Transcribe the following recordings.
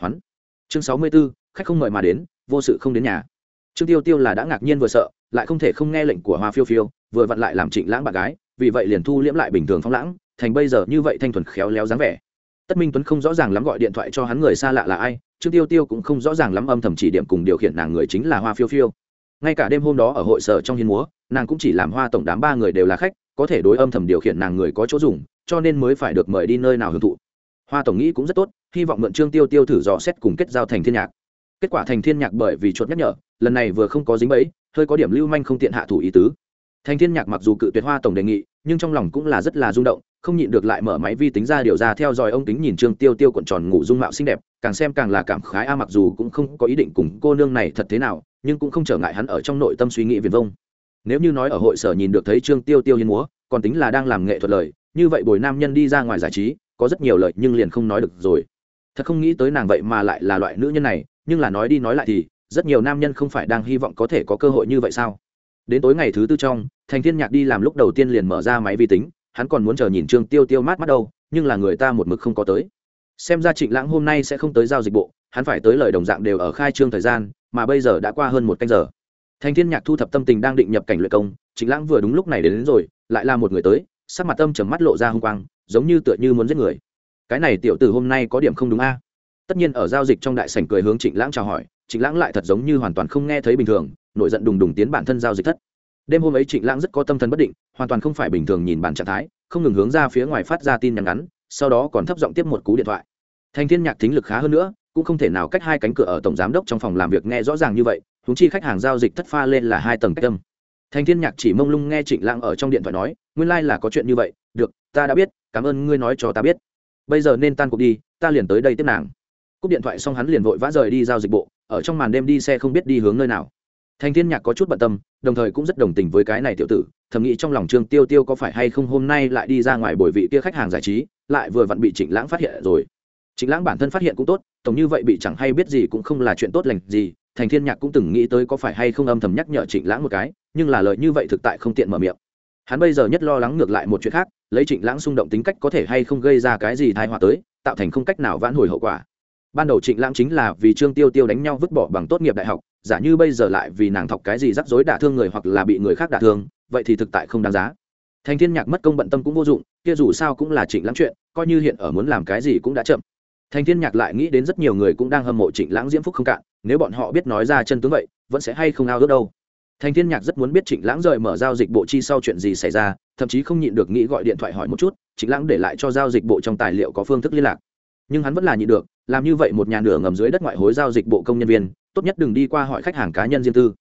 hoắn chương sáu mươi 64, khách không mời mà đến vô sự không đến nhà. Trương tiêu tiêu là đã ngạc nhiên vừa sợ lại không thể không nghe lệnh của hoa phiêu phiêu vừa vặn lại làm trịnh lãng bạn gái vì vậy liền thu liễm lại bình thường phóng lãng thành bây giờ như vậy thanh thuần khéo léo dáng vẻ. Tất minh tuấn không rõ ràng lắm gọi điện thoại cho hắn người xa lạ là ai trương tiêu tiêu cũng không rõ ràng lắm âm thầm chỉ điểm cùng điều khiển nàng người chính là hoa phiêu phiêu. Ngay cả đêm hôm đó ở hội sở trong hiên múa nàng cũng chỉ làm hoa tổng đám ba người đều là khách có thể đối âm thầm điều khiển nàng người có chỗ dùng cho nên mới phải được mời đi nơi nào hưởng thụ hoa tổng nghĩ cũng rất tốt, hy vọng mượn trương tiêu tiêu thử dò xét cùng kết giao thành thiên nhạc. Kết quả thành thiên nhạc bởi vì chuột nhắc nhở, lần này vừa không có dính bẫy, hơi có điểm lưu manh không tiện hạ thủ ý tứ. Thành thiên nhạc mặc dù cự tuyệt hoa tổng đề nghị, nhưng trong lòng cũng là rất là rung động, không nhịn được lại mở máy vi tính ra điều ra theo dõi ông tính nhìn trương tiêu tiêu cuộn tròn ngủ dung mạo xinh đẹp, càng xem càng là cảm khái, a, mặc dù cũng không có ý định cùng cô nương này thật thế nào, nhưng cũng không trở ngại hắn ở trong nội tâm suy nghĩ viền vông. Nếu như nói ở hội sở nhìn được thấy trương tiêu tiêu hiến múa, còn tính là đang làm nghệ thuật lời, như vậy bồi nam nhân đi ra ngoài giải trí có rất nhiều lời nhưng liền không nói được rồi. Thật không nghĩ tới nàng vậy mà lại là loại nữ nhân này nhưng là nói đi nói lại thì rất nhiều nam nhân không phải đang hy vọng có thể có cơ hội như vậy sao? Đến tối ngày thứ tư trong thành thiên nhạc đi làm lúc đầu tiên liền mở ra máy vi tính hắn còn muốn chờ nhìn trương tiêu tiêu mát mắt đâu nhưng là người ta một mực không có tới. Xem ra trịnh lãng hôm nay sẽ không tới giao dịch bộ hắn phải tới lời đồng dạng đều ở khai trương thời gian mà bây giờ đã qua hơn một canh giờ. Thành thiên nhạc thu thập tâm tình đang định nhập cảnh luyện công trịnh lãng vừa đúng lúc này đến, đến rồi lại là một người tới sắc mặt tâm trầm mắt lộ ra hung quang giống như tựa như muốn giết người. Cái này tiểu tử hôm nay có điểm không đúng a. Tất nhiên ở giao dịch trong đại sảnh cười hướng trịnh lãng chào hỏi, trịnh lãng lại thật giống như hoàn toàn không nghe thấy bình thường, nổi giận đùng đùng tiến bản thân giao dịch thất. Đêm hôm ấy trịnh lãng rất có tâm thần bất định, hoàn toàn không phải bình thường nhìn bản trạng thái, không ngừng hướng ra phía ngoài phát ra tin nhắn ngắn, sau đó còn thấp giọng tiếp một cú điện thoại. Thành thiên nhạc thính lực khá hơn nữa, cũng không thể nào cách hai cánh cửa ở tổng giám đốc trong phòng làm việc nghe rõ ràng như vậy húng chi khách hàng giao dịch thất pha lên là hai tầng cách tâm thành thiên nhạc chỉ mông lung nghe trịnh lãng ở trong điện thoại nói, nguyên lai là có chuyện như vậy, được, ta đã biết, cảm ơn ngươi nói cho ta biết. Bây giờ nên tan cuộc đi, ta liền tới đây tiếp nàng. Cúp điện thoại xong hắn liền vội vã rời đi giao dịch bộ, ở trong màn đêm đi xe không biết đi hướng nơi nào. Thành thiên nhạc có chút bận tâm, đồng thời cũng rất đồng tình với cái này tiểu tử, thầm nghĩ trong lòng trương tiêu tiêu có phải hay không hôm nay lại đi ra ngoài bồi vị kia khách hàng giải trí, lại vừa vặn bị trịnh lãng phát hiện rồi. Trịnh lãng bản thân phát hiện cũng tốt, tổng như vậy bị chẳng hay biết gì cũng không là chuyện tốt lành gì thành thiên nhạc cũng từng nghĩ tới có phải hay không âm thầm nhắc nhở trịnh lãng một cái nhưng là lời như vậy thực tại không tiện mở miệng. Hắn bây giờ nhất lo lắng ngược lại một chuyện khác, lấy trịnh lãng xung động tính cách có thể hay không gây ra cái gì tai họa tới, tạo thành không cách nào vãn hồi hậu quả. Ban đầu trịnh lãng chính là vì trương tiêu tiêu đánh nhau vứt bỏ bằng tốt nghiệp đại học, giả như bây giờ lại vì nàng thọc cái gì rắc rối đả thương người hoặc là bị người khác đả thương, vậy thì thực tại không đáng giá. Thành thiên nhạc mất công bận tâm cũng vô dụng, kia dù sao cũng là trịnh lãng chuyện, coi như hiện ở muốn làm cái gì cũng đã chậm. Thành thiên nhạc lại nghĩ đến rất nhiều người cũng đang hâm mộ trịnh lãng diễm phúc không cạn, nếu bọn họ biết nói ra chân tướng vậy, vẫn sẽ hay không ao ước đâu thành thiên nhạc rất muốn biết trịnh lãng rời mở giao dịch bộ chi sau chuyện gì xảy ra, thậm chí không nhịn được nghĩ gọi điện thoại hỏi một chút, trịnh lãng để lại cho giao dịch bộ trong tài liệu có phương thức liên lạc. Nhưng hắn vẫn là nhịn được, làm như vậy một nhà nửa ngầm dưới đất ngoại hối giao dịch bộ công nhân viên, tốt nhất đừng đi qua hỏi khách hàng cá nhân riêng tư.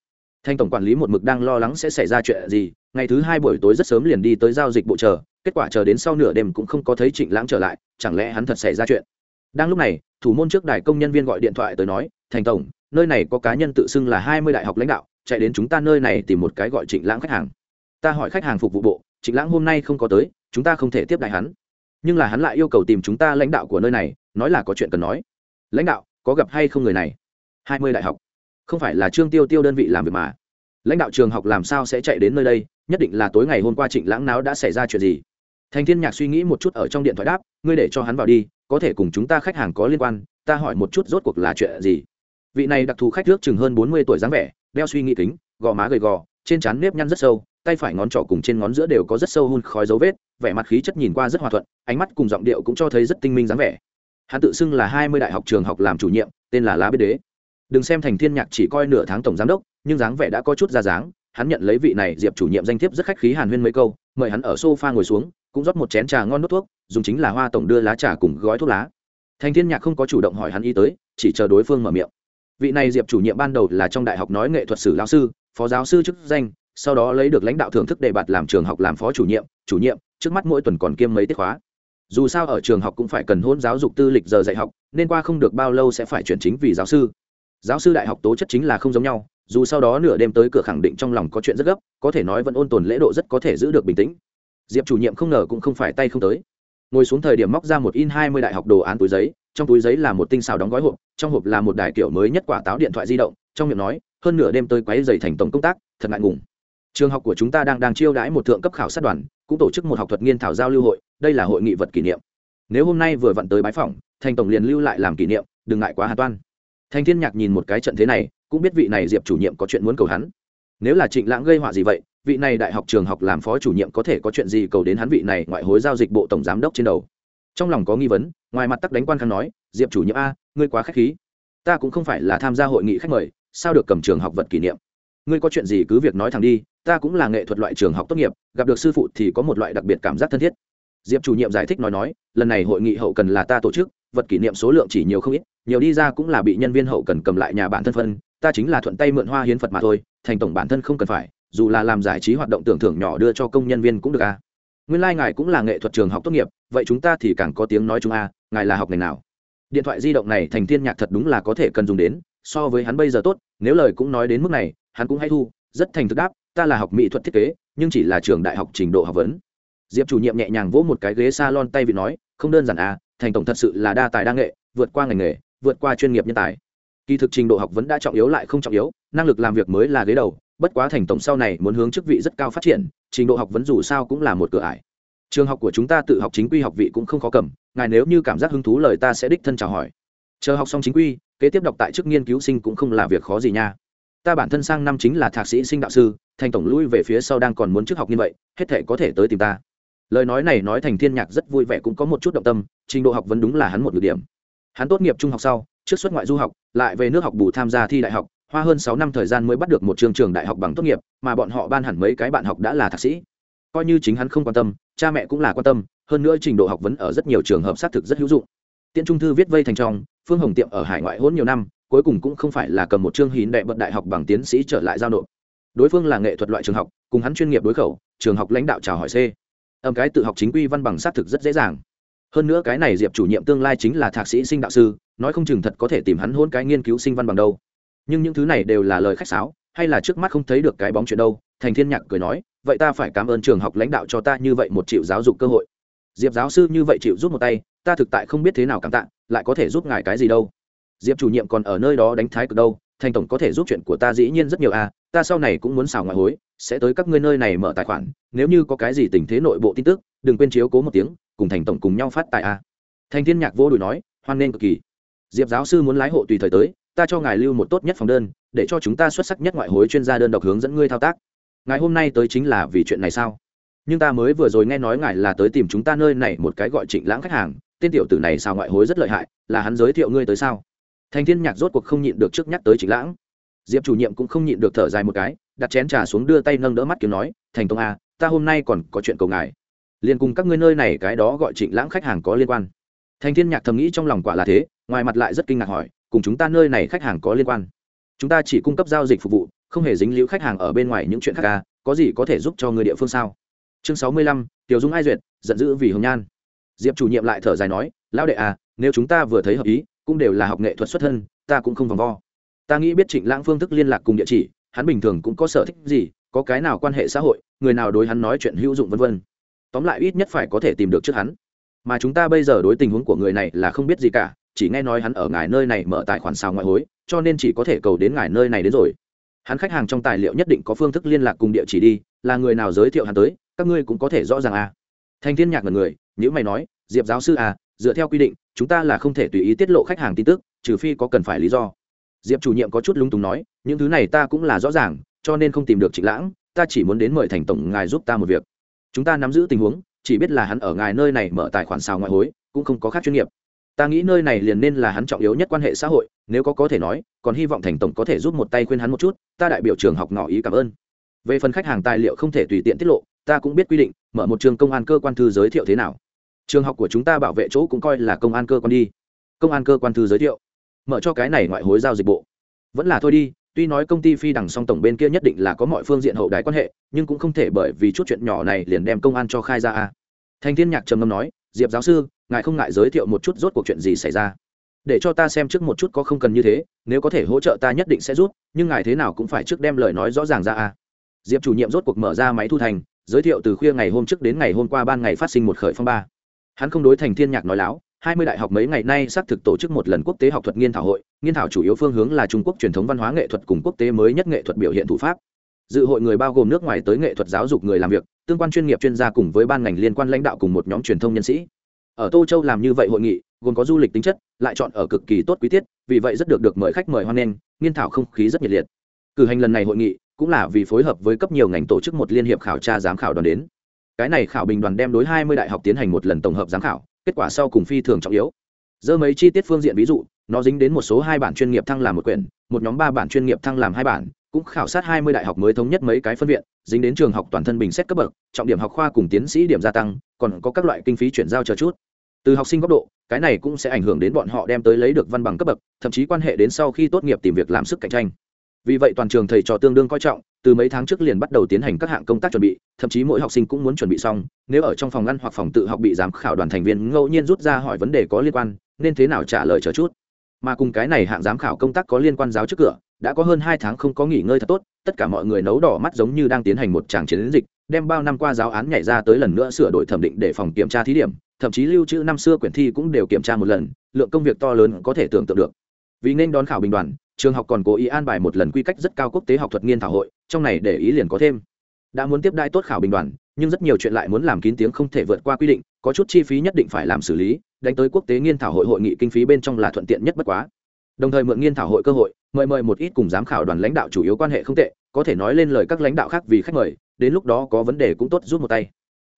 Thanh tổng quản lý một mực đang lo lắng sẽ xảy ra chuyện gì, ngày thứ hai buổi tối rất sớm liền đi tới giao dịch bộ chờ, kết quả chờ đến sau nửa đêm cũng không có thấy trịnh lãng trở lại, chẳng lẽ hắn thật xảy ra chuyện? Đang lúc này, thủ môn trước đài công nhân viên gọi điện thoại tới nói, thành tổng, nơi này có cá nhân tự xưng là hai mươi đại học lãnh đạo chạy đến chúng ta nơi này tìm một cái gọi trịnh lãng khách hàng. Ta hỏi khách hàng phục vụ bộ, trịnh lãng hôm nay không có tới, chúng ta không thể tiếp đại hắn. Nhưng là hắn lại yêu cầu tìm chúng ta lãnh đạo của nơi này, nói là có chuyện cần nói. Lãnh đạo, có gặp hay không người này? Hai mươi đại học. Không phải là trương tiêu tiêu đơn vị làm việc mà. Lãnh đạo trường học làm sao sẽ chạy đến nơi đây, nhất định là tối ngày hôm qua trịnh lãng náo đã xảy ra chuyện gì. Thành thiên nhạc suy nghĩ một chút ở trong điện thoại đáp, ngươi để cho hắn vào đi, có thể cùng chúng ta khách hàng có liên quan, ta hỏi một chút rốt cuộc là chuyện gì. Vị này đặc thù khách nước chừng hơn bốn mươi tuổi dáng vẻ đeo suy nghĩ kính, gò má gầy gò, trên trán nếp nhăn rất sâu, tay phải ngón trỏ cùng trên ngón giữa đều có rất sâu hun khói dấu vết, vẻ mặt khí chất nhìn qua rất hòa thuận, ánh mắt cùng giọng điệu cũng cho thấy rất tinh minh dáng vẻ. Hắn tự xưng là hai mươi đại học trường học làm chủ nhiệm, tên là lá biết đế. Đừng xem thành thiên nhạc chỉ coi nửa tháng tổng giám đốc, nhưng dáng vẻ đã có chút ra dáng, hắn nhận lấy vị này diệp chủ nhiệm danh thiếp rất khách khí hàn huyên mấy câu, mời hắn ở sofa ngồi xuống, cũng rót một chén trà ngon nốt thuốc, dùng chính là hoa tổng đưa lá trà cùng gói thuốc lá. Thành thiên nhạc không có chủ động hỏi hắn ý tới, chỉ chờ đối phương mở miệng vị này diệp chủ nhiệm ban đầu là trong đại học nói nghệ thuật sử lao sư, phó giáo sư chức danh, sau đó lấy được lãnh đạo thưởng thức đề bạt làm trường học làm phó chủ nhiệm chủ nhiệm, trước mắt mỗi tuần còn kiêm mấy tiết khóa. Dù sao ở trường học cũng phải cần hôn giáo dục tư lịch giờ dạy học, nên qua không được bao lâu sẽ phải chuyển chính vì giáo sư. Giáo sư đại học tố chất chính là không giống nhau, dù sau đó nửa đêm tới cửa khẳng định trong lòng có chuyện rất gấp, có thể nói vẫn ôn tồn lễ độ rất có thể giữ được bình tĩnh. Diệp chủ nhiệm không ngờ cũng không phải tay không tới. Ngồi xuống thời điểm móc ra một in hai mươi đại học đồ án túi giấy trong túi giấy là một tinh xào đóng gói hộp, trong hộp là một đài kiểu mới nhất quả táo điện thoại di động, trong miệng nói, hơn nửa đêm tới quấy dày thành tổng công tác, thật ngại ngùng. Trường học của chúng ta đang đang chiêu đãi một thượng cấp khảo sát đoàn, cũng tổ chức một học thuật nghiên thảo giao lưu hội, đây là hội nghị vật kỷ niệm. Nếu hôm nay vừa vặn tới bái phỏng, thành tổng liền lưu lại làm kỷ niệm, đừng ngại quá hà toan. Thành thiên nhạc nhìn một cái trận thế này, cũng biết vị này diệp chủ nhiệm có chuyện muốn cầu hắn. Nếu là trịnh lãng gây họa gì vậy, vị này đại học trường học làm phó chủ nhiệm có thể có chuyện gì cầu đến hắn vị này ngoại hối giao dịch bộ tổng giám đốc trên đầu trong lòng có nghi vấn, ngoài mặt tắc đánh quan khang nói, diệp chủ nhiệm a, ngươi quá k h á c h khí. Ta cũng không phải là tham gia hội nghị khách mời, sao được cầm trường học vật kỷ niệm? Ngươi có chuyện gì cứ việc nói thẳng đi, ta cũng là nghệ thuật loại trường học tốt nghiệp, gặp được sư phụ thì có một loại đặc biệt cảm giác thân thiết. Diệp chủ nhiệm giải thích nói nói, lần này hội nghị hậu cần là ta tổ chức, vật kỷ niệm số lượng chỉ nhiều không ít, nhiều đi ra cũng là bị nhân viên hậu cần cầm lại nhà bản thân phân, ta chính là thuận tay mượn hoa hiến phật mà thôi, thành tổng bản thân không cần phải, dù là làm giải trí hoạt động tưởng thưởng nhỏ đưa cho công nhân viên cũng được a nguyên lai、like、ngài cũng là nghệ thuật trường học tốt nghiệp, vậy chúng ta thì càng có tiếng nói chúng a, ngài là học ngành nào? Điện thoại di động này thành thiên nhạc thật đúng là có thể cần dùng đến, so với hắn bây giờ tốt, nếu lời cũng nói đến mức này, hắn cũng hay thu, rất thành thực đáp, ta là học mỹ thuật thiết kế, nhưng chỉ là trường đại học trình độ học vấn. Diệp chủ nhiệm nhẹ nhàng vỗ một cái ghế s a lon tay vì nói, không đơn giản à thành tổng thật sự là đa tài đa nghệ, vượt qua ngành nghề, vượt qua chuyên nghiệp nhân tài. Kỳ thực trình độ học vấn đã trọng yếu lại không trọng yếu, năng lực làm việc mới là ghế đầu bất quá thành tổng sau này muốn hướng chức vị rất cao phát triển, trình độ học vấn dù sao cũng là một cửa ải. Trường học của chúng ta tự học chính quy học vị cũng không khó cầm, ngài nếu như cảm giác hứng thú lời ta sẽ đích thân chào hỏi. Chờ học xong chính quy, kế tiếp đọc tại chức nghiên cứu sinh cũng không là việc khó gì nha. Ta bản thân sang năm chính là thạc sĩ sinh đạo sư, thành tổng lui về phía sau đang còn muốn chức học như vậy, hết thể có thể tới tìm ta. Lời nói này nói thành thiên nhạc rất vui vẻ cũng có một chút động tâm, trình độ học vấn đúng là hắn một ưu điểm. Hắn tốt nghiệp trung học sau, trước xuất ngoại du học, lại về nước học bù tham gia thi đại học hoa hơn sáu năm thời gian mới bắt được một trường trường đại học bằng tốt nghiệp, mà bọn họ ban hẳn mấy cái bạn học đã là thạc sĩ. Coi như chính hắn không quan tâm, cha mẹ cũng là quan tâm, hơn nữa trình độ học vấn ở rất nhiều trường hợp xác thực rất hữu dụng. Tiễn trung thư viết vây thành trong, phương hồng tiệm ở hải ngoại hôn nhiều năm, cuối cùng cũng không phải là cầm một chương hín đệ bật đại học bằng tiến sĩ trở lại giao nộp. Đối phương là nghệ thuật loại trường học, cùng hắn chuyên nghiệp đối khẩu, trường học lãnh đạo chào hỏi c. Âm cái tự học chính quy văn bằng xác thực rất dễ dàng. Hơn nữa cái này diệp chủ nhiệm tương lai chính là thạc sĩ sinh đạo sư, nói không chừng thật có thể tìm hắn hôn cái nghiên cứu sinh văn bằng đâu nhưng những thứ này đều là lời khách sáo, hay là trước mắt không thấy được cái bóng chuyện đâu, thành thiên nhạc cười nói, vậy ta phải cảm ơn trường học lãnh đạo cho ta như vậy một triệu giáo dục cơ hội. Diệp giáo sư như vậy chịu rút một tay, ta thực tại không biết thế nào cảm tạ, lại có thể giúp ngài cái gì đâu. Diệp chủ nhiệm còn ở nơi đó đánh thái cực đâu, thành tổng có thể giúp chuyện của ta dĩ nhiên rất nhiều à ta sau này cũng muốn xào ngoại hối, sẽ tới các ngươi nơi này mở tài khoản, nếu như có cái gì tình thế nội bộ tin tức, đừng quên chiếu cố một tiếng, cùng thành tổng cùng nhau phát tài à. Thành thiên nhạc vô đùi nói, hoan nên cực kỳ. Diệp giáo sư muốn lái hộ tùy thời tới ta cho ngài lưu một tốt nhất phòng đơn để cho chúng ta xuất sắc nhất ngoại hối chuyên gia đơn độc hướng dẫn ngươi thao tác. Ngài hôm nay tới chính là vì chuyện này sao? Nhưng ta mới vừa rồi nghe nói ngài là tới tìm chúng ta nơi này một cái gọi trịnh lãng khách hàng tên tiểu tử này sao ngoại hối rất lợi hại là hắn giới thiệu ngươi tới sao? Thành thiên nhạc rốt cuộc không nhịn được trước nhắc tới trịnh lãng. Diệp chủ nhiệm cũng không nhịn được thở dài một cái đặt chén trà xuống đưa tay nâng đỡ mắt kiếm nói thành công a à, ta hôm nay còn có chuyện cầu ngài. Liền cùng các ngươi nơi này cái đó gọi trịnh lãng khách hàng có liên quan. Thành thiên nhạc thầm nghĩ trong lòng quả là thế ngoài mặt lại rất kinh ngạc hỏi cùng chúng ta nơi này khách hàng có liên quan. Chúng ta chỉ cung cấp giao dịch phục vụ, không hề dính líu khách hàng ở bên ngoài những chuyện khác ca có gì có thể giúp cho người địa phương sao? Chương sáu mươi lăm, tiểu dung ai duyệt, giận dữ vì hồng nhan. Diệp chủ nhiệm lại thở dài nói, lão đệ à nếu chúng ta vừa thấy hợp ý, cũng đều là học nghệ thuật xuất thân, ta cũng không vòng vo. Ta nghĩ biết trịnh lãng phương thức liên lạc cùng địa chỉ, hắn bình thường cũng có sở thích gì, có cái nào quan hệ xã hội, người nào đối hắn nói chuyện hữu dụng vân vân. Tóm lại ít nhất phải có thể tìm được trước hắn. Mà chúng ta bây giờ đối tình huống của người này là không biết gì cả chỉ nghe nói hắn ở ngài nơi này mở tài khoản sao ngoại hối, cho nên chỉ có thể cầu đến ngài nơi này đến rồi. Hắn khách hàng trong tài liệu nhất định có phương thức liên lạc cùng địa chỉ đi, là người nào giới thiệu hắn tới, các ngươi cũng có thể rõ ràng à. thanh thiên nhạc là người nếu mày nói, diệp giáo sư à dựa theo quy định, chúng ta là không thể tùy ý tiết lộ khách hàng tin tức, trừ phi có cần phải lý do. Diệp chủ nhiệm có chút lung túng nói, những thứ này ta cũng là rõ ràng, cho nên không tìm được trịnh lãng, ta chỉ muốn đến mời thành tổng ngài giúp ta một việc. Chúng ta nắm giữ tình huống, chỉ biết là hắn ở ngài nơi này mở tài khoản xào ngoại hối, cũng không có khác chuyên nghiệp ta nghĩ nơi này liền nên là hắn trọng yếu nhất quan hệ xã hội, nếu có có thể nói, còn hy vọng thành tổng có thể giúp một tay khuyên hắn một chút, ta đại biểu trường học ngỏ ý cảm ơn. Về phần khách hàng tài liệu không thể tùy tiện tiết lộ, ta cũng biết quy định, mở một trường công an cơ quan thư giới thiệu thế nào. Trường học của chúng ta bảo vệ chỗ cũng coi là công an cơ quan đi. Công an cơ quan thư giới thiệu. Mở cho cái này ngoại hối giao dịch bộ. Vẫn là thôi đi, tuy nói công ty phi đằng song tổng bên kia nhất định là có mọi phương diện hậu đái quan hệ, nhưng cũng không thể bởi vì chút chuyện nhỏ này liền đem công an cho khai ra a. Thành thiên nhạc trầm ngâm nói diệp giáo sư, ngài không ngại giới thiệu một chút rốt cuộc chuyện gì xảy ra? Để cho ta xem trước một chút có không cần như thế, nếu có thể hỗ trợ ta nhất định sẽ rút nhưng ngài thế nào cũng phải trước đem lời nói rõ ràng ra à? diệp chủ nhiệm rốt cuộc mở ra máy thu thành, giới thiệu từ khuya ngày hôm trước đến ngày hôm qua ban ngày phát sinh một khởi phong ba. Hắn không đối thành thiên nhạc nói láo, hai mươi đại học mấy ngày nay xác thực tổ chức một lần quốc tế học thuật nghiên thảo hội, nghiên thảo chủ yếu phương hướng là trung quốc truyền thống văn hóa nghệ thuật cùng quốc tế mới nhất nghệ thuật biểu hiện thủ pháp dự hội người bao gồm nước ngoài tới nghệ thuật giáo dục người làm việc, tương quan chuyên nghiệp chuyên gia cùng với ban ngành liên quan lãnh đạo cùng một nhóm truyền thông nhân sĩ. Ở tô châu làm như vậy hội nghị, gồm có du lịch tính chất, lại chọn ở cực kỳ tốt quý tiết, vì vậy rất được được mời khách mời hoan nghênh, nghiên thảo không khí rất nhiệt liệt. Cử hành lần này hội nghị, cũng là vì phối hợp với cấp nhiều ngành tổ chức một liên hiệp khảo tra giám khảo đoàn đến. Cái này khảo bình đoàn đem đối hai mươi đại học tiến hành một lần tổng hợp giám khảo, kết quả sau cùng phi thường trọng yếu. Dơ mấy chi tiết phương diện ví dụ, nó dính đến một số hai bản chuyên nghiệp thăng làm một quyển, một nhóm ba bản chuyên nghiệp thăng làm hai bản cũng khảo sát hai mươi đại học mới thống nhất mấy cái phân viện, dính đến trường học toàn thân bình xét cấp bậc, trọng điểm học khoa cùng tiến sĩ điểm gia tăng, còn có các loại kinh phí chuyển giao chờ chút. Từ học sinh góc độ, cái này cũng sẽ ảnh hưởng đến bọn họ đem tới lấy được văn bằng cấp bậc, thậm chí quan hệ đến sau khi tốt nghiệp tìm việc làm sức cạnh tranh. Vì vậy toàn trường thầy trò tương đương coi trọng, từ mấy tháng trước liền bắt đầu tiến hành các hạng công tác chuẩn bị, thậm chí mỗi học sinh cũng muốn chuẩn bị xong, nếu ở trong phòng ngăn hoặc phòng tự học bị giám khảo đoàn thành viên ngẫu nhiên rút ra hỏi vấn đề có liên quan, nên thế nào trả lời chờ chút. Mà cùng cái này hạng giám khảo công tác có liên quan giáo trước cửa đã có hơn hai tháng không có nghỉ ngơi thật tốt, tất cả mọi người nấu đỏ mắt giống như đang tiến hành một tràng chiến dịch, đem bao năm qua giáo án nhảy ra tới lần nữa sửa đổi thẩm định để phòng kiểm tra thí điểm, thậm chí lưu trữ năm xưa quyển thi cũng đều kiểm tra một lần, lượng công việc to lớn có thể tưởng tượng được. Vì nên đón khảo bình đoàn, trường học còn cố ý an bài một lần quy cách rất cao quốc tế học thuật nghiên thảo hội, trong này để ý liền có thêm. Đã muốn tiếp đai tốt khảo bình đoàn, nhưng rất nhiều chuyện lại muốn làm kín tiếng không thể vượt qua quy định, có chút chi phí nhất định phải làm xử lý, đánh tới quốc tế nghiên thảo hội hội nghị kinh phí bên trong là thuận tiện nhất bất quá đồng thời mượn nghiên thảo hội cơ hội, mời mời một ít cùng giám khảo đoàn lãnh đạo chủ yếu quan hệ không tệ, có thể nói lên lời các lãnh đạo khác vì khách mời, đến lúc đó có vấn đề cũng tốt rút một tay.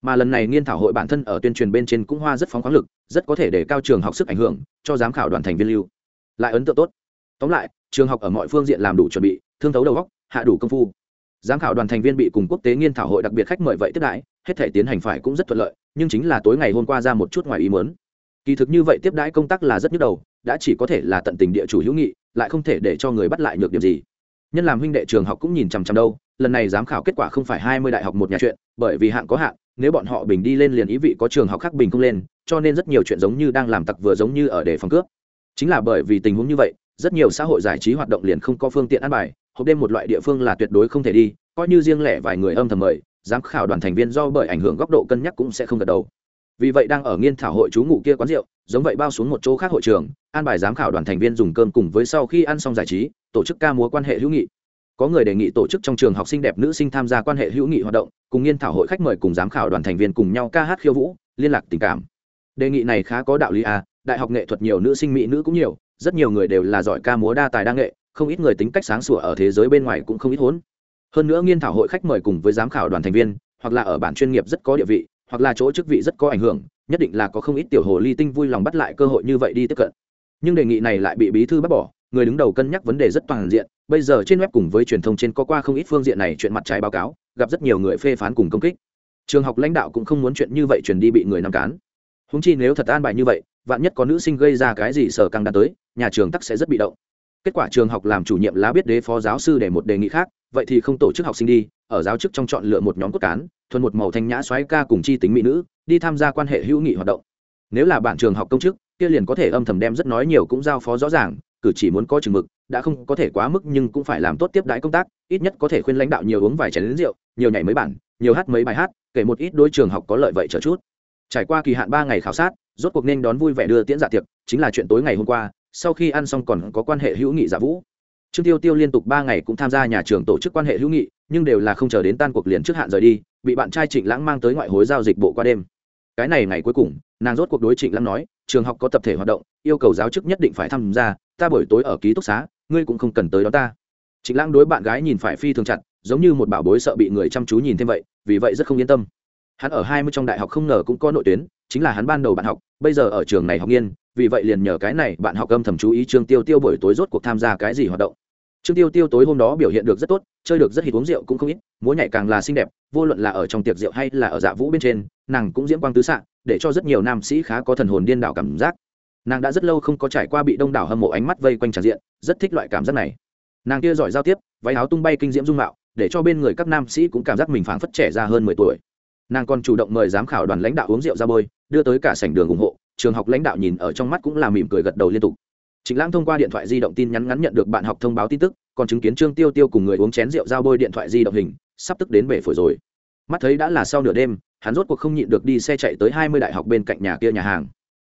Mà lần này nghiên thảo hội bản thân ở tuyên truyền bên trên cũng hoa rất phóng khoáng lực, rất có thể để cao trường học sức ảnh hưởng cho giám khảo đoàn thành viên lưu. Lại ấn tượng tốt. Tóm lại, trường học ở mọi phương diện làm đủ chuẩn bị, thương thấu đầu góc hạ đủ công phu. Giám khảo đoàn thành viên bị cùng quốc tế nghiên thảo hội đặc biệt khách mời vậy tiếp đãi, hết thể tiến hành phải cũng rất thuận lợi, nhưng chính là tối ngày hôm qua ra một chút ngoài ý muốn. Kỳ thực như vậy tiếp đãi công tác là rất nhức đầu đã chỉ có thể là tận tình địa chủ hữu nghị, lại không thể để cho người bắt lại nhược điểm gì. Nhân làm huynh đệ trường học cũng nhìn chằm chằm đâu, lần này giám khảo kết quả không phải hai mươi đại học một nhà chuyện, bởi vì hạng có hạng nếu bọn họ bình đi lên liền ý vị có trường học khác bình không lên, cho nên rất nhiều chuyện giống như đang làm tặc vừa giống như ở để phòng cướp. Chính là bởi vì tình huống như vậy, rất nhiều xã hội giải trí hoạt động liền không có phương tiện ăn bài, hộp đêm một loại địa phương là tuyệt đối không thể đi, coi như riêng lẻ vài người âm thầm mời, giám khảo đoàn thành viên do bởi ảnh hưởng góc độ cân nhắc cũng sẽ không gật đầu. Vì vậy đang ở nghiên thảo hội chú ngụ kia quán rượu giống vậy bao xuống một chỗ khác hội trường, an bài giám khảo đoàn thành viên dùng cơm cùng với sau khi ăn xong giải trí, tổ chức ca múa quan hệ hữu nghị. Có người đề nghị tổ chức trong trường học sinh đẹp nữ sinh tham gia quan hệ hữu nghị hoạt động, cùng nghiên thảo hội khách mời cùng giám khảo đoàn thành viên cùng nhau ca hát khiêu vũ, liên lạc tình cảm. Đề nghị này khá có đạo lý à đại học nghệ thuật nhiều nữ sinh mỹ nữ cũng nhiều, rất nhiều người đều là giỏi ca múa đa tài đa nghệ, không ít người tính cách sáng sủa ở thế giới bên ngoài cũng không ít hốn. Hơn nữa nghiên thảo hội khách mời cùng với giám khảo đoàn thành viên, hoặc là ở bản chuyên nghiệp rất có địa vị, hoặc là chỗ chức vị rất có ảnh hưởng nhất định là có không ít tiểu hồ ly tinh vui lòng bắt lại cơ hội như vậy đi tiếp cận. Nhưng đề nghị này lại bị bí thư bác bỏ, người đứng đầu cân nhắc vấn đề rất toàn diện. Bây giờ trên web cùng với truyền thông trên có qua không ít phương diện này chuyện mặt trái báo cáo, gặp rất nhiều người phê phán cùng công kích. Trường học lãnh đạo cũng không muốn chuyện như vậy truyền đi bị người nằm cán. Húng chi nếu thật an bài như vậy, vạn nhất có nữ sinh gây ra cái gì sở căng đạt tới, nhà trường tắc sẽ rất bị động. Kết quả trường học làm chủ nhiệm lá biết đế phó giáo sư để một đề nghị khác, vậy thì không tổ chức học sinh đi, ở giáo chức trong chọn lựa một nhóm cốt cán, thuần một màu thanh nhã xoáy ca cùng chi tính mỹ nữ đi tham gia quan hệ hữu nghị hoạt động. Nếu là bạn trường học công chức, kia liền có thể âm thầm đem rất nói nhiều cũng giao phó rõ ràng, cử chỉ muốn có chừng mực, đã không có thể quá mức nhưng cũng phải làm tốt tiếp đãi công tác, ít nhất có thể khuyên lãnh đạo nhiều uống vài chén lính rượu, nhiều nhảy mấy bản, nhiều hát mấy bài hát, kể một ít đối trường học có lợi vậy chờ chút. Trải qua kỳ hạn ba ngày khảo sát, rốt cuộc nên đón vui vẻ đưa tiễn dạ tiệc, chính là chuyện tối ngày hôm qua, sau khi ăn xong còn có quan hệ hữu nghị giả vũ. Trương tiêu tiêu liên tục ba ngày cũng tham gia nhà trường tổ chức quan hệ hữu nghị, nhưng đều là không chờ đến tan cuộc liền trước hạn rời đi, bị bạn trai trịnh lãng mang tới ngoại hối giao dịch bộ qua đêm cái này ngày cuối cùng, nàng rốt cuộc đối trịnh lãng nói, trường học có tập thể hoạt động, yêu cầu giáo chức nhất định phải tham gia, ta buổi tối ở ký túc xá, ngươi cũng không cần tới đó ta. Trịnh lãng đối bạn gái nhìn phải phi thường chặt, giống như một bảo bối sợ bị người chăm chú nhìn thêm vậy, vì vậy rất không yên tâm. Hắn ở hai mươi trong đại học không ngờ cũng có nội tuyến, chính là hắn ban đầu bạn học, bây giờ ở trường này học nghiên, vì vậy liền nhờ cái này bạn học âm thầm chú ý trương tiêu tiêu buổi tối rốt cuộc tham gia cái gì hoạt động trương tiêu tiêu tối hôm đó biểu hiện được rất tốt, chơi được rất hít uống rượu cũng không ít, múa nhảy càng là xinh đẹp, vô luận là ở trong tiệc rượu hay là ở dạ vũ bên trên, nàng cũng diễm quang tứ xạ để cho rất nhiều nam sĩ khá có thần hồn điên đảo cảm giác. Nàng đã rất lâu không có trải qua bị đông đảo hâm mộ ánh mắt vây quanh tràn diện, rất thích loại cảm giác này. Nàng kia giỏi giao tiếp, váy áo tung bay kinh diễm dung mạo, để cho bên người các nam sĩ cũng cảm giác mình phảng phất trẻ ra hơn mười tuổi. Nàng còn chủ động mời giám khảo đoàn lãnh đạo uống rượu ra bôi, đưa tới cả sảnh đường ủng hộ, trường học lãnh đạo nhìn ở trong mắt cũng là mỉm cười gật đầu liên tục. Trịnh Lãng thông qua điện thoại di động tin nhắn ngắn nhận được bạn học thông báo tin tức, còn chứng kiến Trương Tiêu Tiêu cùng người uống chén rượu giao bôi điện thoại di động hình, sắp tức đến bể phổi rồi. Mắt thấy đã là sau nửa đêm, hắn rốt cuộc không nhịn được đi xe chạy tới hai mươi đại học bên cạnh nhà kia nhà hàng.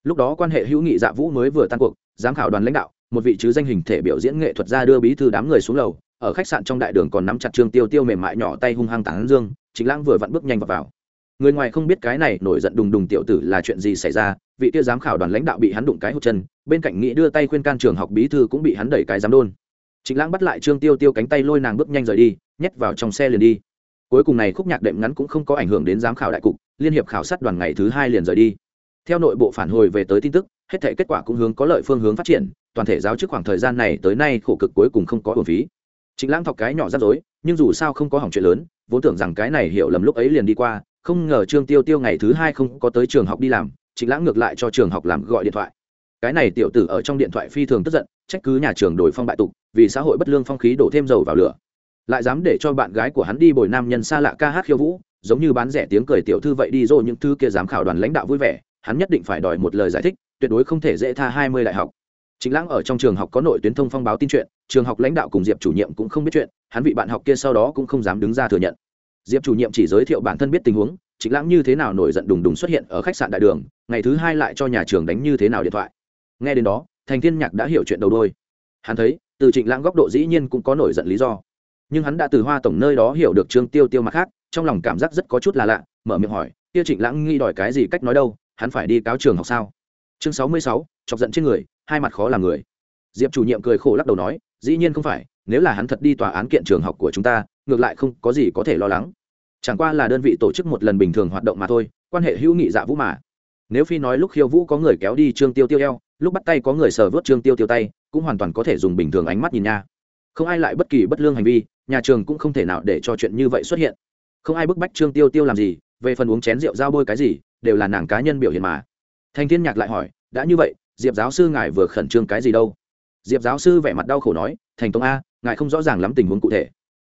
Lúc đó quan hệ hữu nghị Dạ Vũ mới vừa tan cuộc, giám khảo đoàn lãnh đạo, một vị chứ danh hình thể biểu diễn nghệ thuật ra đưa bí thư đám người xuống lầu, ở khách sạn trong đại đường còn nắm chặt Trương Tiêu Tiêu mềm mại nhỏ tay hung hăng tán dương, Trịnh Lãng vừa vặn bước nhanh vào vào người ngoài không biết cái này nổi giận đùng đùng tiểu tử là chuyện gì xảy ra vị kia giám khảo đoàn lãnh đạo bị hắn đụng cái hụt chân, bên cạnh nghĩ đưa tay khuyên can trường học bí thư cũng bị hắn đẩy cái giám đôn. Trịnh lãng bắt lại trương tiêu tiêu cánh tay lôi nàng bước nhanh rời đi, nhét vào trong xe liền đi. Cuối cùng này khúc nhạc đệm ngắn cũng không có ảnh hưởng đến giám khảo đại cục, liên hiệp khảo sát đoàn ngày thứ hai liền rời đi. Theo nội bộ phản hồi về tới tin tức, hết thể kết quả cũng hướng có lợi phương hướng phát triển, toàn thể giáo chức khoảng thời gian này tới nay khổ cực cuối cùng không có hồn phí. Chính lãng thọc cái nhỏ rắc rối, nhưng dù sao không có hỏng chuyện lớn, vốn tưởng rằng cái này hiểu lầm lúc ấy liền đi qua, không ngờ trương tiêu tiêu ngày thứ hai không có tới trường học đi làm chính lãng ngược lại cho trường học làm gọi điện thoại. Cái này tiểu tử ở trong điện thoại phi thường tức giận, trách cứ nhà trường đổi phong bại tục, vì xã hội bất lương phong khí đổ thêm dầu vào lửa. Lại dám để cho bạn gái của hắn đi bồi nam nhân xa lạ ca hát khiêu vũ, giống như bán rẻ tiếng cười tiểu thư vậy đi Rồi những thư kia giám khảo đoàn lãnh đạo vui vẻ, hắn nhất định phải đòi một lời giải thích, tuyệt đối không thể dễ tha hai mươi đại học. Chính lãng ở trong trường học có nội tuyến thông phong báo tin chuyện, trường học lãnh đạo cùng diệp chủ nhiệm cũng không biết chuyện, hắn vị bạn học kia sau đó cũng không dám đứng ra thừa nhận. Diệp chủ nhiệm chỉ giới thiệu bản thân biết tình huống chính lãng như thế nào nổi giận đùng đùng xuất hiện ở khách sạn đại đường, ngày thứ hai lại cho nhà trường đánh như thế nào điện thoại. Nghe đến đó, thành thiên nhạc đã hiểu chuyện đầu đôi. Hắn thấy, từ trịnh lãng góc độ dĩ nhiên cũng có nổi giận lý do. Nhưng hắn đã từ hoa tổng nơi đó hiểu được trương tiêu tiêu mặt khác, trong lòng cảm giác rất có chút là lạ, mở miệng hỏi tiêu trịnh lãng nghi đòi cái gì, cách nói đâu, hắn phải đi cáo trường học sao? Chương sáu mươi sáu, chọc giận trên người, hai mặt khó làm người. Diệp chủ nhiệm cười khổ lắc đầu nói, dĩ nhiên không phải, nếu là hắn thật đi tòa án kiện trường học của chúng ta, ngược lại không có gì có thể lo lắng chẳng qua là đơn vị tổ chức một lần bình thường hoạt động mà thôi, quan hệ hữu nghị dạ vũ mà. Nếu phi nói lúc khiêu vũ có người kéo đi trương tiêu tiêu eo, lúc bắt tay có người sờ vớt trương tiêu tiêu tay, cũng hoàn toàn có thể dùng bình thường ánh mắt nhìn nha. Không ai lại bất kỳ bất lương hành vi, nhà trường cũng không thể nào để cho chuyện như vậy xuất hiện. Không ai bức bách trương tiêu tiêu làm gì, về phần uống chén rượu giao bôi cái gì, đều là nàng cá nhân biểu hiện mà. Thanh thiên nhạc lại hỏi, đã như vậy, diệp giáo sư ngài vừa khẩn trương cái gì đâu? Diệp giáo sư vẻ mặt đau khổ nói, thành tông a, ngài không rõ ràng lắm tình huống cụ thể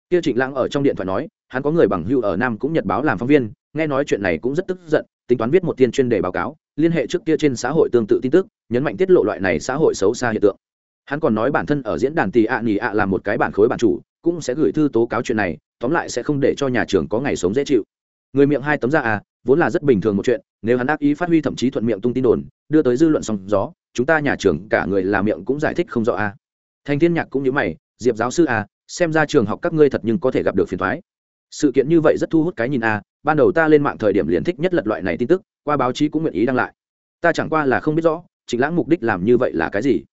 kia trịnh lãng ở trong điện thoại nói, hắn có người bằng hưu ở nam cũng nhật báo làm phóng viên, nghe nói chuyện này cũng rất tức giận, tính toán viết một tiên chuyên đề báo cáo, liên hệ trước kia trên xã hội tương tự tin tức, nhấn mạnh tiết lộ loại này xã hội xấu xa hiện tượng. Hắn còn nói bản thân ở diễn đàn tì ạ nghỉ ạ làm một cái bản khối bản chủ, cũng sẽ gửi thư tố cáo chuyện này, tóm lại sẽ không để cho nhà trường có ngày sống dễ chịu. Người miệng hai tấm ra à vốn là rất bình thường một chuyện, nếu hắn ác ý phát huy thậm chí thuận miệng tung tin đồn, đưa tới dư luận sóng gió, chúng ta nhà trường cả người làm miệng cũng giải thích không rõ à. Thành thiên nhạc cũng như mày, diệp giáo sư à xem ra trường học các ngươi thật nhưng có thể gặp được phiền thoái. Sự kiện như vậy rất thu hút cái nhìn à ban đầu ta lên mạng thời điểm liền thích nhất lật loại này tin tức, qua báo chí cũng nguyện ý đăng lại. Ta chẳng qua là không biết rõ, trịnh lãng mục đích làm như vậy là cái gì?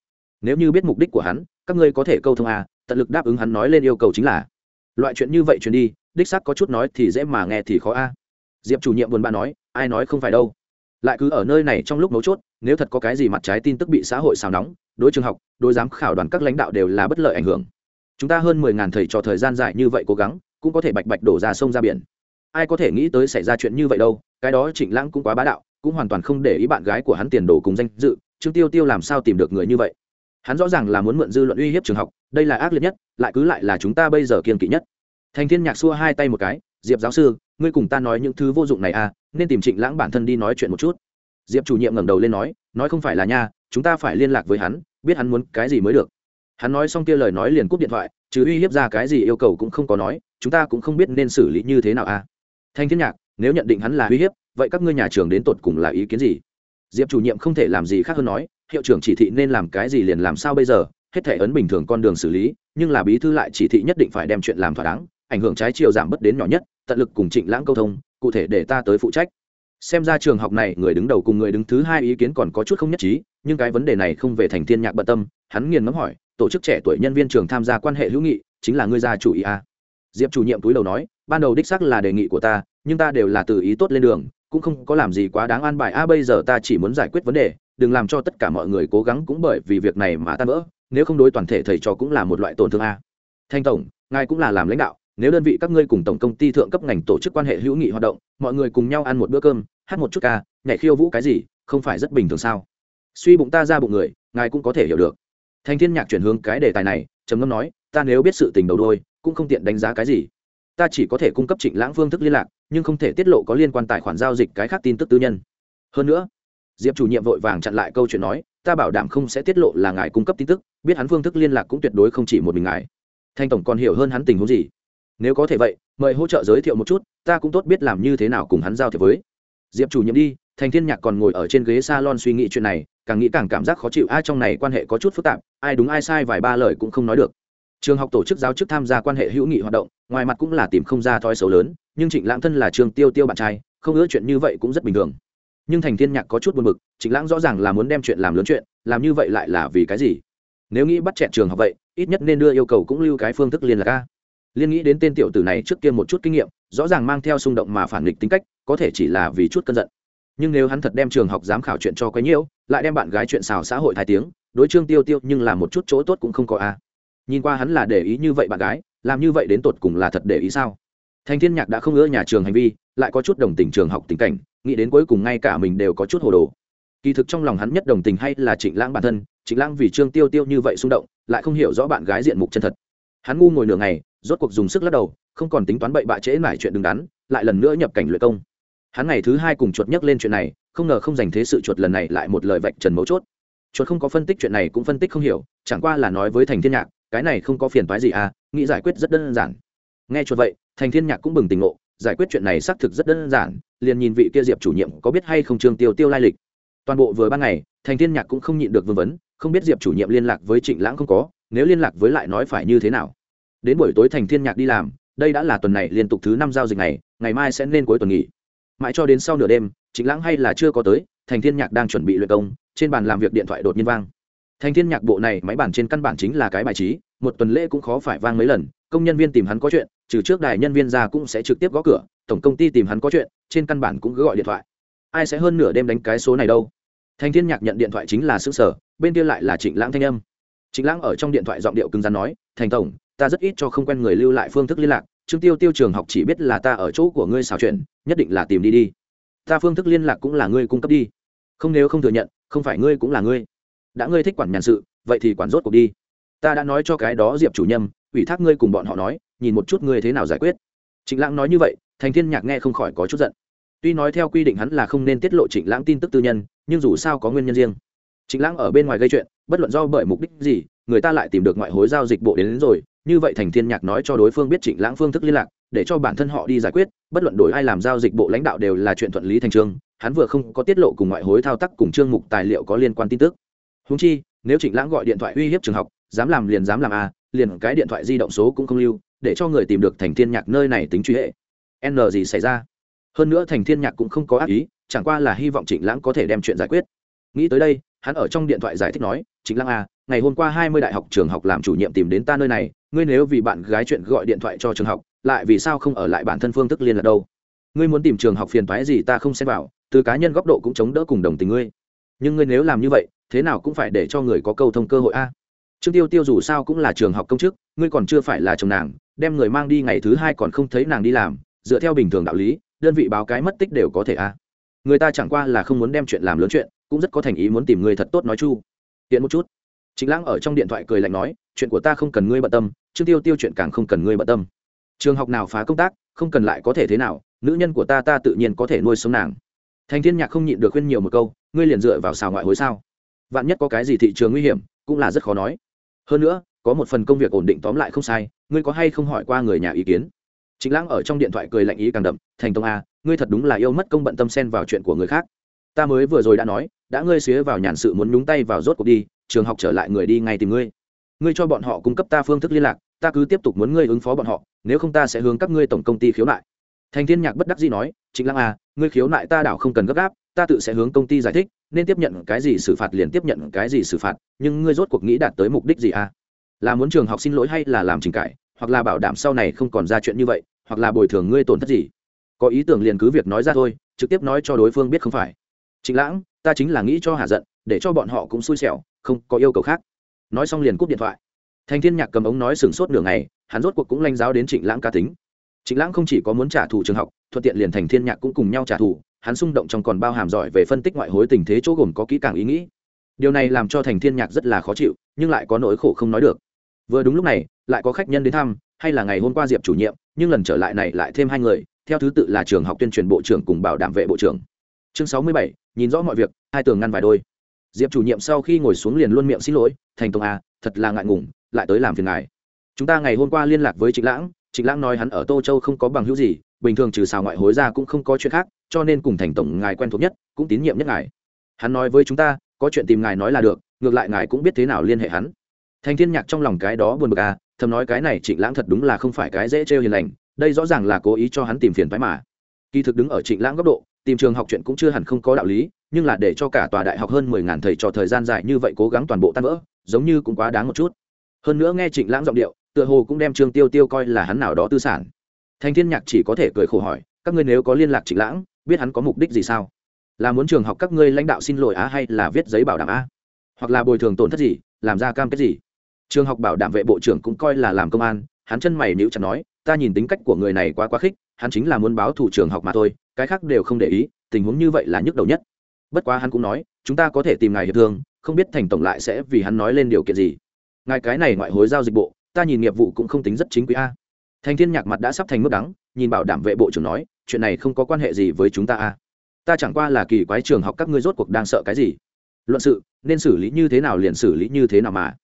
Nếu như biết mục đích của hắn, các ngươi có thể câu thông à tận lực đáp ứng hắn nói lên yêu cầu chính là. Loại chuyện như vậy truyền đi, đích xác có chút nói thì dễ mà nghe thì khó a. Diệp chủ nhiệm buồn bã nói, ai nói không phải đâu. Lại cứ ở nơi này trong lúc mấu chốt, nếu thật có cái gì mặt trái tin tức bị xã hội xào nóng, đối trường học, đối giám khảo đoàn các lãnh đạo đều là bất lợi ảnh hưởng chúng ta hơn mười ngàn thầy cho thời gian dài như vậy cố gắng, cũng có thể bạch bạch đổ ra sông ra biển. Ai có thể nghĩ tới xảy ra chuyện như vậy đâu, cái đó trịnh lãng cũng quá bá đạo, cũng hoàn toàn không để ý bạn gái của hắn tiền đồ cùng danh dự, trương tiêu tiêu làm sao tìm được người như vậy? Hắn rõ ràng là muốn mượn dư luận uy hiếp trường học, đây là ác liệt nhất, lại cứ lại là chúng ta bây giờ kiên kỵ nhất. Thành thiên nhạc xua hai tay một cái, diệp giáo sư, ngươi cùng ta nói những thứ vô dụng này à nên tìm trịnh lãng bản thân đi nói chuyện một chút. Diệp chủ nhiệm ngẩng đầu lên nói nói không phải là nha, chúng ta phải liên lạc với hắn, biết hắn muốn cái gì mới được hắn nói xong kia lời nói liền cúp điện thoại chứ uy hiếp ra cái gì yêu cầu cũng không có nói, chúng ta cũng không biết nên xử lý như thế nào à? Thanh thiên nhạc, nếu nhận định hắn là uy hiếp, vậy các ngươi nhà trường đến tột cùng là ý kiến gì? Diệp chủ nhiệm không thể làm gì khác hơn nói, hiệu trưởng chỉ thị nên làm cái gì liền làm sao bây giờ, hết thể ấn bình thường con đường xử lý, nhưng là bí thư lại chỉ thị nhất định phải đem chuyện làm thỏa đáng, ảnh hưởng trái chiều giảm bớt đến nhỏ nhất, tận lực cùng trịnh lãng câu thông, cụ thể để ta tới phụ trách. Xem ra trường học này người đứng đầu cùng người đứng thứ hai ý kiến còn có chút không nhất trí, nhưng cái vấn đề này không về thành thiên nhạc bận tâm, hắn nghiền ngẫm hỏi tổ chức trẻ tuổi nhân viên trường tham gia quan hệ hữu nghị, chính là ngươi gia chủ ý a. À. diệp chủ nhiệm túi đầu nói, ban đầu đích xác là đề nghị của ta, nhưng ta đều là từ ý tốt lên đường, cũng không có làm gì quá đáng an bài. A, bây giờ ta chỉ muốn giải quyết vấn đề, đừng làm cho tất cả mọi người cố gắng cũng bởi vì việc này mà tan vỡ, nếu không đối toàn thể thầy trò cũng là một loại tổn thương a. Thanh tổng, ngài cũng là làm lãnh đạo, nếu đơn vị các ngươi cùng tổng công ty thượng cấp ngành tổ chức quan hệ hữu nghị hoạt động, mọi người cùng nhau ăn một bữa cơm, hát một chút ca, nhảy khiêu vũ cái gì, không phải rất bình thường sao? Suy bụng ta ra bụng người, ngài cũng có thể hiểu được thanh thiên nhạc chuyển hướng cái đề tài này, trầm ngâm nói, ta nếu biết sự tình đầu đôi cũng không tiện đánh giá cái gì. Ta chỉ có thể cung cấp trịnh lãng phương thức liên lạc, nhưng không thể tiết lộ có liên quan tài khoản giao dịch cái khác tin tức tư nhân. Hơn nữa, diệp chủ nhiệm vội vàng chặn lại câu chuyện nói, ta bảo đảm không sẽ tiết lộ là ngài cung cấp tin tức, biết hắn phương thức liên lạc cũng tuyệt đối không chỉ một mình ngài. Thanh tổng còn hiểu hơn hắn tình huống gì. Nếu có thể vậy, mời hỗ trợ giới thiệu một chút, ta cũng tốt biết làm như thế nào cùng hắn giao thiệp với. Diệp chủ nhiệm đi thành thiên nhạc còn ngồi ở trên ghế salon suy nghĩ chuyện này, càng nghĩ càng cảm giác khó chịu. Ai trong này quan hệ có chút phức tạp, ai đúng ai sai vài ba lời cũng không nói được. Trường học tổ chức giáo chức tham gia quan hệ hữu nghị hoạt động, ngoài mặt cũng là tìm không ra thói xấu lớn, nhưng trịnh lãng thân là trường tiêu tiêu bạn trai, không ưa chuyện như vậy cũng rất bình thường. Nhưng thành thiên nhạc có chút buồn bực, trịnh lãng rõ ràng là muốn đem chuyện làm lớn chuyện, làm như vậy lại là vì cái gì? Nếu nghĩ bắt chẹn trường học vậy, ít nhất nên đưa yêu cầu cũng lưu cái phương thức liên lạc ca liên nghĩ đến tên tiểu tử này trước kia một chút kinh nghiệm, rõ ràng mang theo xung động mà phản nghịch tính cách, có thể chỉ là vì chút cơn giận nhưng nếu hắn thật đem trường học giám khảo chuyện cho quấy nhiễu, lại đem bạn gái chuyện xào xã hội thái tiếng, đối trương tiêu tiêu nhưng là một chút chỗ tốt cũng không có a. Nhìn qua hắn là để ý như vậy bạn gái, làm như vậy đến tột cùng là thật để ý sao? Thành thiên nhạc đã không ưa nhà trường hành vi, lại có chút đồng tình trường học tình cảnh, nghĩ đến cuối cùng ngay cả mình đều có chút hồ đồ. Kỳ thực trong lòng hắn nhất đồng tình hay là trịnh lãng bản thân, trịnh lãng vì trương tiêu tiêu như vậy xung động, lại không hiểu rõ bạn gái diện mục chân thật. Hắn ngu ngồi nửa ngày, rốt cuộc dùng sức lắc đầu, không còn tính toán bậy bạ trễ mải chuyện đứng đắn, lại lần nữa nhập cảnh luyện công hắn ngày thứ hai cùng chuột nhắc lên chuyện này, không ngờ không dành thế sự chuột lần này lại một lời vạch trần mấu chốt. Chuột không có phân tích chuyện này cũng phân tích không hiểu, chẳng qua là nói với thành thiên nhạc, cái này không có phiền toái gì à nghĩ giải quyết rất đơn giản. Nghe chuột vậy, thành thiên nhạc cũng bừng tỉnh ngộ, giải quyết chuyện này xác thực rất đơn giản, liền nhìn vị kia diệp chủ nhiệm có biết hay không trương tiêu tiêu lai lịch. Toàn bộ vừa ban ngày, thành thiên nhạc cũng không nhịn được vương vấn, không biết diệp chủ nhiệm liên lạc với trịnh lãng không có, nếu liên lạc với lại nói phải như thế nào. Đến buổi tối thành thiên nhạc đi làm, đây đã là tuần này liên tục thứ năm giao dịch này ngày mai sẽ nên cuối tuần nghỉ mãi cho đến sau nửa đêm, trịnh lãng hay là chưa có tới, thành thiên nhạc đang chuẩn bị luyện công, trên bàn làm việc điện thoại đột nhiên vang. Thành thiên nhạc bộ này máy bản trên căn bản chính là cái bài trí, một tuần lễ cũng khó phải vang mấy lần, công nhân viên tìm hắn có chuyện, trừ trước đài nhân viên ra cũng sẽ trực tiếp gõ cửa, tổng công ty tìm hắn có chuyện, trên căn bản cũng cứ gọi điện thoại. Ai sẽ hơn nửa đêm đánh cái số này đâu? Thành thiên nhạc nhận điện thoại chính là xứ sở, bên kia lại là trịnh lãng thanh âm. Trịnh lãng ở trong điện thoại giọng điệu cứng rắn nói, thành tổng, ta rất ít cho không quen người lưu lại phương thức liên lạc trương tiêu tiêu trường học chỉ biết là ta ở chỗ của ngươi xào chuyện nhất định là tìm đi đi. Ta phương thức liên lạc cũng là ngươi cung cấp đi. Không nếu không thừa nhận không phải ngươi cũng là ngươi. Đã ngươi thích quản nhàn sự vậy thì quản rốt cuộc đi. Ta đã nói cho cái đó diệp chủ nhâm ủy thác ngươi cùng bọn họ nói nhìn một chút ngươi thế nào giải quyết. Trịnh lãng nói như vậy thành thiên nhạc nghe không khỏi có chút giận. Tuy nói theo quy định hắn là không nên tiết lộ trịnh lãng tin tức tư nhân nhưng dù sao có nguyên nhân riêng. Trịnh lãng ở bên ngoài gây chuyện bất luận do bởi mục đích gì người ta lại tìm được ngoại hối giao dịch bộ đến, đến rồi như vậy thành thiên nhạc nói cho đối phương biết trịnh lãng phương thức liên lạc, để cho bản thân họ đi giải quyết, bất luận đổi ai làm giao dịch bộ lãnh đạo đều là chuyện thuận lý thành trương hắn vừa không có tiết lộ cùng ngoại hối thao tác cùng chương mục tài liệu có liên quan tin tức. Húng chi, nếu trịnh lãng gọi điện thoại uy hiếp trường học, dám làm liền dám làm a liền cái điện thoại di động số cũng không lưu, để cho người tìm được thành thiên nhạc nơi này tính truy hệ. N gì xảy ra? Hơn nữa thành thiên nhạc cũng không có ác ý, chẳng qua là hy vọng trịnh lãng có thể đem chuyện giải quyết. Nghĩ tới đây, hắn ở trong điện thoại giải thích nói, trịnh lãng a ngày hôm qua hai mươi đại học trường học làm chủ nhiệm tìm đến ta nơi này, ngươi nếu vì bạn gái chuyện gọi điện thoại cho trường học, lại vì sao không ở lại bản thân phương thức liên lạc đâu? Ngươi muốn tìm trường học phiền toái gì ta không xem vào, từ cá nhân góc độ cũng chống đỡ cùng đồng tình ngươi. Nhưng ngươi nếu làm như vậy, thế nào cũng phải để cho người có câu thông cơ hội a. Trương tiêu tiêu dù sao cũng là trường học công chức, ngươi còn chưa phải là chồng nàng, đem người mang đi ngày thứ hai còn không thấy nàng đi làm, dựa theo bình thường đạo lý, đơn vị báo cái mất tích đều có thể a. Người ta chẳng qua là không muốn đem chuyện làm lớn chuyện, cũng rất có thành ý muốn tìm người thật tốt nói chu. Tiện một chút chính lãng ở trong điện thoại cười lạnh nói, chuyện của ta không cần ngươi bận tâm, trương tiêu tiêu chuyện càng không cần ngươi bận tâm. Trường học nào phá công tác, không cần lại có thể thế nào, nữ nhân của ta ta tự nhiên có thể nuôi sống nàng. Thành thiên nhạc không nhịn được khuyên nhiều một câu, ngươi liền dựa vào xào ngoại hối sao? Vạn nhất có cái gì thị trường nguy hiểm, cũng là rất khó nói. Hơn nữa, có một phần công việc ổn định tóm lại không sai, ngươi có hay không hỏi qua người nhà ý kiến? Chính lãng ở trong điện thoại cười lạnh ý càng đậm, thành tông a, ngươi thật đúng là yêu mất công bận tâm xen vào chuyện của người khác. Ta mới vừa rồi đã nói, đã ngươi xía vào nhàn sự muốn nhúng tay vào rốt cuộc đi trường học trở lại người đi ngay tìm ngươi. Ngươi cho bọn họ cung cấp ta phương thức liên lạc, ta cứ tiếp tục muốn ngươi ứng phó bọn họ, nếu không ta sẽ hướng các ngươi tổng công ty khiếu nại. Thành thiên nhạc bất đắc dĩ nói chính lăng à ngươi khiếu nại ta đảo không cần gấp gáp, ta tự sẽ hướng công ty giải thích, nên tiếp nhận cái gì xử phạt liền tiếp nhận cái gì xử phạt, nhưng ngươi rốt cuộc nghĩ đạt tới mục đích gì à? Là muốn trường học xin lỗi hay là làm trình cải hoặc là bảo đảm sau này không còn ra chuyện như vậy, hoặc là bồi thường ngươi tổn thất gì? Có ý tưởng liền cứ việc nói ra thôi, trực tiếp nói cho đối phương biết không phải. Chính lãng, ta chính là nghĩ cho hạ giận, để cho bọn họ cũng xui xẻo không có yêu cầu khác. Nói xong liền cúp điện thoại. Thành thiên nhạc cầm ống nói sừng sốt nửa ngày, hắn rốt cuộc cũng lanh giáo đến trịnh lãng ca tính. Trịnh lãng không chỉ có muốn trả thù trường học, thuận tiện liền thành thiên nhạc cũng cùng nhau trả thù, hắn xung động trong còn bao hàm giỏi về phân tích ngoại hối tình thế chỗ gồm có kỹ càng ý nghĩ. Điều này làm cho thành thiên nhạc rất là khó chịu, nhưng lại có nỗi khổ không nói được. Vừa đúng lúc này, lại có khách nhân đến thăm, hay là ngày hôm qua diệp chủ nhiệm, nhưng lần trở lại này lại thêm hai người, theo thứ tự là trường học tuyên truyền bộ trưởng cùng bảo đảm vệ bộ trưởng. Chương sáu mươi bảy, nhìn rõ mọi việc, hai tường ngăn vài đôi diệp chủ nhiệm sau khi ngồi xuống liền luôn miệng xin lỗi thành công à, thật là ngại ngùng lại tới làm phiền ngài. Chúng ta ngày hôm qua liên lạc với trịnh lãng trịnh lãng nói hắn ở tô châu không có bằng hữu gì bình thường trừ xào ngoại hối ra cũng không có chuyện khác cho nên cùng thành tổng ngài quen thuộc nhất cũng tín nhiệm nhất ngài. Hắn nói với chúng ta có chuyện tìm ngài nói là được ngược lại ngài cũng biết thế nào liên hệ hắn. Thành thiên nhạc trong lòng cái đó buồn bực à thầm nói cái này trịnh lãng thật đúng là không phải cái dễ trêu hiền lành đây rõ ràng là cố ý cho hắn tìm phiền phái mà. Kỳ thực đứng ở trịnh lãng góc độ tìm trường học chuyện cũng chưa hẳn không có đạo lý nhưng là để cho cả tòa đại học hơn mười ngàn thầy trò thời gian dài như vậy cố gắng toàn bộ tan vỡ, giống như cũng quá đáng một chút. Hơn nữa nghe trịnh lãng giọng điệu, tựa hồ cũng đem trương tiêu tiêu coi là hắn nào đó tư sản. Thanh thiên nhạc chỉ có thể cười khổ hỏi, các ngươi nếu có liên lạc trịnh lãng, biết hắn có mục đích gì sao? Là muốn trường học các ngươi lãnh đạo xin lỗi á hay là viết giấy bảo đảm a hoặc là bồi thường tổn thất gì, làm ra cam kết gì? Trường học bảo đảm vệ bộ trưởng cũng coi là làm công an, hắn chân mày níu chặt nói, ta nhìn tính cách của người này quá quá khích, hắn chính là muốn báo thủ trường học mà thôi, cái khác đều không để ý, tình huống như vậy là nhức đầu nhất bất quá hắn cũng nói, chúng ta có thể tìm ngài hiệp thương, không biết thành tổng lại sẽ vì hắn nói lên điều kiện gì. Ngài cái này ngoại hối giao dịch bộ, ta nhìn nghiệp vụ cũng không tính rất chính quý a. Thành thiên nhạc mặt đã sắp thành mức đắng, nhìn bảo đảm vệ bộ trưởng nói, chuyện này không có quan hệ gì với chúng ta a. Ta chẳng qua là kỳ quái trường học các ngươi rốt cuộc đang sợ cái gì. Luận sự, nên xử lý như thế nào liền xử lý như thế nào mà.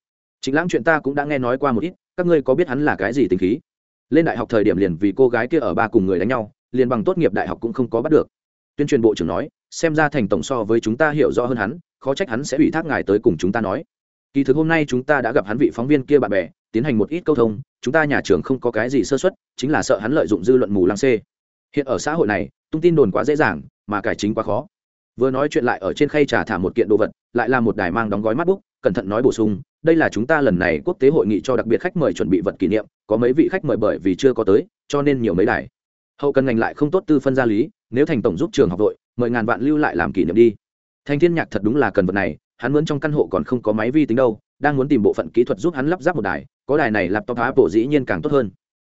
Chính lãng chuyện ta cũng đã nghe nói qua một ít, các ngươi có biết hắn là cái gì tình khí? Lên đại học thời điểm liền vì cô gái kia ở ba cùng người đánh nhau, liền bằng tốt nghiệp đại học cũng không có bắt được. Tuyên truyền bộ trưởng nói xem ra thành tổng so với chúng ta hiểu rõ hơn hắn, khó trách hắn sẽ ủy thác ngài tới cùng chúng ta nói. Kỳ thực hôm nay chúng ta đã gặp hắn vị phóng viên kia bạn bè, tiến hành một ít câu thông, chúng ta nhà trường không có cái gì sơ xuất chính là sợ hắn lợi dụng dư luận mù lăng xê. Hiện ở xã hội này, tung tin đồn quá dễ dàng, mà cải chính quá khó. Vừa nói chuyện lại ở trên khay trà thả một kiện đồ vật, lại là một đài mang đóng gói mắt bút cẩn thận nói bổ sung, đây là chúng ta lần này quốc tế hội nghị cho đặc biệt khách mời chuẩn bị vật kỷ niệm, có mấy vị khách mời bởi vì chưa có tới, cho nên nhiều mấy đài hậu cần ngành lại không tốt tư phân gia lý, nếu thành tổng giúp trường học đội mời ngàn vạn lưu lại làm kỷ niệm đi. Thành thiên nhạc thật đúng là cần vật này, hắn muốn trong căn hộ còn không có máy vi tính đâu, đang muốn tìm bộ phận kỹ thuật giúp hắn lắp ráp một đài, có đài này laptop apple dĩ nhiên càng tốt hơn.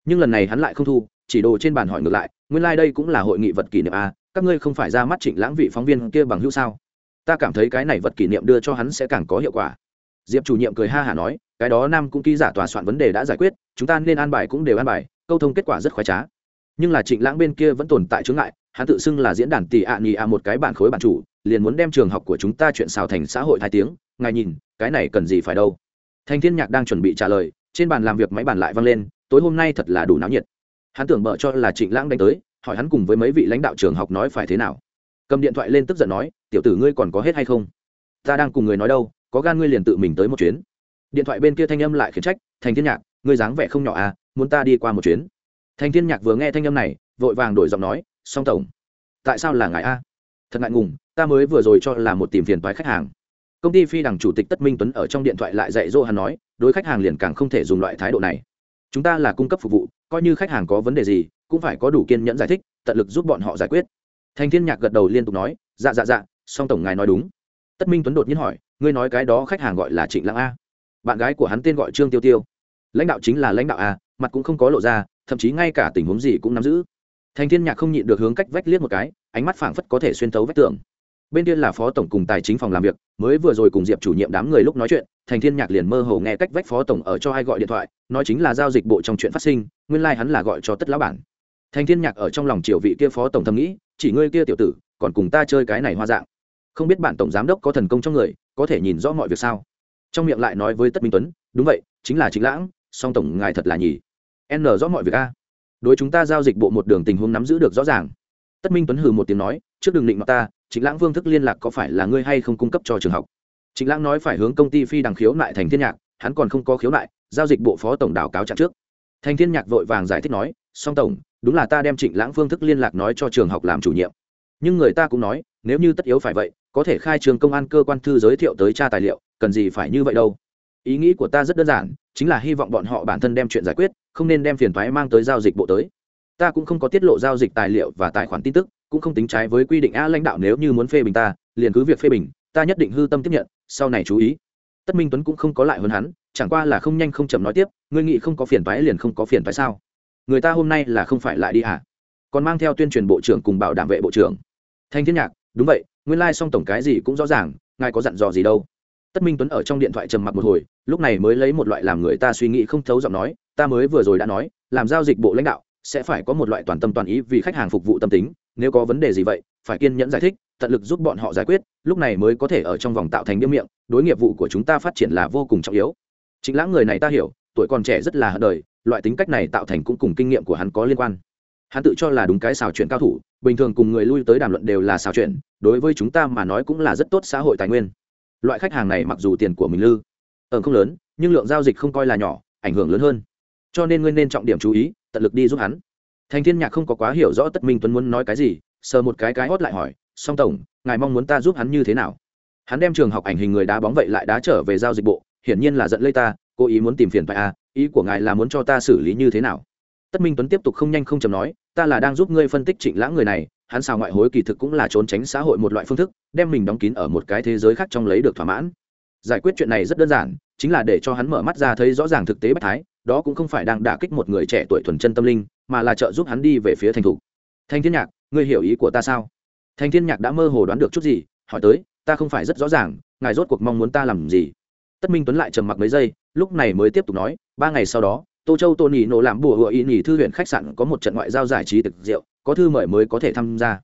Nhưng lần này hắn lại không thu, chỉ đồ trên bàn hỏi ngược lại, nguyên lai、like、đây cũng là hội nghị vật kỷ niệm a, các ngươi không phải ra mắt trịnh lãng vị phóng viên kia bằng hữu sao? Ta cảm thấy cái này vật kỷ niệm đưa cho hắn sẽ càng có hiệu quả. Diệp chủ nhiệm cười ha hả nói, cái đó nam cũng ký giả tòa soạn vấn đề đã giải quyết, chúng ta nên an bài cũng đều an bài, câu thông kết quả rất khoái trá nhưng là trịnh lãng bên kia vẫn tồn tại chướng ngại, hắn tự xưng là diễn đàn tỷ ạ nhì ạ một cái bản khối bản chủ, liền muốn đem trường học của chúng ta chuyện xào thành xã hội hai tiếng, ngài nhìn, cái này cần gì phải đâu. Thanh thiên nhạc đang chuẩn bị trả lời, trên bàn làm việc máy bàn lại văng lên, tối hôm nay thật là đủ náo nhiệt. Hắn tưởng bợ cho là trịnh lãng đánh tới, hỏi hắn cùng với mấy vị lãnh đạo trường học nói phải thế nào. Cầm điện thoại lên tức giận nói, tiểu tử ngươi còn có hết hay không? Ta đang cùng người nói đâu, có gan ngươi liền tự mình tới một chuyến. Điện thoại bên kia thanh âm lại khiển trách thành thiên nhạc, ngươi dáng vẻ không nhỏ à muốn ta đi qua một chuyến thành thiên nhạc vừa nghe thanh âm này, vội vàng đổi giọng nói, song tổng, tại sao là ngài a? Thật ngại ngùng, ta mới vừa rồi cho là một tìm phiền toái khách hàng. Công ty phi đằng chủ tịch tất minh tuấn ở trong điện thoại lại dạy dỗ hắn nói, đối khách hàng liền càng không thể dùng loại thái độ này. Chúng ta là cung cấp phục vụ, coi như khách hàng có vấn đề gì, cũng phải có đủ kiên nhẫn giải thích, tận lực giúp bọn họ giải quyết. Thành thiên nhạc gật đầu liên tục nói dạ dạ dạ song tổng ngài nói đúng. Tất minh tuấn đột nhiên hỏi, ngươi nói cái đó khách hàng gọi là trịnh lãng a? Bạn gái của hắn tên gọi trương tiêu tiêu. Lãnh đạo chính là lãnh đạo a mặt cũng không có lộ ra, thậm chí ngay cả tình huống gì cũng nắm giữ. Thành thiên nhạc không nhịn được hướng cách vách liếc một cái, ánh mắt phảng phất có thể xuyên tấu vách tường. Bên kia là phó tổng cùng tài chính phòng làm việc, mới vừa rồi cùng diệp chủ nhiệm đám người lúc nói chuyện, thành thiên nhạc liền mơ hồ nghe cách vách phó tổng ở cho ai gọi điện thoại, nói chính là giao dịch bộ trong chuyện phát sinh, nguyên lai like hắn là gọi cho tất lão bản. Thành thiên nhạc ở trong lòng triều vị kia phó tổng thầm nghĩ, chỉ ngươi kia tiểu tử, còn cùng ta chơi cái này hoa dạng. Không biết bản tổng giám đốc có thần công trong người, có thể nhìn rõ mọi việc sao? Trong miệng lại nói với tất minh tuấn, đúng vậy, chính là chính lãng song tổng ngài thật là nhỉ. N rõ mọi việc a. Đối chúng ta giao dịch bộ một đường tình huống nắm giữ được rõ ràng. Tất minh tuấn hừ một tiếng nói, trước đường định mặt ta chính lãng vương thức liên lạc có phải là ngươi hay không cung cấp cho trường học? Chính lãng nói phải hướng công ty phi đằng khiếu nại thành thiên nhạc, hắn còn không có khiếu nại, giao dịch bộ phó tổng đảo cáo trạng trước. Thành thiên nhạc vội vàng giải thích nói, song tổng, đúng là ta đem trịnh lãng phương thức liên lạc nói cho trường học làm chủ nhiệm. Nhưng người ta cũng nói, nếu như tất yếu phải vậy, có thể khai trường công an cơ quan thư giới thiệu tới tra tài liệu, cần gì phải như vậy đâu? Ý nghĩ của ta rất đơn giản, chính là hy vọng bọn họ bản thân đem chuyện giải quyết, không nên đem phiền thoái mang tới giao dịch bộ tới. Ta cũng không có tiết lộ giao dịch tài liệu và tài khoản tin tức, cũng không tính trái với quy định a lãnh đạo nếu như muốn phê bình ta, liền cứ việc phê bình, ta nhất định hư tâm tiếp nhận, sau này chú ý. Tất minh tuấn cũng không có lại hơn hắn, chẳng qua là không nhanh không chậm nói tiếp, ngươi nghĩ không có phiền thoái liền không có phiền thoái sao? Người ta hôm nay là không phải lại đi à còn mang theo tuyên truyền bộ trưởng cùng bảo đảm vệ bộ trưởng. Thanh thiên nhạc, đúng vậy, nguyên lai song tổng cái gì cũng rõ ràng, ngài có dặn dò gì đâu? Tất minh tuấn ở trong điện thoại trầm mặc một hồi, lúc này mới lấy một loại làm người ta suy nghĩ không thấu giọng nói, ta mới vừa rồi đã nói, làm giao dịch bộ lãnh đạo sẽ phải có một loại toàn tâm toàn ý vì khách hàng phục vụ tâm tính, nếu có vấn đề gì vậy, phải kiên nhẫn giải thích, tận lực giúp bọn họ giải quyết, lúc này mới có thể ở trong vòng tạo thành biếm miệng, đối nghiệp vụ của chúng ta phát triển là vô cùng trọng yếu. Chính lãng người này ta hiểu, tuổi còn trẻ rất là hận đời, loại tính cách này tạo thành cũng cùng kinh nghiệm của hắn có liên quan. Hắn tự cho là đúng cái xào chuyện cao thủ, bình thường cùng người lui tới đàm luận đều là xào chuyện, đối với chúng ta mà nói cũng là rất tốt xã hội tài nguyên loại khách hàng này mặc dù tiền của mình lư ẩn không lớn, nhưng lượng giao dịch không coi là nhỏ, ảnh hưởng lớn hơn. Cho nên ngươi nên trọng điểm chú ý, tận lực đi giúp hắn. Thành thiên nhạc không có quá hiểu rõ tất minh tuấn muốn nói cái gì, sờ một cái cái hót lại hỏi, song tổng, ngài mong muốn ta giúp hắn như thế nào? Hắn đem trường học ảnh hình người đá bóng vậy lại đá trở về giao dịch bộ, hiển nhiên là giận lây ta, cố ý muốn tìm phiền phải à ý của ngài là muốn cho ta xử lý như thế nào? Tất minh tuấn tiếp tục không nhanh không chầm nói, ta là đang giúp ngươi phân tích trịnh lãng người này hắn xào ngoại hối kỳ thực cũng là trốn tránh xã hội một loại phương thức, đem mình đóng kín ở một cái thế giới khác trong lấy được thỏa mãn. Giải quyết chuyện này rất đơn giản, chính là để cho hắn mở mắt ra thấy rõ ràng thực tế bất thái, đó cũng không phải đang đả kích một người trẻ tuổi thuần chân tâm linh, mà là trợ giúp hắn đi về phía thành thủ. Thanh thiên nhạc, ngươi hiểu ý của ta sao? Thanh thiên nhạc đã mơ hồ đoán được chút gì, hỏi tới, ta không phải rất rõ ràng, ngài rốt cuộc mong muốn ta làm gì? Tất minh tuấn lại trầm mặc mấy giây, lúc này mới tiếp tục nói, ba ngày sau đó, tô châu tô nỉ nổ làm bùa hựa ý nhỉ thư huyện khách sạn có một trận ngoại giao giải trí thực rượu có thư mời mới có thể tham gia.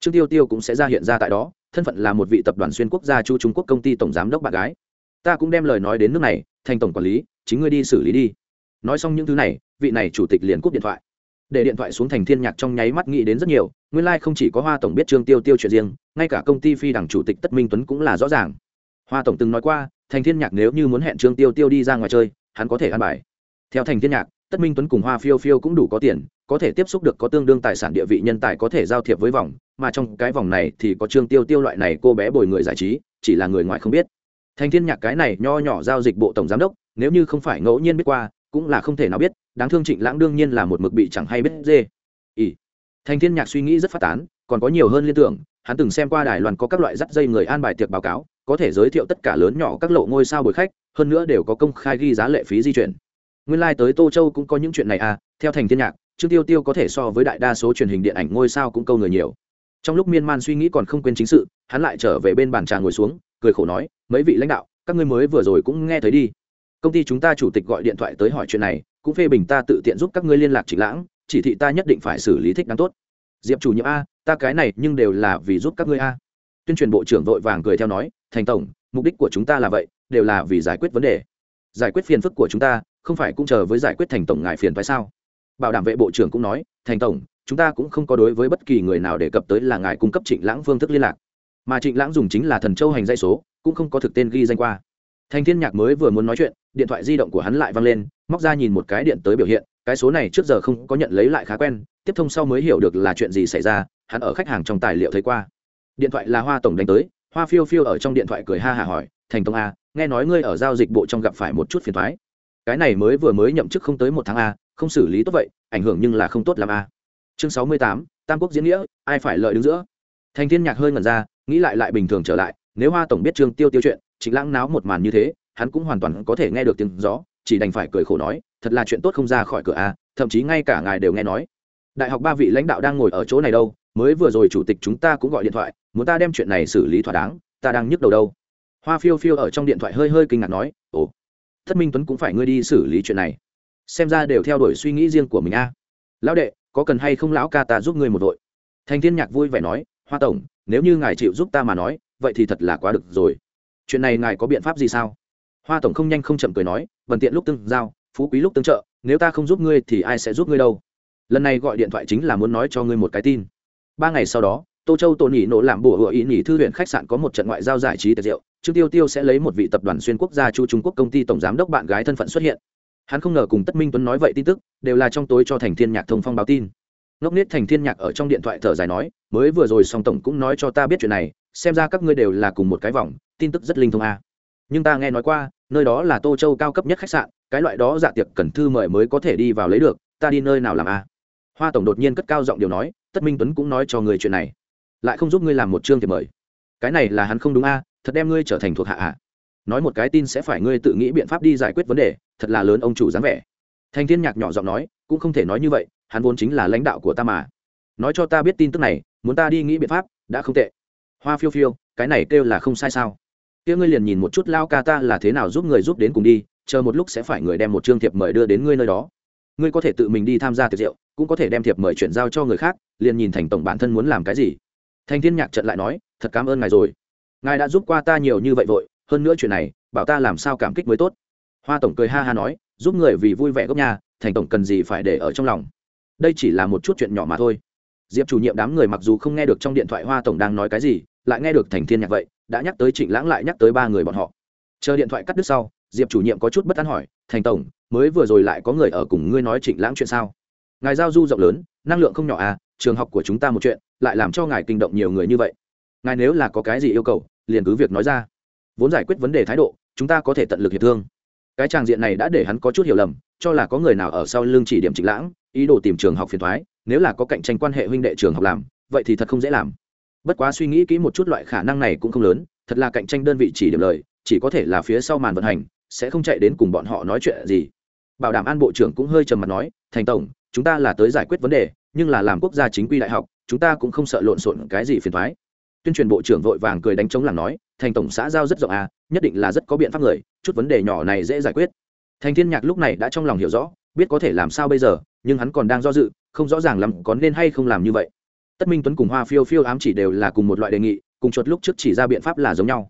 Trương tiêu tiêu cũng sẽ ra hiện ra tại đó, thân phận là một vị tập đoàn xuyên quốc gia chu trung quốc công ty tổng giám đốc bạn gái. Ta cũng đem lời nói đến nước này, thành tổng quản lý, chính ngươi đi xử lý đi. Nói xong những thứ này, vị này chủ tịch liền cúp điện thoại. Để điện thoại xuống thành thiên nhạc trong nháy mắt nghĩ đến rất nhiều, nguyên lai không chỉ có hoa tổng biết trương tiêu tiêu chuyện riêng, ngay cả công ty phi đảng chủ tịch tất minh tuấn cũng là rõ ràng. Hoa tổng từng nói qua, thành thiên nhạc nếu như muốn hẹn trương tiêu tiêu đi ra ngoài chơi, hắn có thể ăn bài. Theo thành thiên nhạc, tất minh tuấn cùng hoa phiêu phiêu cũng đủ có tiền có thể tiếp xúc được có tương đương tài sản địa vị nhân tài có thể giao thiệp với vòng, mà trong cái vòng này thì có trương tiêu tiêu loại này cô bé bồi người giải trí, chỉ là người ngoài không biết. Thành thiên nhạc cái này nho nhỏ giao dịch bộ tổng giám đốc, nếu như không phải ngẫu nhiên biết qua, cũng là không thể nào biết, đáng thương trịnh lãng đương nhiên là một mực bị chẳng hay biết dê. Ỉ thành thiên nhạc suy nghĩ rất phát tán, còn có nhiều hơn liên tưởng, hắn từng xem qua đài loan có các loại dắt dây người an bài tiệc báo cáo, có thể giới thiệu tất cả lớn nhỏ các lộ ngôi sao bồi khách, hơn nữa đều có công khai ghi giá lệ phí di chuyển. Nguyên lai tới tô châu cũng có những chuyện này à theo thành thiên nhạc trương tiêu tiêu có thể so với đại đa số truyền hình điện ảnh ngôi sao cũng câu người nhiều. Trong lúc miên man suy nghĩ còn không quên chính sự, hắn lại trở về bên bàn trà ngồi xuống, cười khổ nói, mấy vị lãnh đạo, các ngươi mới vừa rồi cũng nghe thấy đi. Công ty chúng ta chủ tịch gọi điện thoại tới hỏi chuyện này, cũng phê bình ta tự tiện giúp các ngươi liên lạc trịnh lãng, chỉ thị ta nhất định phải xử lý thích đáng tốt. Diệp chủ nhiệm a, ta cái này nhưng đều là vì giúp các ngươi a. Tuyên truyền bộ trưởng vội vàng cười theo nói, thành tổng, mục đích của chúng ta là vậy, đều là vì giải quyết vấn đề. Giải quyết phiền phức của chúng ta, không phải cũng chờ với giải quyết thành tổng ngại phiền phải sao? Bảo đảm vệ bộ trưởng cũng nói, thành tổng, chúng ta cũng không có đối với bất kỳ người nào đề cập tới là ngài cung cấp trịnh lãng phương thức liên lạc. Mà trịnh lãng dùng chính là thần châu hành dây số, cũng không có thực tên ghi danh qua. Thành thiên nhạc mới vừa muốn nói chuyện, điện thoại di động của hắn lại văng lên, móc ra nhìn một cái điện tới biểu hiện, cái số này trước giờ không có nhận lấy lại khá quen, tiếp thông sau mới hiểu được là chuyện gì xảy ra, hắn ở khách hàng trong tài liệu thấy qua. Điện thoại là hoa tổng đánh tới, hoa phiêu phiêu ở trong điện thoại cười ha hả hỏi, thành tông a à, nghe nói ngươi ở giao dịch bộ trong gặp phải một chút phiền thoái cái này mới vừa mới nhậm chức không tới một tháng a không xử lý tốt vậy, ảnh hưởng nhưng là không tốt làm a à. chương sáu mươi tám, tam quốc diễn nghĩa, ai phải lợi đứng giữa? Thành thiên nhạc hơi ngẩn ra, nghĩ lại lại bình thường trở lại, nếu hoa tổng biết trương tiêu tiêu chuyện chính lãng náo một màn như thế, hắn cũng hoàn toàn có thể nghe được tiếng gió, chỉ đành phải cười khổ nói, thật là chuyện tốt không ra khỏi cửa a thậm chí ngay cả ngài đều nghe nói. Đại học ba vị lãnh đạo đang ngồi ở chỗ này đâu, mới vừa rồi chủ tịch chúng ta cũng gọi điện thoại, muốn ta đem chuyện này xử lý thỏa đáng, ta đang nhức đầu đâu. Hoa phiêu phiêu ở trong điện thoại hơi hơi kinh ngạc nói, ồ, thất minh tuấn cũng phải ngươi đi xử lý chuyện này xem ra đều theo đuổi suy nghĩ riêng của mình a. Lão đệ, có cần hay không lão ca ta giúp ngươi một đội thành thiên nhạc vui vẻ nói, hoa tổng, nếu như ngài chịu giúp ta mà nói, vậy thì thật là quá được rồi. Chuyện này ngài có biện pháp gì sao? Hoa tổng không nhanh không chậm cười nói vận tiện lúc tương giao, phú quý lúc tương trợ, nếu ta không giúp ngươi thì ai sẽ giúp ngươi đâu? Lần này gọi điện thoại chính là muốn nói cho ngươi một cái tin. Ba ngày sau đó, tô châu tổ nhị nổ làm bùa hựa ý nhị thư viện khách sạn có một trận ngoại giao giải trí tiệc rượu. Trương tiêu tiêu sẽ lấy một vị tập đoàn xuyên quốc gia chu trung quốc công ty tổng giám đốc bạn gái thân phận xuất hiện hắn không ngờ cùng tất minh tuấn nói vậy tin tức, đều là trong tối cho thành thiên nhạc thông phong báo tin. Ngốc nết thành thiên nhạc ở trong điện thoại thở dài nói, mới vừa rồi song tổng cũng nói cho ta biết chuyện này, xem ra các ngươi đều là cùng một cái vòng, tin tức rất linh thông a. Nhưng ta nghe nói qua, nơi đó là tô châu cao cấp nhất khách sạn, cái loại đó dạ tiệc cần thư mời mới có thể đi vào lấy được, ta đi nơi nào làm a? Hoa tổng đột nhiên cất cao giọng điều nói, tất minh tuấn cũng nói cho người chuyện này, lại không giúp ngươi làm một chương thì mời. Cái này là hắn không đúng a, thật đem ngươi trở thành thuộc hạ ạ nói một cái tin sẽ phải ngươi tự nghĩ biện pháp đi giải quyết vấn đề, thật là lớn ông chủ dáng vẻ. Thành thiên nhạc nhỏ giọng nói, cũng không thể nói như vậy, hắn vốn chính là lãnh đạo của ta mà. Nói cho ta biết tin tức này, muốn ta đi nghĩ biện pháp, đã không tệ. Hoa phiêu phiêu, cái này kêu là không sai sao? Kia ngươi liền nhìn một chút lao ca ta là thế nào giúp người giúp đến cùng đi, chờ một lúc sẽ phải người đem một chương thiệp mời đưa đến ngươi nơi đó. Ngươi có thể tự mình đi tham gia tiệc rượu, cũng có thể đem thiệp mời chuyển giao cho người khác, liền nhìn thành tổng bản thân muốn làm cái gì. Thành thiên nhạc trận lại nói, thật cảm ơn ngài rồi. Ngài đã giúp qua ta nhiều như vậy vội hơn nữa chuyện này, bảo ta làm sao cảm kích mới tốt. Hoa tổng cười ha ha nói, giúp người vì vui vẻ gốc nhà thành tổng cần gì phải để ở trong lòng. Đây chỉ là một chút chuyện nhỏ mà thôi. Diệp chủ nhiệm đám người mặc dù không nghe được trong điện thoại hoa tổng đang nói cái gì, lại nghe được thành thiên nhạc vậy, đã nhắc tới trịnh lãng lại nhắc tới ba người bọn họ. Chờ điện thoại cắt đứt sau, diệp chủ nhiệm có chút bất an hỏi, thành tổng, mới vừa rồi lại có người ở cùng ngươi nói trịnh lãng chuyện sao? Ngài giao du rộng lớn, năng lượng không nhỏ à trường học của chúng ta một chuyện, lại làm cho ngài kinh động nhiều người như vậy. Ngài nếu là có cái gì yêu cầu, liền cứ việc nói ra vốn giải quyết vấn đề thái độ, chúng ta có thể tận lực hiệp thương. Cái tràng diện này đã để hắn có chút hiểu lầm, cho là có người nào ở sau lưng chỉ điểm trịnh lãng, ý đồ tìm trường học phiền thoái nếu là có cạnh tranh quan hệ huynh đệ trường học làm, vậy thì thật không dễ làm. Bất quá suy nghĩ kỹ một chút loại khả năng này cũng không lớn, thật là cạnh tranh đơn vị chỉ điểm lời, chỉ có thể là phía sau màn vận hành, sẽ không chạy đến cùng bọn họ nói chuyện gì. Bảo đảm an bộ trưởng cũng hơi trầm mặt nói, thành tổng, chúng ta là tới giải quyết vấn đề, nhưng là làm quốc gia chính quy đại học, chúng ta cũng không sợ lộn xộn cái gì phiền thoái tuyên truyền bộ trưởng vội vàng cười đánh chống làm nói thành tổng xã giao rất rộng à nhất định là rất có biện pháp người, chút vấn đề nhỏ này dễ giải quyết. Thành thiên nhạc lúc này đã trong lòng hiểu rõ, biết có thể làm sao bây giờ, nhưng hắn còn đang do dự, không rõ ràng lắm có nên hay không làm như vậy. Tất minh tuấn cùng hoa phiêu phiêu ám chỉ đều là cùng một loại đề nghị, cùng chuột lúc trước chỉ ra biện pháp là giống nhau.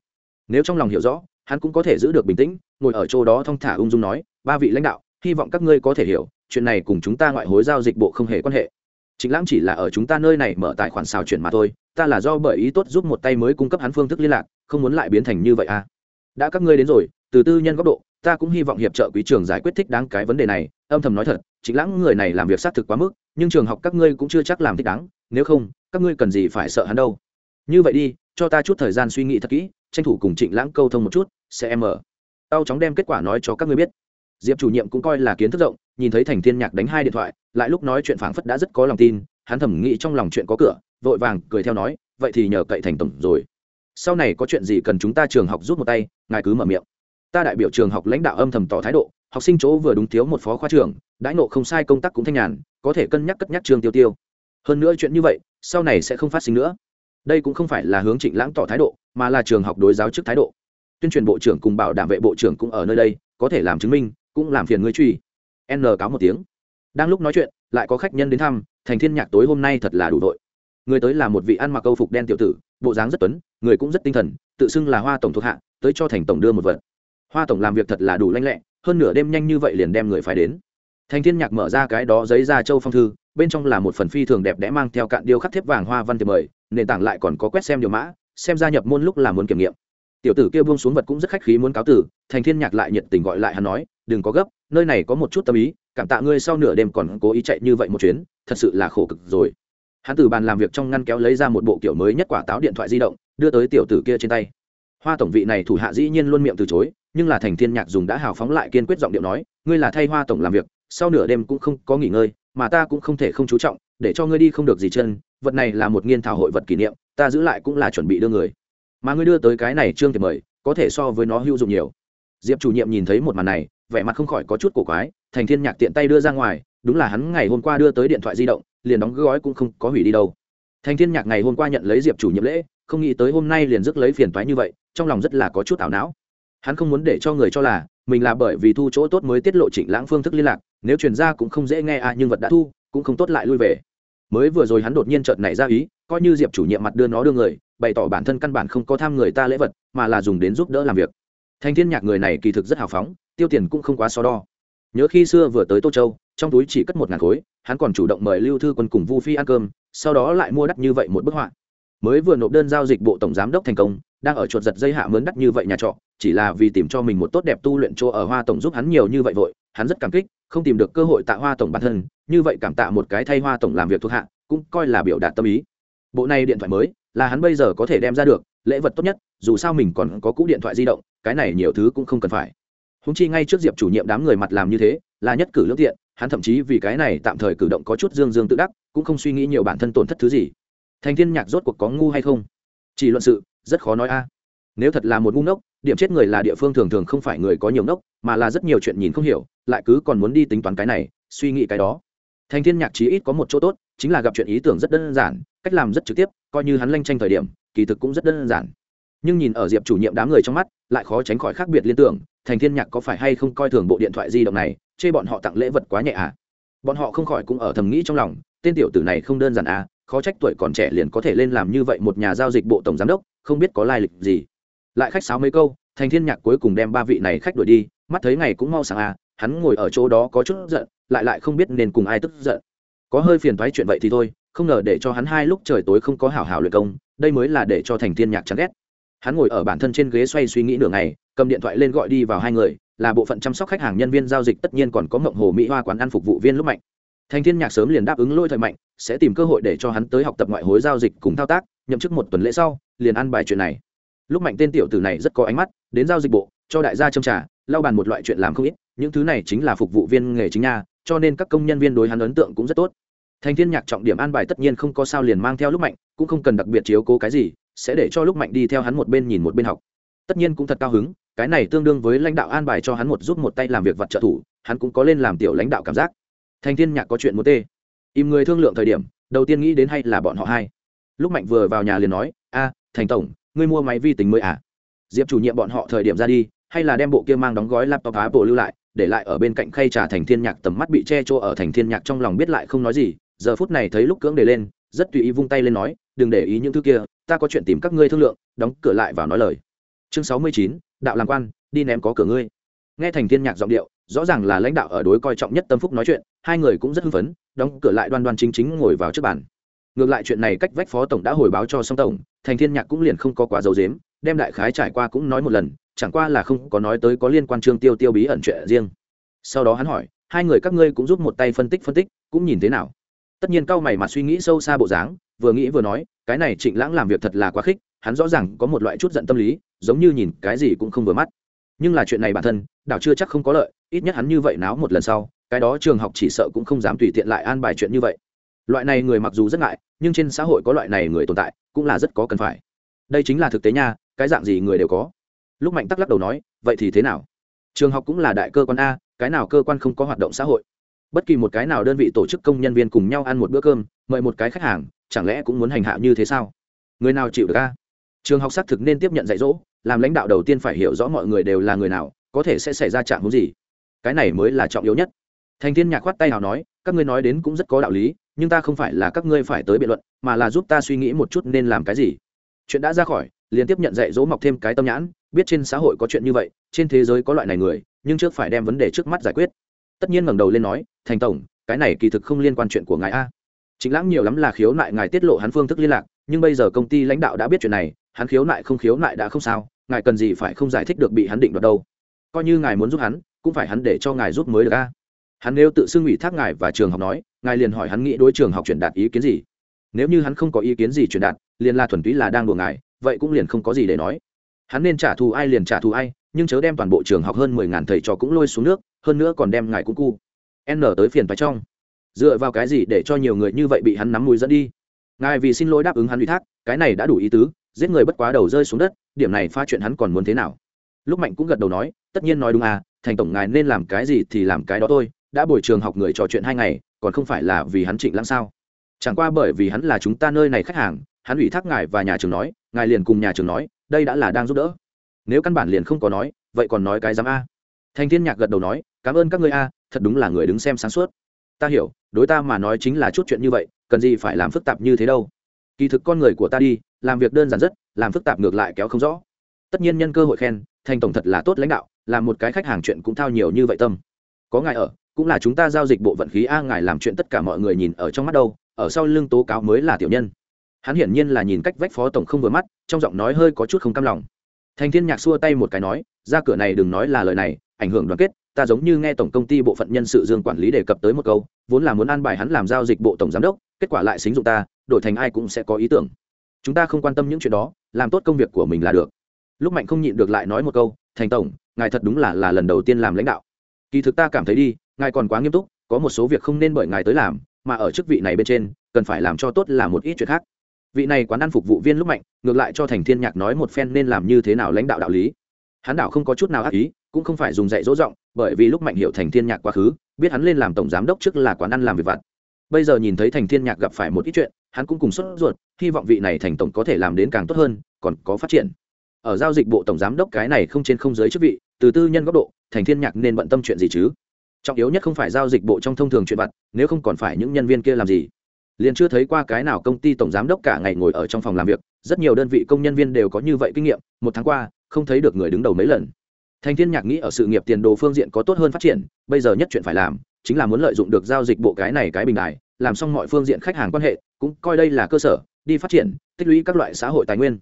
Nếu trong lòng hiểu rõ, hắn cũng có thể giữ được bình tĩnh, ngồi ở chỗ đó thong thả ung dung nói, ba vị lãnh đạo, hy vọng các ngươi có thể hiểu, chuyện này cùng chúng ta ngoại hối giao dịch bộ không hề quan hệ. Trịnh lãng chỉ là ở chúng ta nơi này mở tài khoản xào chuyển mà thôi, ta là do bởi ý tốt giúp một tay mới cung cấp hắn phương thức liên lạc, không muốn lại biến thành như vậy à. Đã các ngươi đến rồi, từ tư nhân góc độ, ta cũng hy vọng hiệp trợ quý trường giải quyết thích đáng cái vấn đề này, âm thầm nói thật, Trịnh lãng người này làm việc xác thực quá mức, nhưng trường học các ngươi cũng chưa chắc làm thích đáng, nếu không, các ngươi cần gì phải sợ hắn đâu. Như vậy đi, cho ta chút thời gian suy nghĩ thật kỹ, tranh thủ cùng trịnh lãng câu thông một chút, sẽ em mở tao chóng đem kết quả nói cho các ngươi biết diệp chủ nhiệm cũng coi là kiến thức rộng, nhìn thấy thành thiên nhạc đánh hai điện thoại, lại lúc nói chuyện phảng phất đã rất có lòng tin, hắn thầm nghĩ trong lòng chuyện có cửa, vội vàng cười theo nói, vậy thì nhờ cậy thành tổng rồi. Sau này có chuyện gì cần chúng ta trường học rút một tay, ngài cứ mở miệng. Ta đại biểu trường học lãnh đạo âm thầm tỏ thái độ, học sinh chỗ vừa đúng thiếu một phó khoa trưởng, đãi nộ không sai công tác cũng thanh nhàn, có thể cân nhắc cất nhắc trường tiêu tiêu. Hơn nữa chuyện như vậy, sau này sẽ không phát sinh nữa. Đây cũng không phải là hướng trịnh lãng tỏ thái độ, mà là trường học đối giáo chức thái độ. Tuyên truyền bộ trưởng cùng bảo đảm vệ bộ trưởng cũng ở nơi đây, có thể làm chứng minh cũng làm phiền ngươi truy. N cáo một tiếng. Đang lúc nói chuyện, lại có khách nhân đến thăm, thành thiên nhạc tối hôm nay thật là đủ đội người tới là một vị ăn mặc câu phục đen tiểu tử, bộ dáng rất tuấn, người cũng rất tinh thần, tự xưng là hoa tổng thuộc hạ, tới cho thành tổng đưa một vật. Hoa tổng làm việc thật là đủ lanh lẹ, hơn nửa đêm nhanh như vậy liền đem người phải đến. Thành thiên nhạc mở ra cái đó giấy ra châu phong thư, bên trong là một phần phi thường đẹp đẽ mang theo cạn điêu khắc thép vàng hoa văn thiệp mời, nền tảng lại còn có quét xem điều mã, xem gia nhập môn lúc là muốn kiểm nghiệm. Tiểu tử kia buông xuống vật cũng rất khách khí muốn cáo tử, thành thiên nhạc lại nhiệt tình gọi lại hắn nói đừng có gấp, nơi này có một chút tâm ý, cảm tạ ngươi sau nửa đêm còn cố ý chạy như vậy một chuyến, thật sự là khổ cực rồi. Hắn từ bàn làm việc trong ngăn kéo lấy ra một bộ kiểu mới nhất quả táo điện thoại di động, đưa tới tiểu tử kia trên tay. Hoa tổng vị này thủ hạ dĩ nhiên luôn miệng từ chối, nhưng là thành thiên nhạc dùng đã hào phóng lại kiên quyết giọng điệu nói, ngươi là thay hoa tổng làm việc, sau nửa đêm cũng không có nghỉ ngơi, mà ta cũng không thể không chú trọng, để cho ngươi đi không được gì chân, vật này là một nghiên thảo hội vật kỷ niệm, ta giữ lại cũng là chuẩn bị đưa người. Mà ngươi đưa tới cái này trương thì mời, có thể so với nó hữu dụng nhiều. Diệp chủ nhiệm nhìn thấy một màn này vẻ mặt không khỏi có chút cổ quái, thành thiên nhạc tiện tay đưa ra ngoài, đúng là hắn ngày hôm qua đưa tới điện thoại di động, liền đóng gói cũng không có hủy đi đâu. Thành thiên nhạc ngày hôm qua nhận lấy diệp chủ nhiệm lễ, không nghĩ tới hôm nay liền rước lấy phiền toái như vậy, trong lòng rất là có chút ảo não. Hắn không muốn để cho người cho là, mình là bởi vì thu chỗ tốt mới tiết lộ trịnh lãng phương thức liên lạc, nếu truyền ra cũng không dễ nghe à nhưng vật đã thu, cũng không tốt lại lui về. Mới vừa rồi hắn đột nhiên chợt nảy ra ý, coi như diệp chủ nhiệm mặt đưa nó đưa người, bày tỏ bản thân căn bản không có tham người ta lễ vật, mà là dùng đến giúp đỡ làm việc. Thanh thiên nhạc người này kỳ thực rất hào phóng tiêu tiền cũng không quá so đo. Nhớ khi xưa vừa tới tô châu, trong túi chỉ cất một ngàn khối, hắn còn chủ động mời lưu thư quân cùng vu phi ăn cơm, sau đó lại mua đắt như vậy một bức họa. Mới vừa nộp đơn giao dịch bộ tổng giám đốc thành công, đang ở chuột giật dây hạ mướn đắt như vậy nhà trọ, chỉ là vì tìm cho mình một tốt đẹp tu luyện chỗ ở hoa tổng giúp hắn nhiều như vậy vội, hắn rất cảm kích, không tìm được cơ hội tạ hoa tổng bản thân, như vậy cảm tạ một cái thay hoa tổng làm việc thuộc hạ, cũng coi là biểu đạt tâm ý. Bộ này điện thoại mới, là hắn bây giờ có thể đem ra được, lễ vật tốt nhất, dù sao mình còn có cũ điện thoại di động, cái này nhiều thứ cũng không cần phải húng chi ngay trước diệp chủ nhiệm đám người mặt làm như thế, là nhất cử lương thiện hắn thậm chí vì cái này tạm thời cử động có chút dương dương tự đắc, cũng không suy nghĩ nhiều bản thân tổn thất thứ gì. Thành thiên nhạc rốt cuộc có ngu hay không? Chỉ luận sự, rất khó nói a. Nếu thật là một ngu ngốc, điểm chết người là địa phương thường thường không phải người có nhiều ngốc, mà là rất nhiều chuyện nhìn không hiểu, lại cứ còn muốn đi tính toán cái này, suy nghĩ cái đó. Thành thiên nhạc chí ít có một chỗ tốt, chính là gặp chuyện ý tưởng rất đơn giản, cách làm rất trực tiếp, coi như hắn lanh tranh thời điểm, kỳ thực cũng rất đơn giản. Nhưng nhìn ở diệp chủ nhiệm đám người trong mắt lại khó tránh khỏi khác biệt liên tưởng, thành thiên nhạc có phải hay không coi thường bộ điện thoại di động này, chê bọn họ tặng lễ vật quá nhẹ à? Bọn họ không khỏi cũng ở thầm nghĩ trong lòng, tên tiểu tử này không đơn giản à khó trách tuổi còn trẻ liền có thể lên làm như vậy một nhà giao dịch bộ tổng giám đốc, không biết có lai lịch gì. Lại khách sáo mấy câu, thành thiên nhạc cuối cùng đem ba vị này khách đuổi đi, mắt thấy ngày cũng mau sáng à hắn ngồi ở chỗ đó có chút giận, lại lại không biết nên cùng ai tức giận. Có hơi phiền toái chuyện vậy thì thôi, không ngờ để cho hắn hai lúc trời tối không có hảo hảo luyện công, đây mới là để cho thành thiên nhạc chán ghét hắn ngồi ở bản thân trên ghế xoay suy nghĩ nửa ngày, cầm điện thoại lên gọi đi vào hai người, là bộ phận chăm sóc khách hàng nhân viên giao dịch tất nhiên còn có mộng hồ mỹ hoa quán ăn phục vụ viên lúc mạnh. Thành thiên nhạc sớm liền đáp ứng lôi thời mạnh, sẽ tìm cơ hội để cho hắn tới học tập ngoại hối giao dịch cùng thao tác, nhậm chức một tuần lễ sau, liền ăn bài chuyện này. Lúc mạnh tên tiểu tử này rất có ánh mắt, đến giao dịch bộ, cho đại gia châm trà, lau bàn một loại chuyện làm không ít, những thứ này chính là phục vụ viên nghề chính nha, cho nên các công nhân viên đối hắn ấn tượng cũng rất tốt. Thành thiên nhạc trọng điểm an bài tất nhiên không có sao liền mang theo lúc mạnh, cũng không cần đặc biệt chiếu cố cái gì sẽ để cho lúc mạnh đi theo hắn một bên nhìn một bên học. Tất nhiên cũng thật cao hứng, cái này tương đương với lãnh đạo an bài cho hắn một giúp một tay làm việc vật trợ thủ, hắn cũng có lên làm tiểu lãnh đạo cảm giác. Thành thiên nhạc có chuyện muốn tê. Im người thương lượng thời điểm, đầu tiên nghĩ đến hay là bọn họ hai. Lúc mạnh vừa vào nhà liền nói, a, thành tổng, ngươi mua máy vi tính mới à? Diệp chủ nhiệm bọn họ thời điểm ra đi, hay là đem bộ kia mang đóng gói laptop apple lưu lại, để lại ở bên cạnh khay trà thành thiên nhạc tầm mắt bị che chỗ ở thành thiên nhạc trong lòng biết lại không nói gì, giờ phút này thấy lúc cưỡng để lên, rất tùy ý vung tay lên nói, đừng để ý những thứ kia ta có chuyện tìm các ngươi thương lượng, đóng cửa lại vào nói lời. Chương sáu mươi chín, đạo làm quan, đi ném có cửa ngươi. Nghe thành thiên nhạc giọng điệu, rõ ràng là lãnh đạo ở đối coi trọng nhất tâm phúc nói chuyện, hai người cũng rất hưng phấn, đóng cửa lại đoan đoan chính chính ngồi vào trước bàn. Ngược lại chuyện này cách vách phó tổng đã hồi báo cho song tổng, thành thiên nhạc cũng liền không có quá dấu dếm đem đại khái trải qua cũng nói một lần, chẳng qua là không có nói tới có liên quan trương tiêu tiêu bí ẩn chuyện riêng. Sau đó hắn hỏi, hai người các ngươi cũng giúp một tay phân tích phân tích, cũng nhìn thế nào? Tất nhiên cao mày mà suy nghĩ sâu xa bộ dáng vừa nghĩ vừa nói, cái này trịnh lãng làm việc thật là quá khích, hắn rõ ràng có một loại chút giận tâm lý, giống như nhìn cái gì cũng không vừa mắt. Nhưng là chuyện này bản thân, đảo chưa chắc không có lợi, ít nhất hắn như vậy náo một lần sau, cái đó trường học chỉ sợ cũng không dám tùy tiện lại an bài chuyện như vậy. Loại này người mặc dù rất ngại, nhưng trên xã hội có loại này người tồn tại, cũng là rất có cần phải. Đây chính là thực tế nha, cái dạng gì người đều có. Lúc mạnh tắc lắc đầu nói, vậy thì thế nào? Trường học cũng là đại cơ quan a, cái nào cơ quan không có hoạt động xã hội? Bất kỳ một cái nào đơn vị tổ chức công nhân viên cùng nhau ăn một bữa cơm, mời một cái khách hàng chẳng lẽ cũng muốn hành hạ như thế sao? Người nào chịu được a? Trường học xác thực nên tiếp nhận dạy dỗ, làm lãnh đạo đầu tiên phải hiểu rõ mọi người đều là người nào, có thể sẽ xảy ra trạng hướng gì. Cái này mới là trọng yếu nhất. Thành thiên nhạc khoát tay nào nói, các ngươi nói đến cũng rất có đạo lý, nhưng ta không phải là các ngươi phải tới biện luận, mà là giúp ta suy nghĩ một chút nên làm cái gì. Chuyện đã ra khỏi, liền tiếp nhận dạy dỗ mọc thêm cái tâm nhãn, biết trên xã hội có chuyện như vậy, trên thế giới có loại này người, nhưng trước phải đem vấn đề trước mắt giải quyết. Tất nhiên ngẩng đầu lên nói, thành tổng, cái này kỳ thực không liên quan chuyện của ngài a chính lãng nhiều lắm là khiếu nại ngài tiết lộ hắn phương thức liên lạc, nhưng bây giờ công ty lãnh đạo đã biết chuyện này, hắn khiếu nại không khiếu nại đã không sao, ngài cần gì phải không giải thích được bị hắn định đoạt đâu. Coi như ngài muốn giúp hắn, cũng phải hắn để cho ngài giúp mới được a. Hắn nếu tự xưng ủy thác ngài và trường học nói, ngài liền hỏi hắn nghĩ đối trường học truyền đạt ý kiến gì. Nếu như hắn không có ý kiến gì truyền đạt, liền là thuần túy là đang đùa ngài, vậy cũng liền không có gì để nói. Hắn nên trả thù ai liền trả thù ai, nhưng chớ đem toàn bộ trường học hơn mười ngàn thầy trò cũng lôi xuống nước, hơn nữa còn đem ngài cũng cu. N tới phiền phải trong dựa vào cái gì để cho nhiều người như vậy bị hắn nắm mùi dẫn đi? Ngài vì xin lỗi đáp ứng hắn ủy thác, cái này đã đủ ý tứ, giết người bất quá đầu rơi xuống đất, điểm này pha chuyện hắn còn muốn thế nào? Lúc mạnh cũng gật đầu nói, tất nhiên nói đúng à thành tổng ngài nên làm cái gì thì làm cái đó thôi, đã buổi trường học người trò chuyện hai ngày, còn không phải là vì hắn trịnh lãng sao? Chẳng qua bởi vì hắn là chúng ta nơi này khách hàng, hắn ủy thác ngài và nhà trường nói, ngài liền cùng nhà trường nói, đây đã là đang giúp đỡ. Nếu căn bản liền không có nói, vậy còn nói cái dám a? Thành thiên nhạc gật đầu nói, cảm ơn các ngươi a, thật đúng là người đứng xem sáng suốt. Ta hiểu đối ta mà nói chính là chút chuyện như vậy, cần gì phải làm phức tạp như thế đâu. Kỳ thực con người của ta đi, làm việc đơn giản rất, làm phức tạp ngược lại kéo không rõ. Tất nhiên nhân cơ hội khen, thành tổng thật là tốt lãnh đạo, làm một cái khách hàng chuyện cũng thao nhiều như vậy tâm. Có ngài ở, cũng là chúng ta giao dịch bộ vận khí a, ngài làm chuyện tất cả mọi người nhìn ở trong mắt đâu, ở sau lưng tố cáo mới là tiểu nhân. Hắn hiển nhiên là nhìn cách vách phó tổng không vừa mắt, trong giọng nói hơi có chút không cam lòng. Thành thiên nhạc xua tay một cái nói, ra cửa này đừng nói là lời này ảnh hưởng đoàn kết, ta giống như nghe tổng công ty bộ phận nhân sự dương quản lý đề cập tới một câu, vốn là muốn an bài hắn làm giao dịch bộ tổng giám đốc, kết quả lại xính dụng ta, đổi thành ai cũng sẽ có ý tưởng. Chúng ta không quan tâm những chuyện đó, làm tốt công việc của mình là được. Lúc mạnh không nhịn được lại nói một câu, thành tổng, ngài thật đúng là là lần đầu tiên làm lãnh đạo. Kỳ thực ta cảm thấy đi, ngài còn quá nghiêm túc, có một số việc không nên bởi ngài tới làm, mà ở chức vị này bên trên, cần phải làm cho tốt là một ít chuyện khác. Vị này quán ăn phục vụ viên lúc mạnh, ngược lại cho thành thiên nhạc nói một phen nên làm như thế nào lãnh đạo đạo lý. Hắn đảo không có chút nào ác ý cũng không phải dùng dạy dỗ giọng, bởi vì lúc mạnh hiểu thành thiên nhạc quá khứ, biết hắn lên làm tổng giám đốc trước là quán ăn làm việc vặt. Bây giờ nhìn thấy thành thiên nhạc gặp phải một ít chuyện, hắn cũng cùng sốt ruột, hy vọng vị này thành tổng có thể làm đến càng tốt hơn, còn có phát triển. Ở giao dịch bộ tổng giám đốc cái này không trên không dưới chức vị, từ tư nhân góc độ, thành thiên nhạc nên bận tâm chuyện gì chứ? Trọng yếu nhất không phải giao dịch bộ trong thông thường chuyện vặt, nếu không còn phải những nhân viên kia làm gì? Liền chưa thấy qua cái nào công ty tổng giám đốc cả ngày ngồi ở trong phòng làm việc, rất nhiều đơn vị công nhân viên đều có như vậy kinh nghiệm, một tháng qua, không thấy được người đứng đầu mấy lần thành thiên nhạc nghĩ ở sự nghiệp tiền đồ phương diện có tốt hơn phát triển, bây giờ nhất chuyện phải làm, chính là muốn lợi dụng được giao dịch bộ cái này cái bình đài, làm xong mọi phương diện khách hàng quan hệ, cũng coi đây là cơ sở, đi phát triển, tích lũy các loại xã hội tài nguyên.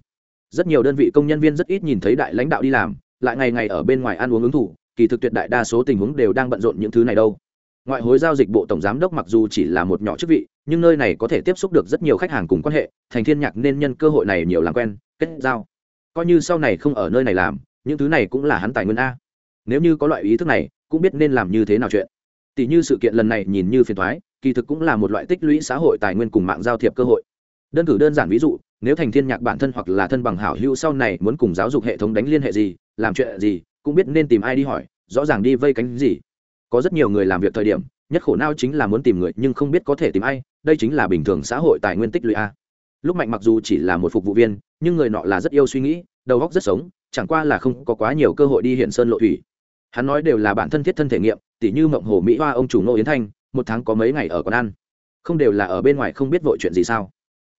Rất nhiều đơn vị công nhân viên rất ít nhìn thấy đại lãnh đạo đi làm, lại ngày ngày ở bên ngoài ăn uống ứng thủ, kỳ thực tuyệt đại đa số tình huống đều đang bận rộn những thứ này đâu. Ngoại hối giao dịch bộ tổng giám đốc mặc dù chỉ là một nhỏ chức vị, nhưng nơi này có thể tiếp xúc được rất nhiều khách hàng cùng quan hệ, thành thiên nhạc nên nhân cơ hội này nhiều làm quen, kết giao. Coi như sau này không ở nơi này làm những thứ này cũng là hắn tài nguyên a. Nếu như có loại ý thức này, cũng biết nên làm như thế nào chuyện. Tỷ như sự kiện lần này nhìn như phiền thoái kỳ thực cũng là một loại tích lũy xã hội tài nguyên cùng mạng giao thiệp cơ hội. Đơn cử đơn giản ví dụ, nếu thành thiên nhạc bản thân hoặc là thân bằng hảo hữu sau này muốn cùng giáo dục hệ thống đánh liên hệ gì, làm chuyện gì, cũng biết nên tìm ai đi hỏi, rõ ràng đi vây cánh gì. Có rất nhiều người làm việc thời điểm, nhất khổ não chính là muốn tìm người nhưng không biết có thể tìm ai, đây chính là bình thường xã hội tài nguyên tích lũy a. Lúc mạnh mặc dù chỉ là một phục vụ viên, nhưng người nọ là rất yêu suy nghĩ đầu óc rất sống, chẳng qua là không có quá nhiều cơ hội đi hiện sơn lộ thủy. Hắn nói đều là bản thân thiết thân thể nghiệm, tỉ như mộng hồ mỹ hoa ông chủ nô yến thanh, một tháng có mấy ngày ở quán ăn. Không đều là ở bên ngoài không biết vội chuyện gì sao.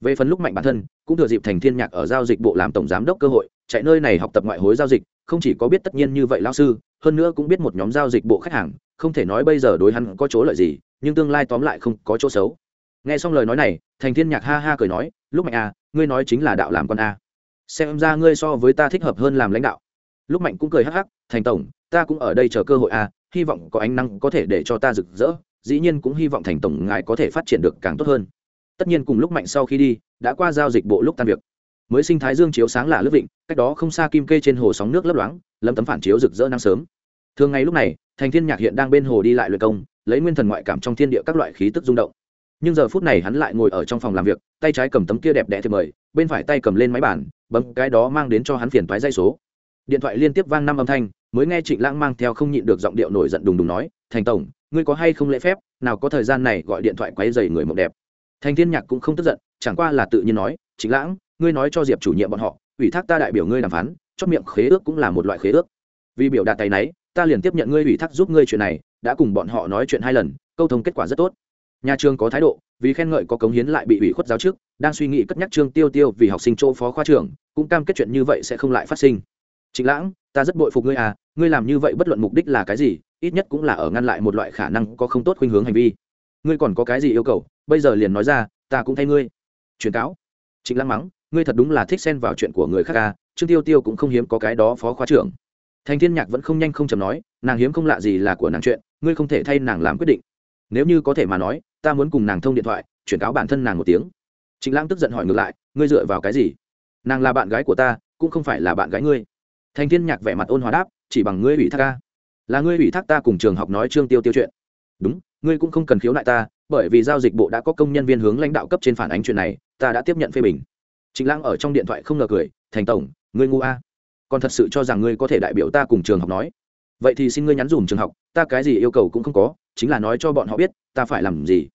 Về phần lúc mạnh bản thân, cũng thừa dịp thành thiên nhạc ở giao dịch bộ làm tổng giám đốc cơ hội, chạy nơi này học tập ngoại hối giao dịch, không chỉ có biết tất nhiên như vậy lao sư, hơn nữa cũng biết một nhóm giao dịch bộ khách hàng, không thể nói bây giờ đối hắn có chỗ lợi gì, nhưng tương lai tóm lại không có chỗ xấu. Nghe xong lời nói này, thành thiên nhạc ha ha cười nói, lúc mạnh à ngươi nói chính là đạo làm con a xem ra ngươi so với ta thích hợp hơn làm lãnh đạo. Lúc mạnh cũng cười hắc hắc, thành tổng, ta cũng ở đây chờ cơ hội à? hy vọng có ánh năng có thể để cho ta rực rỡ, dĩ nhiên cũng hy vọng thành tổng ngài có thể phát triển được càng tốt hơn. Tất nhiên cùng lúc mạnh sau khi đi, đã qua giao dịch bộ lúc tan việc. Mới sinh thái dương chiếu sáng là lớp vịnh, cách đó không xa kim kê trên hồ sóng nước lấp loáng, lâm tấm phản chiếu rực rỡ nắng sớm. Thường ngày lúc này, thành thiên nhạc hiện đang bên hồ đi lại luyện công, lấy nguyên thần ngoại cảm trong thiên địa các loại khí tức rung động. Nhưng giờ phút này hắn lại ngồi ở trong phòng làm việc, tay trái cầm tấm kia đẹp đẽ thì mời, bên phải tay cầm lên máy bàn bấm cái đó mang đến cho hắn phiền toái dây số. Điện thoại liên tiếp vang năm âm thanh, mới nghe trịnh lãng mang theo không nhịn được giọng điệu nổi giận đùng đùng nói, thành tổng, ngươi có hay không lễ phép? Nào có thời gian này gọi điện thoại quấy dày người mộng đẹp. Thành thiên nhạc cũng không tức giận, chẳng qua là tự nhiên nói, trịnh lãng, ngươi nói cho diệp chủ nhiệm bọn họ, ủy thác ta đại biểu ngươi đàm phán, chót miệng khế ước cũng là một loại khế ước. Vì biểu đạt tay náy, ta liền tiếp nhận ngươi ủy thác giúp ngươi chuyện này, đã cùng bọn họ nói chuyện hai lần, câu thông kết quả rất tốt nhà trường có thái độ, vì khen ngợi có cống hiến lại bị ủy khuất giáo trước đang suy nghĩ cất nhắc trương tiêu tiêu vì học sinh chỗ phó khoa trưởng, cũng cam kết chuyện như vậy sẽ không lại phát sinh. Chính lãng, ta rất bội phục ngươi à ngươi làm như vậy bất luận mục đích là cái gì, ít nhất cũng là ở ngăn lại một loại khả năng có không tốt khuynh hướng hành vi. Ngươi còn có cái gì yêu cầu, bây giờ liền nói ra, ta cũng thay ngươi. Truyền cáo. Chính lãng mắng, ngươi thật đúng là thích xen vào chuyện của người khác à trương tiêu tiêu cũng không hiếm có cái đó phó khoa trưởng. Thành thiên nhạc vẫn không nhanh không chậm nói, nàng hiếm không lạ gì là của nàng chuyện, ngươi không thể thay nàng làm quyết định. Nếu như có thể mà nói ta muốn cùng nàng thông điện thoại, chuyển cáo bản thân nàng một tiếng. Trịnh lãng tức giận hỏi ngược lại, ngươi dựa vào cái gì? Nàng là bạn gái của ta, cũng không phải là bạn gái ngươi. Thành thiên nhạc vẻ mặt ôn hòa đáp, chỉ bằng ngươi ủy thác ta. Là ngươi ủy thác ta cùng trường học nói trương tiêu tiêu chuyện. Đúng, ngươi cũng không cần khiếu nại ta, bởi vì giao dịch bộ đã có công nhân viên hướng lãnh đạo cấp trên phản ánh chuyện này, ta đã tiếp nhận phê bình. Trịnh lãng ở trong điện thoại không ngờ cười, thành tổng, ngươi ngu a. Còn thật sự cho rằng ngươi có thể đại biểu ta cùng trường học nói. Vậy thì xin ngươi nhắn dùm trường học, ta cái gì yêu cầu cũng không có, chính là nói cho bọn họ biết, ta phải làm gì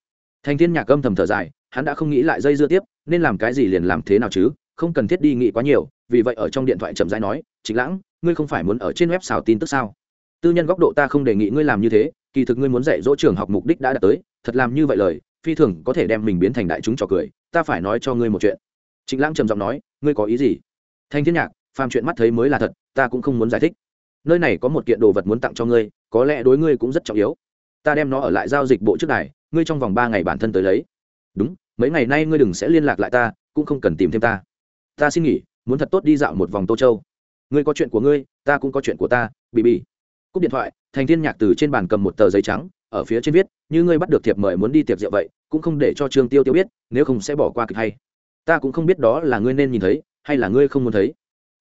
thành thiên nhạc âm thầm thở dài, hắn đã không nghĩ lại dây dưa tiếp, nên làm cái gì liền làm thế nào chứ, không cần thiết đi nghĩ quá nhiều, vì vậy ở trong điện thoại chậm rãi nói chính lãng, ngươi không phải muốn ở trên web xào tin tức sao? Tư nhân góc độ ta không đề nghị ngươi làm như thế, kỳ thực ngươi muốn dạy dỗ trường học mục đích đã đạt tới, thật làm như vậy lời, phi thường có thể đem mình biến thành đại chúng trò cười, ta phải nói cho ngươi một chuyện. Chính lãng trầm giọng nói, ngươi có ý gì? Thanh thiên nhạc, phàm chuyện mắt thấy mới là thật, ta cũng không muốn giải thích. Nơi này có một kiện đồ vật muốn tặng cho ngươi, có lẽ đối ngươi cũng rất trọng yếu. Ta đem nó ở lại giao dịch bộ trước này ngươi trong vòng ba ngày bản thân tới lấy. Đúng, mấy ngày nay ngươi đừng sẽ liên lạc lại ta, cũng không cần tìm thêm ta. Ta xin nghỉ, muốn thật tốt đi dạo một vòng tô châu. Ngươi có chuyện của ngươi, ta cũng có chuyện của ta bị bị cúp điện thoại, thành thiên nhạc từ trên bàn cầm một tờ giấy trắng, ở phía trên viết, như ngươi bắt được thiệp mời muốn đi tiệc rượu vậy, cũng không để cho trương tiêu tiêu biết, nếu không sẽ bỏ qua kịch hay. Ta cũng không biết đó là ngươi nên nhìn thấy, hay là ngươi không muốn thấy.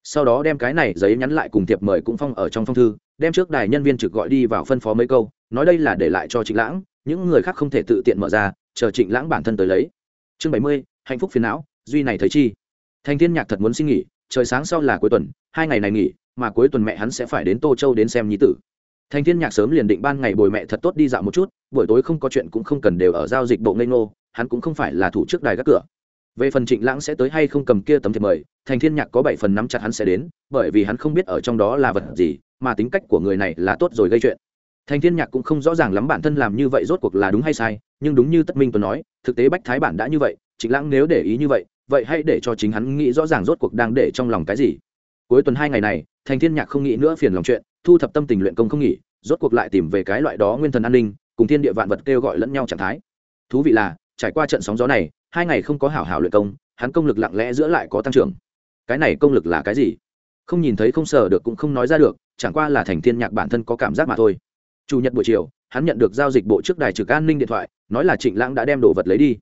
Sau đó đem cái này giấy nhắn lại cùng thiệp mời cũng phong ở trong phong thư đem trước đài nhân viên trực gọi đi vào phân phó mấy câu, nói đây là để lại cho trịnh lãng, những người khác không thể tự tiện mở ra, chờ trịnh lãng bản thân tới lấy. Chương bảy mươi, hạnh phúc phiền não, duy này thấy chi. Thành thiên nhạc thật muốn xin nghỉ, trời sáng sau là cuối tuần, hai ngày này nghỉ, mà cuối tuần mẹ hắn sẽ phải đến tô châu đến xem nhi tử. Thành thiên nhạc sớm liền định ban ngày bồi mẹ thật tốt đi dạo một chút, buổi tối không có chuyện cũng không cần đều ở giao dịch bộ ngây ngô, hắn cũng không phải là thủ trước đài các cửa. Về phần trịnh lãng sẽ tới hay không cầm kia tấm thiệp mời, thành thiên nhạc có bảy phần nắm chặt hắn sẽ đến, bởi vì hắn không biết ở trong đó là vật gì mà tính cách của người này là tốt rồi gây chuyện. Thành thiên nhạc cũng không rõ ràng lắm bản thân làm như vậy rốt cuộc là đúng hay sai, nhưng đúng như tất minh tuấn nói, thực tế bách thái bản đã như vậy, trịnh lãng nếu để ý như vậy vậy hãy để cho chính hắn nghĩ rõ ràng rốt cuộc đang để trong lòng cái gì. Cuối tuần hai ngày này, thành thiên nhạc không nghĩ nữa phiền lòng chuyện, thu thập tâm tình luyện công không nghỉ, rốt cuộc lại tìm về cái loại đó nguyên thần an ninh, cùng thiên địa vạn vật kêu gọi lẫn nhau trạng thái. Thú vị là, trải qua trận sóng gió này, hai ngày không có hảo hảo luyện công, hắn công lực lặng lẽ giữa lại có tăng trưởng. Cái này công lực là cái gì? Không nhìn thấy không sờ được cũng không nói ra được chẳng qua là thành thiên nhạc bản thân có cảm giác mà thôi. Chủ nhật buổi chiều, hắn nhận được giao dịch bộ trước đài trực an ninh điện thoại, nói là trịnh lãng đã đem đồ vật lấy đi.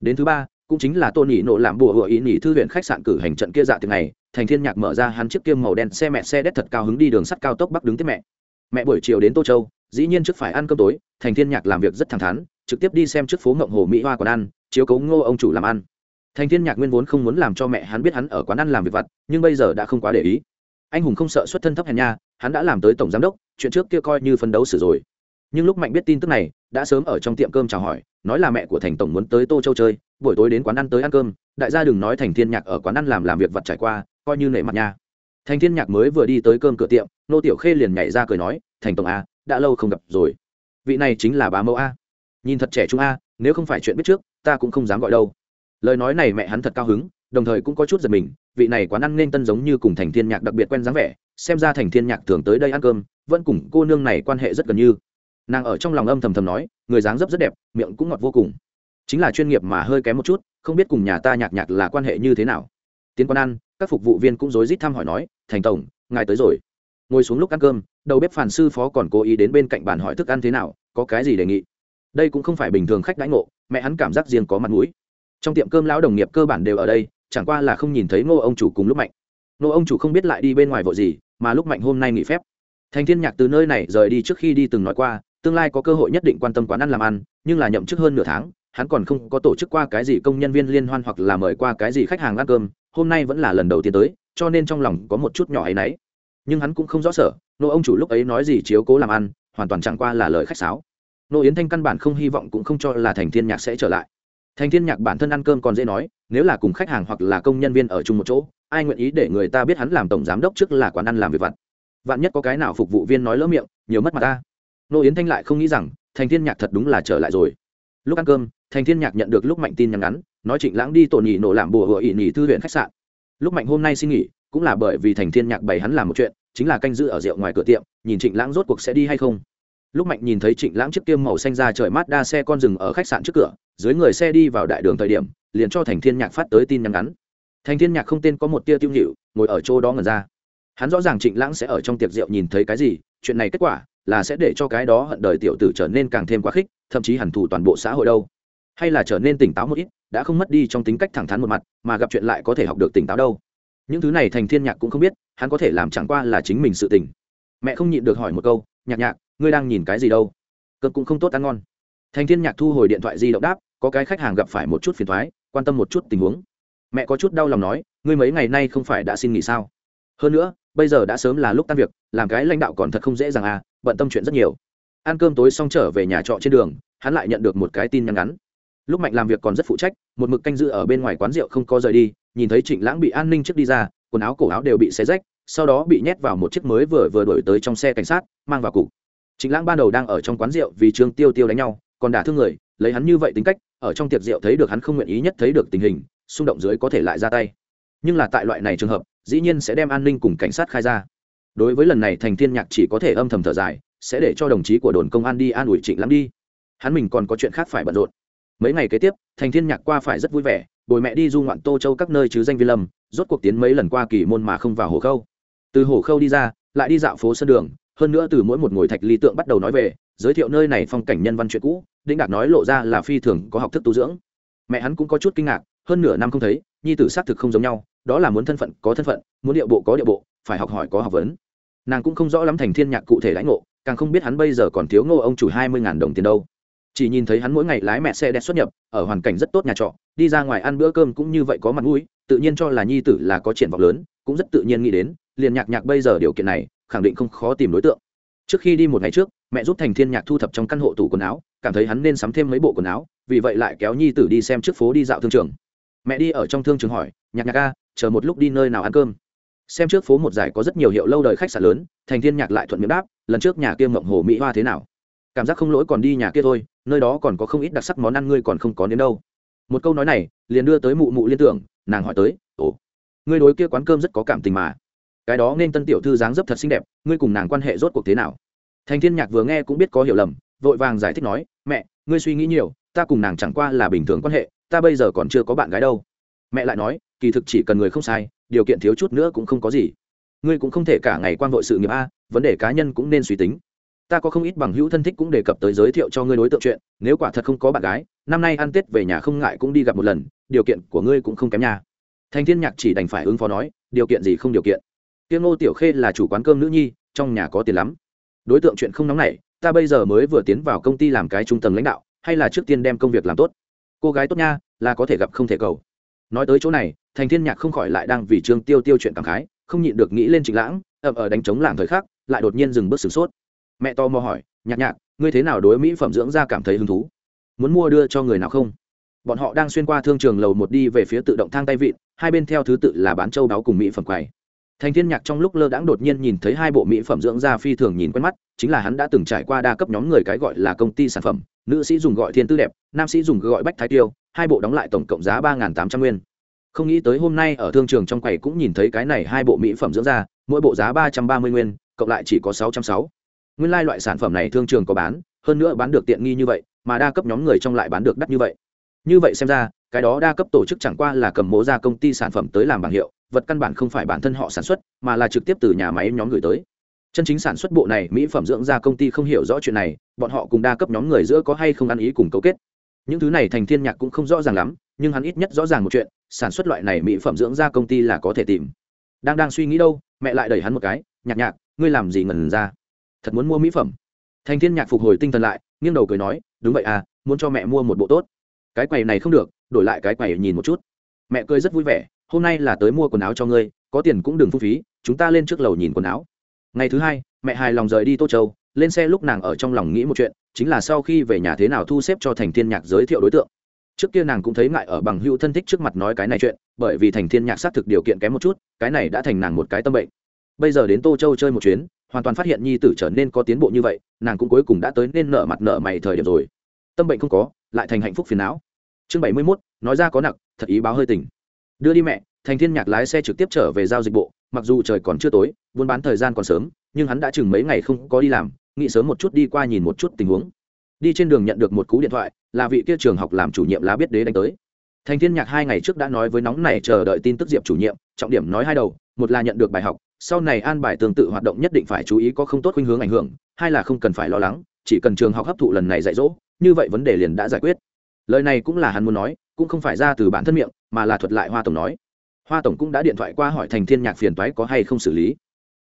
Đến thứ ba, cũng chính là tôn nhị nộ làm bùa hựa ý nhị thư viện khách sạn cử hành trận kia dạ từ ngày thành thiên nhạc mở ra hắn chiếc kiêm màu đen xe mẹ xe đét thật cao hứng đi đường sắt cao tốc bắc đứng tiếp mẹ. Mẹ buổi chiều đến tô châu, dĩ nhiên trước phải ăn cơm tối, thành thiên nhạc làm việc rất thẳng thắn, trực tiếp đi xem trước phố ngộng hồ mỹ hoa còn ăn, chiếu cấu ngô ông chủ làm ăn. Thành thiên nhạc nguyên vốn không muốn làm cho mẹ hắn biết hắn ở quán ăn làm việc vặt, nhưng bây giờ đã không quá để ý anh hùng không sợ xuất thân thấp hèn nha, hắn đã làm tới tổng giám đốc, chuyện trước kia coi như phấn đấu xử rồi. Nhưng lúc mạnh biết tin tức này, đã sớm ở trong tiệm cơm chào hỏi, nói là mẹ của thành tổng muốn tới tô châu chơi, buổi tối đến quán ăn tới ăn cơm, đại gia đừng nói thành thiên nhạc ở quán ăn làm làm việc vặt trải qua, coi như nể mặt nha. Thành thiên nhạc mới vừa đi tới cơm cửa tiệm, nô tiểu khê liền nhảy ra cười nói, thành tổng a, đã lâu không gặp rồi. Vị này chính là bá mẫu a. Nhìn thật trẻ trung a, nếu không phải chuyện biết trước, ta cũng không dám gọi đâu. Lời nói này mẹ hắn thật cao hứng đồng thời cũng có chút giật mình, vị này quán ăn nên tân giống như cùng thành thiên nhạc đặc biệt quen dáng vẻ, xem ra thành thiên nhạc thường tới đây ăn cơm, vẫn cùng cô nương này quan hệ rất gần như. Nàng ở trong lòng âm thầm thầm nói, người dáng dấp rất đẹp, miệng cũng ngọt vô cùng. Chính là chuyên nghiệp mà hơi kém một chút, không biết cùng nhà ta nhạc nhạc là quan hệ như thế nào. Tiến quán ăn, các phục vụ viên cũng rối rít thăm hỏi nói, thành tổng, ngài tới rồi. Ngồi xuống lúc ăn cơm, đầu bếp phản sư phó còn cố ý đến bên cạnh bàn hỏi thức ăn thế nào, có cái gì đề nghị. Đây cũng không phải bình thường khách đãi ngộ, mẹ hắn cảm giác riêng có mặt mũi. Trong tiệm cơm lão đồng nghiệp cơ bản đều ở đây chẳng qua là không nhìn thấy ngô ông chủ cùng lúc mạnh. Ngô ông chủ không biết lại đi bên ngoài vội gì, mà lúc mạnh hôm nay nghỉ phép. Thành thiên nhạc từ nơi này rời đi trước khi đi từng nói qua, tương lai có cơ hội nhất định quan tâm quán ăn làm ăn, nhưng là nhậm chức hơn nửa tháng, hắn còn không có tổ chức qua cái gì công nhân viên liên hoan hoặc là mời qua cái gì khách hàng ăn cơm, hôm nay vẫn là lần đầu tiên tới, cho nên trong lòng có một chút nhỏ ấy nấy nhưng hắn cũng không rõ sở nô ông chủ lúc ấy nói gì chiếu cố làm ăn, hoàn toàn chẳng qua là lời khách sáo. Nô yến thanh căn bản không hy vọng cũng không cho là thành thiên nhạc sẽ trở lại. Thành thiên nhạc bản thân ăn cơm còn dễ nói nếu là cùng khách hàng hoặc là công nhân viên ở chung một chỗ, ai nguyện ý để người ta biết hắn làm tổng giám đốc trước là quán ăn làm việc vặt? Vạn nhất có cái nào phục vụ viên nói lỡ miệng, nhiều mất mặt ta. Nô yến thanh lại không nghĩ rằng, thành thiên nhạc thật đúng là trở lại rồi. Lúc ăn cơm, thành thiên nhạc nhận được lúc mạnh tin nhắn ngắn, nói trịnh lãng đi tổ nhị nổ làm bùa hựa nhị thư viện khách sạn. Lúc mạnh hôm nay xin nghỉ, cũng là bởi vì thành thiên nhạc bày hắn làm một chuyện, chính là canh giữ ở rượu ngoài cửa tiệm, nhìn trịnh lãng rốt cuộc sẽ đi hay không lúc mạnh nhìn thấy trịnh lãng chiếc kiêm màu xanh ra trời mát đa xe con rừng ở khách sạn trước cửa, dưới người xe đi vào đại đường thời điểm, liền cho thành thiên nhạc phát tới tin nhắn ngắn. Thành thiên nhạc không tên có một tia tiêu nhịu ngồi ở chỗ đó ngần ra. Hắn rõ ràng trịnh lãng sẽ ở trong tiệc rượu nhìn thấy cái gì, chuyện này kết quả là sẽ để cho cái đó hận đời tiểu tử trở nên càng thêm quá khích, thậm chí hẳn thủ toàn bộ xã hội đâu. Hay là trở nên tỉnh táo một ít, đã không mất đi trong tính cách thẳng thắn một mặt, mà gặp chuyện lại có thể học được tỉnh táo đâu. Những thứ này thành thiên nhạc cũng không biết, hắn có thể làm chẳng qua là chính mình sự tình mẹ không nhịn được hỏi một câu, nhạc nhạc ngươi đang nhìn cái gì đâu? Cơn cũng không tốt ăn ngon. Thành thiên nhạc thu hồi điện thoại di động đáp, có cái khách hàng gặp phải một chút phiền thoái quan tâm một chút tình huống. Mẹ có chút đau lòng nói, ngươi mấy ngày nay không phải đã xin nghỉ sao? Hơn nữa, bây giờ đã sớm là lúc tan việc, làm cái lãnh đạo còn thật không dễ dàng à bận tâm chuyện rất nhiều. Ăn cơm tối xong trở về nhà trọ trên đường, hắn lại nhận được một cái tin nhắn ngắn. Lúc mạnh làm việc còn rất phụ trách, một mực canh giữ ở bên ngoài quán rượu không có rời đi, nhìn thấy trịnh lãng bị an ninh trước đi ra, quần áo cổ áo đều bị xé rách, sau đó bị nhét vào một chiếc mới vừa vừa đổi tới trong xe cảnh sát, mang vào cục trịnh lãng ban đầu đang ở trong quán rượu vì trương tiêu tiêu đánh nhau, còn đả thương người, lấy hắn như vậy tính cách, ở trong tiệc rượu thấy được hắn không nguyện ý nhất thấy được tình hình, xung động dưới có thể lại ra tay. Nhưng là tại loại này trường hợp, dĩ nhiên sẽ đem an ninh cùng cảnh sát khai ra. Đối với lần này thành thiên nhạc chỉ có thể âm thầm thở dài, sẽ để cho đồng chí của đồn công an đi an ủi trịnh lãng đi. Hắn mình còn có chuyện khác phải bận rộn. Mấy ngày kế tiếp, thành thiên nhạc qua phải rất vui vẻ, bồi mẹ đi du ngoạn tô châu các nơi chứ danh vi lâm, rốt cuộc tiến mấy lần qua kỳ môn mà không vào hồ khâu. Từ hồ khâu đi ra, lại đi dạo phố sân đường hơn nữa từ mỗi một ngồi thạch ly tượng bắt đầu nói về, giới thiệu nơi này phong cảnh nhân văn chuyện cũ đĩnh đạt nói lộ ra là phi thường có học thức tu dưỡng. Mẹ hắn cũng có chút kinh ngạc, hơn nửa năm không thấy, nhi tử xác thực không giống nhau, đó là muốn thân phận có thân phận, muốn điệu bộ có điệu bộ, phải học hỏi có học vấn. Nàng cũng không rõ lắm thành thiên nhạc cụ thể lãnh ngộ, càng không biết hắn bây giờ còn thiếu ngô ông chủ hai mươi đồng tiền đâu. Chỉ nhìn thấy hắn mỗi ngày lái mẹ xe đẹp xuất nhập, ở hoàn cảnh rất tốt nhà trọ, đi ra ngoài ăn bữa cơm cũng như vậy có mặt mũi, tự nhiên cho là nhi tử là có triển vọng lớn, cũng rất tự nhiên nghĩ đến, liền nhạc nhạc bây giờ điều kiện này khẳng định không khó tìm đối tượng. Trước khi đi một ngày trước, mẹ giúp thành thiên nhạc thu thập trong căn hộ tủ quần áo, cảm thấy hắn nên sắm thêm mấy bộ quần áo, vì vậy lại kéo nhi tử đi xem trước phố đi dạo thương trường. Mẹ đi ở trong thương trường hỏi, nhạc nhạc ca, chờ một lúc đi nơi nào ăn cơm? Xem trước phố một giải có rất nhiều hiệu lâu đời khách sạn lớn, thành thiên nhạc lại thuận miệng đáp, lần trước nhà kia mộng hồ mỹ hoa thế nào? Cảm giác không lỗi còn đi nhà kia thôi, nơi đó còn có không ít đặc sắc món ăn ngươi còn không có đến đâu. Một câu nói này, liền đưa tới mụ mụ liên tưởng, nàng hỏi tới, ồ, ngươi đối kia quán cơm rất có cảm tình mà cái đó nên tân tiểu thư dáng dấp thật xinh đẹp, ngươi cùng nàng quan hệ rốt cuộc thế nào? Thành thiên nhạc vừa nghe cũng biết có hiểu lầm, vội vàng giải thích nói, mẹ, ngươi suy nghĩ nhiều, ta cùng nàng chẳng qua là bình thường quan hệ, ta bây giờ còn chưa có bạn gái đâu. Mẹ lại nói, kỳ thực chỉ cần người không sai, điều kiện thiếu chút nữa cũng không có gì. Ngươi cũng không thể cả ngày quan vội sự nghiệp a, vấn đề cá nhân cũng nên suy tính. Ta có không ít bằng hữu thân thích cũng đề cập tới giới thiệu cho ngươi đối tượng chuyện, nếu quả thật không có bạn gái, năm nay ăn tết về nhà không ngại cũng đi gặp một lần, điều kiện của ngươi cũng không kém nhà thành thiên nhạc chỉ đành phải ứng phó nói, điều kiện gì không điều kiện? Tiêu ngô tiểu khê là chủ quán cơm nữ nhi, trong nhà có tiền lắm. Đối tượng chuyện không nóng nảy, ta bây giờ mới vừa tiến vào công ty làm cái trung tầng lãnh đạo, hay là trước tiên đem công việc làm tốt. Cô gái tốt nha, là có thể gặp không thể cầu. Nói tới chỗ này, thành thiên nhạc không khỏi lại đang vì trương tiêu tiêu chuyện cảm khái, không nhịn được nghĩ lên trịnh lãng ập ở đánh trống làng thời khắc, lại đột nhiên dừng bước sửng sốt. Mẹ to mò hỏi, nhạc nhạc, ngươi thế nào đối mỹ phẩm dưỡng da cảm thấy hứng thú? Muốn mua đưa cho người nào không? Bọn họ đang xuyên qua thương trường lầu một đi về phía tự động thang tay vịn, hai bên theo thứ tự là bán châu đáo cùng mỹ phẩm quầy thành thiên nhạc trong lúc lơ đãng đột nhiên nhìn thấy hai bộ mỹ phẩm dưỡng da phi thường nhìn quen mắt, chính là hắn đã từng trải qua đa cấp nhóm người cái gọi là công ty sản phẩm, nữ sĩ dùng gọi thiên tư đẹp, nam sĩ dùng gọi bách thái tiêu, hai bộ đóng lại tổng cộng giá ba tám trăm nguyên. Không nghĩ tới hôm nay ở thương trường trong quầy cũng nhìn thấy cái này hai bộ mỹ phẩm dưỡng da, mỗi bộ giá ba trăm ba mươi nguyên, cộng lại chỉ có sáu trăm sáu. Nguyên lai loại sản phẩm này thương trường có bán, hơn nữa bán được tiện nghi như vậy, mà đa cấp nhóm người trong lại bán được đắt như vậy. Như vậy xem ra, cái đó đa cấp tổ chức chẳng qua là cầm mố ra công ty sản phẩm tới làm bảng hiệu vật căn bản không phải bản thân họ sản xuất, mà là trực tiếp từ nhà máy nhóm gửi tới. Chân chính sản xuất bộ này, mỹ phẩm dưỡng da công ty không hiểu rõ chuyện này, bọn họ cùng đa cấp nhóm người giữa có hay không ăn ý cùng cấu kết. Những thứ này thành thiên nhạc cũng không rõ ràng lắm, nhưng hắn ít nhất rõ ràng một chuyện, sản xuất loại này mỹ phẩm dưỡng da công ty là có thể tìm. Đang đang suy nghĩ đâu, mẹ lại đẩy hắn một cái, nhạc nhạc, ngươi làm gì ngần ra? Thật muốn mua mỹ phẩm? Thành thiên nhạc phục hồi tinh thần lại, nghiêng đầu cười nói, đúng vậy à muốn cho mẹ mua một bộ tốt. Cái quầy này không được, đổi lại cái quầy nhìn một chút. Mẹ cười rất vui vẻ hôm nay là tới mua quần áo cho ngươi có tiền cũng đừng phung phí chúng ta lên trước lầu nhìn quần áo. Ngày thứ hai mẹ hài lòng rời đi tô châu lên xe lúc nàng ở trong lòng nghĩ một chuyện chính là sau khi về nhà thế nào thu xếp cho thành thiên nhạc giới thiệu đối tượng. Trước kia nàng cũng thấy ngại ở bằng hữu thân thích trước mặt nói cái này chuyện bởi vì thành thiên nhạc xác thực điều kiện kém một chút cái này đã thành nàng một cái tâm bệnh. Bây giờ đến tô châu chơi một chuyến hoàn toàn phát hiện nhi tử trở nên có tiến bộ như vậy nàng cũng cuối cùng đã tới nên nợ mặt nợ mày thời điểm rồi. Tâm bệnh không có lại thành hạnh phúc phiền não. Chương bảy mươi 71, nói ra có nặng thật ý báo hơi tỉnh đưa đi mẹ, thành thiên nhạc lái xe trực tiếp trở về giao dịch bộ, mặc dù trời còn chưa tối, buôn bán thời gian còn sớm, nhưng hắn đã chừng mấy ngày không có đi làm, nghĩ sớm một chút đi qua nhìn một chút tình huống. Đi trên đường nhận được một cú điện thoại, là vị kia trường học làm chủ nhiệm lá biết đế đánh tới. Thành thiên nhạc hai ngày trước đã nói với nóng này chờ đợi tin tức diệp chủ nhiệm, trọng điểm nói hai đầu, một là nhận được bài học, sau này an bài tương tự hoạt động nhất định phải chú ý có không tốt khuynh hướng ảnh hưởng, hai là không cần phải lo lắng, chỉ cần trường học hấp thụ lần này dạy dỗ, như vậy vấn đề liền đã giải quyết. Lời này cũng là hắn muốn nói, cũng không phải ra từ bản thân miệng mà là thuật lại hoa tổng nói. Hoa tổng cũng đã điện thoại qua hỏi thành thiên nhạc phiền toái có hay không xử lý.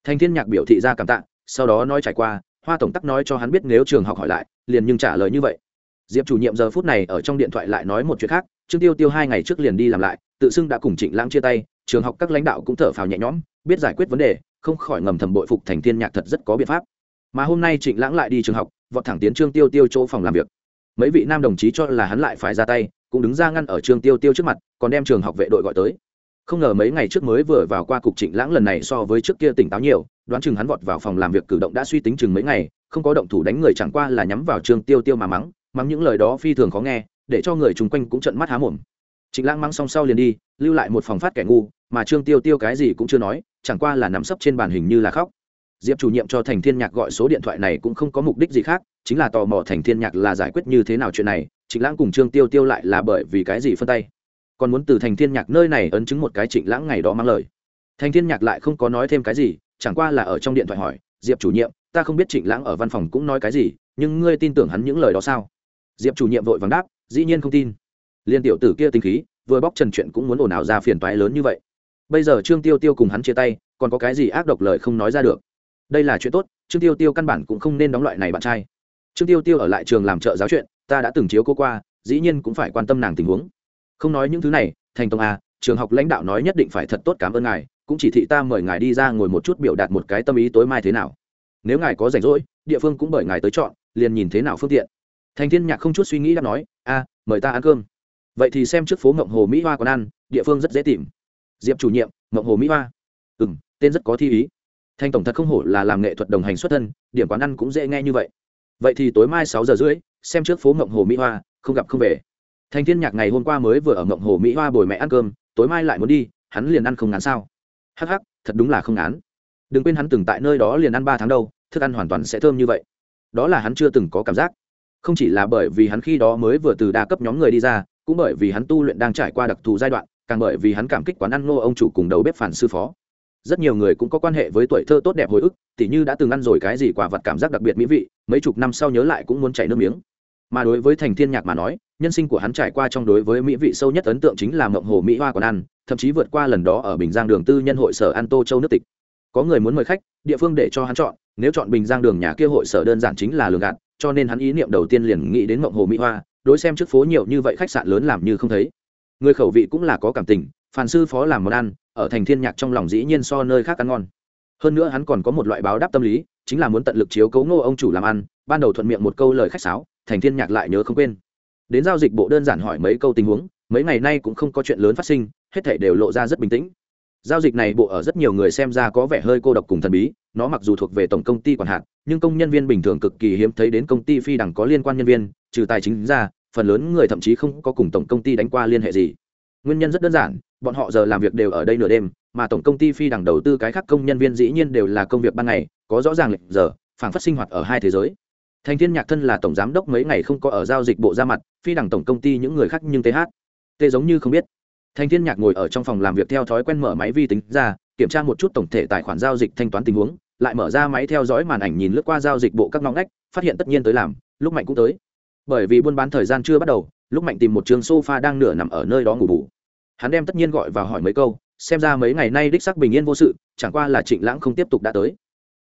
Thành thiên nhạc biểu thị ra cảm tạ, sau đó nói trải qua, hoa tổng tắc nói cho hắn biết nếu trường học hỏi lại, liền nhưng trả lời như vậy. Diệp chủ nhiệm giờ phút này ở trong điện thoại lại nói một chuyện khác, trương tiêu tiêu hai ngày trước liền đi làm lại, tự xưng đã cùng trịnh lãng chia tay, trường học các lãnh đạo cũng thở phào nhẹ nhõm, biết giải quyết vấn đề, không khỏi ngầm thầm bội phục thành thiên nhạc thật rất có biện pháp. Mà hôm nay trịnh lãng lại đi trường học, vọt thẳng tiến trương tiêu tiêu chỗ phòng làm việc. Mấy vị nam đồng chí cho là hắn lại phải ra tay cũng đứng ra ngăn ở trường tiêu tiêu trước mặt, còn đem trường học vệ đội gọi tới. Không ngờ mấy ngày trước mới vừa vào qua cục trịnh lãng lần này so với trước kia tỉnh táo nhiều, đoán chừng hắn vọt vào phòng làm việc cử động đã suy tính chừng mấy ngày, không có động thủ đánh người chẳng qua là nhắm vào trường tiêu tiêu mà mắng mắng những lời đó phi thường khó nghe, để cho người chung quanh cũng trận mắt há mồm. Trịnh lãng mắng xong sau liền đi, lưu lại một phòng phát kẻ ngu, mà trương tiêu tiêu cái gì cũng chưa nói, chẳng qua là nằm sấp trên bàn hình như là khóc. Diệp chủ nhiệm cho thành thiên nhạc gọi số điện thoại này cũng không có mục đích gì khác, chính là tò mò thành thiên nhạc là giải quyết như thế nào chuyện này trịnh lãng cùng trương tiêu tiêu lại là bởi vì cái gì phân tay? Còn muốn từ thành thiên nhạc nơi này ấn chứng một cái trịnh lãng ngày đó mang lời. Thành thiên nhạc lại không có nói thêm cái gì, chẳng qua là ở trong điện thoại hỏi, diệp chủ nhiệm, ta không biết trịnh lãng ở văn phòng cũng nói cái gì, nhưng ngươi tin tưởng hắn những lời đó sao? Diệp chủ nhiệm vội vàng đáp, dĩ nhiên không tin. Liên tiểu tử kia tinh khí, vừa bóc trần chuyện cũng muốn ồn ào ra phiền toái lớn như vậy. Bây giờ trương tiêu tiêu cùng hắn chia tay, còn có cái gì ác độc lời không nói ra được. Đây là chuyện tốt, trương tiêu tiêu căn bản cũng không nên đóng loại này bạn trai. Trương tiêu tiêu ở lại trường làm trợ giáo chuyện ta đã từng chiếu cô qua, dĩ nhiên cũng phải quan tâm nàng tình huống. Không nói những thứ này, thành tông a trường học lãnh đạo nói nhất định phải thật tốt cảm ơn ngài, cũng chỉ thị ta mời ngài đi ra ngồi một chút biểu đạt một cái tâm ý tối mai thế nào. Nếu ngài có rảnh rỗi, địa phương cũng bởi ngài tới chọn, liền nhìn thế nào phương tiện. Thành thiên nhạc không chút suy nghĩ đã nói a mời ta ăn cơm. Vậy thì xem trước phố ngộng hồ mỹ hoa còn ăn, địa phương rất dễ tìm. Diệp chủ nhiệm, ngộng hồ mỹ hoa. Ừ m tên rất có thi ý. Thanh tổng thật không hổ là làm nghệ thuật đồng hành xuất thân, điểm quán ăn cũng dễ nghe như vậy vậy thì tối mai sáu giờ rưỡi, xem trước phố mộng hồ mỹ hoa, không gặp không về. Thành thiên nhạc ngày hôm qua mới vừa ở mộng hồ mỹ hoa bồi mẹ ăn cơm, tối mai lại muốn đi, hắn liền ăn không ngán sao? Hắc hắc, thật đúng là không ngán. Đừng quên hắn từng tại nơi đó liền ăn ba tháng đâu, thức ăn hoàn toàn sẽ thơm như vậy. Đó là hắn chưa từng có cảm giác. Không chỉ là bởi vì hắn khi đó mới vừa từ đa cấp nhóm người đi ra, cũng bởi vì hắn tu luyện đang trải qua đặc thù giai đoạn, càng bởi vì hắn cảm kích quán ăn ngô ông chủ cùng đầu bếp phản sư phó rất nhiều người cũng có quan hệ với tuổi thơ tốt đẹp hồi ức, tỉ như đã từng ăn rồi cái gì quả vật cảm giác đặc biệt mỹ vị, mấy chục năm sau nhớ lại cũng muốn chảy nước miếng. Mà đối với thành thiên nhạc mà nói, nhân sinh của hắn trải qua trong đối với mỹ vị sâu nhất ấn tượng chính là mộng hồ mỹ hoa còn ăn, thậm chí vượt qua lần đó ở bình giang đường tư nhân hội sở an tô châu nước tịch. Có người muốn mời khách, địa phương để cho hắn chọn, nếu chọn bình giang đường nhà kia hội sở đơn giản chính là lường gạt, cho nên hắn ý niệm đầu tiên liền nghĩ đến mộng hồ mỹ hoa, đối xem trước phố nhiều như vậy khách sạn lớn làm như không thấy. Người khẩu vị cũng là có cảm tình phản sư phó làm món ăn, ở thành thiên nhạc trong lòng dĩ nhiên so nơi khác ăn ngon. Hơn nữa hắn còn có một loại báo đáp tâm lý, chính là muốn tận lực chiếu cấu ngô ông chủ làm ăn, ban đầu thuận miệng một câu lời khách sáo, thành thiên nhạc lại nhớ không quên. Đến giao dịch bộ đơn giản hỏi mấy câu tình huống, mấy ngày nay cũng không có chuyện lớn phát sinh, hết thảy đều lộ ra rất bình tĩnh. Giao dịch này bộ ở rất nhiều người xem ra có vẻ hơi cô độc cùng thần bí, nó mặc dù thuộc về tổng công ty quản hạt, nhưng công nhân viên bình thường cực kỳ hiếm thấy đến công ty phi đẳng có liên quan nhân viên, trừ tài chính ra, phần lớn người thậm chí không có cùng tổng công ty đánh qua liên hệ gì. Nguyên nhân rất đơn giản bọn họ giờ làm việc đều ở đây nửa đêm, mà tổng công ty phi đẳng đầu tư cái khác công nhân viên dĩ nhiên đều là công việc ban ngày, có rõ ràng lệnh giờ, phản phát sinh hoạt ở hai thế giới. Thành thiên nhạc thân là tổng giám đốc mấy ngày không có ở giao dịch bộ ra mặt, phi đẳng tổng công ty những người khác nhưng th tê giống như không biết. Thành thiên nhạc ngồi ở trong phòng làm việc theo thói quen mở máy vi tính ra, kiểm tra một chút tổng thể tài khoản giao dịch thanh toán tình huống, lại mở ra máy theo dõi màn ảnh nhìn lướt qua giao dịch bộ các ngõ ngách, phát hiện tất nhiên tới làm, lúc mạnh cũng tới. Bởi vì buôn bán thời gian chưa bắt đầu, lúc mạnh tìm một trường sofa đang nửa nằm ở nơi đó ngủ bù hắn đem tất nhiên gọi và hỏi mấy câu, xem ra mấy ngày nay đích sắc bình yên vô sự, chẳng qua là trịnh lãng không tiếp tục đã tới.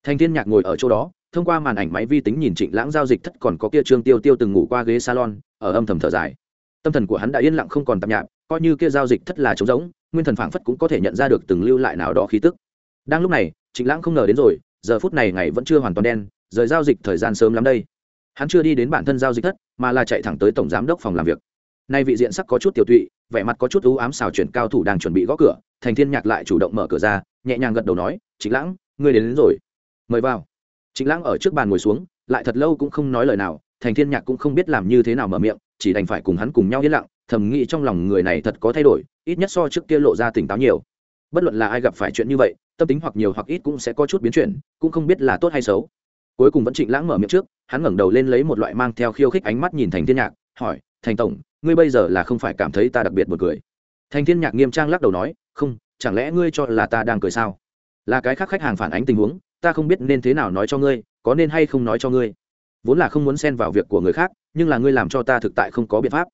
Thành thiên nhạc ngồi ở chỗ đó, thông qua màn ảnh máy vi tính nhìn trịnh lãng giao dịch thất còn có kia trương tiêu tiêu từng ngủ qua ghế salon, ở âm thầm thở dài. Tâm thần của hắn đã yên lặng không còn tạp nhạp, coi như kia giao dịch thất là trống rỗng, nguyên thần phảng phất cũng có thể nhận ra được từng lưu lại nào đó khí tức. Đang lúc này, trịnh lãng không ngờ đến rồi, giờ phút này ngày vẫn chưa hoàn toàn đen, rời giao dịch thời gian sớm lắm đây. Hắn chưa đi đến bản thân giao dịch thất, mà là chạy thẳng tới tổng giám đốc phòng làm việc nay vị diện sắc có chút tiểu tụy vẻ mặt có chút u ám xào chuyển cao thủ đang chuẩn bị gõ cửa thành thiên nhạc lại chủ động mở cửa ra nhẹ nhàng gật đầu nói trịnh lãng ngươi đến, đến rồi. Mời vào. Trịnh lãng ở trước bàn ngồi xuống lại thật lâu cũng không nói lời nào thành thiên nhạc cũng không biết làm như thế nào mở miệng chỉ đành phải cùng hắn cùng nhau yên lặng thầm nghĩ trong lòng người này thật có thay đổi ít nhất so trước kia lộ ra tỉnh táo nhiều. Bất luận là ai gặp phải chuyện như vậy tâm tính hoặc nhiều hoặc ít cũng sẽ có chút biến chuyển cũng không biết là tốt hay xấu. Cuối cùng vẫn trịnh lãng mở miệng trước hắn ngẩng đầu lên lấy một loại mang theo khiêu khích ánh mắt nhìn thành thiên nhạc hỏi thành tổng ngươi bây giờ là không phải cảm thấy ta đặc biệt một cười. Thành thiên nhạc nghiêm trang lắc đầu nói, không, chẳng lẽ ngươi cho là ta đang cười sao? Là cái khác khách hàng phản ánh tình huống, ta không biết nên thế nào nói cho ngươi, có nên hay không nói cho ngươi. Vốn là không muốn xen vào việc của người khác, nhưng là ngươi làm cho ta thực tại không có biện pháp.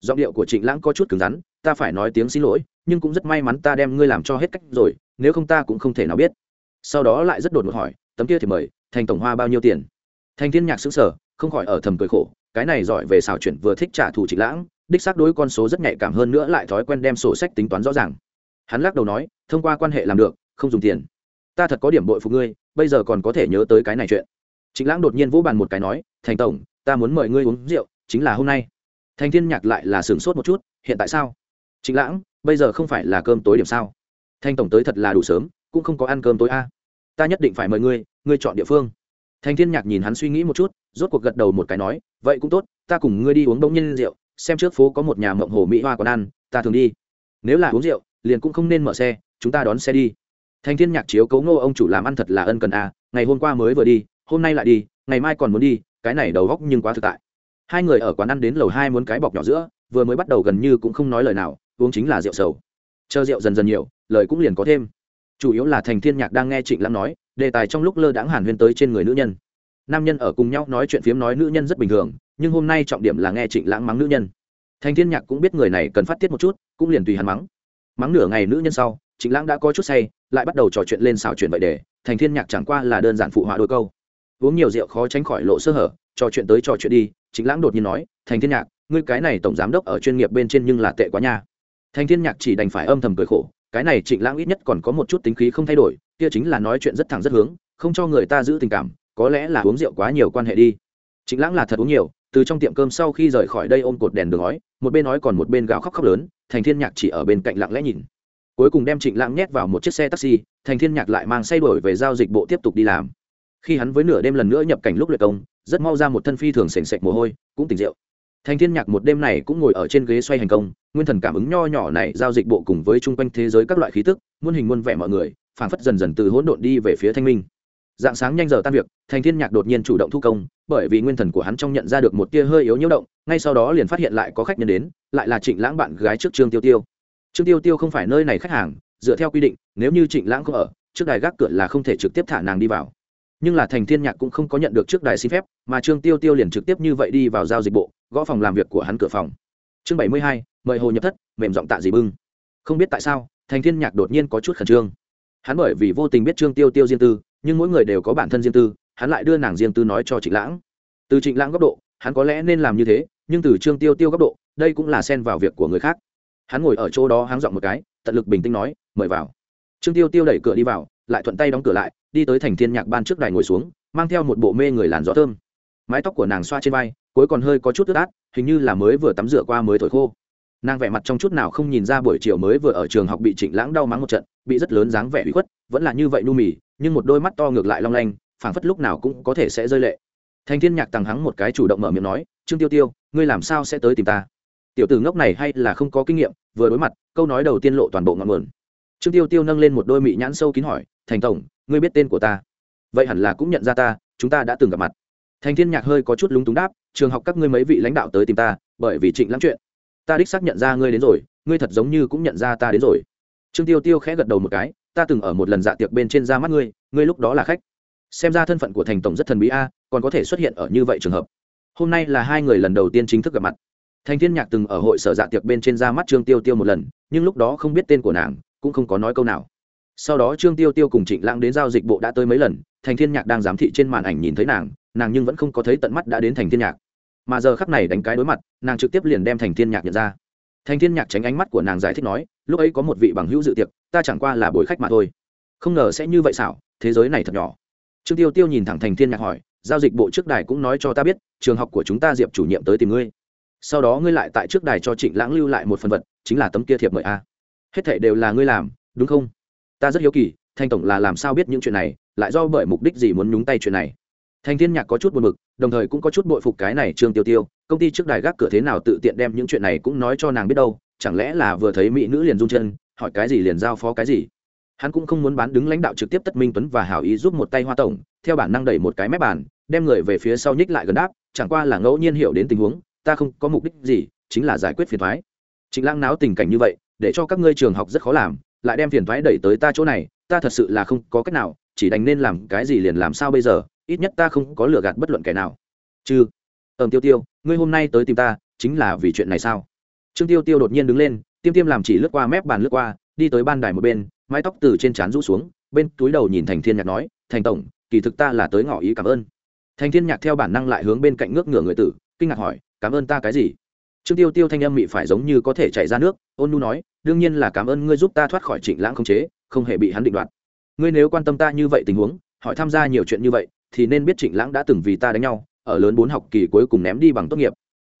Giọng điệu của trịnh lãng có chút cứng rắn, ta phải nói tiếng xin lỗi, nhưng cũng rất may mắn ta đem ngươi làm cho hết cách rồi, nếu không ta cũng không thể nào biết. Sau đó lại rất đột ngột hỏi, tấm kia thì mời, thành tổng hoa bao nhiêu tiền? Thành thiên nhạc xứng sở không khỏi ở thầm cười khổ cái này giỏi về xào chuyển vừa thích trả thù trịnh lãng, đích xác đối con số rất nhạy cảm hơn nữa lại thói quen đem sổ sách tính toán rõ ràng. Hắn lắc đầu nói, thông qua quan hệ làm được, không dùng tiền. Ta thật có điểm bội phục ngươi, bây giờ còn có thể nhớ tới cái này chuyện. Trịnh lãng đột nhiên vỗ bàn một cái nói, thành tổng, ta muốn mời ngươi uống rượu, chính là hôm nay. Thành thiên nhạc lại là sửng sốt một chút, hiện tại sao? Trịnh lãng, bây giờ không phải là cơm tối điểm sao? Thanh tổng tới thật là đủ sớm, cũng không có ăn cơm tối a. Ta nhất định phải mời ngươi ngươi chọn địa phương thành thiên nhạc nhìn hắn suy nghĩ một chút rốt cuộc gật đầu một cái nói vậy cũng tốt ta cùng ngươi đi uống bông nhân rượu xem trước phố có một nhà mộng hồ mỹ hoa còn ăn ta thường đi. Nếu là uống rượu liền cũng không nên mở xe chúng ta đón xe đi. Thành thiên nhạc chiếu cấu ngô ông chủ làm ăn thật là ân cần à, ngày hôm qua mới vừa đi hôm nay lại đi ngày mai còn muốn đi cái này đầu góc nhưng quá thực tại. Hai người ở quán ăn đến lầu hai muốn cái bọc nhỏ giữa vừa mới bắt đầu gần như cũng không nói lời nào uống chính là rượu sầu. Chờ rượu dần dần nhiều lời cũng liền có thêm. Chủ yếu là thành thiên nhạc đang nghe trịnh lãm nói đề tài trong lúc lơ đãng hàn huyên tới trên người nữ nhân. Nam nhân ở cùng nhau nói chuyện phiếm nói nữ nhân rất bình thường, nhưng hôm nay trọng điểm là nghe trịnh lãng mắng nữ nhân. Thành thiên nhạc cũng biết người này cần phát tiết một chút, cũng liền tùy hắn mắng. Mắng nửa ngày nữ nhân sau, trịnh lãng đã có chút say, lại bắt đầu trò chuyện lên xào chuyện vậy để, thành thiên nhạc chẳng qua là đơn giản phụ họa đôi câu. Uống nhiều rượu khó tránh khỏi lộ sơ hở, trò chuyện tới trò chuyện đi, trịnh lãng đột nhiên nói, thành thiên nhạc, ngươi cái này tổng giám đốc ở chuyên nghiệp bên trên nhưng là tệ quá nha. Thành thiên nhạc chỉ đành phải âm thầm cười khổ, cái này trịnh lãng ít nhất còn có một chút tính khí không thay đổi kia chính là nói chuyện rất thẳng rất hướng, không cho người ta giữ tình cảm, có lẽ là uống rượu quá nhiều quan hệ đi. Trịnh lãng là thật uống nhiều, từ trong tiệm cơm sau khi rời khỏi đây ôm cột đèn đường nói, một bên nói còn một bên gào khóc khóc lớn, thành thiên nhạc chỉ ở bên cạnh lặng lẽ nhìn. Cuối cùng đem trịnh lãng nhét vào một chiếc xe taxi, thành thiên nhạc lại mang say đổi về giao dịch bộ tiếp tục đi làm. Khi hắn với nửa đêm lần nữa nhập cảnh lúc luyện công, rất mau ra một thân phi thường sềnh sệch mồ hôi, cũng tỉnh rượu. Thành thiên nhạc một đêm này cũng ngồi ở trên ghế xoay hành công, nguyên thần cảm ứng nho nhỏ này giao dịch bộ cùng với chung quanh thế giới các loại khí tức, muôn hình muôn vẻ mọi người phảng phất dần dần từ hỗn độn đi về phía thanh minh. Dạng sáng nhanh giờ tan việc, thành thiên nhạc đột nhiên chủ động thu công, bởi vì nguyên thần của hắn trong nhận ra được một tia hơi yếu nhiễu động, ngay sau đó liền phát hiện lại có khách nhân đến, lại là trịnh lãng bạn gái trước trương tiêu tiêu. Trương tiêu tiêu không phải nơi này khách hàng, dựa theo quy định, nếu như trịnh lãng không ở, trước đài gác cửa là không thể trực tiếp thả nàng đi vào. Nhưng là thành thiên nhạc cũng không có nhận được trước đài xin phép, mà trương tiêu tiêu liền trực tiếp như vậy đi vào giao dịch bộ, gõ phòng làm việc của hắn cửa phòng. Chương bảy mươi hai, mời hồ nhập thất, mềm giọng tạ gì bưng. Không biết tại sao, thành thiên nhạc đột nhiên có chút khẩn trương hắn bởi vì vô tình biết trương tiêu tiêu riêng tư, nhưng mỗi người đều có bản thân riêng tư, hắn lại đưa nàng riêng tư nói cho trịnh lãng. Từ trịnh lãng góc độ, hắn có lẽ nên làm như thế, nhưng từ trương tiêu tiêu góc độ, đây cũng là xen vào việc của người khác. Hắn ngồi ở chỗ đó háng dọn một cái, tận lực bình tĩnh nói, mời vào. Trương tiêu tiêu đẩy cửa đi vào, lại thuận tay đóng cửa lại, đi tới thành thiên nhạc ban trước đài ngồi xuống, mang theo một bộ mê người làn gió thơm. Mái tóc của nàng xoa trên vai, cuối còn hơi có chút ướt át, hình như là mới vừa tắm rửa qua mới thổi khô nàng vẻ mặt trong chút nào không nhìn ra buổi chiều mới vừa ở trường học bị trịnh lãng đau mắng một trận, bị rất lớn dáng vẻ bị khuất, vẫn là như vậy nu mì, nhưng một đôi mắt to ngược lại long lanh, phảng phất lúc nào cũng có thể sẽ rơi lệ. Thành thiên nhạc tằng hắng một cái chủ động mở miệng nói, trương tiêu tiêu, ngươi làm sao sẽ tới tìm ta? Tiểu tử ngốc này hay là không có kinh nghiệm, vừa đối mặt, câu nói đầu tiên lộ toàn bộ ngọn nguồn. Trương tiêu tiêu nâng lên một đôi mị nhãn sâu kín hỏi, thành tổng, ngươi biết tên của ta? Vậy hẳn là cũng nhận ra ta, chúng ta đã từng gặp mặt. Thành thiên nhạc hơi có chút lúng túng đáp, trường học các ngươi mấy vị lãnh đạo tới tìm ta, bởi vì trịnh lãng chuyện ta đích xác nhận ra ngươi đến rồi, ngươi thật giống như cũng nhận ra ta đến rồi. Trương tiêu tiêu khẽ gật đầu một cái, ta từng ở một lần dạ tiệc bên trên ra mắt ngươi ngươi lúc đó là khách. Xem ra thân phận của thành tổng rất thần bí a, còn có thể xuất hiện ở như vậy trường hợp. Hôm nay là hai người lần đầu tiên chính thức gặp mặt. Thành thiên nhạc từng ở hội sở dạ tiệc bên trên ra mắt trương tiêu tiêu một lần, nhưng lúc đó không biết tên của nàng, cũng không có nói câu nào. Sau đó trương tiêu tiêu cùng trịnh lãng đến giao dịch bộ đã tới mấy lần, thành thiên nhạc đang giám thị trên màn ảnh nhìn thấy nàng nàng nhưng vẫn không có thấy tận mắt đã đến thành thiên nhạc mà giờ khắc này đánh cái đối mặt, nàng trực tiếp liền đem thành thiên nhạc nhận ra. Thành thiên nhạc tránh ánh mắt của nàng giải thích nói, lúc ấy có một vị bằng hữu dự tiệc, ta chẳng qua là bồi khách mà thôi. Không ngờ sẽ như vậy xảo, thế giới này thật nhỏ. Trương tiêu tiêu nhìn thẳng thành thiên nhạc hỏi, giao dịch bộ trước đài cũng nói cho ta biết, trường học của chúng ta diệp chủ nhiệm tới tìm ngươi. Sau đó ngươi lại tại trước đài cho trịnh lãng lưu lại một phần vật, chính là tấm kia thiệp mời a. Hết thảy đều là ngươi làm, đúng không? Ta rất hiếu kỳ, thanh tổng là làm sao biết những chuyện này, lại do bởi mục đích gì muốn nhúng tay chuyện này? Thành thiên nhạc có chút buồn bực, đồng thời cũng có chút bội phục cái này trương tiêu tiêu. Công ty trước đài gác cửa thế nào tự tiện đem những chuyện này cũng nói cho nàng biết đâu, chẳng lẽ là vừa thấy mỹ nữ liền run chân, hỏi cái gì liền giao phó cái gì. Hắn cũng không muốn bán đứng lãnh đạo trực tiếp tất minh tuấn và hảo ý giúp một tay hoa tổng, theo bản năng đẩy một cái mép bàn, đem người về phía sau nhích lại gần đáp, chẳng qua là ngẫu nhiên hiểu đến tình huống, ta không có mục đích gì, chính là giải quyết phiền thoái chính lãng náo tình cảnh như vậy, để cho các ngươi trường học rất khó làm, lại đem phiền thoái đẩy tới ta chỗ này, ta thật sự là không có cách nào, chỉ đành nên làm cái gì liền làm sao bây giờ ít nhất ta không có lừa gạt bất luận kẻ nào. Chứ ẩm tiêu tiêu, ngươi hôm nay tới tìm ta, chính là vì chuyện này sao? Trương tiêu tiêu đột nhiên đứng lên, tiêm tiêm làm chỉ lướt qua mép bàn lướt qua, đi tới ban đài một bên, mái tóc từ trên trán rũ xuống, bên túi đầu nhìn thành thiên nhạc nói, thành tổng, kỳ thực ta là tới ngỏ ý cảm ơn. Thành thiên nhạc theo bản năng lại hướng bên cạnh ngước ngửa người tử, kinh ngạc hỏi, cảm ơn ta cái gì? Trương tiêu tiêu thanh âm mị phải giống như có thể chảy ra nước, ôn nu nói, đương nhiên là cảm ơn ngươi giúp ta thoát khỏi trịnh lãng không chế, không hề bị hắn định đoạt. Ngươi nếu quan tâm ta như vậy tình huống, hỏi tham gia nhiều chuyện như vậy thì nên biết trịnh lãng đã từng vì ta đánh nhau, ở lớn bốn học kỳ cuối cùng ném đi bằng tốt nghiệp.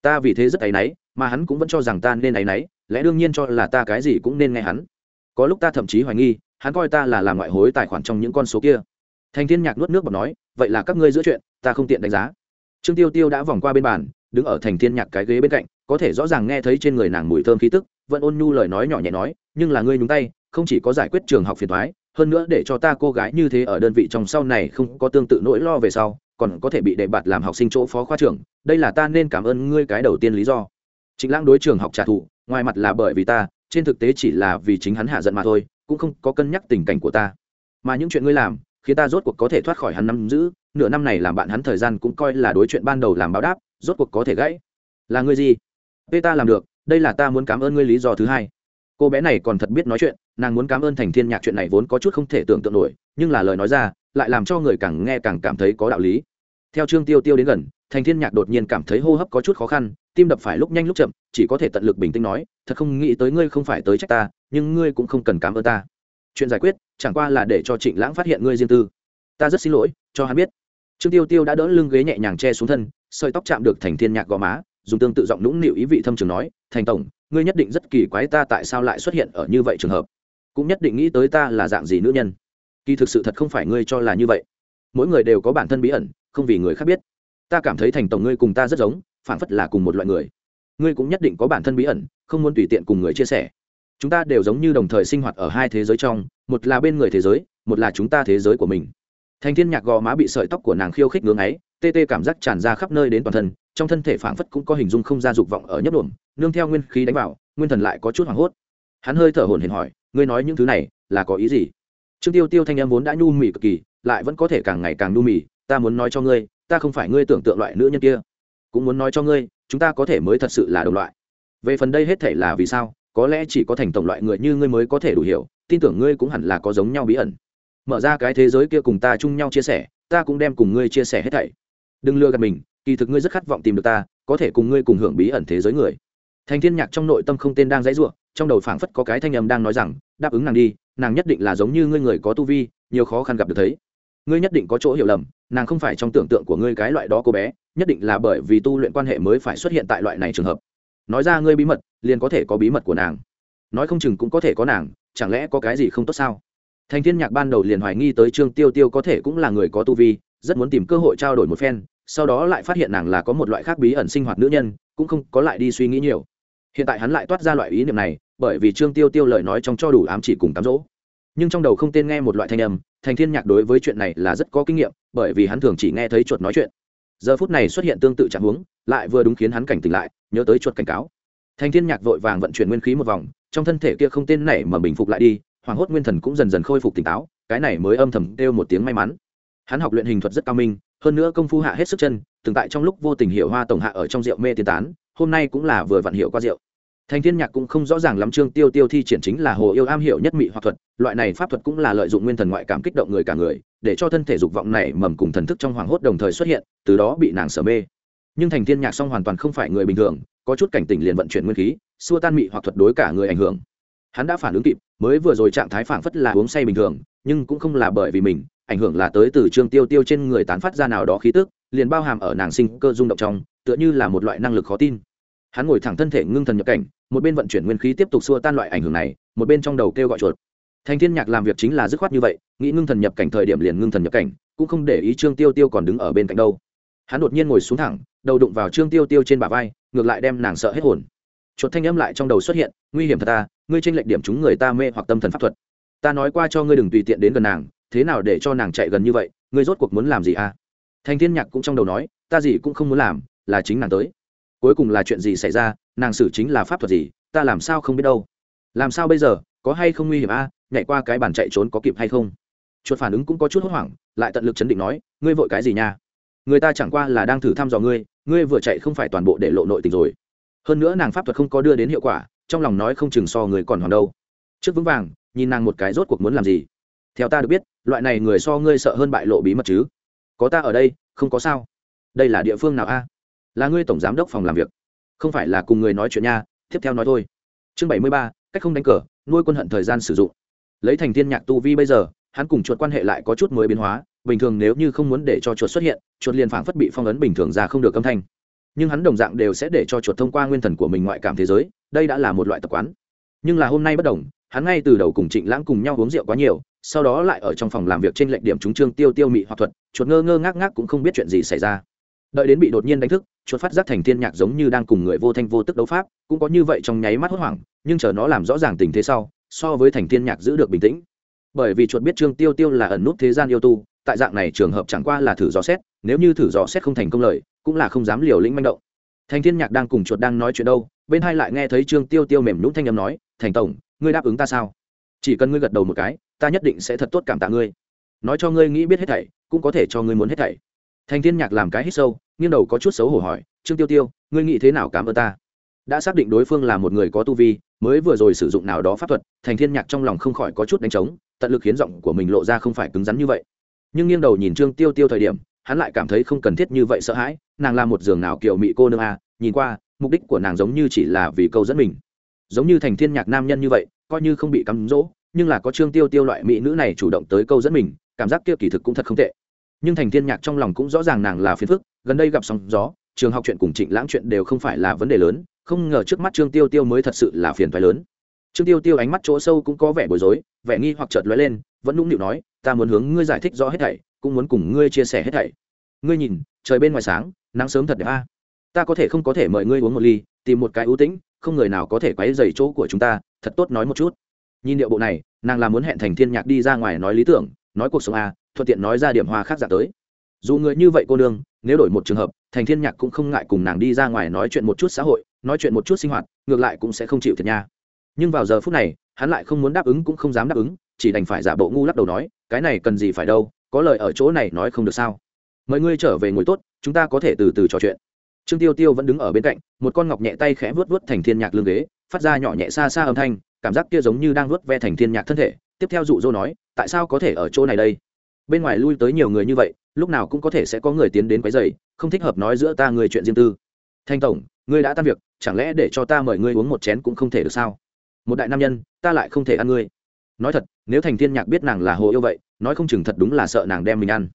Ta vì thế rất áy náy, mà hắn cũng vẫn cho rằng ta nên áy náy, lẽ đương nhiên cho là ta cái gì cũng nên nghe hắn. Có lúc ta thậm chí hoài nghi, hắn coi ta là làm ngoại hối tài khoản trong những con số kia. Thành thiên nhạc nuốt nước bọt nói, vậy là các ngươi giữa chuyện, ta không tiện đánh giá. Trương tiêu tiêu đã vòng qua bên bàn, đứng ở thành thiên nhạc cái ghế bên cạnh, có thể rõ ràng nghe thấy trên người nàng mùi thơm khí tức, vẫn ôn nhu lời nói nhỏ nhẹ nói, nhưng là ngươi nhúng tay, không chỉ có giải quyết trường học phiền thoái hơn nữa để cho ta cô gái như thế ở đơn vị trong sau này không có tương tự nỗi lo về sau, còn có thể bị đề bạt làm học sinh chỗ phó khoa trưởng, đây là ta nên cảm ơn ngươi cái đầu tiên lý do. Chính lãng đối trường học trả thù, ngoài mặt là bởi vì ta, trên thực tế chỉ là vì chính hắn hạ giận mà thôi, cũng không có cân nhắc tình cảnh của ta. Mà những chuyện ngươi làm, khiến ta rốt cuộc có thể thoát khỏi hắn nắm giữ, nửa năm này làm bạn hắn thời gian cũng coi là đối chuyện ban đầu làm báo đáp, rốt cuộc có thể gãy. Là ngươi gì? P ta làm được, đây là ta muốn cảm ơn ngươi lý do thứ hai cô bé này còn thật biết nói chuyện, nàng muốn cảm ơn thành thiên nhạc chuyện này vốn có chút không thể tưởng tượng nổi, nhưng là lời nói ra, lại làm cho người càng nghe càng cảm thấy có đạo lý. Theo trương tiêu tiêu đến gần, thành thiên nhạc đột nhiên cảm thấy hô hấp có chút khó khăn, tim đập phải lúc nhanh lúc chậm, chỉ có thể tận lực bình tĩnh nói, thật không nghĩ tới ngươi không phải tới trách ta, nhưng ngươi cũng không cần cảm ơn ta. Chuyện giải quyết, chẳng qua là để cho trịnh lãng phát hiện ngươi riêng tư. Ta rất xin lỗi, cho hắn biết. Trương tiêu tiêu đã đỡ lưng ghế nhẹ nhàng che xuống thân, sợi tóc chạm được thành thiên nhạc gò má, dùng tương tự giọng nũng nịu ý vị thâm trường nói, thành tổng ngươi nhất định rất kỳ quái ta tại sao lại xuất hiện ở như vậy trường hợp. Cũng nhất định nghĩ tới ta là dạng gì nữ nhân. Kỳ thực sự thật không phải ngươi cho là như vậy. Mỗi người đều có bản thân bí ẩn, không vì người khác biết. Ta cảm thấy thành tổng ngươi cùng ta rất giống phản phất là cùng một loại người. Ngươi cũng nhất định có bản thân bí ẩn, không muốn tùy tiện cùng người chia sẻ. Chúng ta đều giống như đồng thời sinh hoạt ở hai thế giới trong, một là bên người thế giới, một là chúng ta thế giới của mình. Thành thiên nhạc gò má bị sợi tóc của nàng khiêu khích ngưỡng ấy tê tê cảm giác tràn ra khắp nơi đến toàn thân, trong thân thể phảng phất cũng có hình dung không ra dục vọng ở nhấp đồn nương theo nguyên khí đánh vào, nguyên thần lại có chút hoảng hốt. Hắn hơi thở hổn hển hỏi, ngươi nói những thứ này là có ý gì? Trương tiêu tiêu thanh em vốn đã nhu mì cực kỳ, lại vẫn có thể càng ngày càng nhu mì, ta muốn nói cho ngươi, ta không phải ngươi tưởng tượng loại nữ nhân kia. Cũng muốn nói cho ngươi, chúng ta có thể mới thật sự là đồng loại. Về phần đây hết thể là vì sao, có lẽ chỉ có thành tổng loại người như ngươi mới có thể đủ hiểu, tin tưởng ngươi cũng hẳn là có giống nhau bí ẩn. Mở ra cái thế giới kia cùng ta chung nhau chia sẻ, ta cũng đem cùng ngươi chia sẻ hết thảy. Đừng lừa gạt mình, kỳ thực ngươi rất khát vọng tìm được ta, có thể cùng ngươi cùng hưởng bí ẩn thế giới người thành thiên nhạc trong nội tâm không tên đang dãy ruộng trong đầu phảng phất có cái thanh âm đang nói rằng, đáp ứng nàng đi, nàng nhất định là giống như ngươi người có tu vi, nhiều khó khăn gặp được thấy. Ngươi nhất định có chỗ hiểu lầm, nàng không phải trong tưởng tượng của ngươi cái loại đó cô bé, nhất định là bởi vì tu luyện quan hệ mới phải xuất hiện tại loại này trường hợp. Nói ra ngươi bí mật, liền có thể có bí mật của nàng. Nói không chừng cũng có thể có nàng, chẳng lẽ có cái gì không tốt sao? Thành thiên nhạc ban đầu liền hoài nghi tới trương tiêu tiêu có thể cũng là người có tu vi, rất muốn tìm cơ hội trao đổi một phen, sau đó lại phát hiện nàng là có một loại khác bí ẩn sinh hoạt nữ nhân, cũng không có lại đi suy nghĩ nhiều hiện tại hắn lại toát ra loại ý niệm này, bởi vì trương tiêu tiêu lời nói trong cho đủ ám chỉ cùng cám dỗ. Nhưng trong đầu không tên nghe một loại thanh âm, thành thiên nhạc đối với chuyện này là rất có kinh nghiệm, bởi vì hắn thường chỉ nghe thấy chuột nói chuyện. Giờ phút này xuất hiện tương tự trạng huống, lại vừa đúng khiến hắn cảnh tỉnh lại, nhớ tới chuột cảnh cáo. Thành thiên nhạc vội vàng vận chuyển nguyên khí một vòng, trong thân thể kia không tên này mà bình phục lại đi hoàng hốt nguyên thần cũng dần dần khôi phục tỉnh táo, cái này mới âm thầm kêu một tiếng may mắn. Hắn học luyện hình thuật rất cao minh, hơn nữa công phu hạ hết sức chân, từng tại trong lúc vô tình hiểu hoa tổng hạ ở trong rượu mê tiên tán hôm nay cũng là vừa vặn hiệu qua rượu. Thành thiên nhạc cũng không rõ ràng lắm trương tiêu tiêu thi triển chính là hồ yêu am hiểu nhất mị hoặc thuật, loại này pháp thuật cũng là lợi dụng nguyên thần ngoại cảm kích động người cả người, để cho thân thể dục vọng này mầm cùng thần thức trong hoàng hốt đồng thời xuất hiện, từ đó bị nàng sở mê. Nhưng thành thiên nhạc song hoàn toàn không phải người bình thường, có chút cảnh tỉnh liền vận chuyển nguyên khí, xua tan mị hoặc thuật đối cả người ảnh hưởng. Hắn đã phản ứng kịp, mới vừa rồi trạng thái phản phất là uống say bình thường, nhưng cũng không là bởi vì mình, ảnh hưởng là tới từ trương tiêu tiêu trên người tán phát ra nào đó khí tức liền bao hàm ở nàng sinh cơ rung động trong, tựa như là một loại năng lực khó tin. Hắn ngồi thẳng thân thể ngưng thần nhập cảnh, một bên vận chuyển nguyên khí tiếp tục xua tan loại ảnh hưởng này, một bên trong đầu kêu gọi chuột. Thành thiên nhạc làm việc chính là dứt khoát như vậy, nghĩ ngưng thần nhập cảnh thời điểm liền ngưng thần nhập cảnh, cũng không để ý trương tiêu tiêu còn đứng ở bên cạnh đâu. Hắn đột nhiên ngồi xuống thẳng, đầu đụng vào trương tiêu tiêu trên bả vai, ngược lại đem nàng sợ hết hồn. Chuột thanh âm lại trong đầu xuất hiện, nguy hiểm thật ta, ngươi tranh lệch điểm chúng người ta mê hoặc tâm thần pháp thuật. Ta nói qua cho ngươi đừng tùy tiện đến gần nàng, thế nào để cho nàng chạy gần như vậy, ngươi rốt cuộc muốn làm gì à? Thành thiên nhạc cũng trong đầu nói, ta gì cũng không muốn làm, là chính nàng tới. Cuối cùng là chuyện gì xảy ra, nàng xử chính là pháp thuật gì, ta làm sao không biết đâu. Làm sao bây giờ, có hay không nguy hiểm a? À? nhảy qua cái bàn chạy trốn có kịp hay không? Chuột phản ứng cũng có chút hốt hoảng, lại tận lực chấn định nói, ngươi vội cái gì nha? Người ta chẳng qua là đang thử thăm dò ngươi ngươi vừa chạy không phải toàn bộ để lộ nội tình rồi. Hơn nữa nàng pháp thuật không có đưa đến hiệu quả, trong lòng nói không chừng so người còn hoàn đâu. Trước vững vàng, nhìn nàng một cái rốt cuộc muốn làm gì. Theo ta được biết, loại này người so ngươi sợ hơn bại lộ bí mật chứ có ta ở đây, không có sao. Đây là địa phương nào a? Là ngươi tổng giám đốc phòng làm việc. Không phải là cùng người nói chuyện nha, tiếp theo nói thôi. Chương bảy mươi ba, cách không đánh cờ, nuôi quân hận thời gian sử dụng. Lấy thành thiên nhạc tu vi bây giờ, hắn cùng chuột quan hệ lại có chút mới biến hóa, bình thường nếu như không muốn để cho chuột xuất hiện, chuột liền phảng phất bị phong ấn bình thường ra không được âm thanh. Nhưng hắn đồng dạng đều sẽ để cho chuột thông qua nguyên thần của mình ngoại cảm thế giới, đây đã là một loại tập quán. Nhưng là hôm nay bất đồng, hắn ngay từ đầu cùng trịnh lãng cùng nhau uống rượu quá nhiều sau đó lại ở trong phòng làm việc trên lệnh điểm chúng trương tiêu tiêu mị hoặc thuật, chuột ngơ ngơ ngác ngác cũng không biết chuyện gì xảy ra. Đợi đến bị đột nhiên đánh thức, chuột phát giác thành thiên nhạc giống như đang cùng người vô thanh vô tức đấu pháp, cũng có như vậy trong nháy mắt hốt hoảng, nhưng chờ nó làm rõ ràng tình thế sau, so với thành thiên nhạc giữ được bình tĩnh. Bởi vì chuột biết trương tiêu tiêu là ẩn nút thế gian yêu tu, tại dạng này trường hợp chẳng qua là thử dò xét, nếu như thử dò xét không thành công lời, cũng là không dám liều lĩnh manh động. Thành thiên nhạc đang cùng chuột đang nói chuyện đâu, bên hai lại nghe thấy trương tiêu tiêu mềm nhũng thanh âm nói, thành tổng, ngươi đáp ứng ta sao? Chỉ cần ngươi gật đầu một cái ta nhất định sẽ thật tốt cảm tạ ngươi. Nói cho ngươi nghĩ biết hết thảy cũng có thể cho ngươi muốn hết thảy. Thành thiên nhạc làm cái hít sâu nghiêng đầu có chút xấu hổ hỏi trương tiêu tiêu ngươi nghĩ thế nào cảm ơn ta? Đã xác định đối phương là một người có tu vi mới vừa rồi sử dụng nào đó pháp thuật thành thiên nhạc trong lòng không khỏi có chút đánh trống tận lực khiến giọng của mình lộ ra không phải cứng rắn như vậy. Nhưng nghiêng đầu nhìn trương tiêu tiêu thời điểm hắn lại cảm thấy không cần thiết như vậy sợ hãi nàng là một giường nào kiểu mị cô nương a à, nhìn qua mục đích của nàng giống như chỉ là vì câu dẫn mình. Giống như thành thiên nhạc nam nhân như vậy coi như không bị cắm dỗ nhưng là có trương tiêu tiêu loại mỹ nữ này chủ động tới câu dẫn mình, cảm giác kia kỳ thực cũng thật không tệ. Nhưng thành thiên nhạc trong lòng cũng rõ ràng nàng là phiền phức, gần đây gặp sóng gió, trường học chuyện cùng trịnh lãng chuyện đều không phải là vấn đề lớn, không ngờ trước mắt trương tiêu tiêu mới thật sự là phiền phái lớn. Trương tiêu tiêu ánh mắt chỗ sâu cũng có vẻ bối rối, vẻ nghi hoặc chợt lóe lên, vẫn nũng nịu nói, ta muốn hướng ngươi giải thích rõ hết thảy, cũng muốn cùng ngươi chia sẻ hết thảy. Ngươi nhìn, trời bên ngoài sáng, nắng sớm thật đẹp a. Ta có thể không có thể mời ngươi uống một ly, tìm một cái ưu tĩnh, không người nào có thể quấy dày chỗ của chúng ta, thật tốt nói một chút nhìn điệu bộ này, nàng là muốn hẹn thành thiên nhạc đi ra ngoài nói lý tưởng, nói cuộc sống a thuận tiện nói ra điểm hoa khác dạng tới. Dù người như vậy cô nương, nếu đổi một trường hợp, thành thiên nhạc cũng không ngại cùng nàng đi ra ngoài nói chuyện một chút xã hội, nói chuyện một chút sinh hoạt, ngược lại cũng sẽ không chịu thiệt nha. Nhưng vào giờ phút này, hắn lại không muốn đáp ứng cũng không dám đáp ứng, chỉ đành phải giả bộ ngu lắc đầu nói, cái này cần gì phải đâu, có lời ở chỗ này nói không được sao. Mời ngươi trở về ngồi tốt, chúng ta có thể từ từ trò chuyện. Trương tiêu tiêu vẫn đứng ở bên cạnh, một con ngọc nhẹ tay khẽ vuốt vuốt thành thiên nhạc lưng ghế, phát ra nhỏ nhẹ xa xa âm thanh cảm giác kia giống như đang vuốt ve thành thiên nhạc thân thể, tiếp theo dụ dỗ nói, tại sao có thể ở chỗ này đây? Bên ngoài lui tới nhiều người như vậy, lúc nào cũng có thể sẽ có người tiến đến quấy rầy, không thích hợp nói giữa ta người chuyện riêng tư. Thanh tổng, ngươi đã tan việc, chẳng lẽ để cho ta mời ngươi uống một chén cũng không thể được sao? Một đại nam nhân, ta lại không thể ăn ngươi. Nói thật, nếu thành thiên nhạc biết nàng là hồ yêu vậy, nói không chừng thật đúng là sợ nàng đem mình ăn.